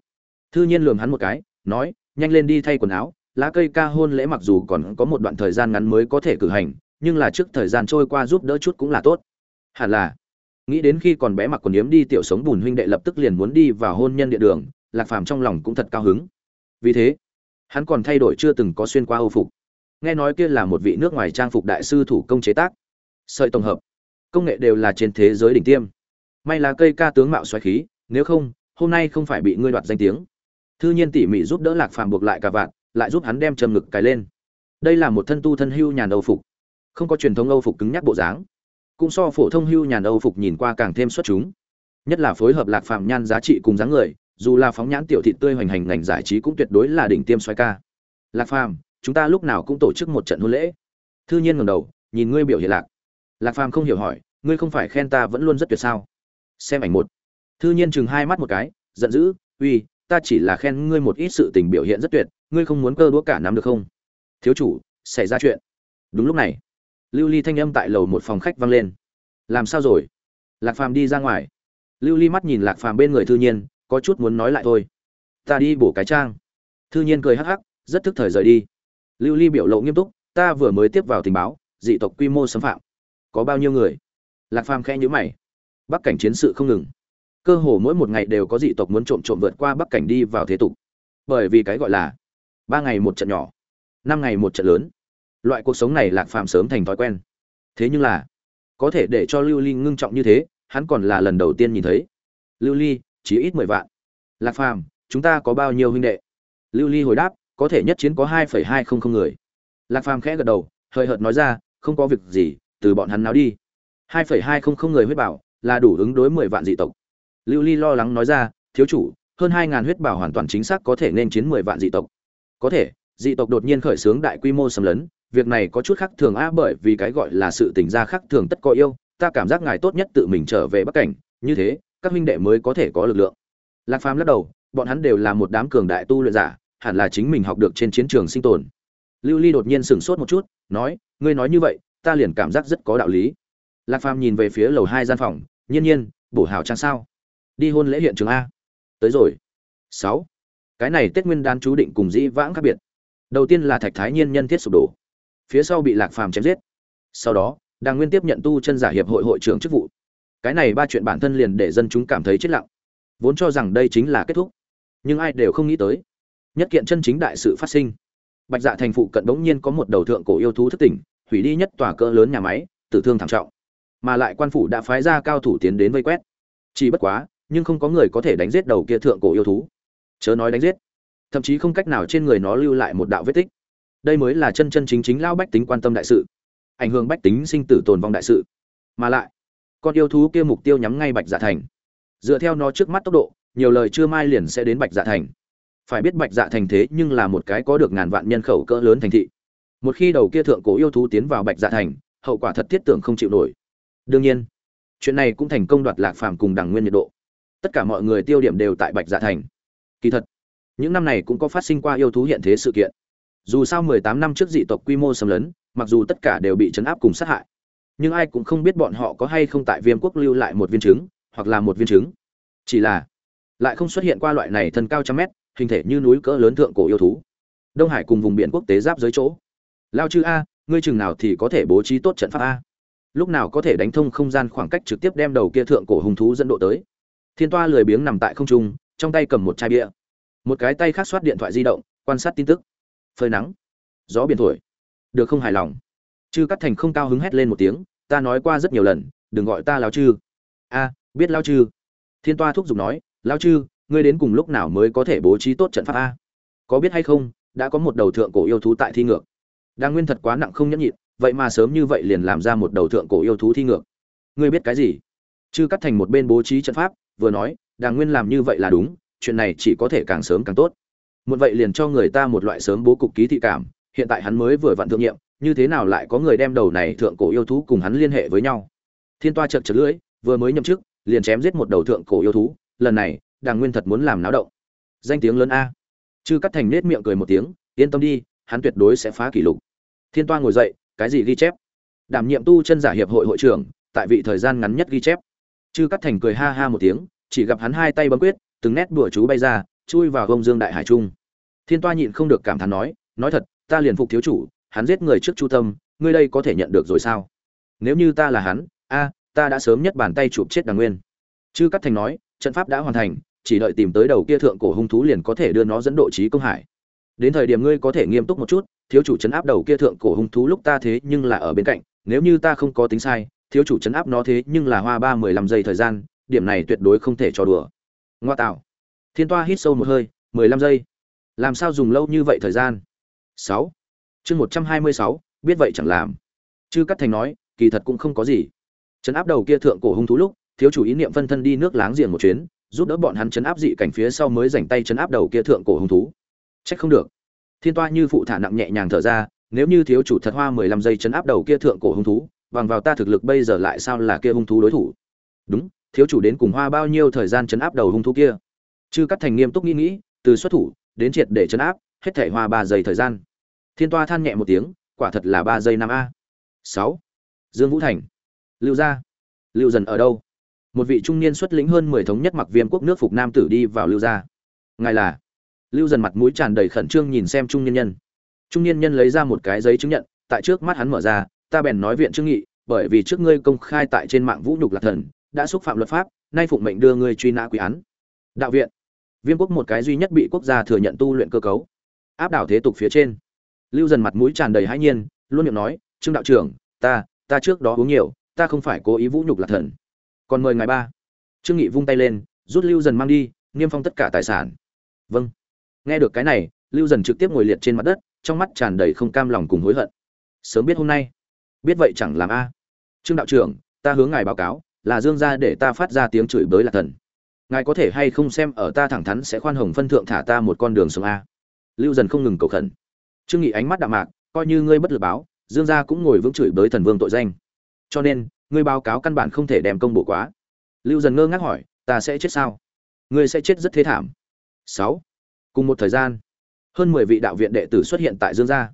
Thư nhiên lườm hắn một cái, nói, nhanh lên đi thay quần áo, lá cây ca hôn lễ mặc dù còn có một đoạn thời gian ngắn mới có thể cử hành nhưng là trước thời gian trôi qua giúp đỡ chút cũng là tốt. Hẳn là, nghĩ đến khi còn bé mặc quần yếm đi tiểu sống bùn huynh đệ lập tức liền muốn đi vào hôn nhân địa đường, lạc phàm trong lòng cũng thật cao hứng. Vì thế, hắn còn thay đổi chưa từng có xuyên qua âu phục. Nghe nói kia là một vị nước ngoài trang phục đại sư thủ công chế tác. Sợi tổng hợp, công nghệ đều là trên thế giới đỉnh tiêm. May là cây ca tướng mạo xoáy khí, nếu không, hôm nay không phải bị ngươi đoạt danh tiếng. Thư nhiên tỉ mỉ giúp đỡ lạc phàm buộc lại cả vạn lại giúp hắn đem châm ngực cài lên. Đây là một thân tu thân hưu nhàn đầu phục không có truyền thống âu phục cứng nhắc bộ dáng. Cũng so phổ thông hưu nhàn âu phục nhìn qua càng thêm xuất chúng. Nhất là phối hợp lạc phàm nhan giá trị cùng dáng người, dù là phóng nhãn tiểu thị tươi hoành hành ngành giải trí cũng tuyệt đối là đỉnh tiêm xoay ca. Lạc phàm, chúng ta lúc nào cũng tổ chức một trận hôn lễ. Thư nhiên ngẩng đầu, nhìn ngươi biểu hiện lạc. Lạc phàm không hiểu hỏi, ngươi không phải khen ta vẫn luôn rất tuyệt sao? Xem ảnh một. Thư nhiên chừng hai mắt một cái, giận dữ, uy, ta chỉ là khen ngươi một ít sự tình biểu hiện rất tuyệt, ngươi không muốn cơ đũa cả nắm được không? Thiếu chủ, xảy ra chuyện. Đúng lúc này lưu ly thanh âm tại lầu một phòng khách vang lên. Làm sao rồi? Lạc phàm đi ra ngoài. Lưu ly mắt nhìn lạc phàm bên người thư nhiên, có chút muốn nói lại thôi. Ta đi bổ cái trang. Thư nhiên cười hắc hắc, rất thức thời rời đi. Lưu ly biểu lộ nghiêm túc, ta vừa mới tiếp vào tình báo, dị tộc quy mô xâm phạm. Có bao nhiêu người? Lạc phàm khẽ nhữ mày. Bắc cảnh chiến sự không ngừng. Cơ hồ mỗi một ngày đều có dị tộc muốn trộm trộm vượt qua bắc cảnh đi vào thế tục. Bởi vì cái gọi là ba ngày một trận nhỏ, năm ngày một trận lớn loại cuộc sống này lạc phàm sớm thành thói quen. Thế nhưng là, có thể để cho lưu ly ngưng trọng như thế, hắn còn là lần đầu tiên nhìn thấy. Lưu ly, chỉ ít mười vạn. Lạc phàm, chúng ta có bao nhiêu huynh đệ? Lưu ly hồi đáp, có thể nhất chiến có hai phẩy hai không không người. Lạc phàm khẽ gật đầu hời hợt nói ra, không có việc gì, từ bọn hắn nào đi. Hai phẩy hai không không người huyết bảo, là đủ ứng đối mười vạn dị tộc. Lưu ly lo lắng nói ra, thiếu chủ, hơn hai ngàn huyết bảo hoàn toàn chính xác có thể nên chiến mười vạn dị tộc. Có thể, dị tộc đột nhiên khởi xướng đại quy mô xâm lấn việc này có chút khác thường a bởi vì cái gọi là sự tình gia khác thường tất có yêu, ta cảm giác ngài tốt nhất tự mình trở về bắc cảnh. Như thế, các huynh đệ mới có thể có lực lượng. Lạc phàm lắc đầu, bọn hắn đều là một đám cường đại tu luyện giả, hẳn là chính mình học được trên chiến trường sinh tồn. Lưu ly đột nhiên sửng sốt một chút, nói, ngươi nói như vậy, ta liền cảm giác rất có đạo lý. Lạc phàm nhìn về phía lầu hai gian phòng, nhiên nhiên, bổ hào trang sao? Đi hôn lễ hiện trường a. Tới rồi. Sáu. Cái này tết nguyên đán chú định cùng dĩ vãng khác biệt. Đầu tiên là thạch thái nhiên nhân thiết sụp đổ phía sau bị lạc phàm chém giết. Sau đó, đàng nguyên tiếp nhận tu chân giả hiệp hội hội trưởng chức vụ. Cái này ba chuyện bản thân liền để dân chúng cảm thấy chết lặng. Vốn cho rằng đây chính là kết thúc, nhưng ai đều không nghĩ tới. Nhất kiện chân chính đại sự phát sinh. Bạch dạ thành phụ cận bỗng nhiên có một đầu thượng cổ yêu thú thất tỉnh, hủy đi nhất tòa cỡ lớn nhà máy, tử thương thảm trọng. Mà lại quan phủ đã phái ra cao thủ tiến đến vây quét. Chỉ bất quá, nhưng không có người có thể đánh giết đầu kia thượng cổ yêu thú. Chớ nói đánh giết, thậm chí không cách nào trên người nó lưu lại một đạo vết tích đây mới là chân chân chính chính lao bách tính quan tâm đại sự, ảnh hưởng bách tính sinh tử tồn vong đại sự. Mà lại, con yêu thú kia mục tiêu nhắm ngay bạch dạ thành. Dựa theo nó trước mắt tốc độ, nhiều lời chưa mai liền sẽ đến bạch dạ thành. Phải biết bạch dạ thành thế nhưng là một cái có được ngàn vạn nhân khẩu cỡ lớn thành thị. Một khi đầu kia thượng cổ yêu thú tiến vào bạch dạ thành, hậu quả thật thiết tưởng không chịu nổi. Đương nhiên, chuyện này cũng thành công đoạt lạc phàm cùng đằng nguyên nhiệt độ. Tất cả mọi người tiêu điểm đều tại bạch dạ thành. Kỳ thật, những năm này cũng có phát sinh qua yêu thú hiện thế sự kiện dù sao mười tám năm trước dị tộc quy mô xâm lấn, mặc dù tất cả đều bị chấn áp cùng sát hại, nhưng ai cũng không biết bọn họ có hay không tại viêm quốc lưu lại một viên trứng, hoặc là một viên trứng. Chỉ là, lại không xuất hiện qua loại này thân cao trăm mét, hình thể như núi cỡ lớn thượng cổ yêu thú. Đông hải cùng vùng biển quốc tế giáp dưới chỗ. Lao chư a, ngươi chừng nào thì có thể bố trí tốt trận pháp a? Lúc nào có thể đánh thông không gian khoảng cách trực tiếp đem đầu kia thượng cổ hùng thú dẫn độ tới? Thiên toa lười biếng nằm tại không trung, trong tay cầm một chai bia. Một cái tay khác soát điện thoại di động, quan sát tin tức phơi nắng. Gió biển thổi. Được không hài lòng? Chư cắt thành không cao hứng hét lên một tiếng, ta nói qua rất nhiều lần, đừng gọi ta lao chư. A, biết lao chư. Thiên toa thúc giục nói lao chư, ngươi đến cùng lúc nào mới có thể bố trí tốt trận pháp a? Có biết hay không, đã có một đầu thượng cổ yêu thú tại thi ngược. Đa nguyên thật quá nặng không nhẫn nhịn, vậy mà sớm như vậy liền làm ra một đầu thượng cổ yêu thú thi ngược. Ngươi biết cái gì? Chư cắt thành một bên bố trí trận pháp, vừa nói đàng nguyên làm như vậy là đúng, chuyện này chỉ có thể càng sớm càng tốt một vậy liền cho người ta một loại sớm bố cục ký thị cảm, hiện tại hắn mới vừa vặn thượng nhiệm, như thế nào lại có người đem đầu này thượng cổ yêu thú cùng hắn liên hệ với nhau? Thiên toa chật chợt lưỡi, vừa mới nhậm chức, liền chém giết một đầu thượng cổ yêu thú, lần này, đàng nguyên thật muốn làm náo động. Danh tiếng lớn a. Chư cắt thành nết miệng cười một tiếng, yên tâm đi, hắn tuyệt đối sẽ phá kỷ lục. Thiên toa ngồi dậy, cái gì ghi chép? Đảm nhiệm tu chân giả hiệp hội hội trưởng, tại vị thời gian ngắn nhất ghi chép. Chư cắt thành cười ha ha một tiếng, chỉ gặp hắn hai tay bấm quyết, từng nét đùa chú bay ra chui vào gông dương đại hải trung. Thiên toa nhịn không được cảm thán nói nói thật, ta liền phục thiếu chủ, hắn giết người trước chu tâm, ngươi đây có thể nhận được rồi sao? Nếu như ta là hắn, a, ta đã sớm nhất bàn tay chụp chết đàng nguyên. Chư cắt thành nói, trận pháp đã hoàn thành, chỉ đợi tìm tới đầu kia thượng cổ hung thú liền có thể đưa nó dẫn độ trí công hải. Đến thời điểm ngươi có thể nghiêm túc một chút, thiếu chủ chấn áp đầu kia thượng cổ hung thú lúc ta thế nhưng là ở bên cạnh, nếu như ta không có tính sai, thiếu chủ chấn áp nó thế nhưng là hoa ba mười lăm giây thời gian, điểm này tuyệt đối không thể cho đùa. Ngoa tạo thiên toa hít sâu một hơi, mười lăm giây. Làm sao dùng lâu như vậy thời gian? Sáu. Chương một trăm hai mươi sáu, biết vậy chẳng làm. Chư cắt thành nói, kỳ thật cũng không có gì. Chấn áp đầu kia thượng cổ hung thú lúc, thiếu chủ ý niệm phân thân đi nước láng giềng một chuyến, giúp đỡ bọn hắn chấn áp dị cảnh phía sau mới dành tay chấn áp đầu kia thượng cổ hung thú. Trách không được. Thiên toa như phụ thả nặng nhẹ nhàng thở ra, nếu như thiếu chủ thật hoa mười lăm giây chấn áp đầu kia thượng cổ hung thú, bằng vào ta thực lực bây giờ lại sao là kia hung thú đối thủ? Đúng, thiếu chủ đến cùng hoa bao nhiêu thời gian chấn áp đầu hung thú kia? Chư cắt thành nghiêm túc nghĩ nghĩ, từ xuất thủ đến triệt để chấn áp, hết thể hoa ba giây thời gian. Thiên toa than nhẹ một tiếng, quả thật là ba giây năm a. Sáu. Dương vũ thành. Lưu gia. Lưu dần ở đâu? Một vị trung niên xuất lĩnh hơn mười thống nhất mặc viêm quốc nước phục nam tử đi vào lưu gia. Ngài là? Lưu dần mặt mũi tràn đầy khẩn trương nhìn xem trung niên nhân. Trung niên nhân lấy ra một cái giấy chứng nhận, tại trước mắt hắn mở ra, ta bèn nói viện trương nghị, bởi vì trước ngươi công khai tại trên mạng vũ nhục lạc thần, đã xúc phạm luật pháp, nay phụng mệnh đưa ngươi truy nã quy án. Đạo viện viêm quốc một cái duy nhất bị quốc gia thừa nhận tu luyện cơ cấu. Áp đảo thế tục phía trên. Lưu dần mặt mũi tràn đầy hãi nhiên, luôn miệng nói, trương đạo trưởng, ta ta trước đó uống nhiều, ta không phải cố ý vũ nhục lạc thần. Còn mời ngài ba. Trương nghị vung tay lên, rút lưu dần mang đi, niêm phong tất cả tài sản. Vâng. Nghe được cái này, lưu dần trực tiếp ngồi liệt trên mặt đất, trong mắt tràn đầy không cam lòng cùng hối hận. Sớm biết hôm nay. Biết vậy chẳng làm a. Trương đạo trưởng, ta hướng ngài báo cáo, là dương gia để ta phát ra tiếng chửi bới lạc thần ngài có thể hay không xem ở ta thẳng thắn sẽ khoan hồng phân thượng thả ta một con đường sống a. Lưu dần không ngừng cầu khẩn. Trương nghị ánh mắt đạm mạc, coi như ngươi bất lực báo, dương gia cũng ngồi vững chửi bới thần vương tội danh. Cho nên, ngươi báo cáo căn bản không thể đem công bổ quá. Lưu dần ngơ ngác hỏi, ta sẽ chết sao? Ngươi sẽ chết rất thế thảm. Sáu. Cùng một thời gian, hơn mười vị đạo viện đệ tử xuất hiện tại dương gia.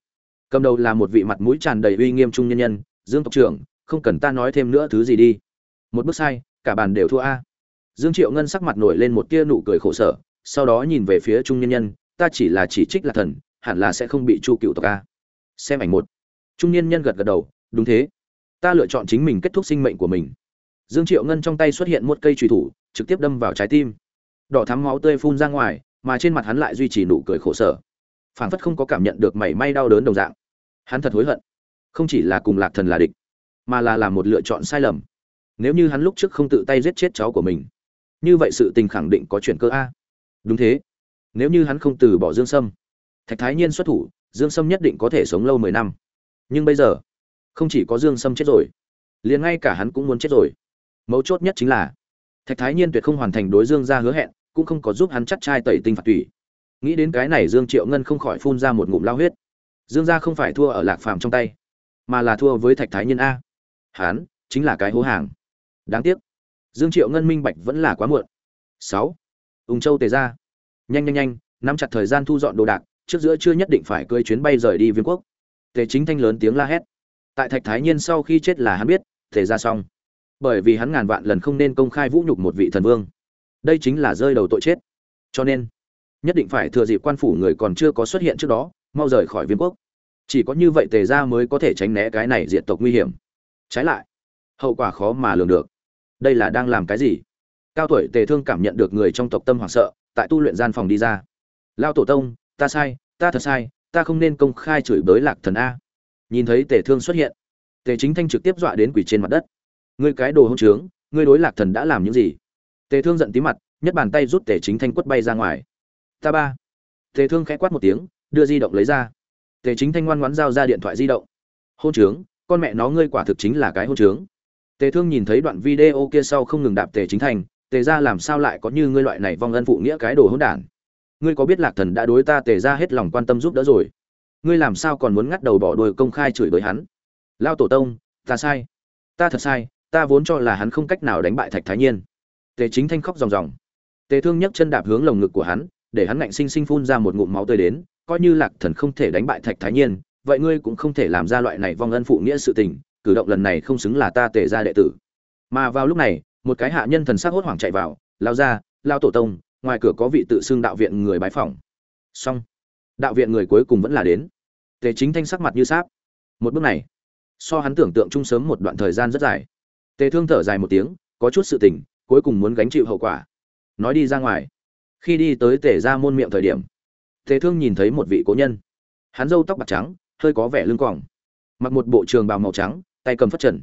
Cầm đầu là một vị mặt mũi tràn đầy uy nghiêm trung nhân nhân, dương tộc trưởng, không cần ta nói thêm nữa thứ gì đi. Một bước sai, cả bàn đều thua a dương triệu ngân sắc mặt nổi lên một tia nụ cười khổ sở, sau đó nhìn về phía trung nhân nhân, ta chỉ là chỉ trích là thần, hẳn là sẽ không bị chu cựu tộc a. Xem ảnh một. Trung nhân nhân gật gật đầu, đúng thế. Ta lựa chọn chính mình kết thúc sinh mệnh của mình. Dương triệu ngân trong tay xuất hiện một cây truy thủ, trực tiếp đâm vào trái tim. Đỏ thắm máu tươi phun ra ngoài, mà trên mặt hắn lại duy trì nụ cười khổ sở. Phản phất không có cảm nhận được mảy may đau đớn đồng dạng. Hắn thật hối hận. Không chỉ là cùng lạc thần là địch, mà là làm một lựa chọn sai lầm. Nếu như hắn lúc trước không tự tay giết chết cháu của mình như vậy sự tình khẳng định có chuyện cơ a. Đúng thế. Nếu như hắn không từ bỏ dương sâm, thạch thái nhiên xuất thủ, dương sâm nhất định có thể sống lâu mười năm. Nhưng bây giờ, không chỉ có dương sâm chết rồi, liền ngay cả hắn cũng muốn chết rồi. Mấu chốt nhất chính là, thạch thái nhiên tuyệt không hoàn thành đối dương ra hứa hẹn, cũng không có giúp hắn chắc trai tẩy tinh phạt tủy. Nghĩ đến cái này dương triệu ngân không khỏi phun ra một ngụm lao huyết. Dương gia không phải thua ở lạc phàm trong tay, mà là thua với thạch thái nhiên a. Hán chính là cái hố hàng. Đáng tiếc dương triệu ngân minh bạch vẫn là quá muộn. Sáu. Ung châu tề ra. Nhanh nhanh nhanh, nắm chặt thời gian thu dọn đồ đạc, trước giữa chưa nhất định phải cưỡi chuyến bay rời đi viên quốc. Tề chính thanh lớn tiếng la hét. Tại thạch thái nhiên sau khi chết là hắn biết, tề ra xong. Bởi vì hắn ngàn vạn lần không nên công khai vũ nhục một vị thần vương. Đây chính là rơi đầu tội chết. Cho nên, nhất định phải thừa dịp quan phủ người còn chưa có xuất hiện trước đó, mau rời khỏi viên quốc. Chỉ có như vậy tề ra mới có thể tránh né cái này diện tộc nguy hiểm. Trái lại, hậu quả khó mà lường được đây là đang làm cái gì? Cao tuổi tề thương cảm nhận được người trong tộc tâm hoảng sợ, tại tu luyện gian phòng đi ra. Lao tổ tông, ta sai, ta thật sai, ta không nên công khai chửi bới lạc thần a. Nhìn thấy tề thương xuất hiện, tề chính thanh trực tiếp dọa đến quỷ trên mặt đất. Ngươi cái đồ hôn trướng, ngươi đối lạc thần đã làm những gì? Tề thương giận tí mặt nhất bàn tay rút tề chính thanh quất bay ra ngoài. Ta ba. Tề thương khẽ quát một tiếng, đưa di động lấy ra. Tề chính thanh ngoan ngoãn giao ra điện thoại di động. Hôn trướng, con mẹ nó ngươi quả thực chính là cái hôn trướng tề thương nhìn thấy đoạn video kia sau không ngừng đạp tề chính thanh tề gia làm sao lại có như ngươi loại này vong ân phụ nghĩa cái đồ hỗn đản? Ngươi có biết lạc thần đã đối ta tề gia hết lòng quan tâm giúp đỡ rồi? Ngươi làm sao còn muốn ngắt đầu bỏ đuôi công khai chửi bới hắn? Lao tổ tông, ta sai. Ta thật sai, ta vốn cho là hắn không cách nào đánh bại thạch thái nhiên. Tề chính thanh khóc ròng ròng. Tề thương nhấc chân đạp hướng lồng ngực của hắn, để hắn ngạnh sinh sinh phun ra một ngụm máu tươi đến, coi như lạc thần không thể đánh bại thạch thái nhiên, vậy ngươi cũng không thể làm ra loại này vong ân phụ nghĩa sự tình cử động lần này không xứng là ta tề ra đệ tử. Mà vào lúc này, một cái hạ nhân thần sắc hốt hoảng chạy vào, lao ra, lao tổ tông, ngoài cửa có vị tự xưng đạo viện người bái phỏng. Xong. Đạo viện người cuối cùng vẫn là đến. Tề chính thanh sắc mặt như sáp. Một bước này, so hắn tưởng tượng chung sớm một đoạn thời gian rất dài. Tề thương thở dài một tiếng, có chút sự tình, cuối cùng muốn gánh chịu hậu quả. Nói đi ra ngoài. Khi đi tới tề ra môn miệng thời điểm, tề thương nhìn thấy một vị cố nhân. Hắn râu tóc bạc trắng, hơi có vẻ lưng còng mặc một bộ trường bào màu trắng tay cầm phất trần,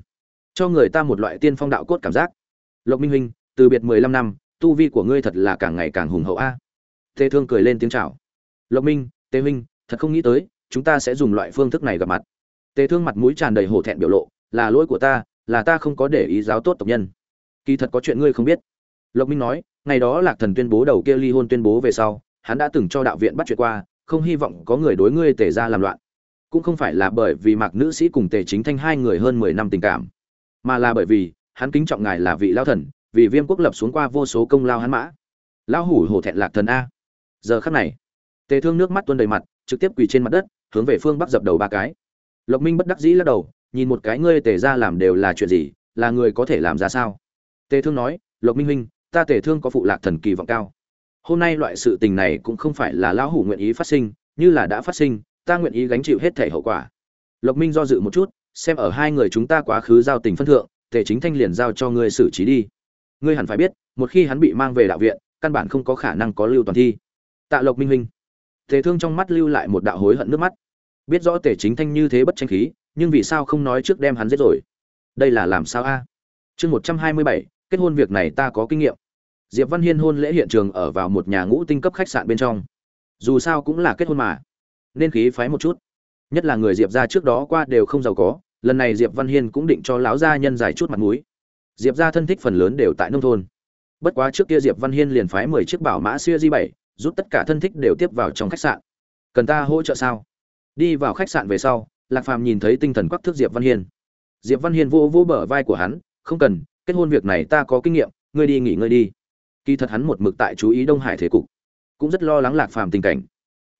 cho người ta một loại tiên phong đạo cốt cảm giác. Lộc minh huynh, từ biệt mười lăm năm, tu vi của ngươi thật là càng ngày càng hùng hậu a. Tề thương cười lên tiếng chào. Lộc minh, tề huynh, thật không nghĩ tới, chúng ta sẽ dùng loại phương thức này gặp mặt. Tề thương mặt mũi tràn đầy hổ thẹn biểu lộ, là lỗi của ta, là ta không có để ý giáo tốt tộc nhân. Kỳ thật có chuyện ngươi không biết. Lộc minh nói, ngày đó lạc thần tuyên bố đầu kia ly hôn tuyên bố về sau, hắn đã từng cho đạo viện bắt chuyện qua, không hy vọng có người đối ngươi tề ra làm loạn cũng không phải là bởi vì mạc nữ sĩ cùng tề chính thanh hai người hơn mười năm tình cảm, mà là bởi vì hắn kính trọng ngài là vị lao thần, vì viêm quốc lập xuống qua vô số công lao hắn mã. Lao hủ hổ thẹn lạc thần a. Giờ khắc này, tề thương nước mắt tuôn đầy mặt, trực tiếp quỳ trên mặt đất, hướng về phương bắc dập đầu ba cái. Lộc minh bất đắc dĩ lắc đầu, nhìn một cái ngươi tề ra làm đều là chuyện gì, là người có thể làm ra sao? Tề thương nói, lộc minh huynh, ta tề thương có phụ lạc thần kỳ vọng cao. Hôm nay loại sự tình này cũng không phải là lão hủ nguyện ý phát sinh, như là đã phát sinh ta nguyện ý gánh chịu hết thể hậu quả. Lộc minh do dự một chút, xem ở hai người chúng ta quá khứ giao tình phân thượng, tề chính thanh liền giao cho ngươi xử trí đi. Ngươi hẳn phải biết, một khi hắn bị mang về đạo viện, căn bản không có khả năng có lưu toàn thi. Tạ lộc minh huynh. Tề thương trong mắt lưu lại một đạo hối hận nước mắt. Biết rõ tề chính thanh như thế bất tranh khí, nhưng vì sao không nói trước đem hắn giết rồi? Đây là làm sao a? Chương một trăm hai mươi bảy, kết hôn việc này ta có kinh nghiệm. Diệp văn hiên hôn lễ hiện trường ở vào một nhà ngũ tinh cấp khách sạn bên trong. Dù sao cũng là kết hôn mà nên khí phái một chút. Nhất là người diệp ra trước đó qua đều không giàu có, lần này diệp văn hiên cũng định cho lão gia nhân giải chút mặt mũi. Diệp ra thân thích phần lớn đều tại nông thôn. Bất quá trước kia diệp văn hiên liền phái mười chiếc bảo mã xuya di bảy, giúp tất cả thân thích đều tiếp vào trong khách sạn. Cần ta hỗ trợ sao? Đi vào khách sạn về sau, lạc phàm nhìn thấy tinh thần quắc thước diệp văn hiên. Diệp văn hiên vô vô bờ vai của hắn, không cần, kết hôn việc này ta có kinh nghiệm, ngươi đi nghỉ ngơi đi. Kỳ thật hắn một mực tại chú ý đông hải thế cục. Cũng rất lo lắng lạc phàm tình cảnh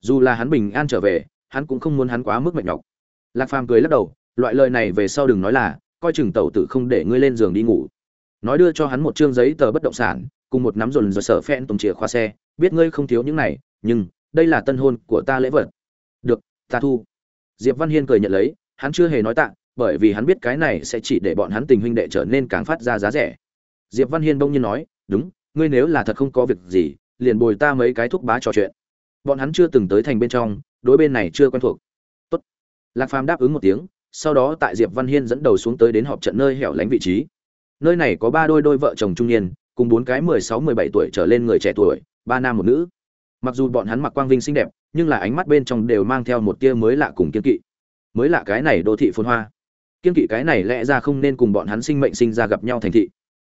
dù là hắn bình an trở về, hắn cũng không muốn hắn quá mức mệt nhọc. Lạc phàm cười lắc đầu, loại lời này về sau đừng nói là, coi chừng tẩu tử không để ngươi lên giường đi ngủ. Nói đưa cho hắn một chương giấy tờ bất động sản, cùng một nắm dồn dồn sở phen tùng chìa khóa xe, biết ngươi không thiếu những này, nhưng, đây là tân hôn của ta lễ vật. Được, ta thu. Diệp văn hiên cười nhận lấy, hắn chưa hề nói tạ, bởi vì hắn biết cái này sẽ chỉ để bọn hắn tình huynh đệ trở nên càng phát ra giá rẻ. Diệp văn hiên bỗng nhiên nói, đúng, ngươi nếu là thật không có việc gì, liền bồi ta mấy cái thuốc bá trò chuyện bọn hắn chưa từng tới thành bên trong, đối bên này chưa quen thuộc. Tốt. lạc phàm đáp ứng một tiếng, sau đó tại diệp văn hiên dẫn đầu xuống tới đến họp trận nơi hẻo lánh vị trí. Nơi này có ba đôi đôi vợ chồng trung niên, cùng bốn cái mười sáu mười bảy tuổi trở lên người trẻ tuổi, ba nam một nữ. Mặc dù bọn hắn mặc quang vinh xinh đẹp, nhưng là ánh mắt bên trong đều mang theo một tia mới lạ cùng kiên kỵ. Mới lạ cái này đô thị phồn hoa. Kiên kỵ cái này lẽ ra không nên cùng bọn hắn sinh mệnh sinh ra gặp nhau thành thị.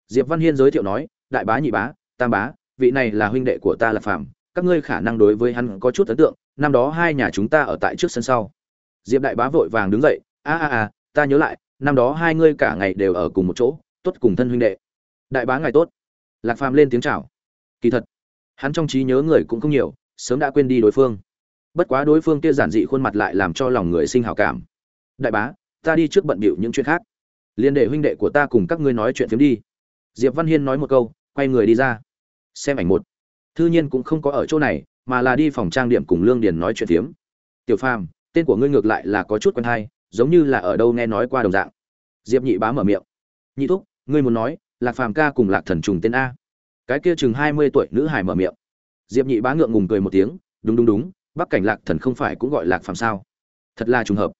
Diệp văn hiên giới thiệu nói, đại bá, nhị bá, tam bá, vị này là huynh đệ của ta là phạm các ngươi khả năng đối với hắn có chút ấn tượng, năm đó hai nhà chúng ta ở tại trước sân sau. Diệp đại bá vội vàng đứng dậy, a a a, ta nhớ lại, năm đó hai ngươi cả ngày đều ở cùng một chỗ, tốt cùng thân huynh đệ. Đại bá ngài tốt. Lạc phàm lên tiếng chào. Kỳ thật, hắn trong trí nhớ người cũng không nhiều, sớm đã quên đi đối phương. Bất quá đối phương kia giản dị khuôn mặt lại làm cho lòng người sinh hào cảm. Đại bá, ta đi trước bận bịu những chuyện khác. Liên đệ huynh đệ của ta cùng các ngươi nói chuyện phiếm đi. Diệp văn hiên nói một câu, quay người đi ra. Xem ảnh một thư nhiên cũng không có ở chỗ này, mà là đi phòng trang điểm cùng lương điền nói chuyện phiếm. Tiểu phàm, tên của ngươi ngược lại là có chút quen hay, giống như là ở đâu nghe nói qua đồng dạng. Diệp nhị bá mở miệng. Nhị thúc, ngươi muốn nói, lạc phàm ca cùng lạc thần trùng tên a. Cái kia chừng hai mươi tuổi nữ hải mở miệng. Diệp nhị bá ngượng ngùng cười một tiếng, đúng đúng đúng, bắc cảnh lạc thần không phải cũng gọi lạc phàm sao? Thật là trùng hợp.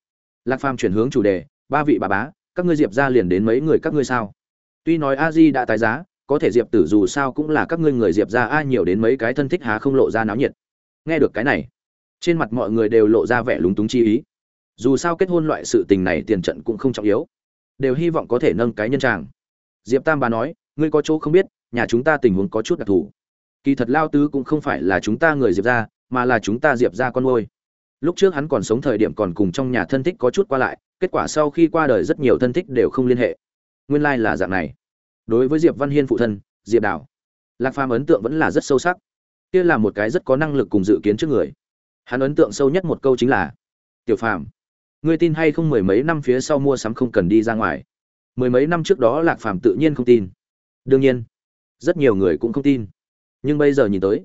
Lạc phàm chuyển hướng chủ đề, ba vị bà bá, các ngươi diệp ra liền đến mấy người các ngươi sao? Tuy nói a di đã tái giá có thể diệp tử dù sao cũng là các ngươi người diệp ra ai nhiều đến mấy cái thân thích há không lộ ra náo nhiệt. Nghe được cái này, trên mặt mọi người đều lộ ra vẻ lúng túng chi ý. Dù sao kết hôn loại sự tình này tiền trận cũng không trọng yếu, đều hy vọng có thể nâng cái nhân tràng. Diệp tam bà nói, ngươi có chỗ không biết, nhà chúng ta tình huống có chút đặc thù. Kỳ thật lao tứ cũng không phải là chúng ta người diệp ra mà là chúng ta diệp ra con nuôi. Lúc trước hắn còn sống thời điểm còn cùng trong nhà thân thích có chút qua lại, kết quả sau khi qua đời rất nhiều thân thích đều không liên hệ. Nguyên lai là dạng này đối với diệp văn hiên phụ thân, diệp đảo, lạc phàm ấn tượng vẫn là rất sâu sắc. Kia là một cái rất có năng lực cùng dự kiến trước người. Hắn ấn tượng sâu nhất một câu chính là, tiểu phàm, ngươi tin hay không mười mấy năm phía sau mua sắm không cần đi ra ngoài? Mười mấy năm trước đó lạc phàm tự nhiên không tin. Đương nhiên, rất nhiều người cũng không tin. Nhưng bây giờ nhìn tới,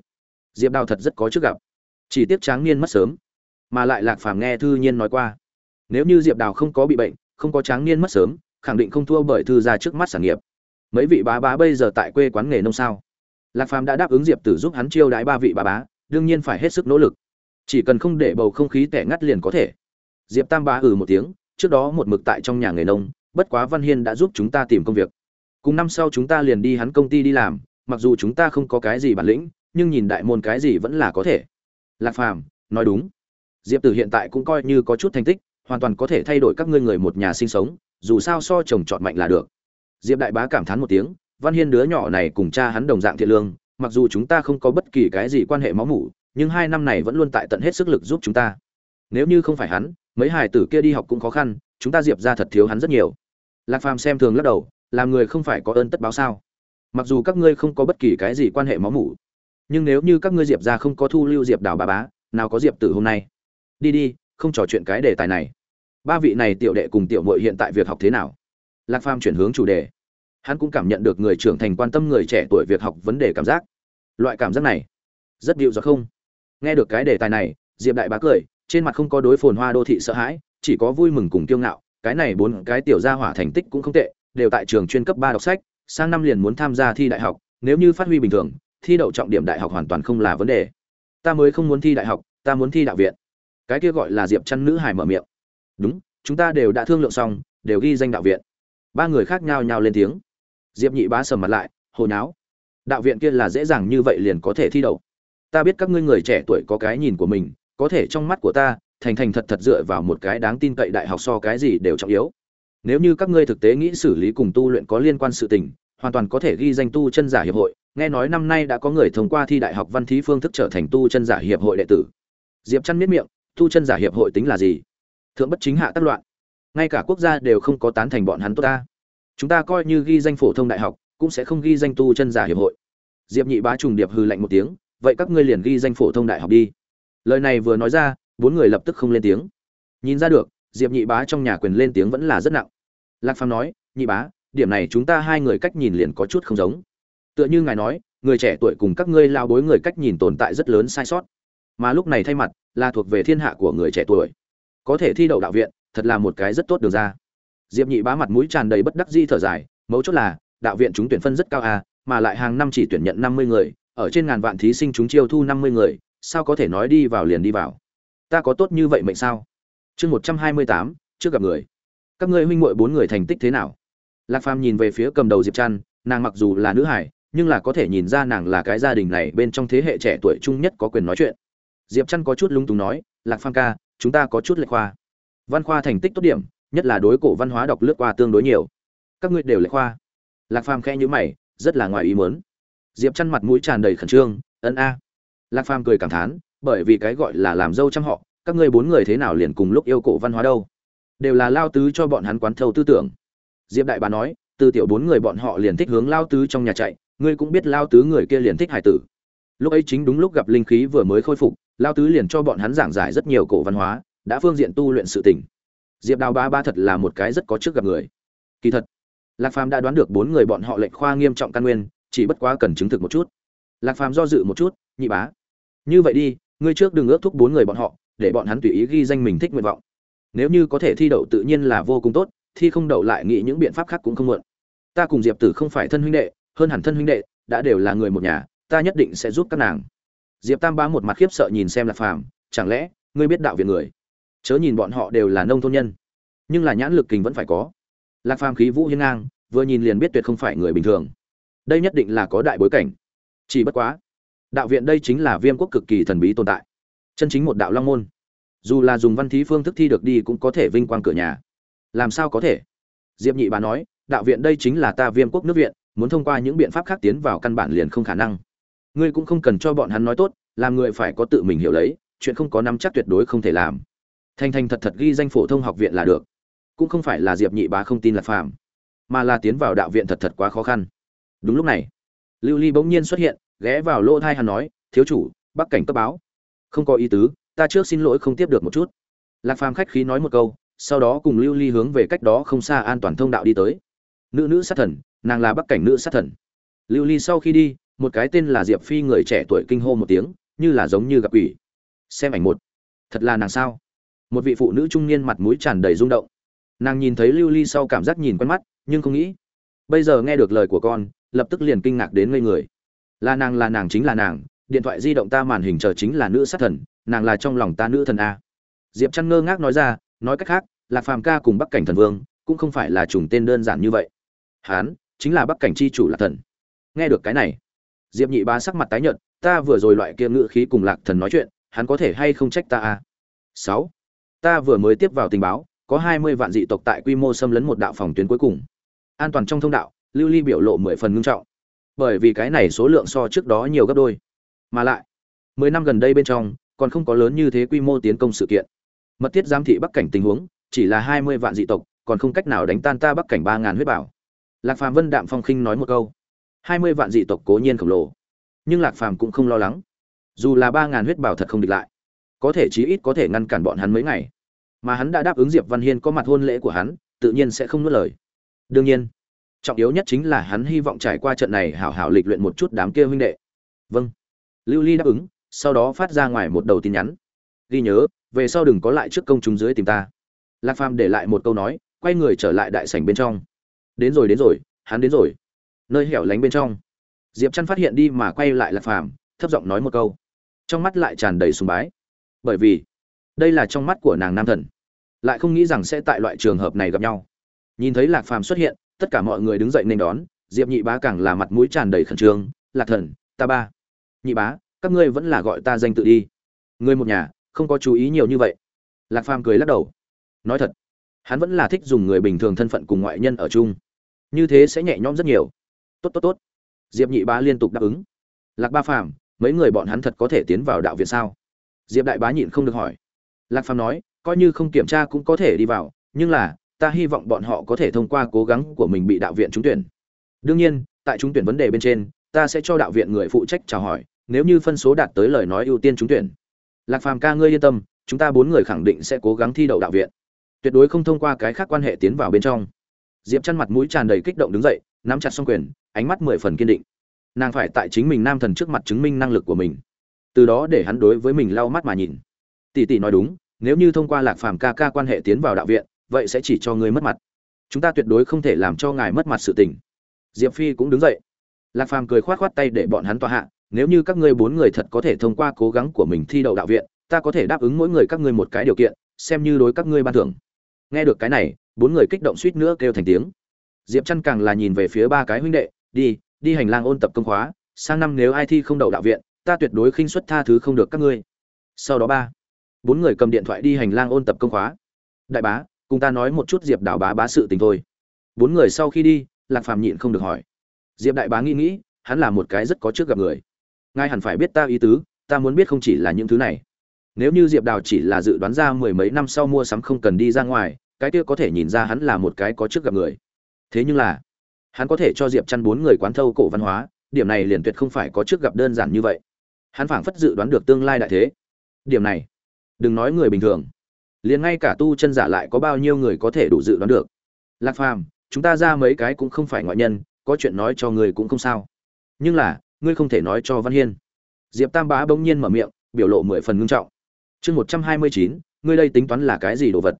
diệp đào thật rất có trước gặp. Chỉ tiếc tráng niên mất sớm, mà lại lạc phàm nghe thư nhiên nói qua. Nếu như diệp đào không có bị bệnh, không có tráng niên mất sớm, khẳng định không thua bởi thư ra trước mắt sản nghiệp mấy vị bá bá bây giờ tại quê quán nghề nông sao? Lạc phàm đã đáp ứng diệp tử giúp hắn chiêu đãi ba vị bá bá, đương nhiên phải hết sức nỗ lực. Chỉ cần không để bầu không khí tẻ ngắt liền có thể. Diệp tam bá ừ một tiếng, trước đó một mực tại trong nhà nghề nông, bất quá văn hiên đã giúp chúng ta tìm công việc. Cùng năm sau chúng ta liền đi hắn công ty đi làm, mặc dù chúng ta không có cái gì bản lĩnh, nhưng nhìn đại môn cái gì vẫn là có thể. Lạc phàm, nói đúng. Diệp tử hiện tại cũng coi như có chút thành tích, hoàn toàn có thể thay đổi các ngươi người một nhà sinh sống, dù sao so chồng chọn mạnh là được diệp đại bá cảm thán một tiếng, văn hiên đứa nhỏ này cùng cha hắn đồng dạng thiện lương, mặc dù chúng ta không có bất kỳ cái gì quan hệ máu mủ, nhưng hai năm này vẫn luôn tại tận hết sức lực giúp chúng ta. Nếu như không phải hắn, mấy hải tử kia đi học cũng khó khăn, chúng ta diệp ra thật thiếu hắn rất nhiều. Lạc phàm xem thường lắc đầu, làm người không phải có ơn tất báo sao? Mặc dù các ngươi không có bất kỳ cái gì quan hệ máu mủ, nhưng nếu như các ngươi diệp ra không có thu lưu diệp đào bà bá, nào có diệp tử hôm nay? Đi đi, không trò chuyện cái đề tài này. Ba vị này tiểu đệ cùng tiểu mội hiện tại việc học thế nào? Lạc phàm chuyển hướng chủ đề. Hắn cũng cảm nhận được người trưởng thành quan tâm người trẻ tuổi việc học vấn đề cảm giác. Loại cảm giác này, rất dịu do không? Nghe được cái đề tài này, diệp đại bá cười, trên mặt không có đối phồn hoa đô thị sợ hãi, chỉ có vui mừng cùng kiêu ngạo. Cái này bốn cái tiểu gia hỏa thành tích cũng không tệ, đều tại trường chuyên cấp ba đọc sách, sang năm liền muốn tham gia thi đại học. Nếu như phát huy bình thường, thi đậu trọng điểm đại học hoàn toàn không là vấn đề. Ta mới không muốn thi đại học, ta muốn thi đạo viện. Cái kia gọi là diệp chăn nữ hải mở miệng. Đúng, chúng ta đều đã thương lượng xong, đều ghi danh đạo viện ba người khác nhau nhau lên tiếng. Diệp nhị bá sầm mặt lại hồi náo đạo viện kia là dễ dàng như vậy liền có thể thi đậu. Ta biết các ngươi người trẻ tuổi có cái nhìn của mình, có thể trong mắt của ta, thành thành thật thật dựa vào một cái đáng tin cậy đại học so cái gì đều trọng yếu. Nếu như các ngươi thực tế nghĩ xử lý cùng tu luyện có liên quan sự tình, hoàn toàn có thể ghi danh tu chân giả hiệp hội. Nghe nói năm nay đã có người thông qua thi đại học văn thí phương thức trở thành tu chân giả hiệp hội đệ tử. Diệp chăn miết miệng, tu chân giả hiệp hội tính là gì? Thượng bất chính hạ tác loạn ngay cả quốc gia đều không có tán thành bọn hắn tốt ta. Chúng ta coi như ghi danh phổ thông đại học, cũng sẽ không ghi danh tu chân giả hiệp hội. Diệp nhị bá trùng điệp hư lạnh một tiếng, vậy các ngươi liền ghi danh phổ thông đại học đi. Lời này vừa nói ra, bốn người lập tức không lên tiếng. Nhìn ra được, diệp nhị bá trong nhà quyền lên tiếng vẫn là rất nặng. Lạc phàm nói, nhị bá, điểm này chúng ta hai người cách nhìn liền có chút không giống. Tựa như ngài nói, người trẻ tuổi cùng các ngươi lao bối người cách nhìn tồn tại rất lớn sai sót. Mà lúc này thay mặt, là thuộc về thiên hạ của người trẻ tuổi. Có thể thi đậu đạo viện thật là một cái rất tốt được ra. Diệp nhị bá mặt mũi tràn đầy bất đắc di thở dài, mấu chốt là, đạo viện chúng tuyển phân rất cao à mà lại hàng năm chỉ tuyển nhận năm mươi người, ở trên ngàn vạn thí sinh chúng chiêu thu năm mươi người, sao có thể nói đi vào liền đi vào? Ta có tốt như vậy mệnh sao? Chương một trăm hai mươi tám, trước gặp người. Các ngươi huynh muội bốn người thành tích thế nào? Lạc phàm nhìn về phía cầm đầu diệp trăn, nàng mặc dù là nữ hải, nhưng là có thể nhìn ra nàng là cái gia đình này bên trong thế hệ trẻ tuổi trung nhất có quyền nói chuyện. Diệp trăn có chút lung túng nói, lạc phàm ca, chúng ta có chút lệch khoa văn khoa thành tích tốt điểm, nhất là đối cổ văn hóa đọc lướt qua tương đối nhiều. Các ngươi đều lệ khoa. Lạc phàm khẽ nhữ mày, rất là ngoài ý muốn. Diệp chăn mặt mũi tràn đầy khẩn trương, ân a. Lạc phàm cười cảm thán, bởi vì cái gọi là làm dâu trăm họ, các ngươi bốn người thế nào liền cùng lúc yêu cổ văn hóa đâu? Đều là lao tứ cho bọn hắn quán thâu tư tưởng. Diệp đại bà nói, từ tiểu bốn người bọn họ liền thích hướng lao tứ trong nhà chạy, ngươi cũng biết lao tứ người kia liền thích hải tử. Lúc ấy chính đúng lúc gặp linh khí vừa mới khôi phục, lao tứ liền cho bọn hắn giảng giải rất nhiều cổ văn hóa đã phương diện tu luyện sự tỉnh diệp đào ba ba thật là một cái rất có trước gặp người. Kỳ thật, lạc phàm đã đoán được bốn người bọn họ lệnh khoa nghiêm trọng căn nguyên, chỉ bất quá cần chứng thực một chút. Lạc phàm do dự một chút, nhị bá, như vậy đi, ngươi trước đừng ước thúc bốn người bọn họ, để bọn hắn tùy ý ghi danh mình thích nguyện vọng. Nếu như có thể thi đậu tự nhiên là vô cùng tốt, thi không đậu lại nghĩ những biện pháp khác cũng không muộn. Ta cùng diệp tử không phải thân huynh đệ, hơn hẳn thân huynh đệ, đã đều là người một nhà, ta nhất định sẽ giúp các nàng. Diệp tam bá một mặt khiếp sợ nhìn xem lạc phàm, chẳng lẽ ngươi biết đạo viện người? Chớ nhìn bọn họ đều là nông thôn nhân. Nhưng là nhãn lực kình vẫn phải có. Lạc phàm khí vũ hiên ngang, vừa nhìn liền biết tuyệt không phải người bình thường. Đây nhất định là có đại bối cảnh. Chỉ bất quá, đạo viện đây chính là viêm quốc cực kỳ thần bí tồn tại. Chân chính một đạo long môn. Dù là dùng văn thí phương thức thi được đi cũng có thể vinh quang cửa nhà. Làm sao có thể? Diệp nhị bà nói, đạo viện đây chính là ta viêm quốc nước viện, muốn thông qua những biện pháp khác tiến vào căn bản liền không khả năng. Ngươi cũng không cần cho bọn hắn nói tốt, làm người phải có tự mình hiểu lấy, chuyện không có nắm chắc tuyệt đối không thể làm thành thành thật thật ghi danh phổ thông học viện là được. Cũng không phải là diệp nhị bá không tin là phàm, mà là tiến vào đạo viện thật thật quá khó khăn. Đúng lúc này, lưu ly bỗng nhiên xuất hiện, ghé vào lỗ thai hắn nói, thiếu chủ bắc cảnh cấp báo. Không có ý tứ, ta trước xin lỗi không tiếp được một chút. Lạc phàm khách khí nói một câu, sau đó cùng lưu ly hướng về cách đó không xa an toàn thông đạo đi tới. Nữ nữ sát thần, nàng là bắc cảnh nữ sát thần. Lưu ly sau khi đi, một cái tên là diệp phi người trẻ tuổi kinh hô một tiếng, như là giống như gặp ủy xem ảnh một. Thật là nàng sao? Một vị phụ nữ trung niên mặt mũi tràn đầy rung động. Nàng nhìn thấy lưu ly sau cảm giác nhìn quen mắt, nhưng không nghĩ, bây giờ nghe được lời của con, lập tức liền kinh ngạc đến ngây người. Là nàng là nàng chính là nàng, điện thoại di động ta màn hình chờ chính là nữ sát thần, nàng là trong lòng ta nữ thần a. Diệp chăn ngơ ngác nói ra, nói cách khác lạc phàm ca cùng bắc cảnh thần vương, cũng không phải là trùng tên đơn giản như vậy. Hán, chính là bắc cảnh c h i chủ lạc thần. Nghe được cái này, diệp nhị bá sắc mặt tái nhợt, ta vừa rồi loại kia ngự khí cùng lạc thần nói chuyện, hắn có thể hay không trách ta a? Sáu ta vừa mới tiếp vào tình báo, có hai mươi vạn dị tộc tại quy mô xâm lấn một đạo phòng tuyến cuối cùng. An toàn trong thông đạo, lưu ly biểu lộ mười phần ngưng trọng. Bởi vì cái này số lượng so trước đó nhiều gấp đôi. Mà lại, mười năm gần đây bên trong, còn không có lớn như thế quy mô tiến công sự kiện. Mật thiết giám thị bắc cảnh tình huống, chỉ là hai mươi vạn dị tộc, còn không cách nào đánh tan ta bắc cảnh ba ngàn huyết bảo. Lạc phàm vân đạm phong khinh nói một câu. Hai mươi vạn dị tộc cố nhiên khổng lồ. Nhưng lạc phàm cũng không lo lắng. Dù là ba ngàn huyết bảo thật không địch lại có thể chí ít có thể ngăn cản bọn hắn mấy ngày. Mà hắn đã đáp ứng diệp văn hiên có mặt hôn lễ của hắn, tự nhiên sẽ không nuốt lời. Đương nhiên, trọng yếu nhất chính là hắn hy vọng trải qua trận này hảo hảo lịch luyện một chút đám kia huynh đệ. Vâng. Lưu ly đáp ứng, sau đó phát ra ngoài một đầu tin nhắn. Ghi nhớ, về sau đừng có lại trước công chúng dưới tìm ta. Lạc phàm để lại một câu nói, quay người trở lại đại sảnh bên trong. Đến rồi đến rồi, hắn đến rồi. Nơi hẻo lánh bên trong. Diệp chăn phát hiện đi mà quay lại lạc phàm, thấp giọng nói một câu. Trong mắt lại tràn đầy sùng bái bởi vì đây là trong mắt của nàng nam thần, lại không nghĩ rằng sẽ tại loại trường hợp này gặp nhau. Nhìn thấy lạc phàm xuất hiện, tất cả mọi người đứng dậy nên đón, diệp nhị bá càng là mặt mũi tràn đầy khẩn trương, lạc thần, ta ba. Nhị bá, các ngươi vẫn là gọi ta danh tự đi. Người một nhà, không có chú ý nhiều như vậy. Lạc phàm cười lắc đầu. Nói thật, hắn vẫn là thích dùng người bình thường thân phận cùng ngoại nhân ở chung. Như thế sẽ nhẹ nhõm rất nhiều. Tốt tốt tốt. Diệp nhị bá liên tục đáp ứng. Lạc ba phàm, mấy người bọn hắn thật có thể tiến vào đạo viện sao? Diệp đại bá nhịn không được hỏi. Lạc phàm nói, coi như không kiểm tra cũng có thể đi vào, nhưng là, ta hy vọng bọn họ có thể thông qua cố gắng của mình bị đạo viện trúng tuyển. Đương nhiên, tại trúng tuyển vấn đề bên trên, ta sẽ cho đạo viện người phụ trách chào hỏi, nếu như phân số đạt tới lời nói ưu tiên trúng tuyển. Lạc phàm ca ngươi yên tâm, chúng ta bốn người khẳng định sẽ cố gắng thi đậu đạo viện. Tuyệt đối không thông qua cái khác quan hệ tiến vào bên trong. Diệp chăn mặt mũi tràn đầy kích động đứng dậy, nắm chặt xong quyền, ánh mắt mười phần kiên định. Nàng phải tại chính mình nam thần trước mặt chứng minh năng lực của mình từ đó để hắn đối với mình lau mắt mà nhìn. Tỷ tỷ nói đúng, nếu như thông qua lạc phàm ca ca quan hệ tiến vào đạo viện, vậy sẽ chỉ cho ngươi mất mặt. Chúng ta tuyệt đối không thể làm cho ngài mất mặt sự tình. Diệp phi cũng đứng dậy. Lạc phàm cười khoát khoát tay để bọn hắn tòa hạ, nếu như các ngươi bốn người thật có thể thông qua cố gắng của mình thi đậu đạo viện, ta có thể đáp ứng mỗi người các ngươi một cái điều kiện, xem như đối các ngươi ban thưởng. Nghe được cái này, bốn người kích động suýt nữa kêu thành tiếng. Diệp chăn càng là nhìn về phía ba cái huynh đệ, đi đi hành lang ôn tập công khóa, sang năm nếu ai thi không đậu đạo viện ta tuyệt đối khinh suất tha thứ không được các ngươi. Sau đó ba, bốn người cầm điện thoại đi hành lang ôn tập công khóa. Đại bá, cùng ta nói một chút diệp đảo bá bá sự tình thôi. Bốn người sau khi đi, lạc phàm nhịn không được hỏi. Diệp đại bá nghĩ nghĩ, hắn là một cái rất có trước gặp người. Ngài hẳn phải biết ta ý tứ, ta muốn biết không chỉ là những thứ này. Nếu như diệp đào chỉ là dự đoán ra mười mấy năm sau mua sắm không cần đi ra ngoài, cái kia có thể nhìn ra hắn là một cái có trước gặp người. Thế nhưng là, hắn có thể cho diệp chăn bốn người quán thâu cổ văn hóa, điểm này liền tuyệt không phải có trước gặp đơn giản như vậy hắn phảng phất dự đoán được tương lai đại thế. Điểm này, đừng nói người bình thường. Liền ngay cả tu chân giả lại có bao nhiêu người có thể đủ dự đoán được. Lạc phàm, chúng ta ra mấy cái cũng không phải ngoại nhân, có chuyện nói cho người cũng không sao. Nhưng là, ngươi không thể nói cho văn hiên. Diệp tam bá bỗng nhiên mở miệng, biểu lộ mười phần ngưng trọng. Chương một trăm hai mươi chín, ngươi đây tính toán là cái gì đồ vật?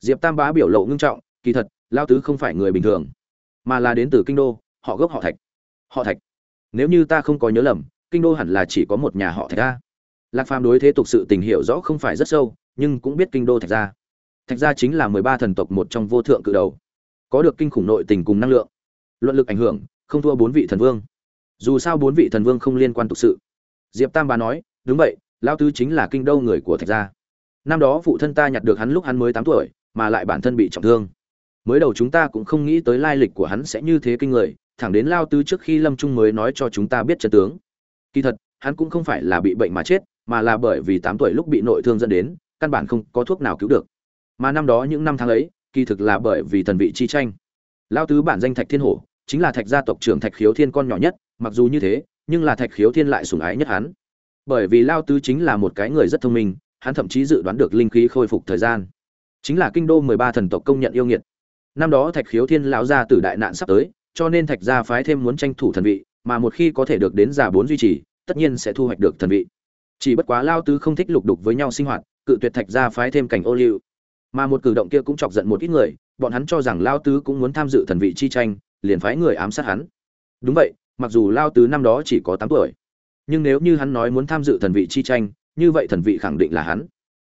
Diệp tam bá biểu lộ ngưng trọng, kỳ thật, lao tứ không phải người bình thường, mà là đến từ kinh đô, họ gốc họ thạch. Họ thạch. Nếu như ta không có nhớ lầm kinh đô hẳn là chỉ có một nhà họ thạch Gia. lạc phàm đối thế tục sự tình hiểu rõ không phải rất sâu, nhưng cũng biết kinh đô thạch gia. Thạch gia chính là mười ba thần tộc một trong vô thượng cự đầu. Có được kinh khủng nội tình cùng năng lượng. Luận lực ảnh hưởng, không thua bốn vị thần vương. Dù sao bốn vị thần vương không liên quan tục sự. Diệp tam bà nói, đúng vậy lao tứ chính là kinh đô người của thạch gia. Năm đó phụ thân ta nhặt được hắn lúc hắn mới tám tuổi, mà lại bản thân bị trọng thương. Mới đầu chúng ta cũng không nghĩ tới lai lịch của hắn sẽ như thế kinh người, thẳng đến lao tứ trước khi lâm trung mới nói cho chúng ta biết trận tướng kỳ thật, hắn cũng không phải là bị bệnh mà chết, mà là bởi vì tám tuổi lúc bị nội thương dẫn đến, căn bản không có thuốc nào cứu được. Mà năm đó những năm tháng ấy, kỳ thực là bởi vì thần vị chi tranh. Lao tứ bản danh thạch thiên hổ, chính là thạch gia tộc trưởng thạch khiếu thiên con nhỏ nhất, mặc dù như thế, nhưng là thạch khiếu thiên lại sủng ái nhất hắn. Bởi vì lao tứ chính là một cái người rất thông minh, hắn thậm chí dự đoán được linh khí khôi phục thời gian. Chính là kinh đô mười ba thần tộc công nhận yêu nghiệt. Năm đó thạch khiếu thiên lão gia tử đại nạn sắp tới, cho nên thạch gia phái thêm muốn tranh thủ thần vị mà một khi có thể được đến già bốn duy trì, tất nhiên sẽ thu hoạch được thần vị. Chỉ bất quá lao tứ không thích lục đục với nhau sinh hoạt, cự tuyệt thạch gia phái thêm cảnh ô liu. Mà một cử động kia cũng chọc giận một ít người, bọn hắn cho rằng lao tứ cũng muốn tham dự thần vị chi tranh, liền phái người ám sát hắn. Đúng vậy, mặc dù lao tứ năm đó chỉ có tám tuổi, nhưng nếu như hắn nói muốn tham dự thần vị chi tranh, như vậy thần vị khẳng định là hắn.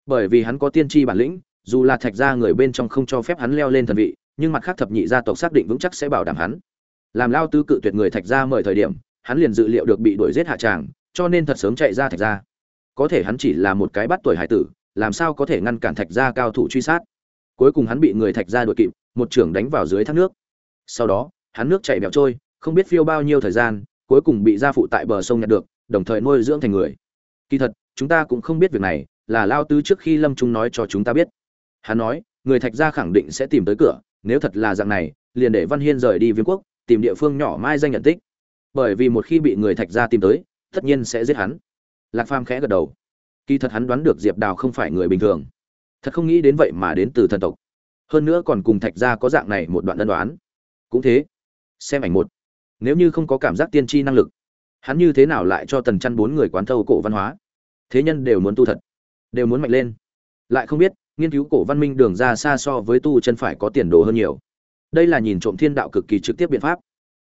Bởi vì hắn có tiên tri bản lĩnh, dù là thạch gia người bên trong không cho phép hắn leo lên thần vị, nhưng mặt khác thập nhị gia tộc xác định vững chắc sẽ bảo đảm hắn làm lao tứ cự tuyệt người thạch gia mời thời điểm, hắn liền dự liệu được bị đuổi giết hạ tràng, cho nên thật sớm chạy ra thạch gia. Có thể hắn chỉ là một cái bắt tuổi hải tử, làm sao có thể ngăn cản thạch gia cao thủ truy sát? Cuối cùng hắn bị người thạch gia đuổi kịp, một trưởng đánh vào dưới thác nước. Sau đó, hắn nước chảy bẹo trôi, không biết phiêu bao nhiêu thời gian, cuối cùng bị gia phụ tại bờ sông nhặt được, đồng thời nuôi dưỡng thành người. Kỳ thật, chúng ta cũng không biết việc này, là lao tứ trước khi lâm trung nói cho chúng ta biết. Hắn nói, người thạch gia khẳng định sẽ tìm tới cửa, nếu thật là dạng này, liền để văn hiên rời đi viêm quốc tìm địa phương nhỏ mai danh nhận tích. Bởi vì một khi bị người thạch gia tìm tới, tất nhiên sẽ giết hắn. Lạc phàm khẽ gật đầu. Kỳ thật hắn đoán được diệp đào không phải người bình thường. Thật không nghĩ đến vậy mà đến từ thần tộc. Hơn nữa còn cùng thạch gia có dạng này một đoạn ân đoán cũng thế. Xem ảnh một. Nếu như không có cảm giác tiên tri năng lực, hắn như thế nào lại cho tần chăn bốn người quán thâu cổ văn hóa? Thế nhân đều muốn tu thật, đều muốn mạnh lên. Lại không biết, nghiên cứu cổ văn minh đường ra xa so với tu chân phải có tiền đồ hơn nhiều đây là nhìn trộm thiên đạo cực kỳ trực tiếp biện pháp.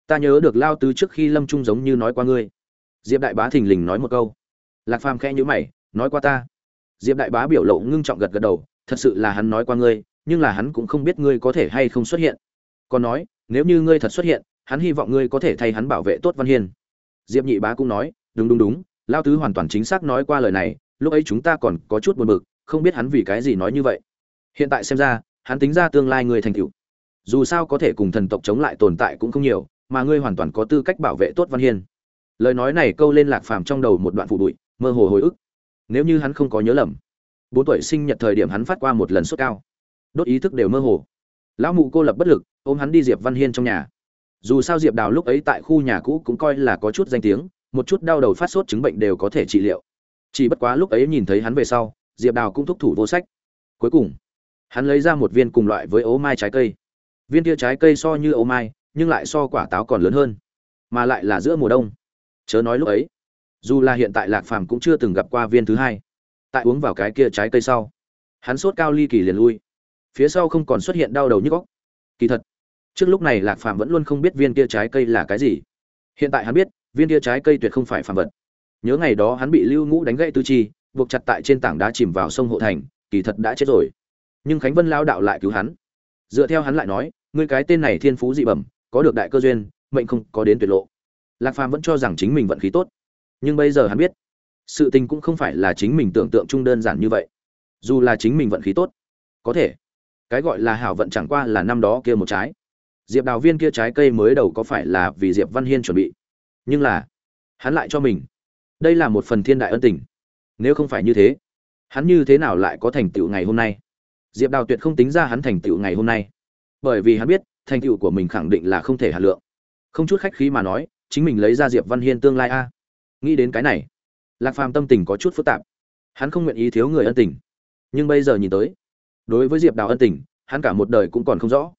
Ta nhớ được lao tứ trước khi lâm trung giống như nói qua ngươi. Diệp đại bá thình lình nói một câu. Lạc phàm khẽ nhữ mày, nói qua ta. Diệp đại bá biểu lộ ngưng trọng gật gật đầu, thật sự là hắn nói qua ngươi, nhưng là hắn cũng không biết ngươi có thể hay không xuất hiện. Còn nói, nếu như ngươi thật xuất hiện, hắn hy vọng ngươi có thể thay hắn bảo vệ tốt văn hiên. Diệp nhị bá cũng nói, đúng đúng đúng, lao tứ hoàn toàn chính xác nói qua lời này, lúc ấy chúng ta còn có chút buồn bực, không biết hắn vì cái gì nói như vậy. Hiện tại xem ra, hắn tính ra tương lai người thành cựu dù sao có thể cùng thần tộc chống lại tồn tại cũng không nhiều, mà ngươi hoàn toàn có tư cách bảo vệ tốt văn hiên. Lời nói này câu lên lạc phàm trong đầu một đoạn phụ bụi, mơ hồ hồi ức. Nếu như hắn không có nhớ lầm, bốn tuổi sinh nhật thời điểm hắn phát qua một lần sốt cao. Đốt ý thức đều mơ hồ. Lão mụ cô lập bất lực, ôm hắn đi diệp văn hiên trong nhà. Dù sao diệp đào lúc ấy tại khu nhà cũ cũng coi là có chút danh tiếng, một chút đau đầu phát sốt chứng bệnh đều có thể trị liệu. Chỉ bất quá lúc ấy nhìn thấy hắn về sau, diệp đào cũng thúc thủ vô sách. Cuối cùng, hắn lấy ra một viên cùng loại với ố mai trái cây viên kia trái cây so như ô mai, nhưng lại so quả táo còn lớn hơn, mà lại là giữa mùa đông. Chớ nói lúc ấy, dù là hiện tại lạc phàm cũng chưa từng gặp qua viên thứ hai. Tại uống vào cái kia trái cây sau, hắn sốt cao ly kỳ liền lui. Phía sau không còn xuất hiện đau đầu nhức góc kỳ thật, trước lúc này lạc phàm vẫn luôn không biết viên kia trái cây là cái gì. Hiện tại hắn biết, viên kia trái cây tuyệt không phải phàm vật. Nhớ ngày đó hắn bị lưu ngũ đánh gãy tư chi, buộc chặt tại trên tảng đá chìm vào sông hộ thành, kỳ thật đã chết rồi. Nhưng khánh vân lao đạo lại cứu hắn. Dựa theo hắn lại nói ngươi cái tên này thiên phú dị bẩm, có được đại cơ duyên, mệnh không có đến tuyệt lộ. Lạc phàm vẫn cho rằng chính mình vận khí tốt. Nhưng bây giờ hắn biết, sự tình cũng không phải là chính mình tưởng tượng chung đơn giản như vậy. Dù là chính mình vận khí tốt, có thể, cái gọi là hảo vận chẳng qua là năm đó kia một trái. Diệp đào viên kia trái cây mới đầu có phải là vì diệp văn hiên chuẩn bị, nhưng là, hắn lại cho mình. Đây là một phần thiên đại ân tình. Nếu không phải như thế, hắn như thế nào lại có thành tựu ngày hôm nay? Diệp đào tuyệt không tính ra hắn thành tựu ngày hôm nay bởi vì hắn biết, thành tựu của mình khẳng định là không thể hà lượng. Không chút khách khí mà nói, chính mình lấy ra diệp văn hiên tương lai a. Nghĩ đến cái này, lạc phàm tâm tình có chút phức tạp. Hắn không nguyện ý thiếu người ân tình. Nhưng bây giờ nhìn tới, đối với diệp đào ân tình, hắn cả một đời cũng còn không rõ.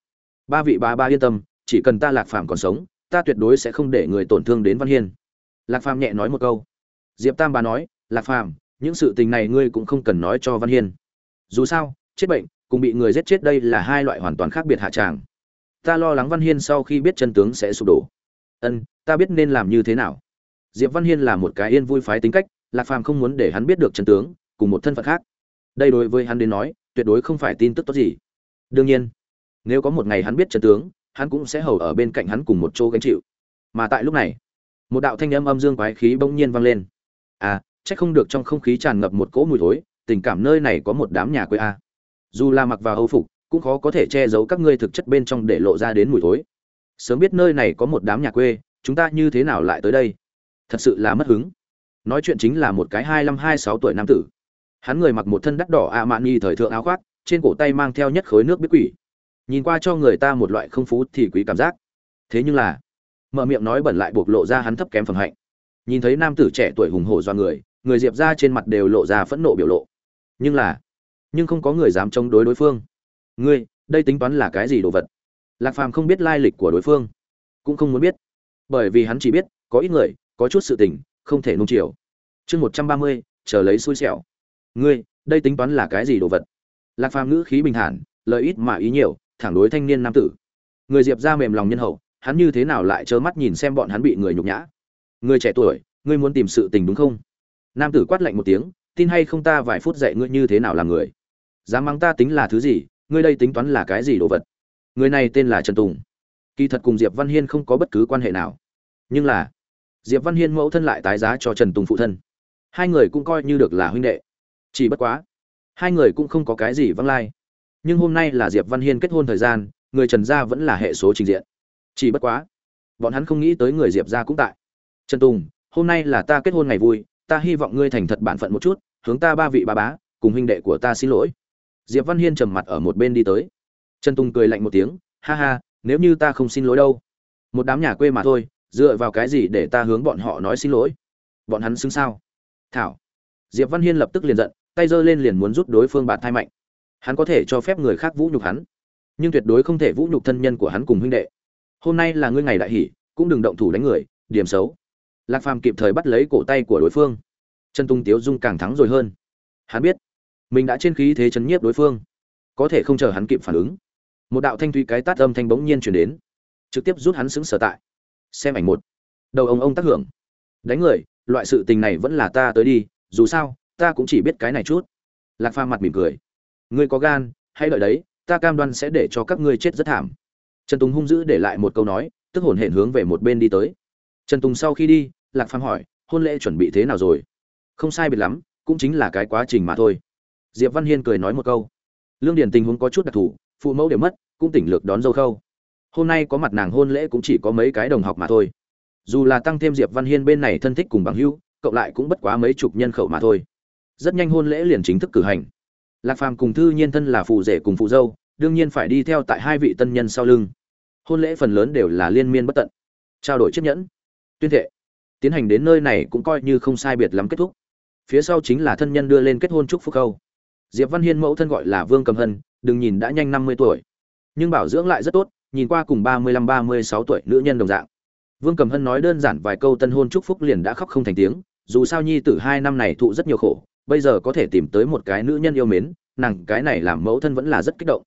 Ba vị ba ba yên tâm, chỉ cần ta lạc phàm còn sống, ta tuyệt đối sẽ không để người tổn thương đến văn hiên. Lạc phàm nhẹ nói một câu. Diệp tam bà nói, lạc phàm, những sự tình này ngươi cũng không cần nói cho văn hiên. Dù sao, chết bệnh cùng bị người giết chết đây là hai loại hoàn toàn khác biệt hạ tràng. Ta lo lắng văn hiên sau khi biết chân tướng sẽ sụp đổ. Ân, ta biết nên làm như thế nào. Diệp văn hiên là một cái yên vui phái tính cách, lạc phàm không muốn để hắn biết được chân tướng, cùng một thân phận khác. Đây đối với hắn đến nói, tuyệt đối không phải tin tức tốt gì. Đương nhiên, nếu có một ngày hắn biết chân tướng, hắn cũng sẽ hầu ở bên cạnh hắn cùng một chỗ gánh chịu. Mà tại lúc này, một đạo thanh âm âm dương quái khí bỗng nhiên vang lên. À chắc không được trong không khí tràn ngập một cỗ mùi thối, tình cảm nơi này có một đám nhà quê a. à dù là mặc vào hầu phục, cũng khó có thể che giấu các ngươi thực chất bên trong để lộ ra đến mùi thối. Sớm biết nơi này có một đám nhà quê, chúng ta như thế nào lại tới đây? Thật sự là mất hứng. Nói chuyện chính là một cái hai mươi hai sáu tuổi nam tử. Hắn người mặc một thân đắt đỏ a mạn nghi thời thượng áo khoác, trên cổ tay mang theo nhất khối nước biết quỷ. Nhìn qua cho người ta một loại không phú thì quý cảm giác. Thế nhưng là, mở miệng nói bẩn lại buộc lộ ra hắn thấp kém phẩm hạnh. Nhìn thấy nam tử trẻ tuổi hùng hổ do người người diệp ra trên mặt đều lộ ra phẫn nộ biểu lộ. Nhưng là nhưng không có người dám chống đối đối phương. Ngươi, đây tính toán là cái gì đồ vật? Lạc phàm không biết lai lịch của đối phương, cũng không muốn biết. Bởi vì hắn chỉ biết, có ít người, có chút sự tình, không thể nung chiều. Chương một trăm ba mươi, chờ lấy xui xẻo. Ngươi, đây tính toán là cái gì đồ vật? Lạc phàm ngữ khí bình thản, lời ít mà ý nhiều, thẳng đối thanh niên nam tử. Người diệp ra mềm lòng nhân hậu, hắn như thế nào lại trơ mắt nhìn xem bọn hắn bị người nhục nhã? Người trẻ tuổi, ngươi muốn tìm sự tình đúng không? Nam tử quát lạnh một tiếng, tin hay không ta vài phút dạy ngươi như thế nào làm người? Dám mắng ta tính là thứ gì, ngươi đây tính toán là cái gì đồ vật? Người này tên là trần tùng. Kỳ thật cùng diệp văn hiên không có bất cứ quan hệ nào. Nhưng là, diệp văn hiên mẫu thân lại tái giá cho trần tùng phụ thân. Hai người cũng coi như được là huynh đệ. Chỉ bất quá, hai người cũng không có cái gì văng lai. Nhưng hôm nay là diệp văn hiên kết hôn thời gian, người trần gia vẫn là hệ số trình diện. Chỉ bất quá, bọn hắn không nghĩ tới người diệp gia cũng tại. Trần tùng, hôm nay là ta kết hôn ngày vui, ta hy vọng ngươi thành thật bản phận một chút, hướng ta ba vị ba bá, cùng huynh đệ của ta xin lỗi diệp văn hiên trầm mặt ở một bên đi tới. Trần tùng cười lạnh một tiếng, ha ha, nếu như ta không xin lỗi đâu. Một đám nhà quê mà thôi, dựa vào cái gì để ta hướng bọn họ nói xin lỗi? Bọn hắn xứng sao? Thảo. Diệp văn hiên lập tức liền giận, tay giơ lên liền muốn rút đối phương bạt thai mạnh. Hắn có thể cho phép người khác vũ nhục hắn, nhưng tuyệt đối không thể vũ nhục thân nhân của hắn cùng huynh đệ. Hôm nay là ngươi ngày đại hỷ, cũng đừng động thủ đánh người, điểm xấu. Lạc phàm kịp thời bắt lấy cổ tay của đối phương. Trần tung tiếu dung càng thắng rồi hơn. Hắn biết mình đã trên khí thế chấn nhiếp đối phương. Có thể không chờ hắn kịp phản ứng, một đạo thanh thúy cái tát âm thanh bỗng nhiên chuyển đến, trực tiếp rút hắn xứng sở tại. Xem ảnh một. Đầu ông ông tác hưởng. Đánh người, loại sự tình này vẫn là ta tới đi, dù sao, ta cũng chỉ biết cái này chút. Lạc pha mặt mỉm cười. Ngươi có gan hãy đợi đấy, ta cam đoan sẽ để cho các ngươi chết rất thảm. Trần tùng hung dữ để lại một câu nói, tức hồn hển hướng về một bên đi tới. Trần tùng sau khi đi, lạc phàm hỏi, hôn lễ chuẩn bị thế nào rồi? Không sai biệt lắm, cũng chính là cái quá trình mà thôi diệp văn hiên cười nói một câu. Lương điển tình huống có chút đặc thù, phụ mẫu đều mất, cũng tỉnh lược đón dâu khâu. Hôm nay có mặt nàng hôn lễ cũng chỉ có mấy cái đồng học mà thôi. Dù là tăng thêm diệp văn hiên bên này thân thích cùng bằng hữu, cộng lại cũng bất quá mấy chục nhân khẩu mà thôi. Rất nhanh hôn lễ liền chính thức cử hành. Lạc phàm cùng thư nhiên thân là phụ rể cùng phụ dâu, đương nhiên phải đi theo tại hai vị tân nhân sau lưng. Hôn lễ phần lớn đều là liên miên bất tận. Trao đổi chiếc nhẫn. Tuyên thệ. Tiến hành đến nơi này cũng coi như không sai biệt lắm kết thúc. Phía sau chính là thân nhân đưa lên kết hôn chúc phúc khâu diệp văn hiên mẫu thân gọi là vương cầm hân, đừng nhìn đã nhanh năm mươi tuổi. Nhưng bảo dưỡng lại rất tốt, nhìn qua cùng ba mươi lăm, ba mươi sáu tuổi nữ nhân đồng dạng. Vương cầm hân nói đơn giản vài câu tân hôn chúc phúc liền đã khóc không thành tiếng, dù sao nhi tử hai năm này thụ rất nhiều khổ, bây giờ có thể tìm tới một cái nữ nhân yêu mến, nàng cái này làm mẫu thân vẫn là rất kích động.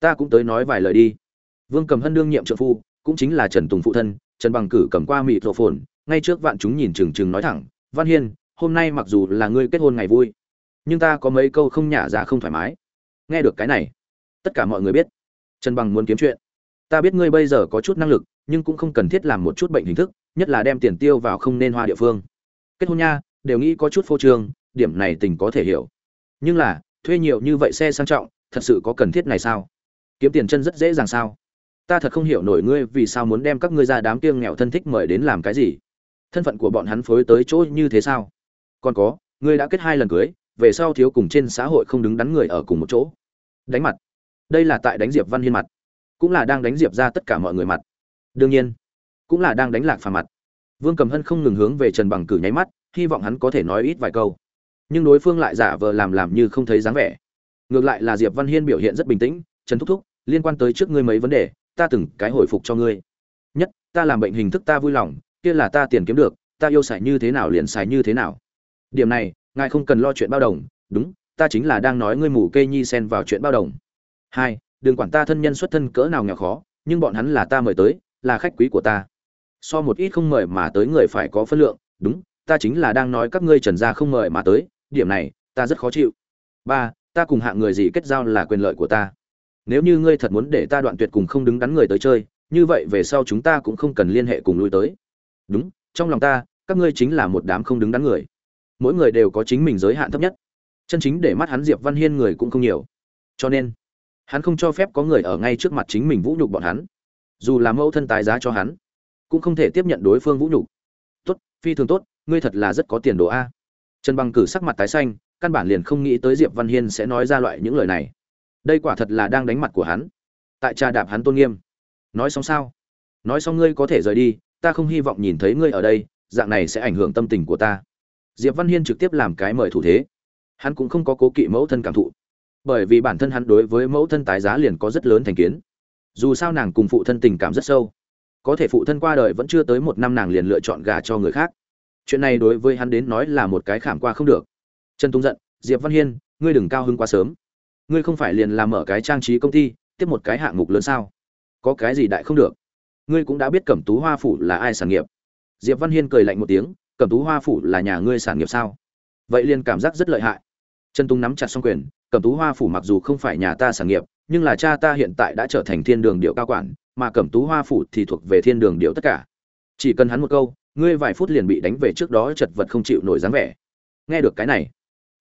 Ta cũng tới nói vài lời đi. Vương cầm hân đương nhiệm trợ phu, cũng chính là trần tùng phụ thân, trần bằng cử cầm qua mịt rộ phồn, ngay trước vạn chúng nhìn trừng trừng nói thẳng, văn hiên, hôm nay mặc dù là ngươi kết hôn ngày vui nhưng ta có mấy câu không nhả ra không thoải mái. Nghe được cái này, tất cả mọi người biết. Trần bằng muốn kiếm chuyện. Ta biết ngươi bây giờ có chút năng lực, nhưng cũng không cần thiết làm một chút bệnh hình thức, nhất là đem tiền tiêu vào không nên hoa địa phương. Kết hôn nha, đều nghĩ có chút phô trương, điểm này tình có thể hiểu. Nhưng là, thuê nhiều như vậy xe sang trọng, thật sự có cần thiết này sao? Kiếm tiền chân rất dễ dàng sao? Ta thật không hiểu nổi ngươi vì sao muốn đem các ngươi ra đám kiêng nghèo thân thích mời đến làm cái gì? Thân phận của bọn hắn phối tới chỗ như thế sao? Còn có, ngươi đã kết hai lần cưới về sau thiếu cùng trên xã hội không đứng đắn người ở cùng một chỗ. Đánh mặt. Đây là tại đánh diệp văn hiên mặt. Cũng là đang đánh diệp ra tất cả mọi người mặt. Đương nhiên, cũng là đang đánh lạc phà mặt. Vương cầm hân không ngừng hướng về trần bằng cử nháy mắt, hy vọng hắn có thể nói ít vài câu. Nhưng đối phương lại giả vờ làm làm như không thấy dáng vẻ. Ngược lại là diệp văn hiên biểu hiện rất bình tĩnh, trần thúc thúc, liên quan tới trước ngươi mấy vấn đề, ta từng cái hồi phục cho ngươi. Nhất, ta làm bệnh hình thức ta vui lòng, kia là ta tiền kiếm được, ta yêu xài như thế nào liền xài như thế nào. Điểm này ngài không cần lo chuyện bao đồng. Đúng, ta chính là đang nói ngươi mù kê nhi xen vào chuyện bao đồng. Hai, đừng quản ta thân nhân xuất thân cỡ nào nghèo khó, nhưng bọn hắn là ta mời tới, là khách quý của ta. So một ít không mời mà tới người phải có phân lượng. Đúng, ta chính là đang nói các ngươi trần gia không mời mà tới, điểm này, ta rất khó chịu. Ba, ta cùng hạng người gì kết giao là quyền lợi của ta. Nếu như ngươi thật muốn để ta đoạn tuyệt cùng không đứng đắn người tới chơi, như vậy về sau chúng ta cũng không cần liên hệ cùng lui tới. Đúng, trong lòng ta, các ngươi chính là một đám không đứng đắn người mỗi người đều có chính mình giới hạn thấp nhất. Chân chính để mắt hắn diệp văn hiên người cũng không nhiều. Cho nên, hắn không cho phép có người ở ngay trước mặt chính mình vũ nhục bọn hắn. Dù là mẫu thân tái giá cho hắn, cũng không thể tiếp nhận đối phương vũ nhục. Tốt, phi thường tốt, ngươi thật là rất có tiền đồ a. Trần bằng cử sắc mặt tái xanh, căn bản liền không nghĩ tới diệp văn hiên sẽ nói ra loại những lời này. Đây quả thật là đang đánh mặt của hắn. Tại trà đạp hắn tôn nghiêm. Nói xong sao? Nói xong ngươi có thể rời đi, ta không hy vọng nhìn thấy ngươi ở đây, dạng này sẽ ảnh hưởng tâm tình của ta diệp văn hiên trực tiếp làm cái mời thủ thế. Hắn cũng không có cố kỵ mẫu thân cảm thụ. Bởi vì bản thân hắn đối với mẫu thân tái giá liền có rất lớn thành kiến. Dù sao nàng cùng phụ thân tình cảm rất sâu. Có thể phụ thân qua đời vẫn chưa tới một năm nàng liền lựa chọn gà cho người khác. Chuyện này đối với hắn đến nói là một cái khảm qua không được. Trần tung giận, diệp văn hiên, ngươi đừng cao hứng quá sớm. Ngươi không phải liền làm mở cái trang trí công ty, tiếp một cái hạng mục lớn sao? Có cái gì đại không được? Ngươi cũng đã biết cẩm tú hoa phủ là ai sản nghiệp. Diệp văn hiên cười lạnh một tiếng cẩm tú hoa phủ là nhà ngươi sản nghiệp sao? Vậy liền cảm giác rất lợi hại. Trần tung nắm chặt xong quyền, cẩm tú hoa phủ mặc dù không phải nhà ta sản nghiệp, nhưng là cha ta hiện tại đã trở thành thiên đường điệu cao quản, mà cẩm tú hoa phủ thì thuộc về thiên đường điệu tất cả. Chỉ cần hắn một câu, ngươi vài phút liền bị đánh về trước đó chật vật không chịu nổi dáng vẻ. Nghe được cái này,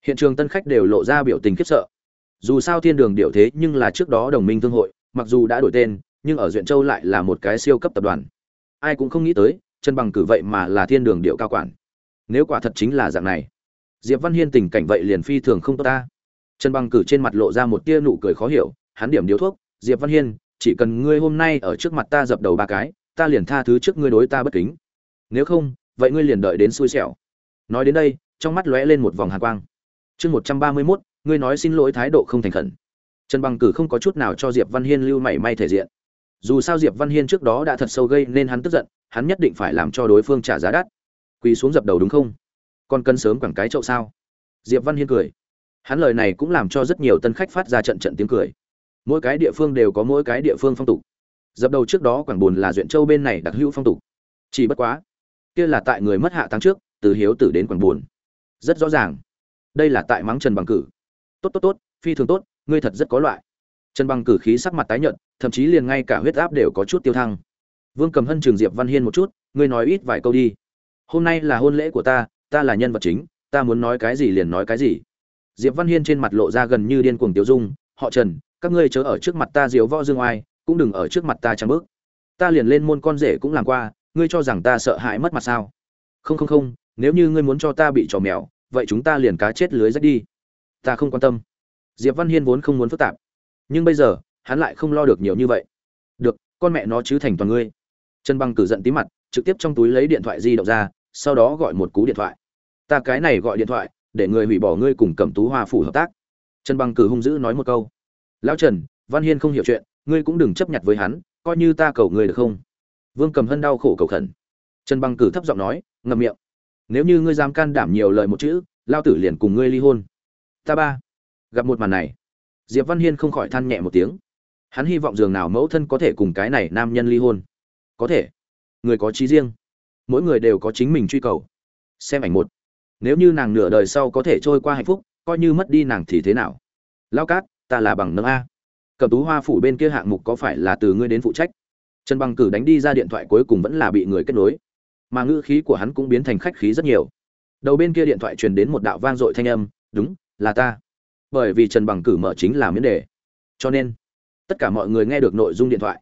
hiện trường tân khách đều lộ ra biểu tình khiếp sợ. Dù sao thiên đường điệu thế nhưng là trước đó đồng minh thương hội, mặc dù đã đổi tên, nhưng ở duyện châu lại là một cái siêu cấp tập đoàn. Ai cũng không nghĩ tới chân bằng cử vậy mà là thiên đường điệu cao quản. Nếu quả thật chính là dạng này, diệp văn hiên tình cảnh vậy liền phi thường không tốt ta. Chân bằng cử trên mặt lộ ra một tia nụ cười khó hiểu, hắn điểm điếu thuốc, diệp văn hiên, chỉ cần ngươi hôm nay ở trước mặt ta dập đầu ba cái, ta liền tha thứ trước ngươi đối ta bất kính. Nếu không, vậy ngươi liền đợi đến xui xẻo. Nói đến đây, trong mắt lóe lên một vòng hàn quang. Chương một trăm ba mươi mốt, ngươi nói xin lỗi thái độ không thành khẩn. Trần bằng cử không có chút nào cho diệp văn hiên lưu mảy may thể diện. Dù sao diệp văn hiên trước đó đã thật sâu gây nên hắn tức giận hắn nhất định phải làm cho đối phương trả giá đắt. Quỳ xuống dập đầu đúng không? Còn cần sớm quẳng cái chậu sao? Diệp văn hiên cười. Hắn lời này cũng làm cho rất nhiều tân khách phát ra trận trận tiếng cười. Mỗi cái địa phương đều có mỗi cái địa phương phong tục. Dập đầu trước đó quảng bùn là duyện châu bên này đặc hữu phong tục. Chỉ bất quá, kia là tại người mất hạ tháng trước, từ hiếu tử đến quảng bùn rất rõ ràng. Đây là tại mắng trần bằng cử. Tốt tốt tốt, phi thường tốt, ngươi thật rất có loại. Trần bằng cử khí sắc mặt tái nhợt, thậm chí liền ngay cả huyết áp đều có chút tiêu thăng vương cầm hân trường diệp văn hiên một chút, ngươi nói ít vài câu đi. Hôm nay là hôn lễ của ta ta là nhân vật chính, ta muốn nói cái gì liền nói cái gì. Diệp văn hiên trên mặt lộ ra gần như điên cuồng tiêu dung, họ trần, các ngươi chớ ở trước mặt ta diếu võ dương oai, cũng đừng ở trước mặt ta trăng bước. Ta liền lên môn con rể cũng làm qua, ngươi cho rằng ta sợ hãi mất mặt sao? Không không không, nếu như ngươi muốn cho ta bị trò mèo, vậy chúng ta liền cá chết lưới rách đi. Ta không quan tâm. Diệp văn hiên vốn không muốn phức tạp, nhưng bây giờ, hắn lại không lo được nhiều như vậy. Được, con mẹ nó chứ thành toàn ngươi trần băng cử giận tí mặt, trực tiếp trong túi lấy điện thoại di động ra, sau đó gọi một cú điện thoại. Ta cái này gọi điện thoại, để người hủy bỏ ngươi cùng cẩm tú hoa phủ hợp tác. Trần băng cử hung dữ nói một câu. Lão trần, văn hiên không hiểu chuyện, ngươi cũng đừng chấp nhận với hắn, coi như ta cầu ngươi được không? Vương cầm hân đau khổ cầu khẩn. Trần băng cử thấp giọng nói, ngậm miệng. Nếu như ngươi dám can đảm nhiều lời một chữ lao tử liền cùng ngươi ly hôn. Ta ba, gặp một màn này. Diệp văn hiên không khỏi than nhẹ một tiếng. Hắn hy vọng dường nào mẫu thân có thể cùng cái này nam nhân ly hôn có thể. Người có trí riêng. Mỗi người đều có chính mình truy cầu. Xem ảnh một. Nếu như nàng nửa đời sau có thể trôi qua hạnh phúc, coi như mất đi nàng thì thế nào? Lao cát, ta là bằng nâng a. Cầm tú hoa phủ bên kia hạng mục có phải là từ ngươi đến phụ trách? Trần bằng cử đánh đi ra điện thoại cuối cùng vẫn là bị người kết nối. Mà ngữ khí của hắn cũng biến thành khách khí rất nhiều. Đầu bên kia điện thoại truyền đến một đạo vang dội thanh âm, đúng, là ta. Bởi vì trần bằng cử mở chính là miễn đề. Cho nên, tất cả mọi người nghe được nội dung điện thoại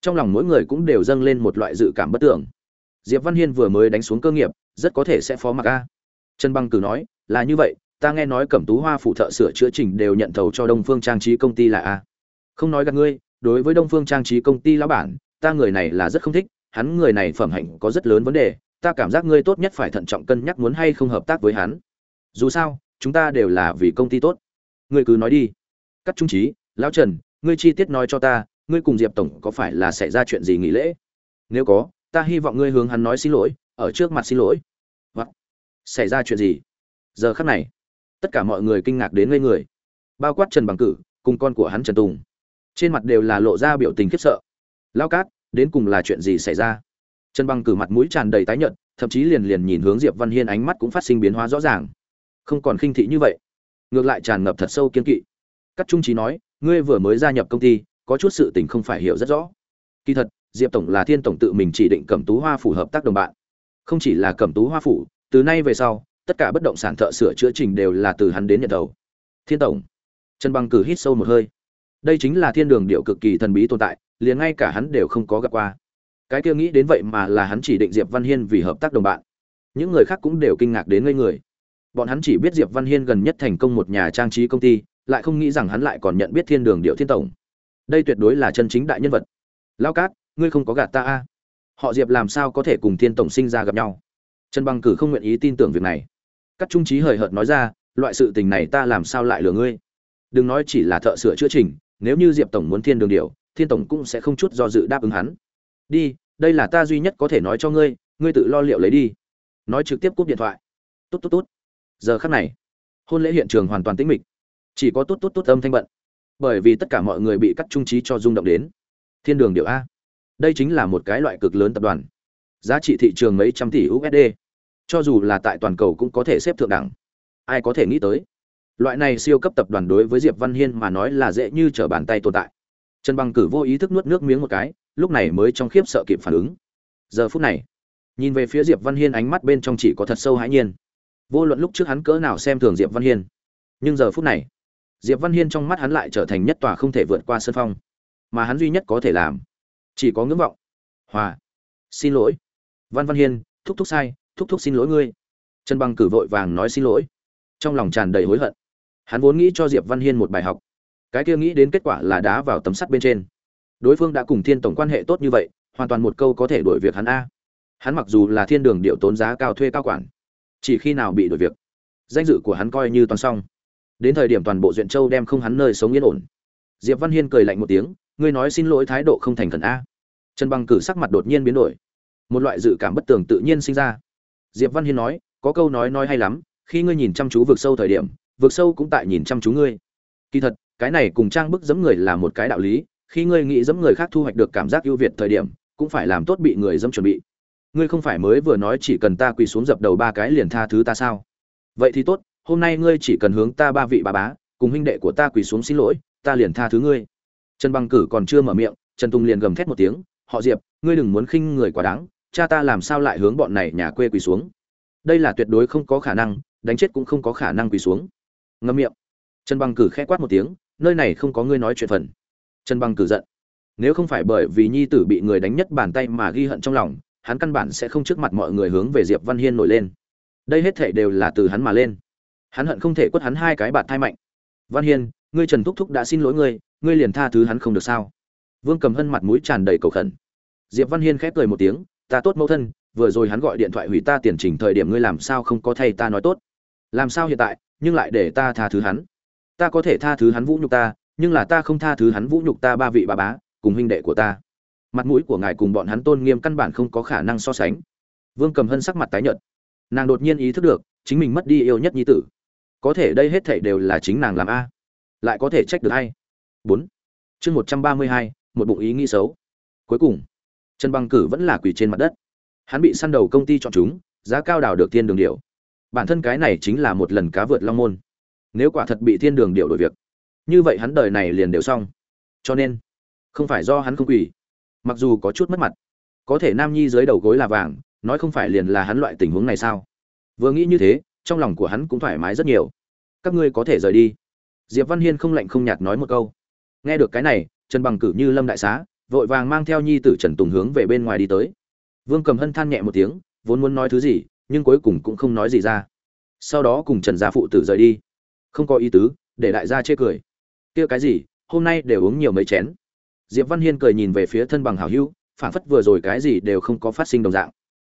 trong lòng mỗi người cũng đều dâng lên một loại dự cảm bất tưởng. Diệp văn hiên vừa mới đánh xuống cơ nghiệp, rất có thể sẽ phó mặc a. Trần Băng cử nói, là như vậy, ta nghe nói cẩm tú hoa phụ thợ sửa chữa trình đều nhận thầu cho đông phương trang trí công ty là a. Không nói gặp ngươi, đối với đông phương trang trí công ty lão bản, ta người này là rất không thích, hắn người này phẩm hạnh có rất lớn vấn đề, ta cảm giác ngươi tốt nhất phải thận trọng cân nhắc muốn hay không hợp tác với hắn. Dù sao, chúng ta đều là vì công ty tốt. Ngươi cứ nói đi. Cắt trung trí, lão trần, ngươi chi tiết nói cho ta ngươi cùng diệp tổng có phải là xảy ra chuyện gì nghỉ lễ? Nếu có, ta hy vọng ngươi hướng hắn nói xin lỗi, ở trước mặt xin lỗi. Hoặc, xảy ra chuyện gì? Giờ khắc này, tất cả mọi người kinh ngạc đến ngây người. Bao quát trần bằng cử, cùng con của hắn trần tùng. Trên mặt đều là lộ ra biểu tình khiếp sợ. Lao cát, đến cùng là chuyện gì xảy ra? Trần bằng cử mặt mũi tràn đầy tái nhợt, thậm chí liền liền nhìn hướng diệp văn hiên ánh mắt cũng phát sinh biến hóa rõ ràng. Không còn khinh thị như vậy. Ngược lại tràn ngập thật sâu kiên kỵ. Các trung trí nói, ngươi vừa mới gia nhập công ty có chút sự tình không phải hiểu rất rõ. Kỳ thật, diệp tổng là thiên tổng tự mình chỉ định cẩm tú hoa phủ hợp tác đồng bạn. Không chỉ là cẩm tú hoa phủ, từ nay về sau, tất cả bất động sản thợ sửa chữa trình đều là từ hắn đến nhận đầu. Thiên tổng, trần bằng cử hít sâu một hơi. Đây chính là thiên đường điệu cực kỳ thần bí tồn tại, liền ngay cả hắn đều không có gặp qua. Cái kia nghĩ đến vậy mà là hắn chỉ định diệp văn hiên vì hợp tác đồng bạn. Những người khác cũng đều kinh ngạc đến ngây người. Bọn hắn chỉ biết diệp văn hiên gần nhất thành công một nhà trang trí công ty, lại không nghĩ rằng hắn lại còn nhận biết thiên đường điệu thiên tổng đây tuyệt đối là chân chính đại nhân vật. Lao cát, ngươi không có gạt ta a? Họ diệp làm sao có thể cùng thiên tổng sinh ra gặp nhau? Trần bằng cử không nguyện ý tin tưởng việc này. Các trung trí hời hợt nói ra, loại sự tình này ta làm sao lại lừa ngươi? Đừng nói chỉ là thợ sửa chữa trình, nếu như diệp tổng muốn thiên đường điều, thiên tổng cũng sẽ không chút do dự đáp ứng hắn. Đi, đây là ta duy nhất có thể nói cho ngươi ngươi tự lo liệu lấy đi. Nói trực tiếp cúp điện thoại. Tốt tốt tốt giờ khắc này, hôn lễ hiện trường hoàn toàn tĩnh mịch. Chỉ có tốt tốt tốt âm thanh bận bởi vì tất cả mọi người bị cắt trung trí cho rung động đến. Thiên đường điệu a. Đây chính là một cái loại cực lớn tập đoàn. Giá trị thị trường mấy trăm tỷ usd cho dù là tại toàn cầu cũng có thể xếp thượng đẳng. Ai có thể nghĩ tới? Loại này siêu cấp tập đoàn đối với diệp văn hiên mà nói là dễ như trở bàn tay tồn tại. Trần bằng cử vô ý thức nuốt nước miếng một cái, lúc này mới trong khiếp sợ kịp phản ứng. Giờ phút này, nhìn về phía diệp văn hiên ánh mắt bên trong chỉ có thật sâu hãi nhiên. Vô luận lúc trước hắn cỡ nào xem thường diệp văn hiên, nhưng giờ phút này diệp văn hiên trong mắt hắn lại trở thành nhất tòa không thể vượt qua sân phong, mà hắn duy nhất có thể làm, chỉ có ngưỡng vọng. Hòa, xin lỗi. Văn văn hiên, thúc thúc sai, thúc thúc xin lỗi ngươi. Trần bằng cử vội vàng nói xin lỗi. Trong lòng tràn đầy hối hận. Hắn vốn nghĩ cho diệp văn hiên một bài học. Cái kia nghĩ đến kết quả là đá vào tấm sắt bên trên. Đối phương đã cùng thiên tổng quan hệ tốt như vậy, hoàn toàn một câu có thể đổi việc hắn a. Hắn mặc dù là thiên đường điệu tốn giá cao thuê cao quản, chỉ khi nào bị đổi việc, danh dự của hắn coi như toàn xong đến thời điểm toàn bộ duyện châu đem không hắn nơi sống yên ổn. Diệp văn hiên cười lạnh một tiếng, ngươi nói xin lỗi thái độ không thành khẩn a. Trần bằng cử sắc mặt đột nhiên biến đổi. Một loại dự cảm bất tường tự nhiên sinh ra. Diệp văn hiên nói, có câu nói nói hay lắm, khi ngươi nhìn chăm chú vượt sâu thời điểm vượt sâu cũng tại nhìn chăm chú ngươi. Kỳ thật, cái này cùng trang bức giẫm người là một cái đạo lý, khi ngươi nghĩ giẫm người khác thu hoạch được cảm giác ưu việt thời điểm, cũng phải làm tốt bị người dẫm chuẩn bị. Ngươi không phải mới vừa nói chỉ cần ta quỳ xuống dập đầu ba cái liền tha thứ ta sao? Vậy thì tốt hôm nay ngươi chỉ cần hướng ta ba vị bà bá, cùng huynh đệ của ta quỳ xuống xin lỗi, ta liền tha thứ ngươi. Trần băng cử còn chưa mở miệng, trần tùng liền gầm thét một tiếng, họ diệp, ngươi đừng muốn khinh người quá đáng, cha ta làm sao lại hướng bọn này nhà quê quỳ xuống? Đây là tuyệt đối không có khả năng, đánh chết cũng không có khả năng quỳ xuống. Ngâm miệng. Trần băng cử khẽ quát một tiếng, nơi này không có ngươi nói chuyện phần. Trần băng cử giận. Nếu không phải bởi vì nhi tử bị người đánh nhất bàn tay mà ghi hận trong lòng, hắn căn bản sẽ không trước mặt mọi người hướng về diệp văn hiên nổi lên. Đây hết thể đều là từ hắn mà lên hắn hận không thể quất hắn hai cái bạt thai mạnh. Văn hiên, ngươi trần thúc thúc đã xin lỗi ngươi ngươi liền tha thứ hắn không được sao? Vương cầm hân mặt mũi tràn đầy cầu khẩn. Diệp văn hiên khép cười một tiếng, ta tốt mẫu thân, vừa rồi hắn gọi điện thoại hủy ta tiền trình thời điểm ngươi làm sao không có thay ta nói tốt? Làm sao hiện tại, nhưng lại để ta tha thứ hắn? Ta có thể tha thứ hắn vũ nhục ta, nhưng là ta không tha thứ hắn vũ nhục ta ba vị bà bá, cùng huynh đệ của ta. Mặt mũi của ngài cùng bọn hắn tôn nghiêm căn bản không có khả năng so sánh. Vương cầm hân sắc mặt tái nhợt. Nàng đột nhiên ý thức được, chính mình mất đi yêu nhất nhi tử có thể đây hết thảy đều là chính nàng làm a. Lại có thể trách được hay bốn. Chương một trăm ba mươi hai, một bụng ý nghĩ xấu. Cuối cùng, trần băng cử vẫn là quỳ trên mặt đất. Hắn bị săn đầu công ty chọn chúng, giá cao đào được thiên đường điệu bản thân cái này chính là một lần cá vượt long môn. Nếu quả thật bị thiên đường điệu đổi việc, như vậy hắn đời này liền đều xong. Cho nên, không phải do hắn không quỳ, mặc dù có chút mất mặt, có thể nam nhi dưới đầu gối là vàng, nói không phải liền là hắn loại tình huống này sao? Vừa nghĩ như thế trong lòng của hắn cũng thoải mái rất nhiều. Các ngươi có thể rời đi. Diệp văn hiên không lạnh không nhạt nói một câu. Nghe được cái này, trần bằng cử như lâm đại xá, vội vàng mang theo nhi tử trần tùng hướng về bên ngoài đi tới. Vương cầm hân than nhẹ một tiếng, vốn muốn nói thứ gì, nhưng cuối cùng cũng không nói gì ra. Sau đó cùng trần gia phụ tử rời đi. Không có ý tứ, để đại gia chê cười. Kia cái gì, hôm nay đều uống nhiều mấy chén. Diệp văn hiên cười nhìn về phía thân bằng hảo hữu phản phất vừa rồi cái gì đều không có phát sinh đồng dạng.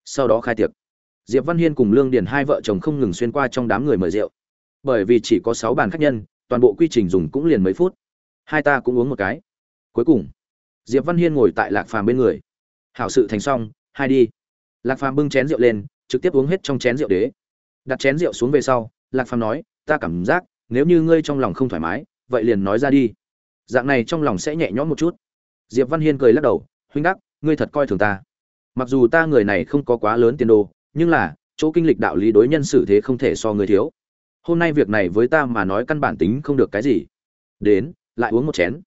Sau đó khai tiệc diệp văn hiên cùng lương điền hai vợ chồng không ngừng xuyên qua trong đám người mời rượu. Bởi vì chỉ có sáu bàn khách nhân, toàn bộ quy trình dùng cũng liền mấy phút. Hai ta cũng uống một cái. Cuối cùng, diệp văn hiên ngồi tại lạc phàm bên người. Hảo sự thành xong, hai đi. Lạc phàm bưng chén rượu lên, trực tiếp uống hết trong chén rượu đế. Đặt chén rượu xuống về sau, lạc phàm nói, ta cảm giác, nếu như ngươi trong lòng không thoải mái, vậy liền nói ra đi. Dạng này trong lòng sẽ nhẹ nhõm một chút. Diệp văn hiên cười lắc đầu, huynh đắc, ngươi thật coi thường ta. Mặc dù ta người này không có quá lớn tiền đồ nhưng là, chỗ kinh lịch đạo lý đối nhân xử thế không thể so người thiếu. Hôm nay việc này với ta mà nói căn bản tính không được cái gì. Đến, lại uống một chén.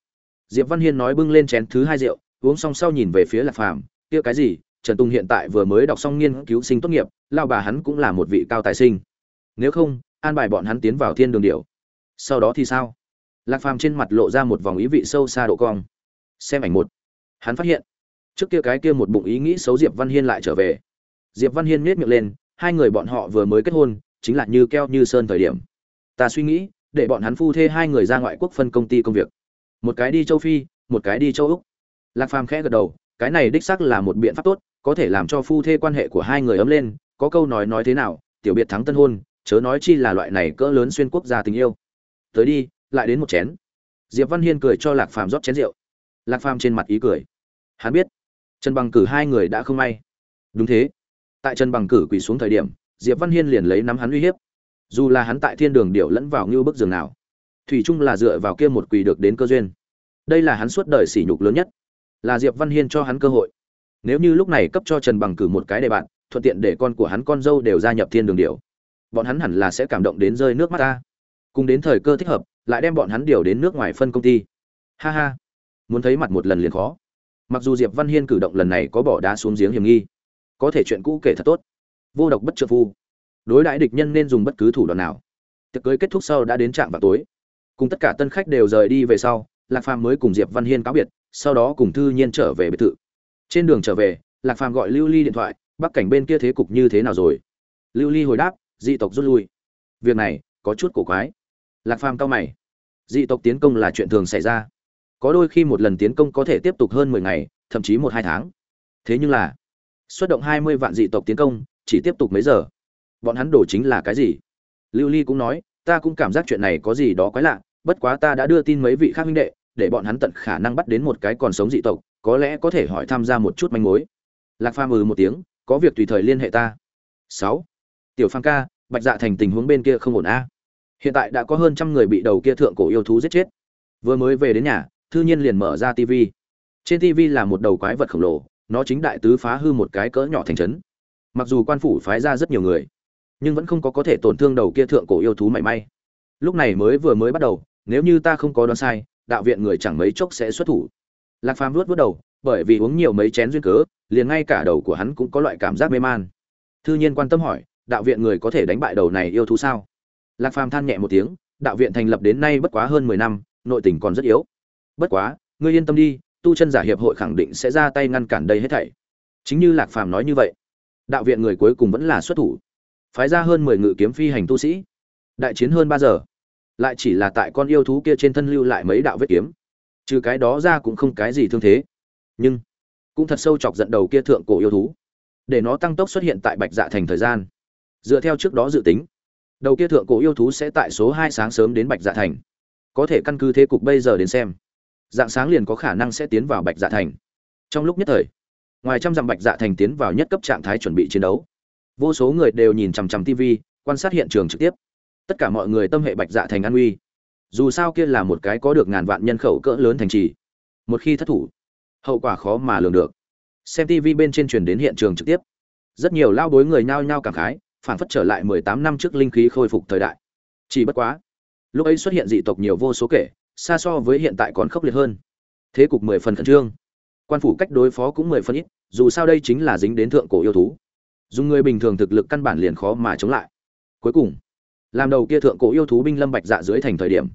Diệp văn hiên nói bưng lên chén thứ hai rượu, uống xong sau nhìn về phía lạc phàm, kia cái gì? Trần tùng hiện tại vừa mới đọc xong nghiên cứu sinh tốt nghiệp lao bà hắn cũng là một vị cao tài sinh. Nếu không, an bài bọn hắn tiến vào thiên đường điệu sau đó thì sao? Lạc phàm trên mặt lộ ra một vòng ý vị sâu xa độ cong. Xem ảnh một. Hắn phát hiện, trước kia cái kia một bụng ý nghĩ xấu diệp văn hiên lại trở về diệp văn hiên nhếch miệng lên, hai người bọn họ vừa mới kết hôn, chính là như keo như sơn thời điểm. Ta suy nghĩ, để bọn hắn phu thê hai người ra ngoại quốc phân công ty công việc. Một cái đi châu phi, một cái đi châu úc. Lạc phàm khẽ gật đầu, cái này đích xác là một biện pháp tốt, có thể làm cho phu thê quan hệ của hai người ấm lên, có câu nói nói thế nào, tiểu biệt thắng tân hôn, chớ nói chi là loại này cỡ lớn xuyên quốc gia tình yêu. Tới đi, lại đến một chén. Diệp văn hiên cười cho lạc phàm rót chén rượu. Lạc phàm trên mặt ý cười. Hắn biết, trần bằng cử hai người đã không may. Đúng thế tại trần bằng cử quỳ xuống thời điểm, diệp văn hiên liền lấy nắm hắn uy hiếp. Dù là hắn tại thiên đường điệu lẫn vào như bức giường nào, thủy chung là dựa vào kia một quỳ được đến cơ duyên. Đây là hắn suốt đời sỉ nhục lớn nhất, là diệp văn hiên cho hắn cơ hội. Nếu như lúc này cấp cho trần bằng cử một cái đề bạn, thuận tiện để con của hắn con dâu đều gia nhập thiên đường điệu bọn hắn hẳn là sẽ cảm động đến rơi nước mắt ta. Cùng đến thời cơ thích hợp, lại đem bọn hắn điều đến nước ngoài phân công ty. Ha ha. Muốn thấy mặt một lần liền khó. Mặc dù diệp văn hiên cử động lần này có bỏ đá xuống giếng hiểm nghi có thể chuyện cũ kể thật tốt. Vô độc bất trợ phu. Đối đãi địch nhân nên dùng bất cứ thủ đoạn nào. Tiệc cưới kết thúc sau đã đến trạm vào tối. Cùng tất cả tân khách đều rời đi về sau, lạc phàm mới cùng diệp văn hiên cáo biệt, sau đó cùng thư nhiên trở về biệt thự. Trên đường trở về, lạc phàm gọi lưu ly điện thoại, bắc cảnh bên kia thế cục như thế nào rồi? Lưu ly hồi đáp, dị tộc rút lui. Việc này, có chút cổ quái. Lạc phàm cao mày. Dị tộc tiến công là chuyện thường xảy ra. Có đôi khi một lần tiến công có thể tiếp tục hơn mười ngày, thậm chí một hai tháng. Thế nhưng là xuất động hai mươi vạn dị tộc tiến công, chỉ tiếp tục mấy giờ? Bọn hắn đổ chính là cái gì? Lưu ly cũng nói, ta cũng cảm giác chuyện này có gì đó quái lạ, bất quá ta đã đưa tin mấy vị khác huynh đệ, để bọn hắn tận khả năng bắt đến một cái còn sống dị tộc, có lẽ có thể hỏi tham gia một chút manh mối. Lạc phàm ừ một tiếng, có việc tùy thời liên hệ ta. Sáu. Tiểu phan ca, bạch dạ thành tình huống bên kia không ổn a. Hiện tại đã có hơn trăm người bị đầu kia thượng cổ yêu thú giết chết. Vừa mới về đến nhà, thư nhiên liền mở ra tv trên tv là một đầu quái vật khổng lồ nó chính đại tứ phá hư một cái cỡ nhỏ thành trấn. Mặc dù quan phủ phái ra rất nhiều người, nhưng vẫn không có có thể tổn thương đầu kia thượng cổ yêu thú mảy may. Lúc này mới vừa mới bắt đầu, nếu như ta không có đoán sai, đạo viện người chẳng mấy chốc sẽ xuất thủ. Lạc phàm vuốt vớt đầu, bởi vì uống nhiều mấy chén duyên cớ, liền ngay cả đầu của hắn cũng có loại cảm giác mê man. Thư nhiên quan tâm hỏi, đạo viện người có thể đánh bại đầu này yêu thú sao? Lạc phàm than nhẹ một tiếng, đạo viện thành lập đến nay bất quá hơn mười năm, nội tình còn rất yếu. Bất quá, ngươi yên tâm đi tu chân giả hiệp hội khẳng định sẽ ra tay ngăn cản đây hết thảy. Chính như lạc phàm nói như vậy, đạo viện người cuối cùng vẫn là xuất thủ. Phái ra hơn mười ngự kiếm phi hành tu sĩ. Đại chiến hơn ba giờ. Lại chỉ là tại con yêu thú kia trên thân lưu lại mấy đạo vết kiếm. Trừ cái đó ra cũng không cái gì thương thế. Nhưng, cũng thật sâu chọc giận đầu kia thượng cổ yêu thú. Để nó tăng tốc xuất hiện tại bạch dạ thành thời gian. Dựa theo trước đó dự tính, đầu kia thượng cổ yêu thú sẽ tại số hai sáng sớm đến bạch dạ thành. Có thể căn cứ thế cục bây giờ đến xem dạng sáng liền có khả năng sẽ tiến vào bạch dạ thành. Trong lúc nhất thời, ngoài trăm dặm bạch dạ thành tiến vào nhất cấp trạng thái chuẩn bị chiến đấu, vô số người đều nhìn chằm chằm tv quan sát hiện trường trực tiếp. Tất cả mọi người tâm hệ bạch dạ thành an uy dù sao kia là một cái có được ngàn vạn nhân khẩu cỡ lớn thành trì. Một khi thất thủ, hậu quả khó mà lường được. Xem tv bên trên truyền đến hiện trường trực tiếp, rất nhiều lao bối người nhao nhao cảm khái phản phất trở lại mười tám năm trước linh khí khôi phục thời đại. Chỉ bất quá, lúc ấy xuất hiện dị tộc nhiều vô số kể xa so với hiện tại còn khốc liệt hơn. Thế cục mười phần khẩn trương. Quan phủ cách đối phó cũng mười phần ít, dù sao đây chính là dính đến thượng cổ yêu thú. Dùng người bình thường thực lực căn bản liền khó mà chống lại. Cuối cùng, làm đầu kia thượng cổ yêu thú binh lâm bạch dạ dưới thành thời điểm,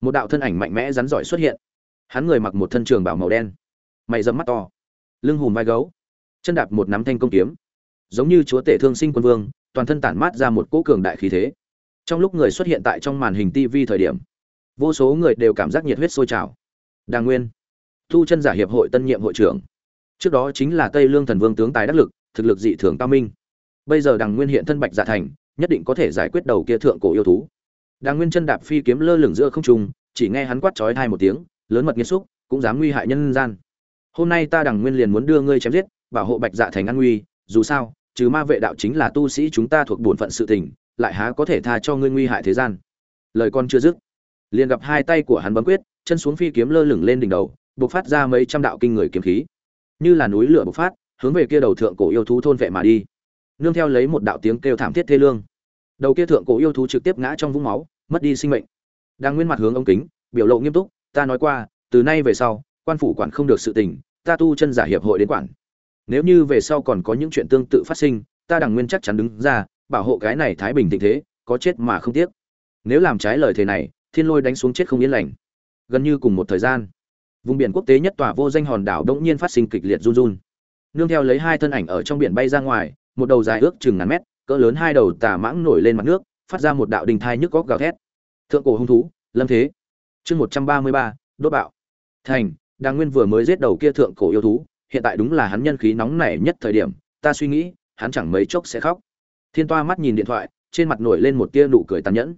một đạo thân ảnh mạnh mẽ rắn giỏi xuất hiện. Hắn người mặc một thân trường bảo màu đen, mày dẫm mắt to, lưng hùm vai gấu, chân đạp một nắm thanh công kiếm. Giống như chúa tể thương sinh quân vương, toàn thân tản mát ra một cỗ cường đại khí thế. Trong lúc người xuất hiện tại trong màn hình tv thời điểm vô số người đều cảm giác nhiệt huyết sôi trào. Đàng nguyên, thu chân giả hiệp hội tân nhiệm hội trưởng. Trước đó chính là tây lương thần vương tướng tài đắc lực, thực lực dị thường cao minh. Bây giờ đàng nguyên hiện thân bạch dạ thành, nhất định có thể giải quyết đầu kia thượng cổ yêu thú. Đàng nguyên chân đạp phi kiếm lơ lửng giữa không trung, chỉ nghe hắn quát chói hai một tiếng, lớn mật nghiêm xúc cũng dám nguy hại nhân gian. Hôm nay ta đàng nguyên liền muốn đưa ngươi chém giết, bảo hộ bạch dạ thành an nguy, dù sao, trừ ma vệ đạo chính là tu sĩ chúng ta thuộc bổn phận sự tình, lại há có thể tha cho ngươi nguy hại thế gian. Lời con chưa dứt liền gặp hai tay của hắn bấm quyết, chân xuống phi kiếm lơ lửng lên đỉnh đầu, bộc phát ra mấy trăm đạo kinh người kiếm khí. Như là núi lửa bộc phát, hướng về kia đầu thượng cổ yêu thú thôn vệ mà đi. Nương theo lấy một đạo tiếng kêu thảm thiết thê lương. Đầu kia thượng cổ yêu thú trực tiếp ngã trong vũng máu, mất đi sinh mệnh. Đang nguyên mặt hướng ống kính, biểu lộ nghiêm túc, ta nói qua, từ nay về sau, quan phủ quản không được sự tình, ta tu chân giả hiệp hội đến quản. Nếu như về sau còn có những chuyện tương tự phát sinh, ta đằng nguyên chắc chắn đứng ra, bảo hộ cái này thái bình tình thế, có chết mà không tiếc. Nếu làm trái lời thế này thiên lôi đánh xuống chết không yên lành. Gần như cùng một thời gian, vùng biển quốc tế nhất tòa vô danh hòn đảo đ ỗ n g nhiên phát sinh kịch liệt run run. Nương theo lấy hai thân ảnh ở trong biển bay ra ngoài, một đầu dài ước chừng ngàn mét, cỡ lớn hai đầu tà mãng nổi lên mặt nước, phát ra một đạo đình thai nhức góc gào thét. Thượng cổ hung thú, lâm thế. Chương một trăm ba mươi ba, đốt bạo. Thành, đàng nguyên vừa mới giết đầu kia thượng cổ yêu thú, hiện tại đúng là hắn nhân khí nóng nảy nhất thời điểm, ta suy nghĩ, hắn chẳng mấy chốc sẽ khóc. Thiên toa mắt nhìn điện thoại, trên mặt nổi lên một tia nụ cười tàn nhẫn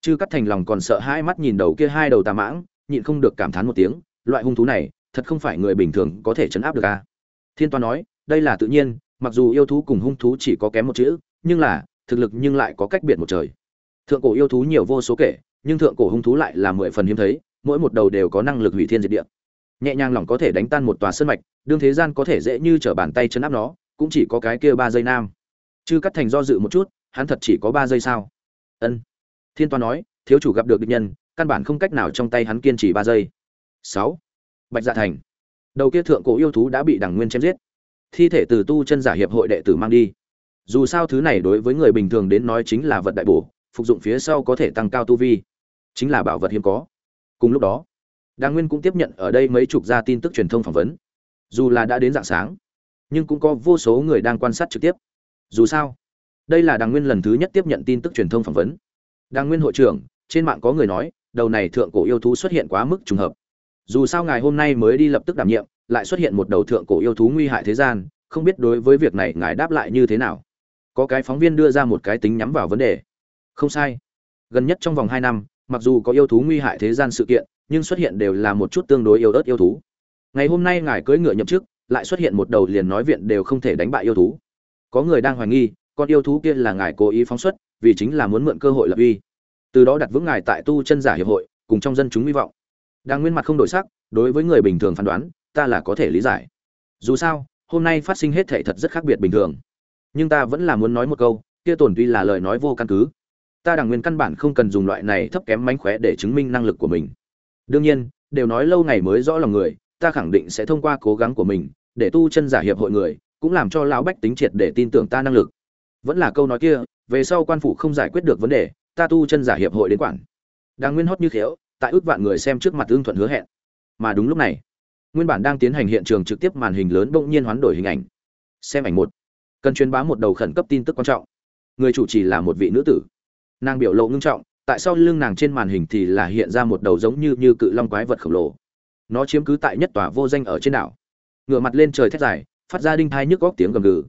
chư cắt thành lòng còn sợ hai mắt nhìn đầu kia hai đầu tà mãng, nhịn không được cảm thán một tiếng, loại hung thú này, thật không phải người bình thường có thể chấn áp được a à? thiên toa nói, đây là tự nhiên, mặc dù yêu thú cùng hung thú chỉ có kém một chữ, nhưng là, thực lực nhưng lại có cách biệt một trời. Thượng cổ yêu thú nhiều vô số kể, nhưng thượng cổ hung thú lại là mười phần hiếm thấy, mỗi một đầu đều có năng lực hủy thiên diệt địa. Nhẹ nhàng lòng có thể đánh tan một tòa sơn mạch, đương thế gian có thể dễ như trở bàn tay chấn áp nó, cũng chỉ có cái kia ba giây nam. Chư cắt thành do dự một chút, hắn thật chỉ có ba giây sao? Ân thiên toa nói, thiếu chủ gặp được địch nhân, căn bản không cách nào trong tay hắn kiên trì ba giây. Sáu. Bạch dạ thành. Đầu kia thượng cổ yêu thú đã bị đằng nguyên chém giết. Thi thể từ tu chân giả hiệp hội đệ tử mang đi. Dù sao thứ này đối với người bình thường đến nói chính là vật đại bổ, phục dụng phía sau có thể tăng cao tu vi. Chính là bảo vật hiếm có. Cùng lúc đó đàng nguyên cũng tiếp nhận ở đây mấy chục gia tin tức truyền thông phỏng vấn. Dù là đã đến dạng sáng, nhưng cũng có vô số người đang quan sát trực tiếp. Dù sao, đây là đàng nguyên lần thứ nhất tiếp nhận tin tức truyền thông phỏng vấn đàng nguyên hội trưởng, trên mạng có người nói, đầu này thượng cổ yêu thú xuất hiện quá mức trùng hợp. Dù sao ngài hôm nay mới đi lập tức đảm nhiệm, lại xuất hiện một đầu thượng cổ yêu thú nguy hại thế gian, không biết đối với việc này ngài đáp lại như thế nào. Có cái phóng viên đưa ra một cái tính nhắm vào vấn đề. Không sai. Gần nhất trong vòng hai năm, mặc dù có yêu thú nguy hại thế gian sự kiện, nhưng xuất hiện đều là một chút tương đối yêu ớt yêu thú. Ngày hôm nay ngài cưỡi ngựa nhậm chức, lại xuất hiện một đầu liền nói viện đều không thể đánh bại yêu thú. Có người đang hoài nghi, con yêu thú kia là ngài cố ý phóng xuất vì chính là muốn mượn cơ hội lập uy. Từ đó đặt vững ngài tại tu chân giả hiệp hội, cùng trong dân chúng hy vọng. Đang nguyên mặt không đổi sắc, đối với người bình thường phán đoán, ta là có thể lý giải. Dù sao, hôm nay phát sinh hết thể thật rất khác biệt bình thường. Nhưng ta vẫn là muốn nói một câu, kia tổn tuy là lời nói vô căn cứ. Ta đằng nguyên căn bản không cần dùng loại này thấp kém mánh khóe để chứng minh năng lực của mình. Đương nhiên, đều nói lâu ngày mới rõ lòng người, ta khẳng định sẽ thông qua cố gắng của mình, để tu chân giả hiệp hội người, cũng làm cho lão bách tính triệt để tin tưởng ta năng lực. Vẫn là câu nói kia về sau quan phủ không giải quyết được vấn đề, ta tu chân giả hiệp hội đến quản. Đang nguyên hót như khéo, tại ước vạn người xem trước mặt ương thuận hứa hẹn. Mà đúng lúc này, nguyên bản đang tiến hành hiện trường trực tiếp màn hình lớn bỗng nhiên hoán đổi hình ảnh. Xem ảnh một. Cần truyền bá một đầu khẩn cấp tin tức quan trọng. Người chủ trì là một vị nữ tử. Nàng biểu lộ ngưng trọng, tại sao lưng nàng trên màn hình thì là hiện ra một đầu giống như như cự long quái vật khổng lồ. Nó chiếm cứ tại nhất tòa vô danh ở trên đảo. Ngựa mặt lên trời thét dài, phát ra đinh thai nhức góc tiếng gầm gừ.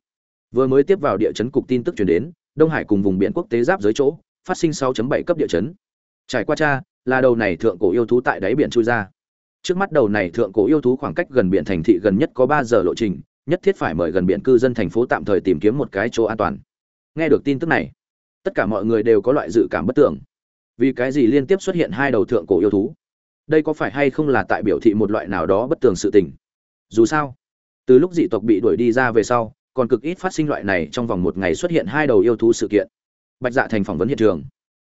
Vừa mới tiếp vào địa chấn cục tin tức truyền đến đông hải cùng vùng biển quốc tế giáp dưới chỗ phát sinh 6.7 cấp địa chấn. Trải qua tra, là đầu này thượng cổ yêu thú tại đáy biển chui ra. Trước mắt đầu này thượng cổ yêu thú khoảng cách gần biển thành thị gần nhất có 3 giờ lộ trình nhất thiết phải mời gần biển cư dân thành phố tạm thời tìm kiếm một cái chỗ an toàn. Nghe được tin tức này tất cả mọi người đều có loại dự cảm bất tưởng. Vì cái gì liên tiếp xuất hiện hai đầu thượng cổ yêu thú? Đây có phải hay không là tại biểu thị một loại nào đó bất tường sự tình? Dù sao từ lúc dị tộc bị đuổi đi ra về sau còn cực ít phát sinh loại này trong vòng một ngày xuất hiện hai đầu yêu thú sự kiện. Bạch dạ thành phỏng vấn hiện trường.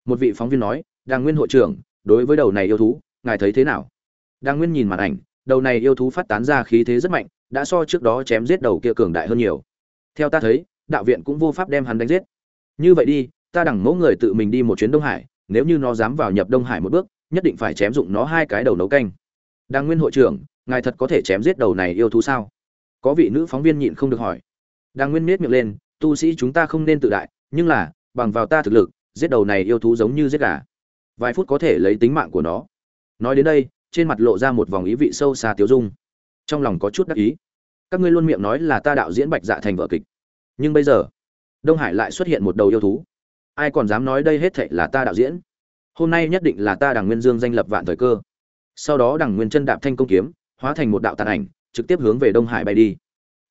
Một vị phóng viên nói, đàng nguyên hội trưởng, đối với đầu này yêu thú, ngài thấy thế nào? Đàng nguyên nhìn màn ảnh, đầu này yêu thú phát tán ra khí thế rất mạnh, đã so trước đó chém giết đầu kia cường đại hơn nhiều. Theo ta thấy, đạo viện cũng vô pháp đem hắn đánh giết. Như vậy đi, ta đẳng mẫu người tự mình đi một chuyến đông hải, nếu như nó dám vào nhập đông hải một bước, nhất định phải chém dụng nó hai cái đầu nấu canh. Đàng nguyên hội trưởng, ngài thật có thể chém giết đầu này yêu thú sao? Có vị nữ phóng viên nhịn không được hỏi đàng nguyên miết miệng lên, tu sĩ chúng ta không nên tự đại, nhưng là, bằng vào ta thực lực, giết đầu này yêu thú giống như giết gà. Vài phút có thể lấy tính mạng của nó. Nói đến đây, trên mặt lộ ra một vòng ý vị sâu xa tiêu dung. Trong lòng có chút đắc ý. Các ngươi luôn miệng nói là ta đạo diễn bạch dạ thành vợ kịch. Nhưng bây giờ, đông hải lại xuất hiện một đầu yêu thú. Ai còn dám nói đây hết thệ là ta đạo diễn? Hôm nay nhất định là ta đằng nguyên dương danh lập vạn thời cơ. Sau đó đằng nguyên chân đạp thanh công kiếm, hóa thành một đạo tàn ảnh, trực tiếp hướng về đông hải bay đi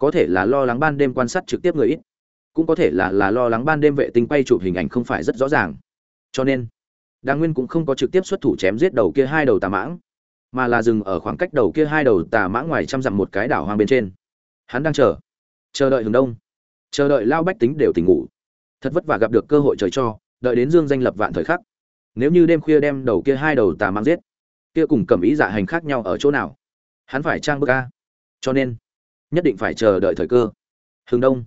có thể là lo lắng ban đêm quan sát trực tiếp người ít, cũng có thể là là lo lắng ban đêm vệ tinh bay chụp hình ảnh không phải rất rõ ràng. Cho nên đa nguyên cũng không có trực tiếp xuất thủ chém giết đầu kia hai đầu tà mãng, mà là dừng ở khoảng cách đầu kia hai đầu tà mãng ngoài trăm dặm một cái đảo hoang bên trên. Hắn đang chờ chờ đợi hướng đông, chờ đợi lao bách tính đều tỉnh ngủ. Thật vất vả gặp được cơ hội trời cho, đợi đến dương danh lập vạn thời khắc. Nếu như đêm khuya đem đầu kia hai đầu tà mãng giết, kia cùng cầm ý dạ hành khác nhau ở chỗ nào? Hắn phải trang bức a. Cho nên nhất định phải chờ đợi thời cơ. Hướng đông.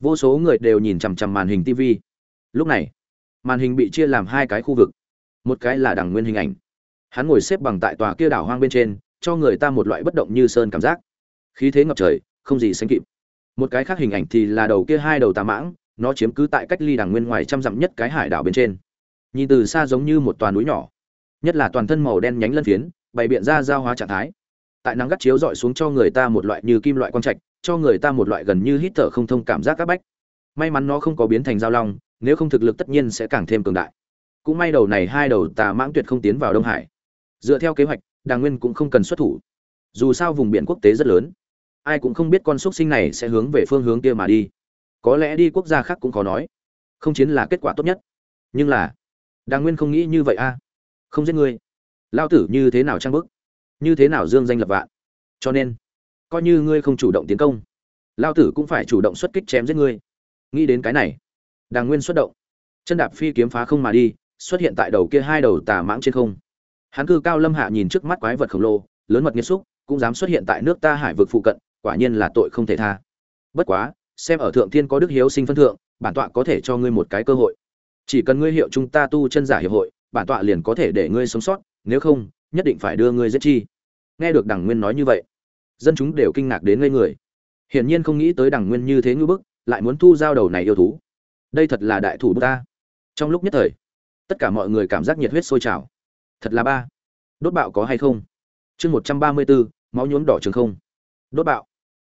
Vô số người đều nhìn chằm chằm màn hình tv lúc này, màn hình bị chia làm hai cái khu vực. Một cái là đằng nguyên hình ảnh. Hắn ngồi xếp bằng tại tòa kia đảo hoang bên trên, cho người ta một loại bất động như sơn cảm giác. Khí thế ngập trời, không gì sánh kịp. Một cái khác hình ảnh thì là đầu kia hai đầu tà mãng, nó chiếm cứ tại cách ly đằng nguyên ngoài trăm dặm nhất cái hải đảo bên trên. Nhìn từ xa giống như một toàn núi nhỏ. Nhất là toàn thân màu đen nhánh lân phiến, bày biện ra giao hóa trạng thái tại nắng gắt chiếu dọi xuống cho người ta một loại như kim loại quang trạch, cho người ta một loại gần như hít thở không thông cảm giác các bách. May mắn nó không có biến thành giao long, nếu không thực lực tất nhiên sẽ càng thêm cường đại. Cũng may đầu này hai đầu tà mãng tuyệt không tiến vào đông hải. Dựa theo kế hoạch đàng nguyên cũng không cần xuất thủ. Dù sao vùng biển quốc tế rất lớn, ai cũng không biết con xúc sinh này sẽ hướng về phương hướng kia mà đi. Có lẽ đi quốc gia khác cũng khó nói. Không chiến là kết quả tốt nhất. Nhưng là đàng nguyên không nghĩ như vậy a. Không giết ngươi. Lao tử như thế nào trang bức? Như thế nào dương danh lập vạn? Cho nên, coi như ngươi không chủ động tiến công, lao tử cũng phải chủ động xuất kích chém giết ngươi. Nghĩ đến cái này, đàng nguyên xuất động. Chân đạp phi kiếm phá không mà đi, xuất hiện tại đầu kia hai đầu tà mãng trên không. Hắn cư cao lâm hạ nhìn trước mắt quái vật khổng lồ, lớn mật nghiêm xúc, cũng dám xuất hiện tại nước ta hải vực phụ cận, quả nhiên là tội không thể tha. Bất quá, xem ở thượng thiên có đức hiếu sinh phân thượng, bản tọa có thể cho ngươi một cái cơ hội. Chỉ cần ngươi hiệu chúng ta tu chân giả hiệp hội, bản tọa liền có thể để ngươi sống sót, nếu không nhất định phải đưa ngươi giết chi. Nghe được đằng nguyên nói như vậy, dân chúng đều kinh ngạc đến ngây người. Hiển nhiên không nghĩ tới đằng nguyên như thế ngư bức, lại muốn thu giao đầu này yêu thú. Đây thật là đại thủ bức ta. Trong lúc nhất thời, tất cả mọi người cảm giác nhiệt huyết sôi trào. Thật là ba. Đốt bạo có hay không? Chương một trăm ba mươi bốn máu nhuốm đỏ trường không. Đốt bạo.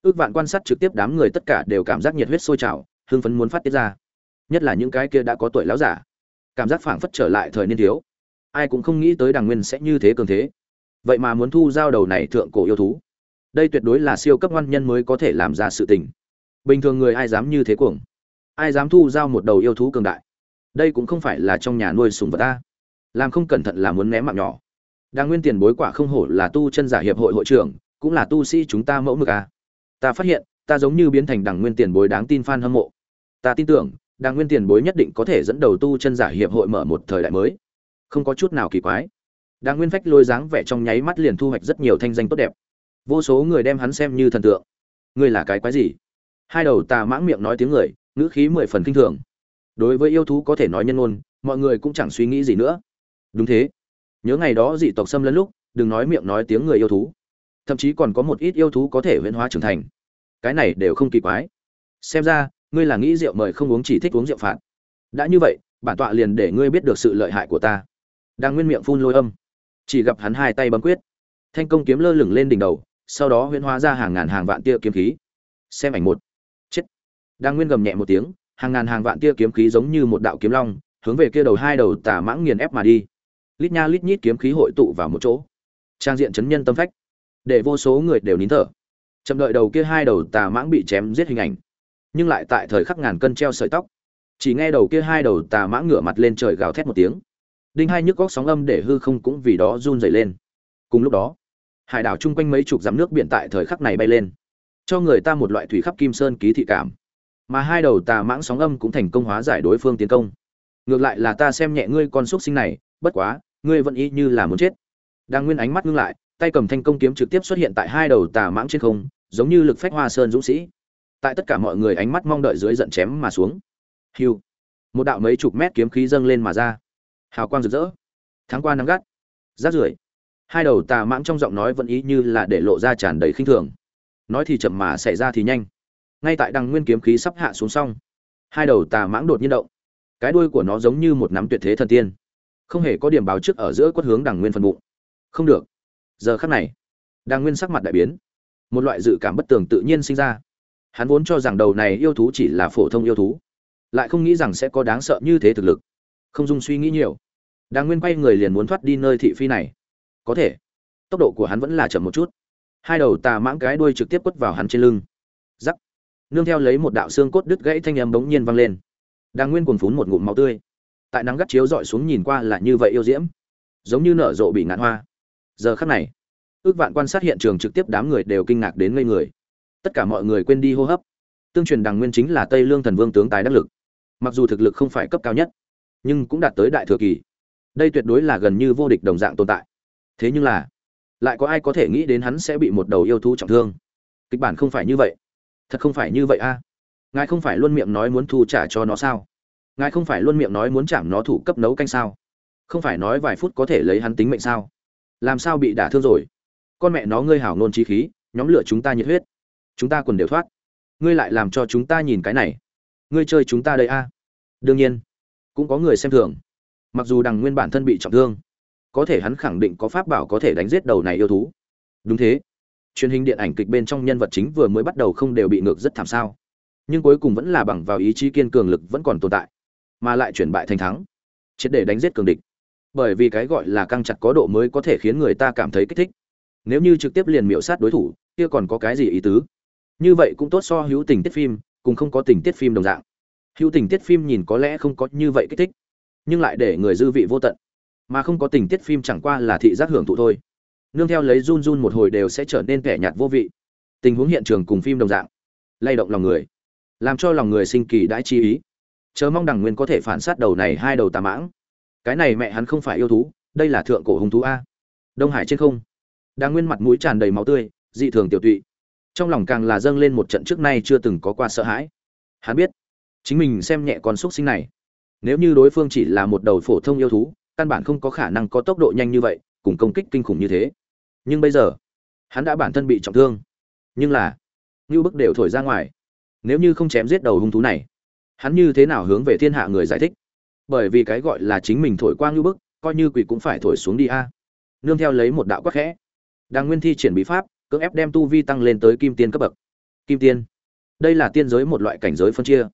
Ước vạn quan sát trực tiếp đám người tất cả đều cảm giác nhiệt huyết sôi trào, hưng phấn muốn phát tiết ra. Nhất là những cái kia đã có tuổi lão giả. Cảm giác phảng phất trở lại thời niên thiếu ai cũng không nghĩ tới Đằng nguyên sẽ như thế cường thế. Vậy mà muốn thu giao đầu này thượng cổ yêu thú. Đây tuyệt đối là siêu cấp ngoan nhân mới có thể làm ra sự tình. Bình thường người ai dám như thế cuồng? Ai dám thu giao một đầu yêu thú cường đại? Đây cũng không phải là trong nhà nuôi sùng vật ta. Làm không cẩn thận là muốn ném mạng nhỏ. Đàng nguyên tiền bối quả không hổ là tu chân giả hiệp hội hội trưởng, cũng là tu sĩ chúng ta mẫu mực à. ta phát hiện, ta giống như biến thành đằng nguyên tiền bối đáng tin f a n hâm mộ. Ta tin tưởng đàng nguyên tiền bối nhất định có thể dẫn đầu tu chân giả hiệp hội mở một thời đại mới không có chút nào kỳ quái. Đang nguyên phách lôi dáng vẻ trong nháy mắt liền thu hoạch rất nhiều thanh danh tốt đẹp. Vô số người đem hắn xem như thần tượng. Ngươi là cái quái gì? Hai đầu tà mãng miệng nói tiếng người, ngữ khí mười phần kinh thường. Đối với yêu thú có thể nói nhân ngôn, mọi người cũng chẳng suy nghĩ gì nữa. Đúng thế. Nhớ ngày đó dị tộc xâm lấn lúc, đừng nói miệng nói tiếng người yêu thú. Thậm chí còn có một ít yêu thú có thể huyễn hóa trưởng thành. Cái này đều không kỳ quái. Xem ra, ngươi là nghĩ rượu mời không uống chỉ thích uống rượu phạt. Đã như vậy, bản tọa liền để ngươi biết được sự lợi hại của ta đang nguyên miệng phun lôi âm. Chỉ gặp hắn hai tay bấm quyết. Thanh công kiếm lơ lửng lên đỉnh đầu, sau đó huyễn hóa ra hàng ngàn hàng vạn tia kiếm khí. Xem ảnh một. Chết. Đang nguyên gầm nhẹ một tiếng, hàng ngàn hàng vạn tia kiếm khí giống như một đạo kiếm long, hướng về kia đầu hai đầu tà mãng nghiền ép mà đi. Lít nha lít nhít kiếm khí hội tụ vào một chỗ. Trang diện chấn nhân tâm phách. Để vô số người đều nín thở. Chậm đợi đầu kia hai đầu tà mãng bị chém giết hình ảnh. Nhưng lại tại thời khắc ngàn cân treo sợi tóc. Chỉ nghe đầu kia hai đầu tà mãng ngửa mặt lên trời gào thét một tiếng đinh hai nhức góc sóng âm để hư không cũng vì đó run dày lên. Cùng lúc đó, hải đảo chung quanh mấy chục dặm nước biển tại thời khắc này bay lên, cho người ta một loại thủy khắp kim sơn ký thị cảm. Mà hai đầu tà mãng sóng âm cũng thành công hóa giải đối phương tiến công. Ngược lại là ta xem nhẹ ngươi con xúc sinh này, bất quá, ngươi vẫn y như là muốn chết. Đang nguyên ánh mắt ngưng lại, tay cầm thanh công kiếm trực tiếp xuất hiện tại hai đầu tà mãng trên không, giống như lực phách hoa sơn dũng sĩ. Tại tất cả mọi người ánh mắt mong đợi dưới giận chém mà xuống. Hiu. Một đạo mấy chục mét kiếm khí dâng lên mà ra hào quang rực rỡ. Tháng qua nắng gắt, rát rưởi. Hai đầu tà mãng trong giọng nói vẫn ý như là để lộ ra tràn đầy khinh thường. Nói thì chậm mà xảy ra thì nhanh. Ngay tại đằng nguyên kiếm khí sắp hạ xuống xong, hai đầu tà mãng đột nhiên động. Cái đuôi của nó giống như một nắm tuyệt thế thần tiên. Không hề có điểm báo trước ở giữa quất hướng đằng nguyên phần bụng. Không được. Giờ khắc này, đằng nguyên sắc mặt đại biến. Một loại dự cảm bất tường tự nhiên sinh ra. Hắn vốn cho rằng đầu này yêu thú chỉ là phổ thông yêu thú, lại không nghĩ rằng sẽ có đáng sợ như thế thực lực. Không dung suy nghĩ nhiều đang nguyên quay người liền muốn thoát đi nơi thị phi này. Có thể. Tốc độ của hắn vẫn là chậm một chút. Hai đầu tà mãng cái đuôi trực tiếp quất vào hắn trên lưng. Giắc nương theo lấy một đạo xương cốt đứt gãy thanh âm bỗng nhiên vang lên. Đang nguyên cuồn phún một ngụm máu tươi. Tại nắng gắt chiếu dọi xuống nhìn qua là như vậy yêu diễm. Giống như nở rộ bị ngạn hoa. Giờ khắc này, ước vạn quan sát hiện trường trực tiếp đám người đều kinh ngạc đến ngây người. Tất cả mọi người quên đi hô hấp. Tương truyền đằng nguyên chính là tây lương thần vương tướng tài đắc lực. Mặc dù thực lực không phải cấp cao nhất, nhưng cũng đạt tới đại thừa kỳ đây tuyệt đối là gần như vô địch đồng dạng tồn tại. Thế nhưng là, lại có ai có thể nghĩ đến hắn sẽ bị một đầu yêu thú trọng thương? Kịch bản không phải như vậy. Thật không phải như vậy a. Ngài không phải luôn miệng nói muốn thu trả cho nó sao? Ngài không phải luôn miệng nói muốn chạm nó thủ cấp nấu canh sao? Không phải nói vài phút có thể lấy hắn tính mệnh sao? Làm sao bị đả thương rồi? Con mẹ nó ngươi hảo nôn trí khí, nhóm lửa chúng ta nhiệt huyết. Chúng ta quần đều thoát. Ngươi lại làm cho chúng ta nhìn cái này. Ngươi chơi chúng ta đây a. Đương nhiên, cũng có người xem thường mặc dù đằng nguyên bản thân bị trọng thương, có thể hắn khẳng định có pháp bảo có thể đánh giết đầu này yêu thú. Đúng thế. Truyền hình điện ảnh kịch bên trong nhân vật chính vừa mới bắt đầu không đều bị ngược rất thảm sao. Nhưng cuối cùng vẫn là bằng vào ý chí kiên cường lực vẫn còn tồn tại, mà lại chuyển bại thành thắng. Triệt để đánh giết cường địch. Bởi vì cái gọi là căng chặt có độ mới có thể khiến người ta cảm thấy kích thích. Nếu như trực tiếp liền miễu sát đối thủ, kia còn có cái gì ý tứ? Như vậy cũng tốt so hữu tình tiết phim, cùng không có tình tiết phim đồng dạng. Hữu tình tiết phim nhìn có lẽ không có như vậy kích thích nhưng lại để người dư vị vô tận. Mà không có tình tiết phim chẳng qua là thị giác hưởng thụ thôi. Nương theo lấy run run một hồi đều sẽ trở nên kẻ nhạt vô vị. Tình huống hiện trường cùng phim đồng dạng, lay động lòng người, làm cho lòng người sinh kỳ đãi chi ý. Chờ mong đằng nguyên có thể phản sát đầu này hai đầu tà mãng. Cái này mẹ hắn không phải yêu thú, đây là thượng cổ hùng thú a. Đông hải trên không đàng nguyên mặt mũi tràn đầy máu tươi, dị thường tiểu tụy. Trong lòng càng là dâng lên một trận trước nay chưa từng có qua sợ hãi. Hắn biết, chính mình xem nhẹ con xúc sinh này nếu như đối phương chỉ là một đầu phổ thông yêu thú, căn bản không có khả năng có tốc độ nhanh như vậy, cùng công kích kinh khủng như thế. Nhưng bây giờ, hắn đã bản thân bị trọng thương. Nhưng là ngưu bức đều thổi ra ngoài. Nếu như không chém giết đầu hung thú này, hắn như thế nào hướng về thiên hạ người giải thích? Bởi vì cái gọi là chính mình thổi quang ngưu bức, coi như quỷ cũng phải thổi xuống đi a. Nương theo lấy một đạo quắc khẽ. Đang nguyên thi triển bí pháp, cưỡng ép đem tu vi tăng lên tới kim tiên cấp bậc. Kim tiên. Đây là tiên giới một loại cảnh giới phân chia.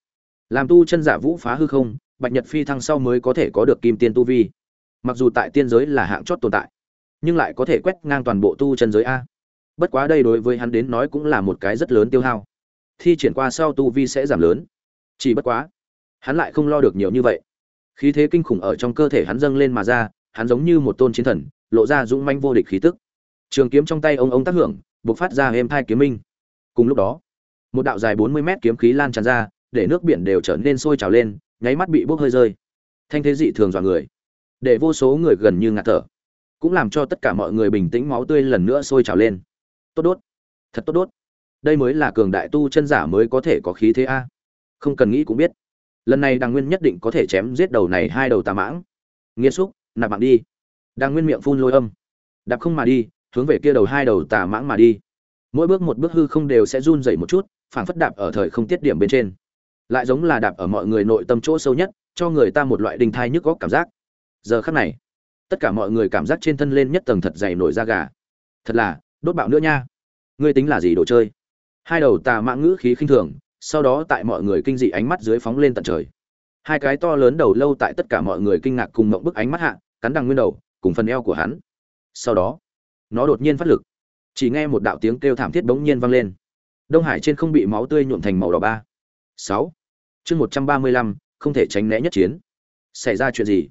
Làm tu chân giả vũ phá hư không bạch nhật phi thăng sau mới có thể có được kim tiên tu vi. Mặc dù tại tiên giới là hạng chót tồn tại, nhưng lại có thể quét ngang toàn bộ tu chân giới a. Bất quá đây đối với hắn đến nói cũng là một cái rất lớn tiêu hao. Thi triển qua sau tu vi sẽ giảm lớn. Chỉ bất quá, hắn lại không lo được nhiều như vậy. Khí thế kinh khủng ở trong cơ thể hắn dâng lên mà ra, hắn giống như một tôn chiến thần, lộ ra dũng manh vô địch khí tức. Trường kiếm trong tay ông ông tác hưởng buộc phát ra êm thai kiếm minh. Cùng lúc đó, một đạo dài bốn mươi mét kiếm khí lan tràn ra, để nước biển đều trở nên sôi trào lên nháy mắt bị bốc hơi rơi. Thanh thế dị thường dọa người, để vô số người gần như ngạt thở, cũng làm cho tất cả mọi người bình tĩnh máu tươi lần nữa sôi trào lên. Tốt đốt, thật tốt đốt. Đây mới là cường đại tu chân giả mới có thể có khí thế a. Không cần nghĩ cũng biết, lần này đàng nguyên nhất định có thể chém giết đầu này hai đầu tà mãng. Nghĩa xúc, nạp mạng đi. Đàng nguyên miệng phun lôi âm. Đạp không mà đi, hướng về kia đầu hai đầu tà mãng mà đi. Mỗi bước một bước hư không đều sẽ run dậy một chút, phảng phất đạp ở thời không tiết điểm bên trên lại giống là đạp ở mọi người nội tâm chỗ sâu nhất, cho người ta một loại đình thai nhức góc cảm giác. Giờ khắc này, tất cả mọi người cảm giác trên thân lên nhất tầng thật dày nổi da gà. Thật là, đốt bạo nữa nha. Ngươi tính là gì đồ chơi? Hai đầu tà mạng ngữ khí khinh thường, sau đó tại mọi người kinh dị ánh mắt dưới phóng lên tận trời. Hai cái to lớn đầu lâu tại tất cả mọi người kinh ngạc cùng mộng bức ánh mắt hạ, cắn đằng nguyên đầu, cùng phần eo của hắn. Sau đó, nó đột nhiên phát lực. Chỉ nghe một đạo tiếng kêu thảm thiết bỗng nhiên vang lên. Đông hải trên không bị máu tươi nhuộm thành màu đỏ ba. Sáu chương một trăm ba mươi lăm, không thể tránh né nhất chiến. Xảy ra chuyện gì?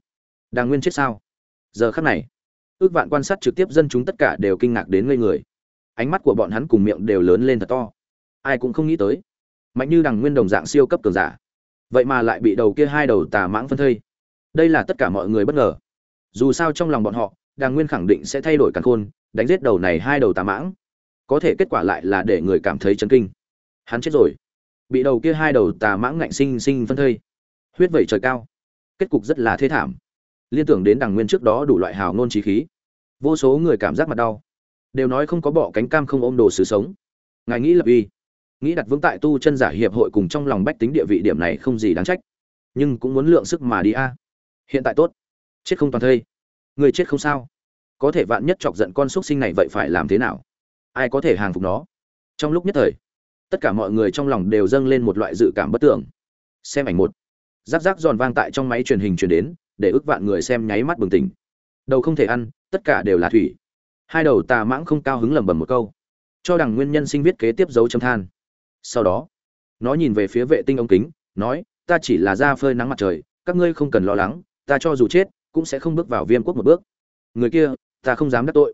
Đàng nguyên chết sao? Giờ khắc này, ước vạn quan sát trực tiếp dân chúng tất cả đều kinh ngạc đến ngây người. Ánh mắt của bọn hắn cùng miệng đều lớn lên thật to. Ai cũng không nghĩ tới, mạnh như đằng nguyên đồng dạng siêu cấp cường giả, vậy mà lại bị đầu kia hai đầu tà mãng phân thây. Đây là tất cả mọi người bất ngờ. Dù sao trong lòng bọn họ, đàng nguyên khẳng định sẽ thay đổi càn khôn, đánh giết đầu này hai đầu tà mãng. Có thể kết quả lại là để người cảm thấy chấn kinh. Hắn chết rồi bị đầu kia hai đầu tà mãng ngạnh sinh sinh phân thây. Huyết vẩy trời cao. Kết cục rất là thê thảm. Liên tưởng đến đằng nguyên trước đó đủ loại hào ngôn trí khí. Vô số người cảm giác mặt đau. Đều nói không có bỏ cánh cam không ôm đồ sự sống. Ngài nghĩ lập uy. Nghĩ đặt vững tại tu chân giả hiệp hội cùng trong lòng bách tính địa vị điểm này không gì đáng trách. Nhưng cũng muốn lượng sức mà đi a. Hiện tại tốt. Chết không toàn thây. Người chết không sao. Có thể vạn nhất chọc giận con xúc sinh này vậy phải làm thế nào? Ai có thể hàng phục nó? Trong lúc nhất thời tất cả mọi người trong lòng đều dâng lên một loại dự cảm bất tưởng. Xem ảnh một. Giáp giáp giòn vang tại trong máy truyền hình truyền đến, để ước vạn người xem nháy mắt bừng tỉnh. Đầu không thể ăn, tất cả đều là thủy. Hai đầu tà mãng không cao hứng lẩm bẩm một câu. Cho đằng nguyên nhân sinh viết kế tiếp dấu chấm than. Sau đó, nó nhìn về phía vệ tinh ống kính, nói, ta chỉ là ra phơi nắng mặt trời, các ngươi không cần lo lắng, ta cho dù chết, cũng sẽ không bước vào viêm quốc một bước. Người kia, ta không dám đắc tội.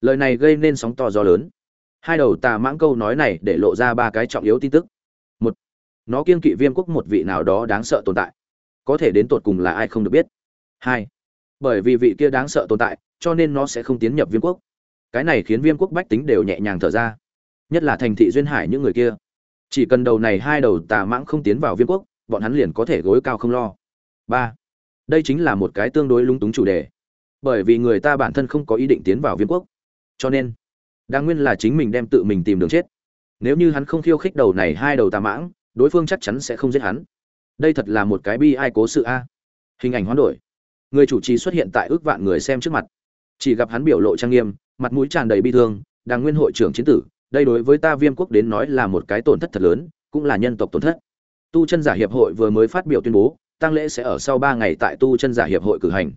Lời này gây nên sóng to gió lớn hai đầu tà mãng câu nói này để lộ ra ba cái trọng yếu tin tức. Một, nó kiên kỵ viêm quốc một vị nào đó đáng sợ tồn tại. Có thể đến tột cùng là ai không được biết. Hai, bởi vì vị kia đáng sợ tồn tại, cho nên nó sẽ không tiến nhập viêm quốc. Cái này khiến viêm quốc bách tính đều nhẹ nhàng thở ra. Nhất là thành thị duyên hải những người kia. Chỉ cần đầu này hai đầu tà mãng không tiến vào viêm quốc, bọn hắn liền có thể gối cao không lo. Ba, đây chính là một cái tương đối lung túng chủ đề. Bởi vì người ta bản thân không có ý định tiến vào viêm quốc. Cho nên đa nguyên là chính mình đem tự mình tìm đường chết. Nếu như hắn không khiêu khích đầu này hai đầu tà mãng, đối phương chắc chắn sẽ không giết hắn. Đây thật là một cái bi ai cố sự a. Hình ảnh hoán đổi. Người chủ trì xuất hiện tại ước vạn người xem trước mặt. Chỉ gặp hắn biểu lộ trang nghiêm, mặt mũi tràn đầy bi thương, đàng nguyên hội trưởng chiến tử, đây đối với ta viêm quốc đến nói là một cái tổn thất thật lớn, cũng là nhân tộc tổn thất. Tu chân giả hiệp hội vừa mới phát biểu tuyên bố tăng lễ sẽ ở sau ba ngày tại tu chân giả hiệp hội cử hành.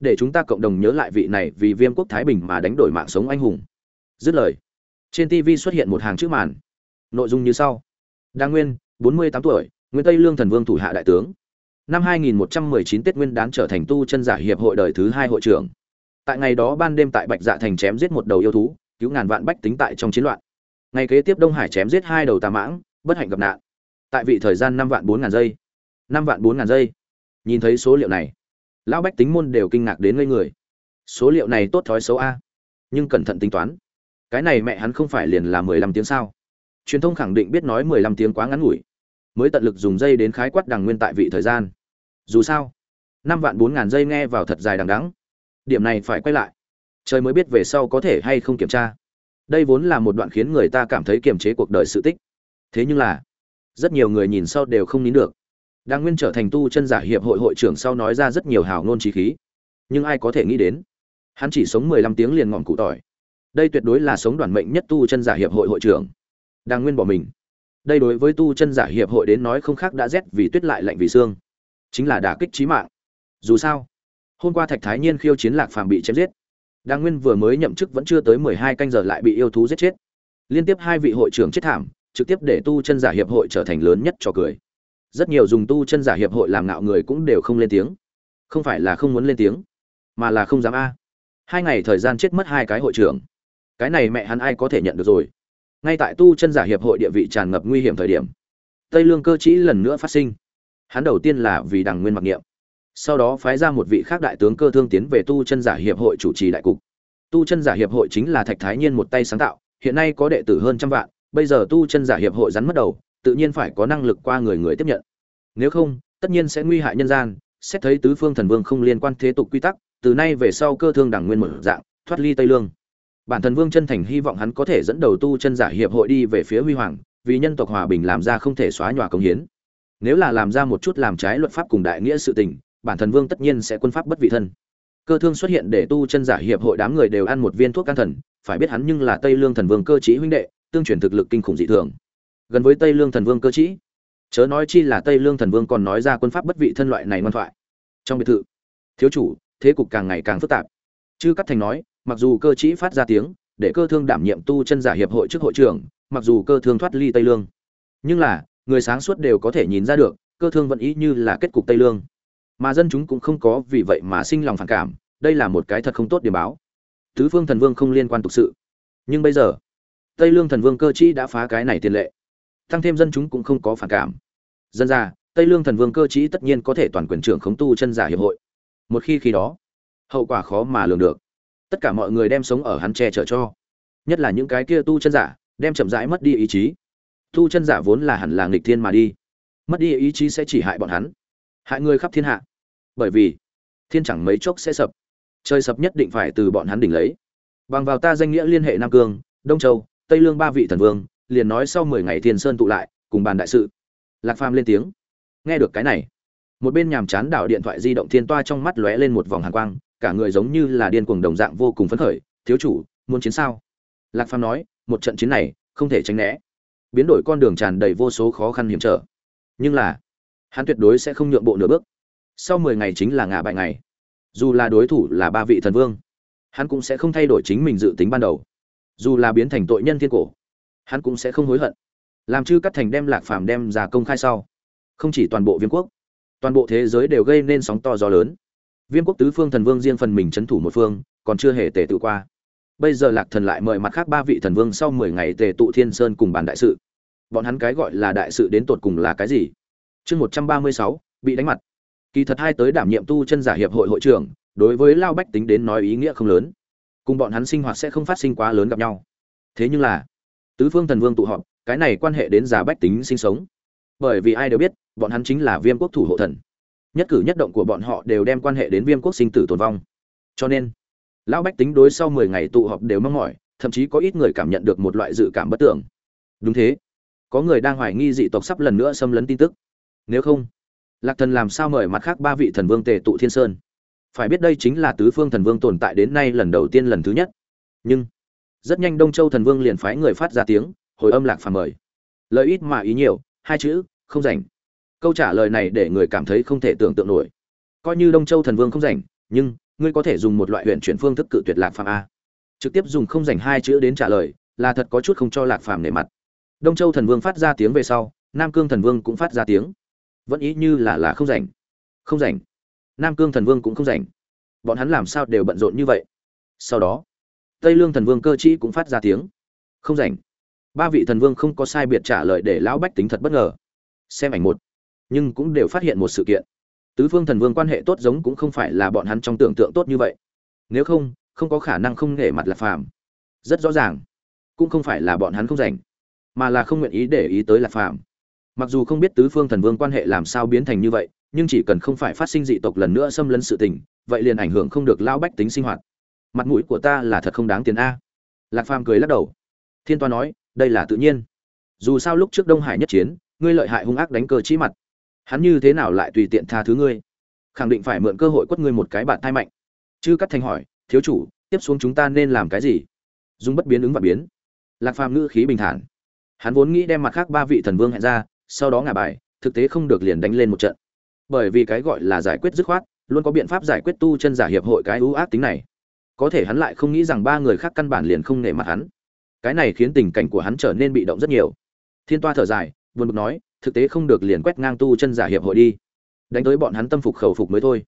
Để chúng ta cộng đồng nhớ lại vị này vì viêm quốc thái bình mà đánh đổi mạng sống anh hùng dứt lời trên tv xuất hiện một hàng chữ màn nội dung như sau đa nguyên bốn mươi tám tuổi nguyên tây lương thần vương thủ hạ đại tướng năm 2119 Tết Nguyên đán trở thành tu chân giả hiệp hội đời thứ hai hội trưởng. Tại ngày đó ban đêm tại Bạch Dạ thành chém giết một đầu yêu thú, cứu ngàn vạn bách tính tại trong chiến loạn. Ngày kế tiếp Đông Hải chém giết hai đầu tà mãng, bất hạnh gặp nạn. Tại vị thời gian năm vạn bốn ngàn giây. năm vạn bốn ngàn giây. Nhìn thấy số liệu này, lão bách tính môn đều kinh ngạc đến ngây người. Số liệu này tốt thói xấu a. Nhưng cẩn thận tính toán, cái này mẹ hắn không phải liền là 15 tiếng sao? Truyền thông khẳng định biết nói 15 tiếng quá ngắn ngủi, mới tận lực dùng dây đến khái quát đằng nguyên tại vị thời gian. Dù sao năm vạn bốn ngàn giây nghe vào thật dài đằng đắng điểm này phải quay lại. Trời mới biết về sau có thể hay không kiểm tra. Đây vốn là một đoạn khiến người ta cảm thấy kiềm chế cuộc đời sự tích. Thế nhưng là rất nhiều người nhìn sau đều không nín được. Đang nguyên trở thành tu chân giả hiệp hội hội trưởng sau nói ra rất nhiều hào ngôn trí khí. Nhưng ai có thể nghĩ đến? Hắn chỉ sống mười lăm tiếng liền ngọn cụ tỏi đây tuyệt đối là sống đoàn mệnh nhất tu chân giả hiệp hội hội trưởng. Đang nguyên bỏ mình. Đây đối với tu chân giả hiệp hội đến nói không khác đã rét vì tuyết lại lạnh vì xương. Chính là đả kích chí mạng. Dù sao, hôm qua thạch thái nhiên khiêu chiến lạc phàm bị chém giết. Đàng nguyên vừa mới nhậm chức vẫn chưa tới mười hai canh giờ lại bị yêu thú giết chết. Liên tiếp hai vị hội trưởng chết thảm, trực tiếp để tu chân giả hiệp hội trở thành lớn nhất cho cười. Rất nhiều dùng tu chân giả hiệp hội làm ngạo người cũng đều không lên tiếng. Không phải là không muốn lên tiếng, mà là không dám a. Hai ngày thời gian chết mất hai cái hội trưởng cái này mẹ hắn ai có thể nhận được rồi? Ngay tại tu chân giả hiệp hội địa vị tràn ngập nguy hiểm thời điểm, tây lương cơ chí lần nữa phát sinh. Hắn đầu tiên là vì đằng nguyên mặc niệm, sau đó phái ra một vị khác đại tướng cơ thương tiến về tu chân giả hiệp hội chủ trì đại cục. Tu chân giả hiệp hội chính là thạch thái nhiên một tay sáng tạo, hiện nay có đệ tử hơn trăm vạn, bây giờ tu chân giả hiệp hội rắn mất đầu, tự nhiên phải có năng lực qua người người tiếp nhận. Nếu không, tất nhiên sẽ nguy hại nhân gian, xét thấy tứ phương thần vương không liên quan thế tục quy tắc, từ nay về sau cơ thương đằng nguyên mở dạng, thoát ly tây lương bản thần vương chân thành hy vọng hắn có thể dẫn đầu tu chân giả hiệp hội đi về phía huy hoàng, vì nhân tộc hòa bình làm ra không thể xóa nhòa công hiến. Nếu là làm ra một chút làm trái luật pháp cùng đại nghĩa sự tình, bản thần vương tất nhiên sẽ quân pháp bất vị thân. Cơ thương xuất hiện để tu chân giả hiệp hội đám người đều ăn một viên thuốc can thần, phải biết hắn nhưng là tây lương thần vương cơ chí huynh đệ, tương truyền thực lực kinh khủng dị thường. Gần với tây lương thần vương cơ chí chớ nói chi là tây lương thần vương còn nói ra quân pháp bất vị thân loại này ngoan thoại. Trong biệt thự, thiếu chủ, thế cục càng ngày càng phức tạp. Chư cắt thành nói mặc dù cơ chí phát ra tiếng, để cơ thương đảm nhiệm tu chân giả hiệp hội trước hội trưởng, mặc dù cơ thương thoát ly tây lương. Nhưng là, người sáng suốt đều có thể nhìn ra được, cơ thương vẫn ý như là kết cục tây lương. Mà dân chúng cũng không có vì vậy mà sinh lòng phản cảm, đây là một cái thật không tốt điểm báo. Tứ phương thần vương không liên quan tục sự. Nhưng bây giờ, tây lương thần vương cơ chí đã phá cái này tiền lệ. Tăng thêm dân chúng cũng không có phản cảm. Dân ra, tây lương thần vương cơ chí tất nhiên có thể toàn quyền trưởng khống tu chân giả hiệp hội. Một khi khi đó, hậu quả khó mà lường được tất cả mọi người đem sống ở hắn che chở cho. Nhất là những cái kia tu chân giả, đem chậm rãi mất đi ý chí. Tu chân giả vốn là hẳn là nghịch thiên mà đi. Mất đi ý chí sẽ chỉ hại bọn hắn. Hại người khắp thiên hạ. Bởi vì, thiên chẳng mấy chốc sẽ sập. Trời sập nhất định phải từ bọn hắn đỉnh lấy. Bằng vào ta danh nghĩa liên hệ nam cương, đông châu, tây lương ba vị thần vương, liền nói sau mười ngày thiên sơn tụ lại, cùng bàn đại sự. Lạc phàm lên tiếng. Nghe được cái này, một bên nhàm chán đảo điện thoại di động thiên toa trong mắt lóe lên một vòng hàn quang cả người giống như là điên cuồng đồng dạng vô cùng phấn khởi, thiếu chủ, muốn chiến sao? Lạc phàm nói, một trận chiến này, không thể tránh né. Biến đổi con đường tràn đầy vô số khó khăn hiểm trở. Nhưng là, hắn tuyệt đối sẽ không nhượng bộ nửa bước. Sau mười ngày chính là ngã bại ngày. Dù là đối thủ là ba vị thần vương, hắn cũng sẽ không thay đổi chính mình dự tính ban đầu. Dù là biến thành tội nhân thiên cổ, hắn cũng sẽ không hối hận. Làm chư cắt thành đem lạc phàm đem ra công khai sau. Không chỉ toàn bộ viêm quốc, toàn bộ thế giới đều gây nên sóng to gió lớn viêm quốc tứ phương thần vương riêng phần mình c h ấ n thủ một phương, còn chưa hề tề tự qua. Bây giờ lạc thần lại mời mặt khác ba vị thần vương sau mười ngày tề tụ thiên sơn cùng bàn đại sự. Bọn hắn cái gọi là đại sự đến tột cùng là cái gì? Chương một trăm ba mươi sáu, bị đánh mặt. Kỳ thật hai tới đảm nhiệm tu chân giả hiệp hội hội trưởng, đối với lao bách tính đến nói ý nghĩa không lớn. Cùng bọn hắn sinh hoạt sẽ không phát sinh quá lớn gặp nhau. Thế nhưng là, tứ phương thần vương tụ họp, cái này quan hệ đến giả bách tính sinh sống. Bởi vì ai đều biết, bọn hắn chính là viêm quốc thủ hộ thần nhất cử nhất động của bọn họ đều đem quan hệ đến viêm quốc sinh tử tồn vong. Cho nên, lão bách tính đối sau mười ngày tụ họp đều mong mỏi, thậm chí có ít người cảm nhận được một loại dự cảm bất tưởng. Đúng thế, có người đang hoài nghi dị tộc sắp lần nữa xâm lấn tin tức. Nếu không, lạc thần làm sao mời mặt khác ba vị thần vương tề tụ thiên sơn? Phải biết đây chính là tứ phương thần vương tồn tại đến nay lần đầu tiên lần thứ nhất. Nhưng, rất nhanh đông châu thần vương liền phái người phát ra tiếng, hồi âm lạc phàm mời. Lời ít mà ý nhiều, hai chữ, không rảnh câu trả lời này để người cảm thấy không thể tưởng tượng nổi. Coi như đông châu thần vương không rảnh, nhưng, ngươi có thể dùng một loại huyện chuyển phương thức cự tuyệt lạc phàm a. Trực tiếp dùng không rảnh hai chữ đến trả lời, là thật có chút không cho lạc phàm nể mặt. Đông châu thần vương phát ra tiếng về sau, nam cương thần vương cũng phát ra tiếng. Vẫn ý như là là không rảnh. Không rảnh. Nam cương thần vương cũng không rảnh. Bọn hắn làm sao đều bận rộn như vậy? Sau đó, tây lương thần vương cơ chí cũng phát ra tiếng. Không rảnh. Ba vị thần vương không có sai biệt trả lời để lão bách tính thật bất ngờ. Xem ảnh một nhưng cũng đều phát hiện một sự kiện. Tứ phương thần vương quan hệ tốt giống cũng không phải là bọn hắn trong tưởng tượng tốt như vậy. Nếu không không có khả năng không nể mặt lạc phàm. Rất rõ ràng, cũng không phải là bọn hắn không rảnh, mà là không nguyện ý để ý tới lạc phàm. Mặc dù không biết tứ phương thần vương quan hệ làm sao biến thành như vậy, nhưng chỉ cần không phải phát sinh dị tộc lần nữa xâm lấn sự tình, vậy liền ảnh hưởng không được lão bách tính sinh hoạt. Mặt mũi của ta là thật không đáng tiền a. Lạc phàm cười lắc đầu. Thiên toa nói, đây là tự nhiên. Dù sao lúc trước đông hải nhất chiến, ngươi lợi hại hung ác đánh cờ trí mặt hắn như thế nào lại tùy tiện tha thứ ngươi? Khẳng định phải mượn cơ hội quất ngươi một cái bạn thai mạnh. Chư cắt thành hỏi, thiếu chủ, tiếp xuống chúng ta nên làm cái gì? Dung bất biến ứng và biến. Lạc phàm ngữ khí bình thản. Hắn vốn nghĩ đem mặt khác ba vị thần vương hẹn ra, sau đó ngả bài, thực tế không được liền đánh lên một trận. Bởi vì cái gọi là giải quyết dứt khoát, luôn có biện pháp giải quyết tu chân giả hiệp hội cái ưu ác tính này. Có thể hắn lại không nghĩ rằng ba người khác căn bản liền không nể mặt hắn. Cái này khiến tình cảnh của hắn trở nên bị động rất nhiều. Thiên toa thở dài, buồn bực nói thực tế không được liền quét ngang tu chân giả hiệp hội đi. Đánh tới bọn hắn tâm phục khẩu phục mới thôi.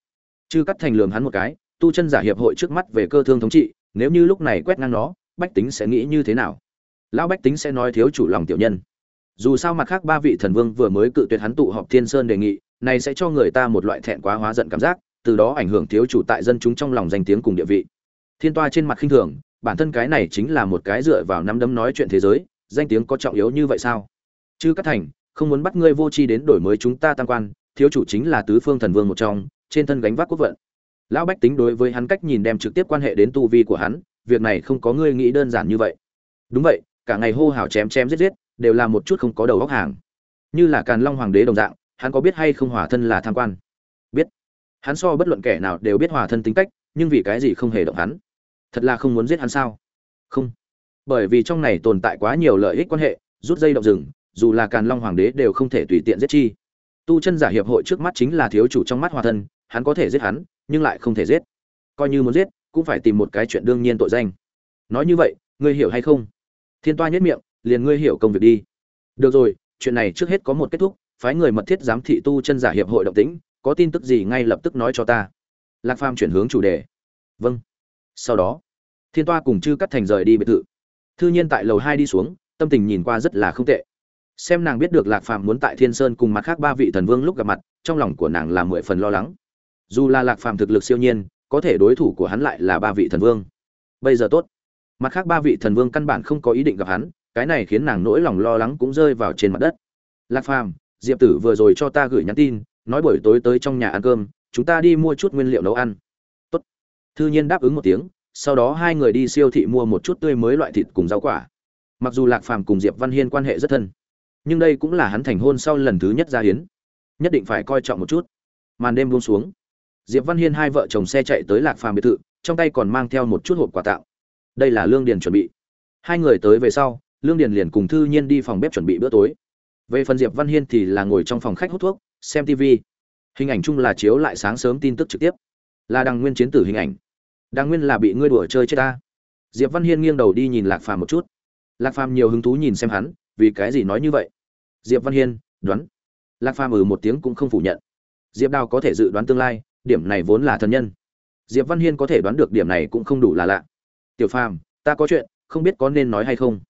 Chư cắt thành lường hắn một cái, tu chân giả hiệp hội trước mắt về cơ thương thống trị, nếu như lúc này quét ngang nó, bách tính sẽ nghĩ như thế nào? Lão bách tính sẽ nói thiếu chủ lòng tiểu nhân. Dù sao mặt khác ba vị thần vương vừa mới cự tuyệt hắn tụ họp thiên sơn đề nghị, này sẽ cho người ta một loại thẹn quá hóa giận cảm giác, từ đó ảnh hưởng thiếu chủ tại dân chúng trong lòng danh tiếng cùng địa vị. Thiên toa trên mặt khinh thường, bản thân cái này chính là một cái dựa vào năm đấm nói chuyện thế giới, danh tiếng có trọng yếu như vậy sao? Chư cắt thành không muốn bắt ngươi vô tri đến đổi mới chúng ta tam quan, thiếu chủ chính là tứ phương thần vương một trong, trên thân gánh vác quốc vận. Lão bách tính đối với hắn cách nhìn đem trực tiếp quan hệ đến tu vi của hắn, việc này không có ngươi nghĩ đơn giản như vậy. Đúng vậy, cả ngày hô hào chém chém giết giết, đều là một chút không có đầu óc hàng. Như là càn long hoàng đế đồng dạng, hắn có biết hay không hòa thân là tham quan? Biết. Hắn so bất luận kẻ nào đều biết hòa thân tính cách, nhưng vì cái gì không hề động hắn? Thật là không muốn giết hắn sao? Không. Bởi vì trong này tồn tại quá nhiều lợi ích quan hệ, rút dây động rừng dù là càn long hoàng đế đều không thể tùy tiện giết chi. Tu chân giả hiệp hội trước mắt chính là thiếu chủ trong mắt hòa thân, hắn có thể giết hắn, nhưng lại không thể giết. Coi như muốn giết, cũng phải tìm một cái chuyện đương nhiên tội danh. Nói như vậy, ngươi hiểu hay không? Thiên toa nhất miệng, liền ngươi hiểu công việc đi. Được rồi, chuyện này trước hết có một kết thúc, phái người mật thiết giám thị tu chân giả hiệp hội động tĩnh, có tin tức gì ngay lập tức nói cho ta. Lạc phàm chuyển hướng chủ đề. Vâng. Sau đó, thiên toa cùng chư cắt thành rời đi biệt thự. Thư nhiên tại lầu hai đi xuống, tâm tình nhìn qua rất là không tệ xem nàng biết được lạc phàm muốn tại thiên sơn cùng mặt khác ba vị thần vương lúc gặp mặt, trong lòng của nàng là mười phần lo lắng. Dù là lạc phàm thực lực siêu nhiên, có thể đối thủ của hắn lại là ba vị thần vương. Bây giờ tốt. Mặt khác ba vị thần vương căn bản không có ý định gặp hắn, cái này khiến nàng nỗi lòng lo lắng cũng rơi vào trên mặt đất. Lạc phàm, diệp tử vừa rồi cho ta gửi nhắn tin, nói buổi tối tới trong nhà ăn cơm, chúng ta đi mua chút nguyên liệu nấu ăn. Tốt. Thư nhiên đáp ứng một tiếng, sau đó hai người đi siêu thị mua một chút tươi mới loại thịt cùng rau quả. Mặc dù lạc phàm cùng diệp văn hiên quan hệ rất thân nhưng đây cũng là hắn thành hôn sau lần thứ nhất ra hiến. Nhất định phải coi trọng một chút. Màn đêm buông xuống. Diệp văn hiên hai vợ chồng xe chạy tới lạc phàm biệt thự, trong tay còn mang theo một chút hộp quà tặng. Đây là lương điền chuẩn bị. Hai người tới về sau, lương điền liền cùng thư nhiên đi phòng bếp chuẩn bị bữa tối. Về phần diệp văn hiên thì là ngồi trong phòng khách hút thuốc, xem tv hình ảnh chung là chiếu lại sáng sớm tin tức trực tiếp. Là đằng nguyên chiến tử hình ảnh. Đằng nguyên là bị ngươi đùa chơi chết ta. Diệp văn hiên nghiêng đầu đi nhìn lạc phàm một chút. Lạc phàm nhiều hứng thú nhìn xem hắn, vì cái gì nói như vậy? Diệp văn hiên, đoán. Lạc phàm ừ một tiếng cũng không phủ nhận. Diệp đào có thể dự đoán tương lai, điểm này vốn là thần nhân. Diệp văn hiên có thể đoán được điểm này cũng không đủ là lạ. Tiểu phàm, ta có chuyện, không biết có nên nói hay không.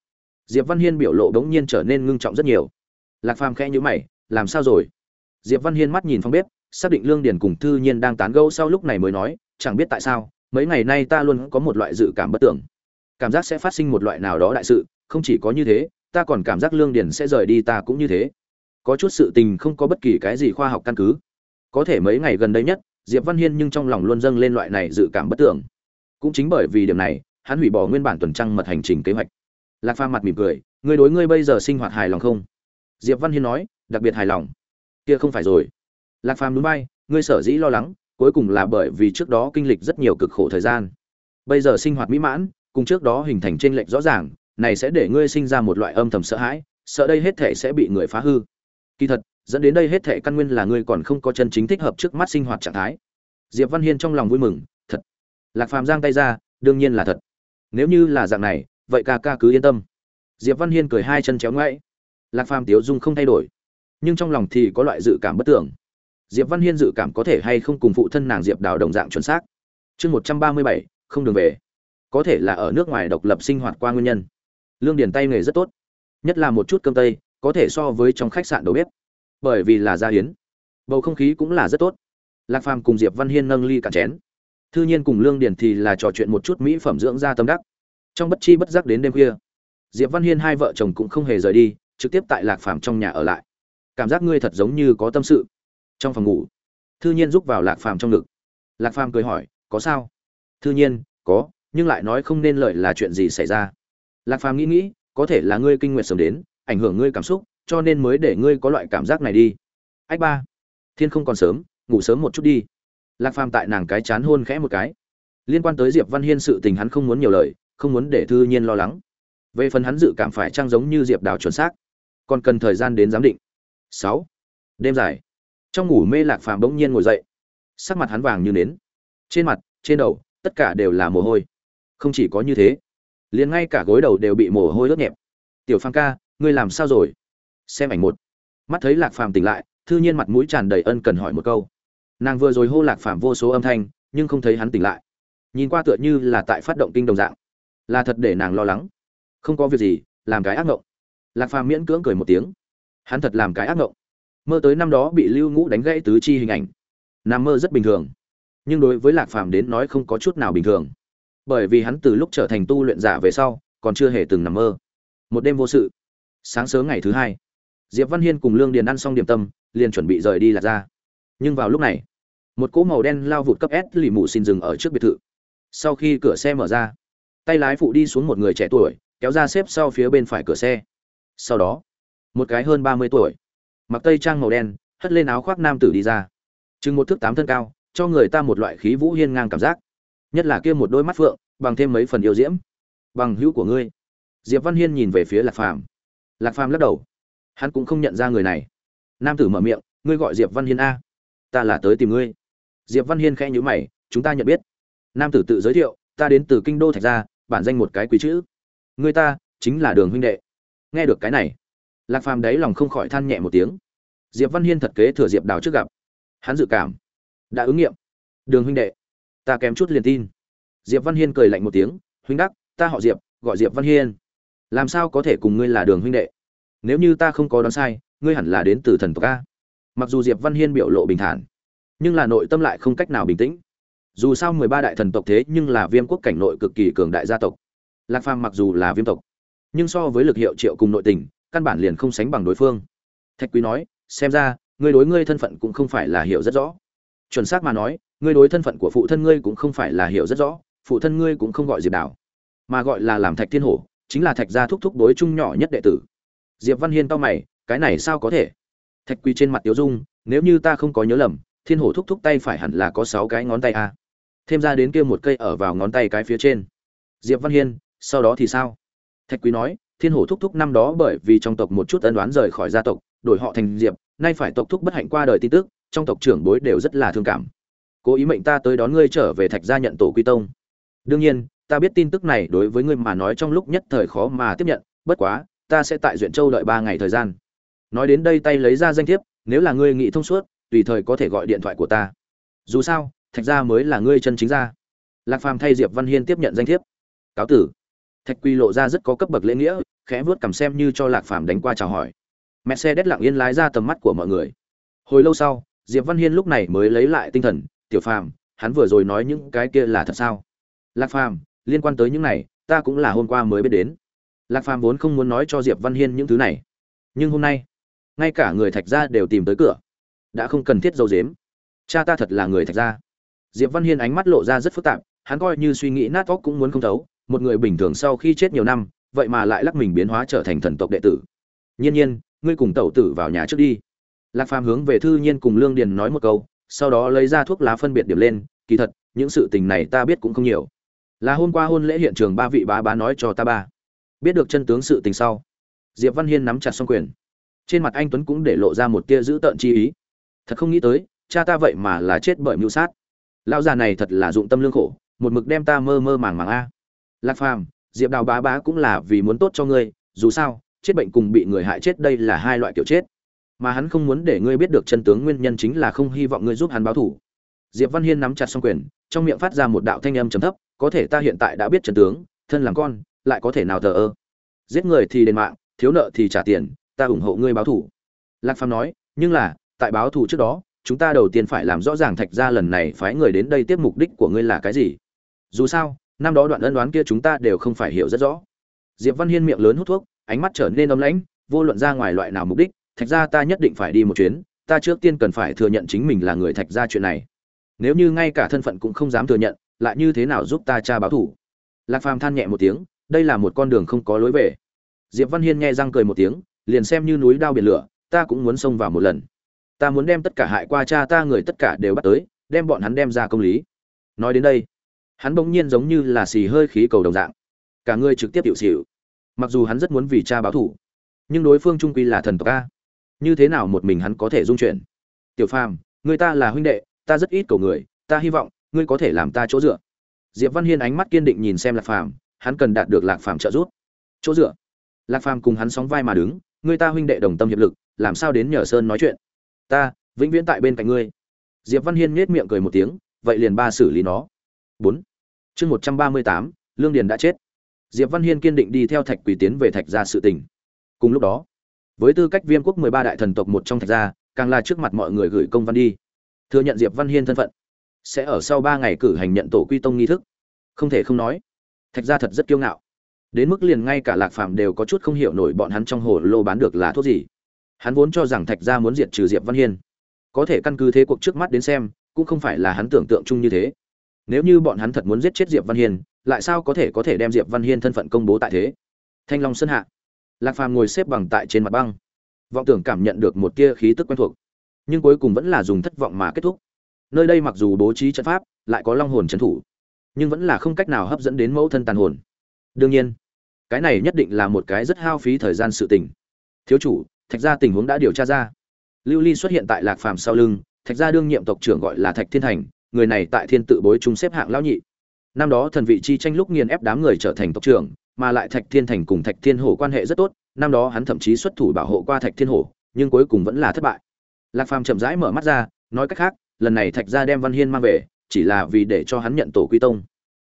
Diệp văn hiên biểu lộ đống nhiên trở nên ngưng trọng rất nhiều. Lạc phàm khẽ nhữ mày, làm sao rồi? Diệp văn hiên mắt nhìn phong bếp, xác định lương điền cùng thư nhiên đang tán gẫu sau lúc này mới nói, chẳng biết tại sao, mấy ngày nay ta luôn có một loại dự cảm bất tưởng. Cảm giác sẽ phát sinh một loại nào đó đại sự, không chỉ có như thế ta còn cảm giác lương điền sẽ rời đi ta cũng như thế. Có chút sự tình không có bất kỳ cái gì khoa học căn cứ. Có thể mấy ngày gần đây nhất, diệp văn hiên nhưng trong lòng luôn dâng lên loại này dự cảm bất tưởng. Cũng chính bởi vì điểm này, hắn hủy bỏ nguyên bản tuần trăng mật hành trình kế hoạch. Lạc Pha mặt mỉm cười người đối ngươi bây giờ sinh hoạt hài lòng không? Diệp văn hiên nói, đặc biệt hài lòng. Kia không phải rồi. Lạc phàm núi bay, ngươi sở dĩ lo lắng, cuối cùng là bởi vì trước đó kinh lịch rất nhiều cực khổ thời gian. Bây giờ sinh hoạt mỹ mãn, cùng trước đó hình thành trên lệch rõ ràng này sẽ để ngươi sinh ra một loại âm thầm sợ hãi, sợ đây hết thể sẽ bị người phá hư. Kỳ thật, dẫn đến đây hết thể căn nguyên là ngươi còn không có chân chính thích hợp trước mắt sinh hoạt trạng thái. Diệp văn hiên trong lòng vui mừng, thật. Lạc phàm giang tay ra, đương nhiên là thật. Nếu như là dạng này, vậy ca ca cứ yên tâm. Diệp văn hiên cười hai chân chéo ngoãi lạc phàm tiếu dung không thay đổi, nhưng trong lòng thì có loại dự cảm bất tưởng diệp văn hiên dự cảm có thể hay không cùng phụ thân nàng diệp đào đồng dạng chuẩn xác? Chương một trăm ba mươi bảy, không đường về. Có thể là ở nước ngoài độc lập sinh hoạt qua nguyên nhân lương điền tay nghề rất tốt, nhất là một chút cơm tây, có thể so với trong khách sạn đầu bếp. Bởi vì là gia hiến, bầu không khí cũng là rất tốt. Lạc phàm cùng diệp văn hiên nâng ly cả chén. Thư nhiên cùng lương điền thì là trò chuyện một chút mỹ phẩm dưỡng da tâm đắc. Trong bất chi bất giác đến đêm khuya, diệp văn hiên hai vợ chồng cũng không hề rời đi, trực tiếp tại lạc phàm trong nhà ở lại. Cảm giác ngươi thật giống như có tâm sự. Trong phòng ngủ, thư nhiên rúc vào lạc phàm trong ngực. Lạc phàm cười hỏi, có sao? Thư nhiên, có, nhưng lại nói không nên lợi là chuyện gì xảy ra lạc phàm nghĩ nghĩ, có thể là ngươi kinh nguyệt sớm đến, ảnh hưởng ngươi cảm xúc, cho nên mới để ngươi có loại cảm giác này đi. Ách ba, thiên không còn sớm, ngủ sớm một chút đi. Lạc phàm tại nàng cái chán hôn khẽ một cái. Liên quan tới diệp văn hiên sự tình hắn không muốn nhiều lời, không muốn để thư nhiên lo lắng. Về phần hắn dự cảm phải trang giống như diệp đào chuẩn xác, còn cần thời gian đến giám định. Sáu, đêm dài. Trong ngủ mê lạc phàm bỗng nhiên ngồi dậy. Sắc mặt hắn vàng như nến. Trên mặt, trên đầu, tất cả đều là mồ hôi. Không chỉ có như thế liền ngay cả gối đầu đều bị mồ hôi ướt nhẹp. Tiểu phàm ca, ngươi làm sao rồi? Xem ảnh một. Mắt thấy lạc phàm tỉnh lại, thư nhiên mặt mũi tràn đầy ân cần hỏi một câu. Nàng vừa rồi hô lạc phàm vô số âm thanh, nhưng không thấy hắn tỉnh lại. Nhìn qua tựa như là tại phát động kinh đồng dạng. Là thật để nàng lo lắng. Không có việc gì, làm cái ác ngộng. Lạc phàm miễn cưỡng cười một tiếng. Hắn thật làm cái ác ngộng. Mơ tới năm đó bị lưu ngũ đánh gãy tứ chi hình ảnh. Nằm mơ rất bình thường. Nhưng đối với lạc phàm đến nói không có chút nào bình thường bởi vì hắn từ lúc trở thành tu luyện giả về sau, còn chưa hề từng nằm mơ. Một đêm vô sự. Sáng sớm ngày thứ hai, diệp văn hiên cùng lương điền ăn xong điểm tâm, liền chuẩn bị rời đi lạc ra nhưng vào lúc này, một cỗ màu đen lao vụt cấp s lì mù xin dừng ở trước biệt thự. Sau khi cửa xe mở ra, tay lái phụ đi xuống một người trẻ tuổi, kéo ra xếp sau phía bên phải cửa xe. Sau đó, một cái hơn ba mươi tuổi, mặc tây trang màu đen, hất lên áo khoác nam tử đi ra. Chừng một thước tám thân cao, cho người ta một loại khí vũ hiên ngang cảm giác nhất là kia một đôi mắt phượng, bằng thêm mấy phần yêu diễm. Bằng hữu của ngươi. Diệp văn hiên nhìn về phía lạc phàm. Lạc phàm lắc đầu. Hắn cũng không nhận ra người này. Nam tử mở miệng, ngươi gọi diệp văn hiên a? Ta là tới tìm ngươi. Diệp văn hiên khẽ nhữ mày, chúng ta nhận biết. Nam tử tự giới thiệu, ta đến từ kinh đô thạch gia, bản danh một cái quý chữ. Ngươi ta, chính là đường huynh đệ. Nghe được cái này, lạc phàm đấy lòng không khỏi than nhẹ một tiếng. Diệp văn hiên thật kế thừa diệp đào trước gặp. Hắn dự cảm, đã ứng nghiệm. Đường huynh đệ ta kém chút liền tin. Diệp văn hiên cười lạnh một tiếng, huynh đắc, ta họ diệp, gọi diệp văn hiên. Làm sao có thể cùng ngươi là đường huynh đệ? Nếu như ta không có đoán sai, ngươi hẳn là đến từ thần tộc a. Mặc dù diệp văn hiên biểu lộ bình thản, nhưng là nội tâm lại không cách nào bình tĩnh. Dù sao mười ba đại thần tộc thế nhưng là viêm quốc cảnh nội cực kỳ cường đại gia tộc. Lạc phàm mặc dù là viêm tộc, nhưng so với lực hiệu triệu cùng nội tình, căn bản liền không sánh bằng đối phương. Thạch quý nói, xem ra, ngươi đối ngươi thân phận cũng không phải là hiểu rất rõ. Chuẩn xác mà nói ngươi đối thân phận của phụ thân ngươi cũng không phải là hiểu rất rõ, phụ thân ngươi cũng không gọi diệp đảo mà gọi là làm thạch thiên hổ, chính là thạch gia thúc thúc đối chung nhỏ nhất đệ tử. Diệp văn hiên to mày, cái này sao có thể? Thạch quý trên mặt tiếu dung, nếu như ta không có nhớ lầm, thiên hổ thúc thúc tay phải hẳn là có sáu cái ngón tay a. Thêm ra đến kia một cây ở vào ngón tay cái phía trên. Diệp văn hiên, sau đó thì sao? Thạch quý nói, thiên hổ thúc thúc năm đó bởi vì trong tộc một chút ân đoán rời khỏi gia tộc, đổi họ thành diệp, nay phải tộc thúc bất hạnh qua đời tin tức, trong tộc trưởng bối đều rất là thương cảm cố ý mệnh ta tới đón ngươi trở về thạch gia nhận tổ quy tông. Đương nhiên, ta biết tin tức này đối với ngươi mà nói trong lúc nhất thời khó mà tiếp nhận, bất quá, ta sẽ tại duyện châu đợi ba ngày thời gian. Nói đến đây tay lấy ra danh thiếp, nếu là ngươi nghĩ thông suốt, tùy thời có thể gọi điện thoại của ta. Dù sao, thạch gia mới là ngươi chân chính gia. Lạc phàm thay diệp văn hiên tiếp nhận danh thiếp. Cáo tử. Thạch quy lộ ra rất có cấp bậc lễ nghĩa, khẽ vuốt cầm xem như cho lạc phàm đánh qua chào hỏi. Mẹ xe đét lặng yên lái ra tầm mắt của mọi người. Hồi lâu sau, diệp văn hiên lúc này mới lấy lại tinh thần tiểu phàm, hắn vừa rồi nói những cái kia là thật sao? Lạc phàm, liên quan tới những này, ta cũng là hôm qua mới biết đến. Lạc phàm vốn không muốn nói cho diệp văn hiên những thứ này. Nhưng hôm nay, ngay cả người thạch gia đều tìm tới cửa. Đã không cần thiết dâu dếm cha ta thật là người thạch gia. Diệp văn hiên ánh mắt lộ ra rất phức tạp, hắn coi như suy nghĩ nát óc cũng muốn không thấu. Một người bình thường sau khi chết nhiều năm, vậy mà lại lắc mình biến hóa trở thành thần tộc đệ tử. Nhiên nhiên, ngươi cùng tẩu tử vào nhà trước đi. Lạc phàm hướng về thư nhiên cùng lương điền nói một câu sau đó lấy ra thuốc lá phân biệt điểm lên, kỳ thật, những sự tình này ta biết cũng không nhiều. Là hôm qua hôn lễ hiện trường ba vị bá bá nói cho ta ba. Biết được chân tướng sự tình sau, diệp văn hiên nắm chặt xong quyền. Trên mặt anh tuấn cũng để lộ ra một tia dữ tợn chi ý. Thật không nghĩ tới, cha ta vậy mà là chết bởi mưu sát. Lão già này thật là dụng tâm lương khổ, một mực đem ta mơ mơ màng màng a. Lạc phàm, diệp đào bá bá cũng là vì muốn tốt cho ngươi, dù sao, chết bệnh cùng bị người hại chết đây là hai loại kiểu chết mà hắn không muốn để ngươi biết được chân tướng nguyên nhân chính là không hy vọng ngươi giúp hắn báo thủ. Diệp văn hiên nắm chặt song quyền, trong miệng phát ra một đạo thanh âm trầm thấp, có thể ta hiện tại đã biết chân tướng, thân làm con, lại có thể nào thờ ơ? Giết người thì đền mạng, thiếu nợ thì trả tiền, ta ủng hộ ngươi báo thủ. Lạc phàm nói, nhưng là, tại báo thủ trước đó, chúng ta đầu tiên phải làm rõ ràng thạch ra lần này phái người đến đây tiếp mục đích của ngươi là cái gì. Dù sao, năm đó đoạn ân đoán kia chúng ta đều không phải hiểu rất rõ. Diệp văn hiên miệng lớn hút thuốc, ánh mắt trở nên ấm lãnh, vô luận ra ngoài loại nào mục đích thạch ra ta nhất định phải đi một chuyến, ta trước tiên cần phải thừa nhận chính mình là người thạch ra chuyện này. Nếu như ngay cả thân phận cũng không dám thừa nhận, lại như thế nào giúp ta cha báo thủ? Lạc phàm than nhẹ một tiếng, đây là một con đường không có lối về. Diệp văn hiên nghe răng cười một tiếng, liền xem như núi đao biển lửa, ta cũng muốn xông vào một lần. Ta muốn đem tất cả hại qua cha ta người tất cả đều bắt tới, đem bọn hắn đem ra công lý. Nói đến đây, hắn bỗng nhiên giống như là xì hơi khí cầu đồng dạng. Cả người trực tiếp hiệu xịu mặc dù hắn rất muốn vì cha báo thủ, nhưng đối phương trung quy là thần tộc a như thế nào một mình hắn có thể dung chuyển? Tiểu phàm, người ta là huynh đệ, ta rất ít cầu người, ta hy vọng, ngươi có thể làm ta chỗ dựa. Diệp văn hiên ánh mắt kiên định nhìn xem lạc phàm, hắn cần đạt được lạc phàm trợ giúp. Chỗ dựa. Lạc phàm cùng hắn sóng vai mà đứng, người ta huynh đệ đồng tâm hiệp lực, làm sao đến nhờ sơn nói chuyện? Ta, vĩnh viễn tại bên cạnh ngươi. Diệp văn hiên nhếch miệng cười một tiếng, vậy liền ba xử lý nó. Bốn. Chương một trăm ba mươi tám, lương điền đã chết. Diệp văn hiên kiên định đi theo thạch quỳ tiến về thạch gia sự tình. Cùng lúc đó với tư cách viêm quốc mười ba đại thần tộc một trong thạch gia, càng là trước mặt mọi người gửi công văn đi. Thừa nhận diệp văn hiên thân phận, sẽ ở sau ba ngày cử hành nhận tổ quy tông nghi thức. Không thể không nói, thạch gia thật rất kiêu ngạo. Đến mức liền ngay cả lạc phàm đều có chút không hiểu nổi bọn hắn trong hồ lô bán được là thuốc gì. Hắn vốn cho rằng thạch gia muốn diệt trừ diệp văn hiên. Có thể căn cứ thế cuộc trước mắt đến xem, cũng không phải là hắn tưởng tượng chung như thế. Nếu như bọn hắn thật muốn giết chết diệp văn hiên, lại sao có thể có thể đem diệp văn hiên thân phận công bố tại thế? Thanh long sơn hạ lạc phàm ngồi xếp bằng tại trên mặt băng. Vọng tưởng cảm nhận được một tia khí tức quen thuộc, nhưng cuối cùng vẫn là dùng thất vọng mà kết thúc. Nơi đây mặc dù bố trí trận pháp, lại có long hồn trấn thủ, nhưng vẫn là không cách nào hấp dẫn đến mẫu thân tàn hồn. Đương nhiên, cái này nhất định là một cái rất hao phí thời gian sự tình. Thiếu chủ, thạch gia tình huống đã điều tra ra. Lưu ly xuất hiện tại lạc phàm sau lưng, thạch gia đương nhiệm tộc trưởng gọi là thạch thiên thành, người này tại thiên tự bối trung xếp hạng lão nhị. Năm đó thần vị chi tranh lúc nghiền ép đám người trở thành tộc trưởng mà lại thạch thiên thành cùng thạch thiên hổ quan hệ rất tốt, năm đó hắn thậm chí xuất thủ bảo hộ qua thạch thiên hổ, nhưng cuối cùng vẫn là thất bại. Lạc phàm chậm rãi mở mắt ra, nói cách khác, lần này thạch gia đem văn hiên mang về, chỉ là vì để cho hắn nhận tổ quy tông.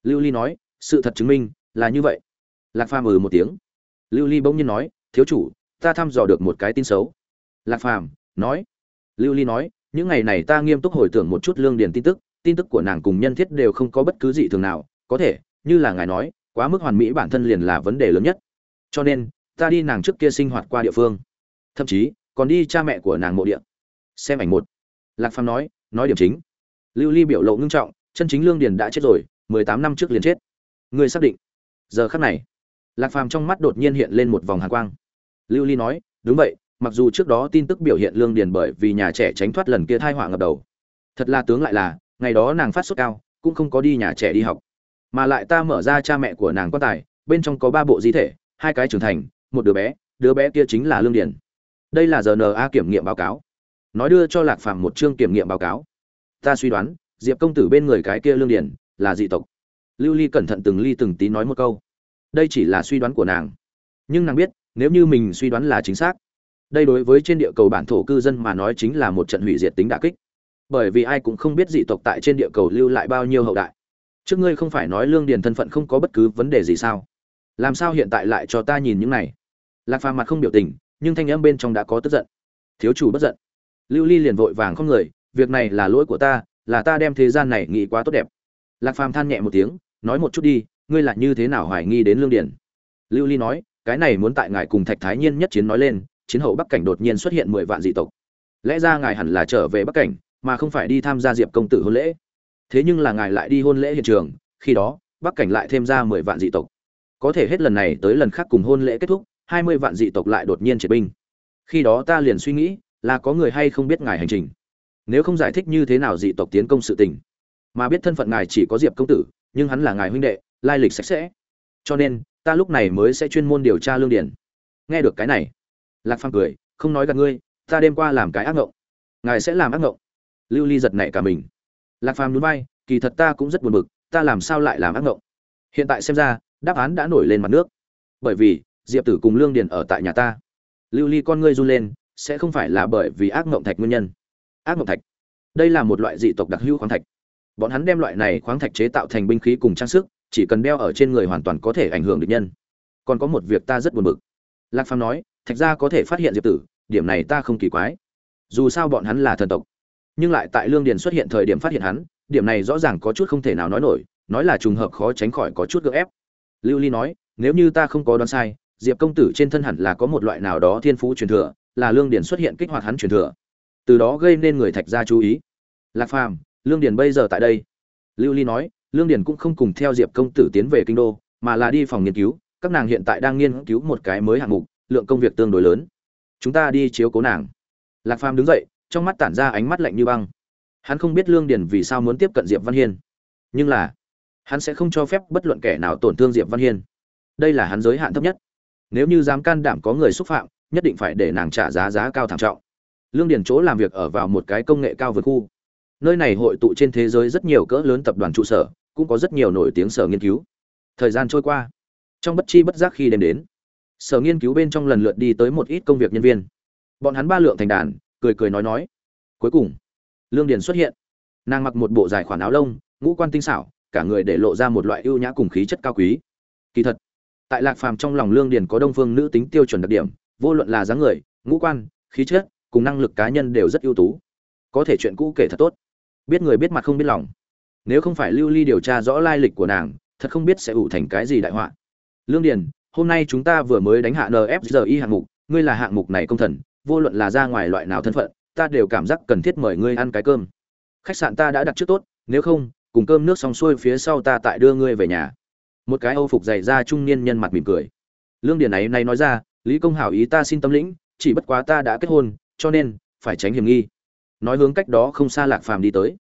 Lưu ly nói, sự thật chứng minh, là như vậy. Lạc phàm ừ một tiếng. Lưu ly bỗng nhiên nói, thiếu chủ, ta thăm dò được một cái tin xấu. Lạc phàm nói, lưu ly nói, những ngày này ta nghiêm túc hồi tưởng một chút lương điền tin tức tin tức của nàng cùng nhân thiết đều không có bất cứ gì thường nào, có thể, như là ngài nói quá mức hoàn mỹ bản thân liền là vấn đề lớn nhất. Cho nên, ta đi nàng trước kia sinh hoạt qua địa phương. Thậm chí, còn đi cha mẹ của nàng mộ địa. Xem ảnh một. Lạc phàm nói nói điểm chính. Lưu ly biểu lộ ngưng trọng, chân chính lương điền đã chết rồi, mười tám năm trước liền chết. Người xác định. Giờ khắc này, lạc phàm trong mắt đột nhiên hiện lên một vòng hàn quang. Lưu ly nói, đúng vậy, mặc dù trước đó tin tức biểu hiện lương điền bởi vì nhà trẻ tránh thoát lần kia thai họa ngập đầu. Thật là tướng lại là, ngày đó nàng phát sốt cao, cũng không có đi nhà trẻ đi học mà lại ta mở ra cha mẹ của nàng quan tài, bên trong có ba bộ di thể, hai cái trưởng thành, một đứa bé đứa bé kia chính là lương điền. Đây là giờ rna kiểm nghiệm báo cáo. Nói đưa cho lạc phàm một chương kiểm nghiệm báo cáo. Ta suy đoán, diệp công tử bên người cái kia lương điền là dị tộc. Lưu ly cẩn thận từng ly từng tí nói một câu. Đây chỉ là suy đoán của nàng. Nhưng nàng biết, nếu như mình suy đoán là chính xác, đây đối với trên địa cầu bản thổ cư dân mà nói chính là một trận hủy diệt tính đả kích. Bởi vì ai cũng không biết dị tộc tại trên địa cầu lưu lại bao nhiêu hậu đại trước ngươi không phải nói lương điền thân phận không có bất cứ vấn đề gì sao? Làm sao hiện tại lại cho ta nhìn những này? Lạc phàm mặt không biểu tình, nhưng thanh âm bên trong đã có tức giận. Thiếu chủ bất giận. Lưu ly liền vội vàng không người, việc này là lỗi của ta, là ta đem thế gian này nghĩ quá tốt đẹp. Lạc phàm than nhẹ một tiếng, nói một chút đi, ngươi là như thế nào hoài nghi đến lương điền? lưu ly nói, cái này muốn tại ngài cùng thạch thái nhiên nhất chiến nói lên, chiến hậu bắc cảnh đột nhiên xuất hiện mười vạn dị tộc. Lẽ ra ngài hẳn là trở về bắc cảnh, mà không phải đi tham gia diệp công tử hôn lễ thế nhưng là ngài lại đi hôn lễ hiện trường, khi đó, bắc cảnh lại thêm ra mười vạn dị tộc. Có thể hết lần này tới lần khác cùng hôn lễ kết thúc, hai mươi vạn dị tộc lại đột nhiên triệt binh. Khi đó ta liền suy nghĩ, là có người hay không biết ngài hành trình. Nếu không giải thích như thế nào dị tộc tiến công sự tình. Mà biết thân phận ngài chỉ có diệp công tử, nhưng hắn là ngài huynh đệ, lai lịch sạch sẽ. Cho nên, ta lúc này mới sẽ chuyên môn điều tra lương điển nghe được cái này, lạc phàm cười, không nói gặp ngươi, ta đêm qua làm cái ác ngộng. Ngài sẽ làm ác ngộng. Lưu ly giật nảy cả mình lạc phàm núi bay kỳ thật ta cũng rất buồn bực, ta làm sao lại làm ác ngộng? Hiện tại xem ra, đáp án đã nổi lên mặt nước. Bởi vì, diệp tử cùng lương điền ở tại nhà ta. Lưu ly con ngươi run lên, sẽ không phải là bởi vì ác ngộng thạch nguyên nhân. Ác ngộng thạch? Đây là một loại dị tộc đặc hữu khoáng thạch. Bọn hắn đem loại này khoáng thạch chế tạo thành binh khí cùng trang sức, chỉ cần đeo ở trên người hoàn toàn có thể ảnh hưởng được nhân. Còn có một việc ta rất buồn bực. Lạc phàm nói, thạch ra có thể phát hiện diệp tử, điểm này ta không kỳ quái. Dù sao bọn hắn là thần tộc nhưng lại tại lương điền xuất hiện thời điểm phát hiện hắn, điểm này rõ ràng có chút không thể nào nói nổi, nói là trùng hợp khó tránh khỏi có chút gượng ép. Lưu ly nói, nếu như ta không có đoán sai, diệp công tử trên thân hẳn là có một loại nào đó thiên phú truyền thừa, là lương điền xuất hiện kích hoạt hắn truyền thừa. Từ đó gây nên người thạch gia chú ý. Lạc phàm, lương điền bây giờ tại đây. Lưu ly nói, lương điền cũng không cùng theo diệp công tử tiến về kinh đô, mà là đi phòng nghiên cứu, các nàng hiện tại đang nghiên cứu một cái mới hạng mục, lượng công việc tương đối lớn. Chúng ta đi chiếu cố nàng. Lạc phàm đứng dậy trong mắt tản ra ánh mắt lạnh như băng. Hắn không biết lương điền vì sao muốn tiếp cận diệp văn hiên. Nhưng là, hắn sẽ không cho phép bất luận kẻ nào tổn thương diệp văn hiên. Đây là hắn giới hạn thấp nhất. Nếu như dám can đảm có người xúc phạm, nhất định phải để nàng trả giá giá cao thảm trọng. Lương điền chỗ làm việc ở vào một cái công nghệ cao vượt khu. Nơi này hội tụ trên thế giới rất nhiều cỡ lớn tập đoàn trụ sở, cũng có rất nhiều nổi tiếng sở nghiên cứu. Thời gian trôi qua, trong bất chi bất giác khi đêm đến, sở nghiên cứu bên trong lần lượt đi tới một ít công việc nhân viên. Bọn hắn ba lượng thành đàn cười cười nói nói. Cuối cùng, lương điền xuất hiện. Nàng mặc một bộ dài khoản áo lông, ngũ quan tinh xảo, cả người để lộ ra một loại ưu nhã cùng khí chất cao quý. Kỳ thật, tại lạc phàm trong lòng lương điền có đông phương nữ tính tiêu chuẩn đặc điểm, vô luận là dáng người, ngũ quan, khí chất, cùng năng lực cá nhân đều rất ưu tú. Có thể chuyện cũ kể thật tốt. Biết người biết mặt không biết lòng. Nếu không phải lưu ly điều tra rõ lai lịch của nàng, thật không biết sẽ ủ thành cái gì đại họa. Lương điền, hôm nay chúng ta vừa mới đánh hạ nfgi hạng mục, ngươi là hạng mục này công thần vô luận là ra ngoài loại nào thân phận, ta đều cảm giác cần thiết mời ngươi ăn cái cơm. Khách sạn ta đã đặt trước tốt, nếu không, cùng cơm nước xong xuôi phía sau ta tại đưa ngươi về nhà. Một cái âu phục dày ra trung niên nhân mặt mỉm cười. Lương điền ấy nay nói ra, lý công hảo ý ta xin tâm lĩnh, chỉ bất quá ta đã kết hôn, cho nên, phải tránh hiểm nghi. Nói hướng cách đó không xa lạc phàm đi tới.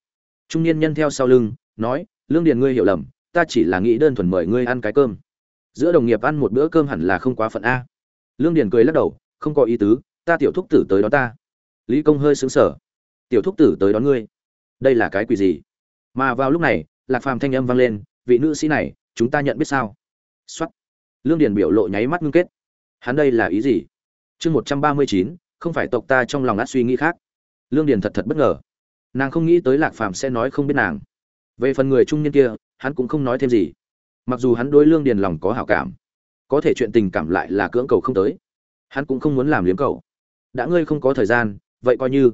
Trung niên nhân theo sau lưng, nói, lương điền ngươi hiểu lầm, ta chỉ là nghĩ đơn thuần mời ngươi ăn cái cơm. Giữa đồng nghiệp ăn một bữa cơm hẳn là không quá phận a. Lương điền cười lắc đầu, không có ý tứ ta tiểu thúc tử tới đó ta. Lý công hơi sững sờ. Tiểu thúc tử tới đón ngươi? Đây là cái quỷ gì? Mà vào lúc này, lạc phàm thanh âm vang lên, vị nữ sĩ này, chúng ta nhận biết sao? Xuất lương điền biểu lộ nháy mắt ngưng kết. Hắn đây là ý gì? Chương một trăm ba mươi chín, không phải tộc ta trong lòng át suy nghĩ khác. Lương điền thật thật bất ngờ. Nàng không nghĩ tới lạc phàm sẽ nói không biết nàng. Về phần người trung niên kia, hắn cũng không nói thêm gì. Mặc dù hắn đối lương điền lòng có hảo cảm, có thể chuyện tình cảm lại là cưỡng cầu không tới. Hắn cũng không muốn làm liếm cầu đã ngươi không có thời gian, vậy coi như.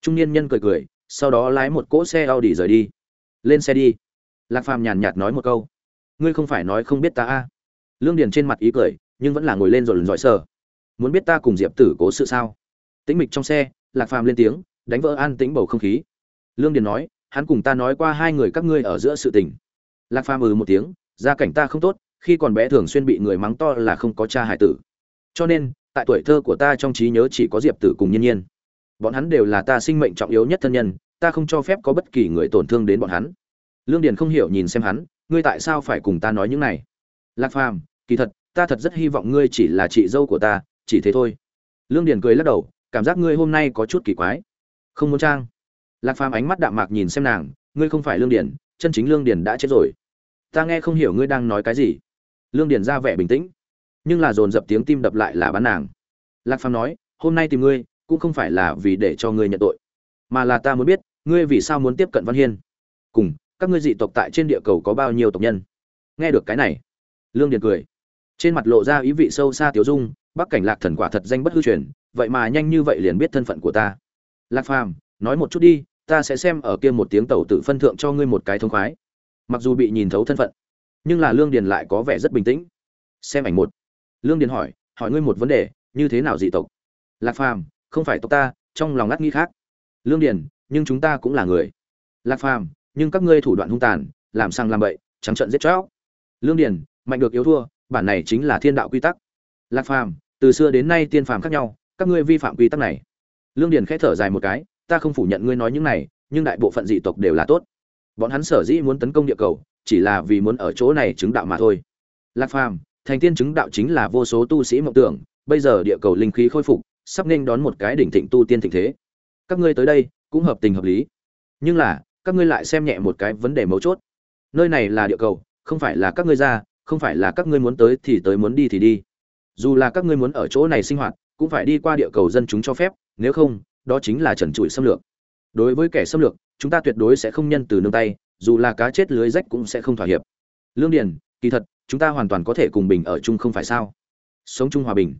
Trung niên nhân cười cười, sau đó lái một cỗ xe Audi rời đi. Lên xe đi. Lạc phàm nhàn nhạt nói một câu. Ngươi không phải nói không biết ta a? À. lương điền trên mặt ý cười, nhưng vẫn là ngồi lên rồi lần giỏi sờ. Muốn biết ta cùng diệp tử cố sự sao? Tĩnh mịch trong xe, lạc phàm lên tiếng, đánh vỡ an tĩnh bầu không khí. Lương điền nói, hắn cùng ta nói qua hai người các ngươi ở giữa sự tình. Lạc phàm ừ một tiếng, gia cảnh ta không tốt, khi còn bé thường xuyên bị người mắng to là không có cha hải tử. Cho nên tại tuổi thơ của ta trong trí nhớ chỉ có diệp tử cùng nhiên nhiên. Bọn hắn đều là ta sinh mệnh trọng yếu nhất thân nhân, ta không cho phép có bất kỳ người tổn thương đến bọn hắn. Lương điền không hiểu nhìn xem hắn, ngươi tại sao phải cùng ta nói những này? Lạc phàm, kỳ thật, ta thật rất hy vọng ngươi chỉ là chị dâu của ta, chỉ thế thôi. Lương điền cười lắc đầu, cảm giác ngươi hôm nay có chút kỳ quái. Không muốn trang. Lạc phàm ánh mắt đạm mạc nhìn xem nàng, ngươi không phải lương điền, chân chính lương điền đã chết rồi. Ta nghe không hiểu ngươi đang nói cái gì. Lương điền ra vẻ bình tĩnh nhưng là dồn dập tiếng tim đập lại là bán nàng. Lạc phàm nói, hôm nay tìm ngươi, cũng không phải là vì để cho ngươi nhận tội, mà là ta muốn biết, ngươi vì sao muốn tiếp cận văn hiên? Cùng, các ngươi dị tộc tại trên địa cầu có bao nhiêu tộc nhân? Nghe được cái này, lương điền cười. Trên mặt lộ ra ý vị sâu xa tiểu dung, bắc cảnh lạc thần quả thật danh bất hư truyền, vậy mà nhanh như vậy liền biết thân phận của ta. Lạc phàm, nói một chút đi, ta sẽ xem ở kia một tiếng tẩu tự phân thượng cho ngươi một cái thông khoái. Mặc dù bị nhìn thấu thân phận, nhưng là lương điền lại có vẻ rất bình tĩnh. Xem ảnh một lương điền hỏi hỏi ngươi một vấn đề, như thế nào dị tộc? Lạc phàm, không phải tộc ta, trong lòng ngắt nghi khác. Lương điền, nhưng chúng ta cũng là người. Lạc phàm, nhưng các ngươi thủ đoạn hung tàn, làm sang làm bậy, trắng trợn giết chóc. Lương điền, mạnh được yếu thua, bản này chính là thiên đạo quy tắc. Lạc phàm, từ xưa đến nay tiên phàm khác nhau, các ngươi vi phạm quy tắc này. Lương điền khẽ thở dài một cái, ta không phủ nhận ngươi nói những này, nhưng đại bộ phận dị tộc đều là tốt. Bọn hắn sở dĩ muốn tấn công địa cầu, chỉ là vì muốn ở chỗ này chứng đạo mà thôi. Lạc phàm thành tiên chứng đạo chính là vô số tu sĩ mộng tưởng, bây giờ địa cầu linh khí khôi phục, sắp nên đón một cái đỉnh thịnh tu tiên thịnh thế. Các ngươi tới đây, cũng hợp tình hợp lý. Nhưng là, các ngươi lại xem nhẹ một cái vấn đề mấu chốt. Nơi này là địa cầu, không phải là các ngươi ra, không phải là các ngươi muốn tới thì tới muốn đi thì đi. Dù là các ngươi muốn ở chỗ này sinh hoạt, cũng phải đi qua địa cầu dân chúng cho phép, nếu không, đó chính là trần trụi xâm lược. Đối với kẻ xâm lược, chúng ta tuyệt đối sẽ không nhân từ nương tay, dù là cá chết lưới rách cũng sẽ không thỏa hiệp. Lương điền, kỳ thật chúng ta hoàn toàn có thể cùng bình ở chung không phải sao? Sống chung hòa bình.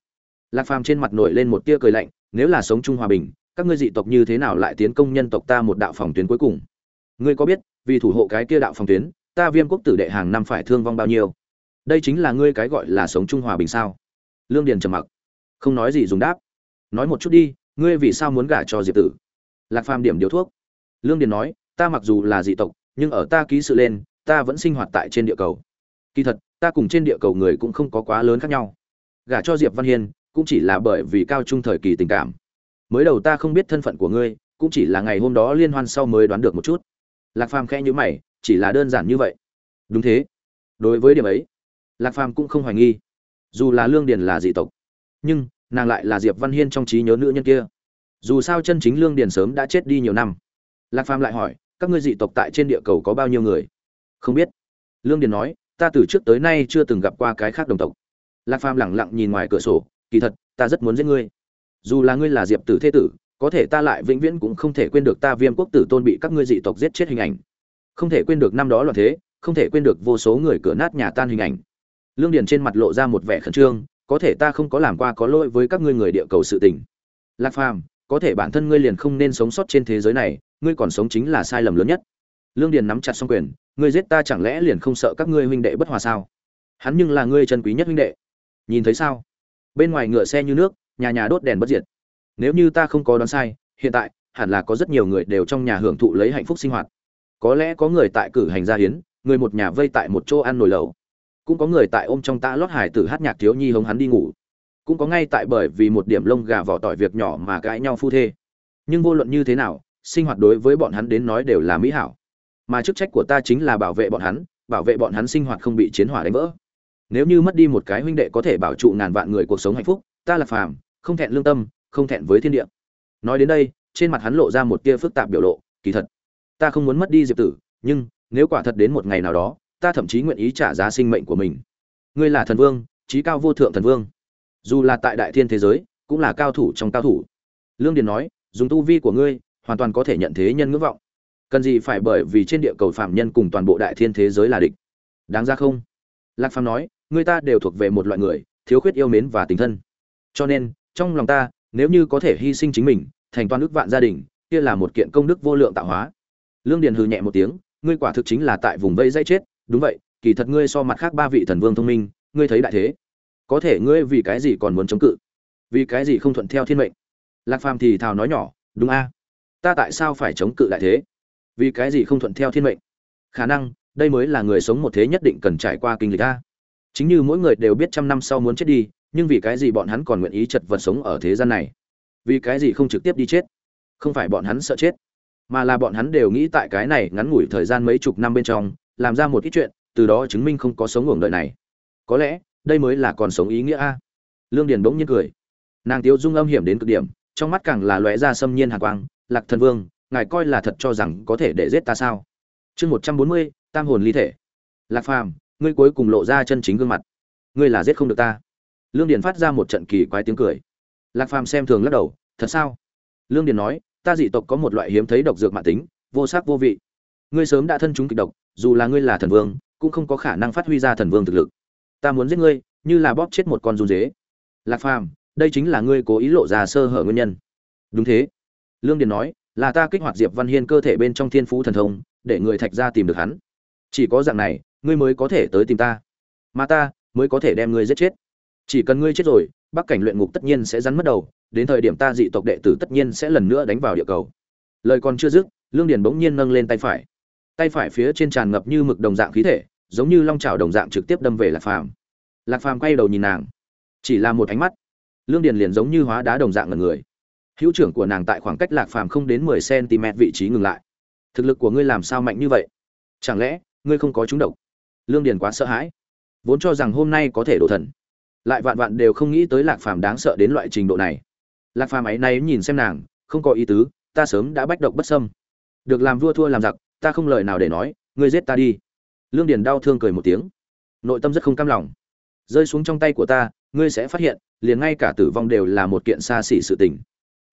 Lạc phàm trên mặt nổi lên một tia cười lạnh, nếu là sống chung hòa bình, các ngươi dị tộc như thế nào lại tiến công nhân tộc ta một đạo phòng tuyến cuối cùng? Ngươi có biết, vì thủ hộ cái kia đạo phòng tuyến, ta viêm quốc tử đệ hàng năm phải thương vong bao nhiêu? Đây chính là ngươi cái gọi là sống chung hòa bình sao? Lương điền trầm mặc. Không nói gì dùng đáp. Nói một chút đi, ngươi vì sao muốn gả cho diệp tử? Lạc phàm điểm điều thuốc. Lương điền nói, ta mặc dù là dị tộc, nhưng ở ta ký sự lên, ta vẫn sinh hoạt tại trên địa cầu. Kỳ thật ta cùng trên địa cầu người cũng không có quá lớn khác nhau. Gả cho diệp văn hiên cũng chỉ là bởi vì cao trung thời kỳ tình cảm. Mới đầu ta không biết thân phận của ngươi, cũng chỉ là ngày hôm đó liên hoan sau mới đoán được một chút. Lạc phàm khẽ nhữ mày, chỉ là đơn giản như vậy. Đúng thế. Đối với điểm ấy, lạc phàm cũng không hoài nghi. Dù là lương điền là dị tộc, nhưng nàng lại là diệp văn hiên trong trí nhớ nữ nhân kia. Dù sao chân chính lương điền sớm đã chết đi nhiều năm. Lạc phàm lại hỏi, các ngươi dị tộc tại trên địa cầu có bao nhiêu người? Không biết. Lương điền nói ta từ trước tới nay chưa từng gặp qua cái khác đồng tộc. Lạc phàm lẳng lặng nhìn ngoài cửa sổ, kỳ thật, ta rất muốn giết ngươi. Dù là ngươi là diệp tử thế tử, có thể ta lại vĩnh viễn cũng không thể quên được ta viêm quốc tử tôn bị các ngươi dị tộc giết chết hình ảnh. Không thể quên được năm đó là thế, không thể quên được vô số người cửa nát nhà tan hình ảnh. Lương điền trên mặt lộ ra một vẻ khẩn trương, có thể ta không có làm qua có lỗi với các ngươi người địa cầu sự tình. Lạc phàm, có thể bản thân ngươi liền không nên sống sót trên thế giới này, ngươi còn sống chính là sai lầm lớn nhất. Lương điền nắm chặt song quyền ngươi giết ta chẳng lẽ liền không sợ các ngươi huynh đệ bất hòa sao? Hắn nhưng là ngươi chân quý nhất huynh đệ. Nhìn thấy sao? Bên ngoài ngựa xe như nước, nhà nhà đốt đèn bất diệt. Nếu như ta không có đoán sai, hiện tại, hẳn là có rất nhiều người đều trong nhà hưởng thụ lấy hạnh phúc sinh hoạt. Có lẽ có người tại cử hành gia hiến, người một nhà vây tại một chỗ ăn nồi lẩu. Cũng có người tại ôm trong tã lót hải tử hát nhạc thiếu nhi hống hắn đi ngủ. Cũng có ngay tại bởi vì một điểm lông gà vỏ tỏi việc nhỏ mà cãi nhau phu thê. Nhưng vô luận như thế nào, sinh hoạt đối với bọn hắn đến nói đều là mỹ hảo mà chức trách của ta chính là bảo vệ bọn hắn, bảo vệ bọn hắn sinh hoạt không bị chiến hỏa đánh vỡ. Nếu như mất đi một cái huynh đệ có thể bảo trụ ngàn vạn người cuộc sống hạnh phúc, ta là phàm, không thẹn lương tâm, không thẹn với thiên địa. Nói đến đây, trên mặt hắn lộ ra một tia phức tạp biểu lộ, kỳ thật, ta không muốn mất đi diệp tử, nhưng, nếu quả thật đến một ngày nào đó, ta thậm chí nguyện ý trả giá sinh mệnh của mình. Ngươi là thần vương trí cao vô thượng thần vương. Dù là tại đại thiên thế giới, cũng là cao thủ trong cao thủ. Lương điền nói, dùng tu vi của ngươi, hoàn toàn có thể nhận thế nhân ngưỡng vọng cần gì phải bởi vì trên địa cầu phạm nhân cùng toàn bộ đại thiên thế giới là địch? Đáng ra không? Lạc phàm nói, người ta đều thuộc về một loại người, thiếu khuyết yêu mến và tình thân. Cho nên, trong lòng ta, nếu như có thể hy sinh chính mình, thành toàn ước vạn gia đình, kia là một kiện công đức vô lượng tạo hóa. Lương điền hừ nhẹ một tiếng, ngươi quả thực chính là tại vùng vây dây chết. Đúng vậy, kỳ thật ngươi so mặt khác ba vị thần vương thông minh, ngươi thấy đại thế. Có thể ngươi vì cái gì còn muốn chống cự? Vì cái gì không thuận theo thiên mệnh? Lạc phàm thì thào nói nhỏ, đúng a. Ta tại sao phải chống cự đại thế? Vì cái gì không thuận theo thiên mệnh? Khả năng, đây mới là người sống một thế nhất định cần trải qua kinh lịch a. Chính như mỗi người đều biết trăm năm sau muốn chết đi, nhưng vì cái gì bọn hắn còn nguyện ý chật vật sống ở thế gian này? Vì cái gì không trực tiếp đi chết? Không phải bọn hắn sợ chết, mà là bọn hắn đều nghĩ tại cái này ngắn ngủi thời gian mấy chục năm bên trong, làm ra một ít chuyện, từ đó chứng minh không có sống ngưỡng đời này. Có lẽ, đây mới là còn sống ý nghĩa a. Lương điền bỗng nhiên cười. Nàng tiêu dung âm hiểm đến cực điểm, trong mắt càng là lóe ra xâm nhiên hàn quang, lạc thần vương ngài coi là thật cho rằng có thể để giết ta sao? Chương một trăm bốn mươi, tam hồn ly thể. Lạc phàm, ngươi cuối cùng lộ ra chân chính gương mặt. Ngươi là giết không được ta. Lương điền phát ra một trận kỳ quái tiếng cười. Lạc phàm xem thường lắc đầu, thật sao? Lương điền nói, ta dị tộc có một loại hiếm thấy độc dược mạng tính, vô sắc vô vị. Ngươi sớm đã thân chúng kịch độc, dù là ngươi là thần vương, cũng không có khả năng phát huy ra thần vương thực lực. Ta muốn giết ngươi, như là bóp chết một con run dế. Lạc phàm, đây chính là ngươi cố ý lộ ra sơ hở nguyên nhân. Đúng thế. Lương điền nói là ta kích hoạt diệp văn hiên cơ thể bên trong thiên phú thần thông, để người thạch ra tìm được hắn. Chỉ có dạng này, ngươi mới có thể tới tìm ta. Mà ta, mới có thể đem ngươi giết chết. Chỉ cần ngươi chết rồi, bắc cảnh luyện ngục tất nhiên sẽ rắn mất đầu, đến thời điểm ta dị tộc đệ tử tất nhiên sẽ lần nữa đánh vào địa cầu. Lời còn chưa dứt, lương điền bỗng nhiên nâng lên tay phải. Tay phải phía trên tràn ngập như mực đồng dạng khí thể, giống như long trào đồng dạng trực tiếp đâm về lạc phàm. Lạc phàm quay đầu nhìn nàng. Chỉ là một ánh mắt. Lương điền liền giống như hóa đá đồng dạng ngần người hữu trưởng của nàng tại khoảng cách lạc phàm không đến mười cm vị trí ngừng lại. Thực lực của ngươi làm sao mạnh như vậy? Chẳng lẽ, ngươi không có trúng độc? Lương điền quá sợ hãi. Vốn cho rằng hôm nay có thể đổ thần. Lại vạn vạn đều không nghĩ tới lạc phàm đáng sợ đến loại trình độ này. Lạc phàm ấy nay nhìn xem nàng, không có ý tứ, ta sớm đã bách độc bất sâm được làm vua thua làm giặc, ta không lời nào để nói, ngươi giết ta đi. Lương điền đau thương cười một tiếng. Nội tâm rất không cam lòng. Rơi xuống trong tay của ta, ngươi sẽ phát hiện, liền ngay cả tử vong đều là một kiện xa xỉ sự tình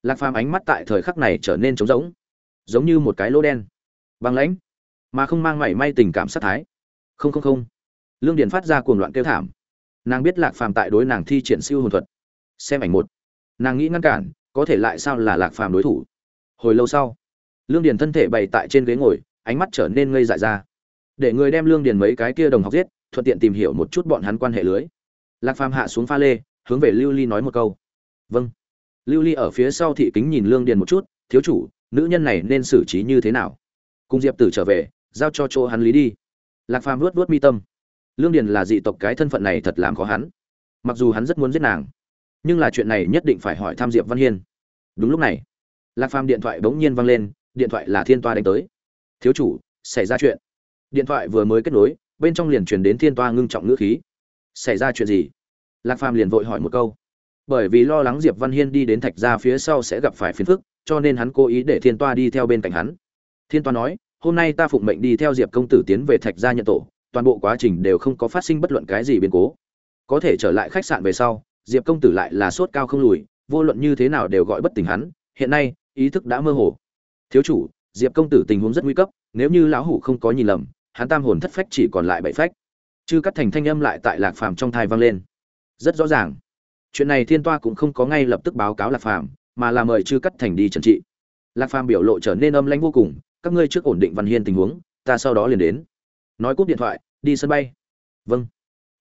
lạc phàm ánh mắt tại thời khắc này trở nên trống rỗng, giống như một cái lỗ đen. Băng lãnh, mà không mang mảy may tình cảm sát thái. Không không không. Lương điền phát ra cuồng loạn kêu thảm. Nàng biết lạc phàm tại đối nàng thi triển siêu hồn thuật. Xem ảnh một. Nàng nghĩ ngăn cản, có thể lại sao là lạc phàm đối thủ? Hồi lâu sau, lương điền thân thể bày tại trên ghế ngồi, ánh mắt trở nên ngây dại ra. Để người đem lương điền mấy cái kia đồng học giết, thuận tiện tìm hiểu một chút bọn hắn quan hệ lưới. Lạc phàm hạ xuống pha lê, hướng về lưu ly nói một câu. Vâng lưu ly ở phía sau thị kính nhìn lương điền một chút, thiếu chủ, nữ nhân này nên xử trí như thế nào? Cùng diệp tử trở về, giao cho chỗ hắn lý đi. Lạc phàm luốt luốt mi tâm. Lương điền là dị tộc cái thân phận này thật làm khó hắn. Mặc dù hắn rất muốn giết nàng, nhưng là chuyện này nhất định phải hỏi tham diệp văn hiên. Đúng lúc này, lạc phàm điện thoại bỗng nhiên vang lên, điện thoại là thiên toa đánh tới. Thiếu chủ, xảy ra chuyện. Điện thoại vừa mới kết nối, bên trong liền truyền đến thiên toa ngưng trọng ngữ khí. Xảy ra chuyện gì? Lạc phàm liền vội hỏi một câu bởi vì lo lắng diệp văn hiên đi đến thạch Gia phía sau sẽ gặp phải phiền phức, cho nên hắn cố ý để thiên toa đi theo bên cạnh hắn. Thiên toa nói, hôm nay ta phụng mệnh đi theo diệp công tử tiến về thạch gia nhận tổ, toàn bộ quá trình đều không có phát sinh bất luận cái gì biến cố. Có thể trở lại khách sạn về sau, diệp công tử lại là sốt cao không lùi, vô luận như thế nào đều gọi bất tỉnh hắn, hiện nay, ý thức đã mơ hồ. Thiếu chủ, diệp công tử tình huống rất nguy cấp, nếu như lão hủ không có nhìn lầm, hắn tam hồn thất phách chỉ còn lại bảy phách. Chư cắt thành thanh âm lại tại lạc phàm trong thai vang lên. Rất rõ ràng chuyện này thiên toa cũng không có ngay lập tức báo cáo lạc phàm, mà là mời chư cắt thành đi trần trị. Lạc phàm biểu lộ trở nên âm lãnh vô cùng, các ngươi trước ổn định văn hiên tình huống, ta sau đó liền đến. Nói cúp điện thoại, đi sân bay. Vâng.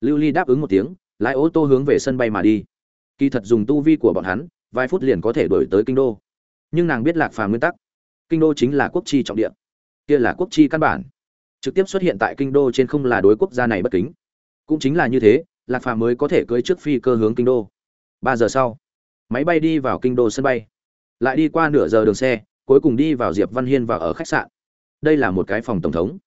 Lưu ly đáp ứng một tiếng, lái ô tô hướng về sân bay mà đi. Kỳ thật dùng tu vi của bọn hắn, vài phút liền có thể đổi tới kinh đô. Nhưng nàng biết lạc phàm nguyên tắc. Kinh đô chính là quốc chi trọng địa. Kia là quốc chi căn bản. Trực tiếp xuất hiện tại kinh đô trên không là đối quốc gia này bất kính. Cũng chính là như thế, lạc phàm mới có thể cưới trước phi cơ hướng kinh đô ba giờ sau, máy bay đi vào kinh đô sân bay. Lại đi qua nửa giờ đường xe, cuối cùng đi vào diệp văn hiên và ở khách sạn. Đây là một cái phòng tổng thống.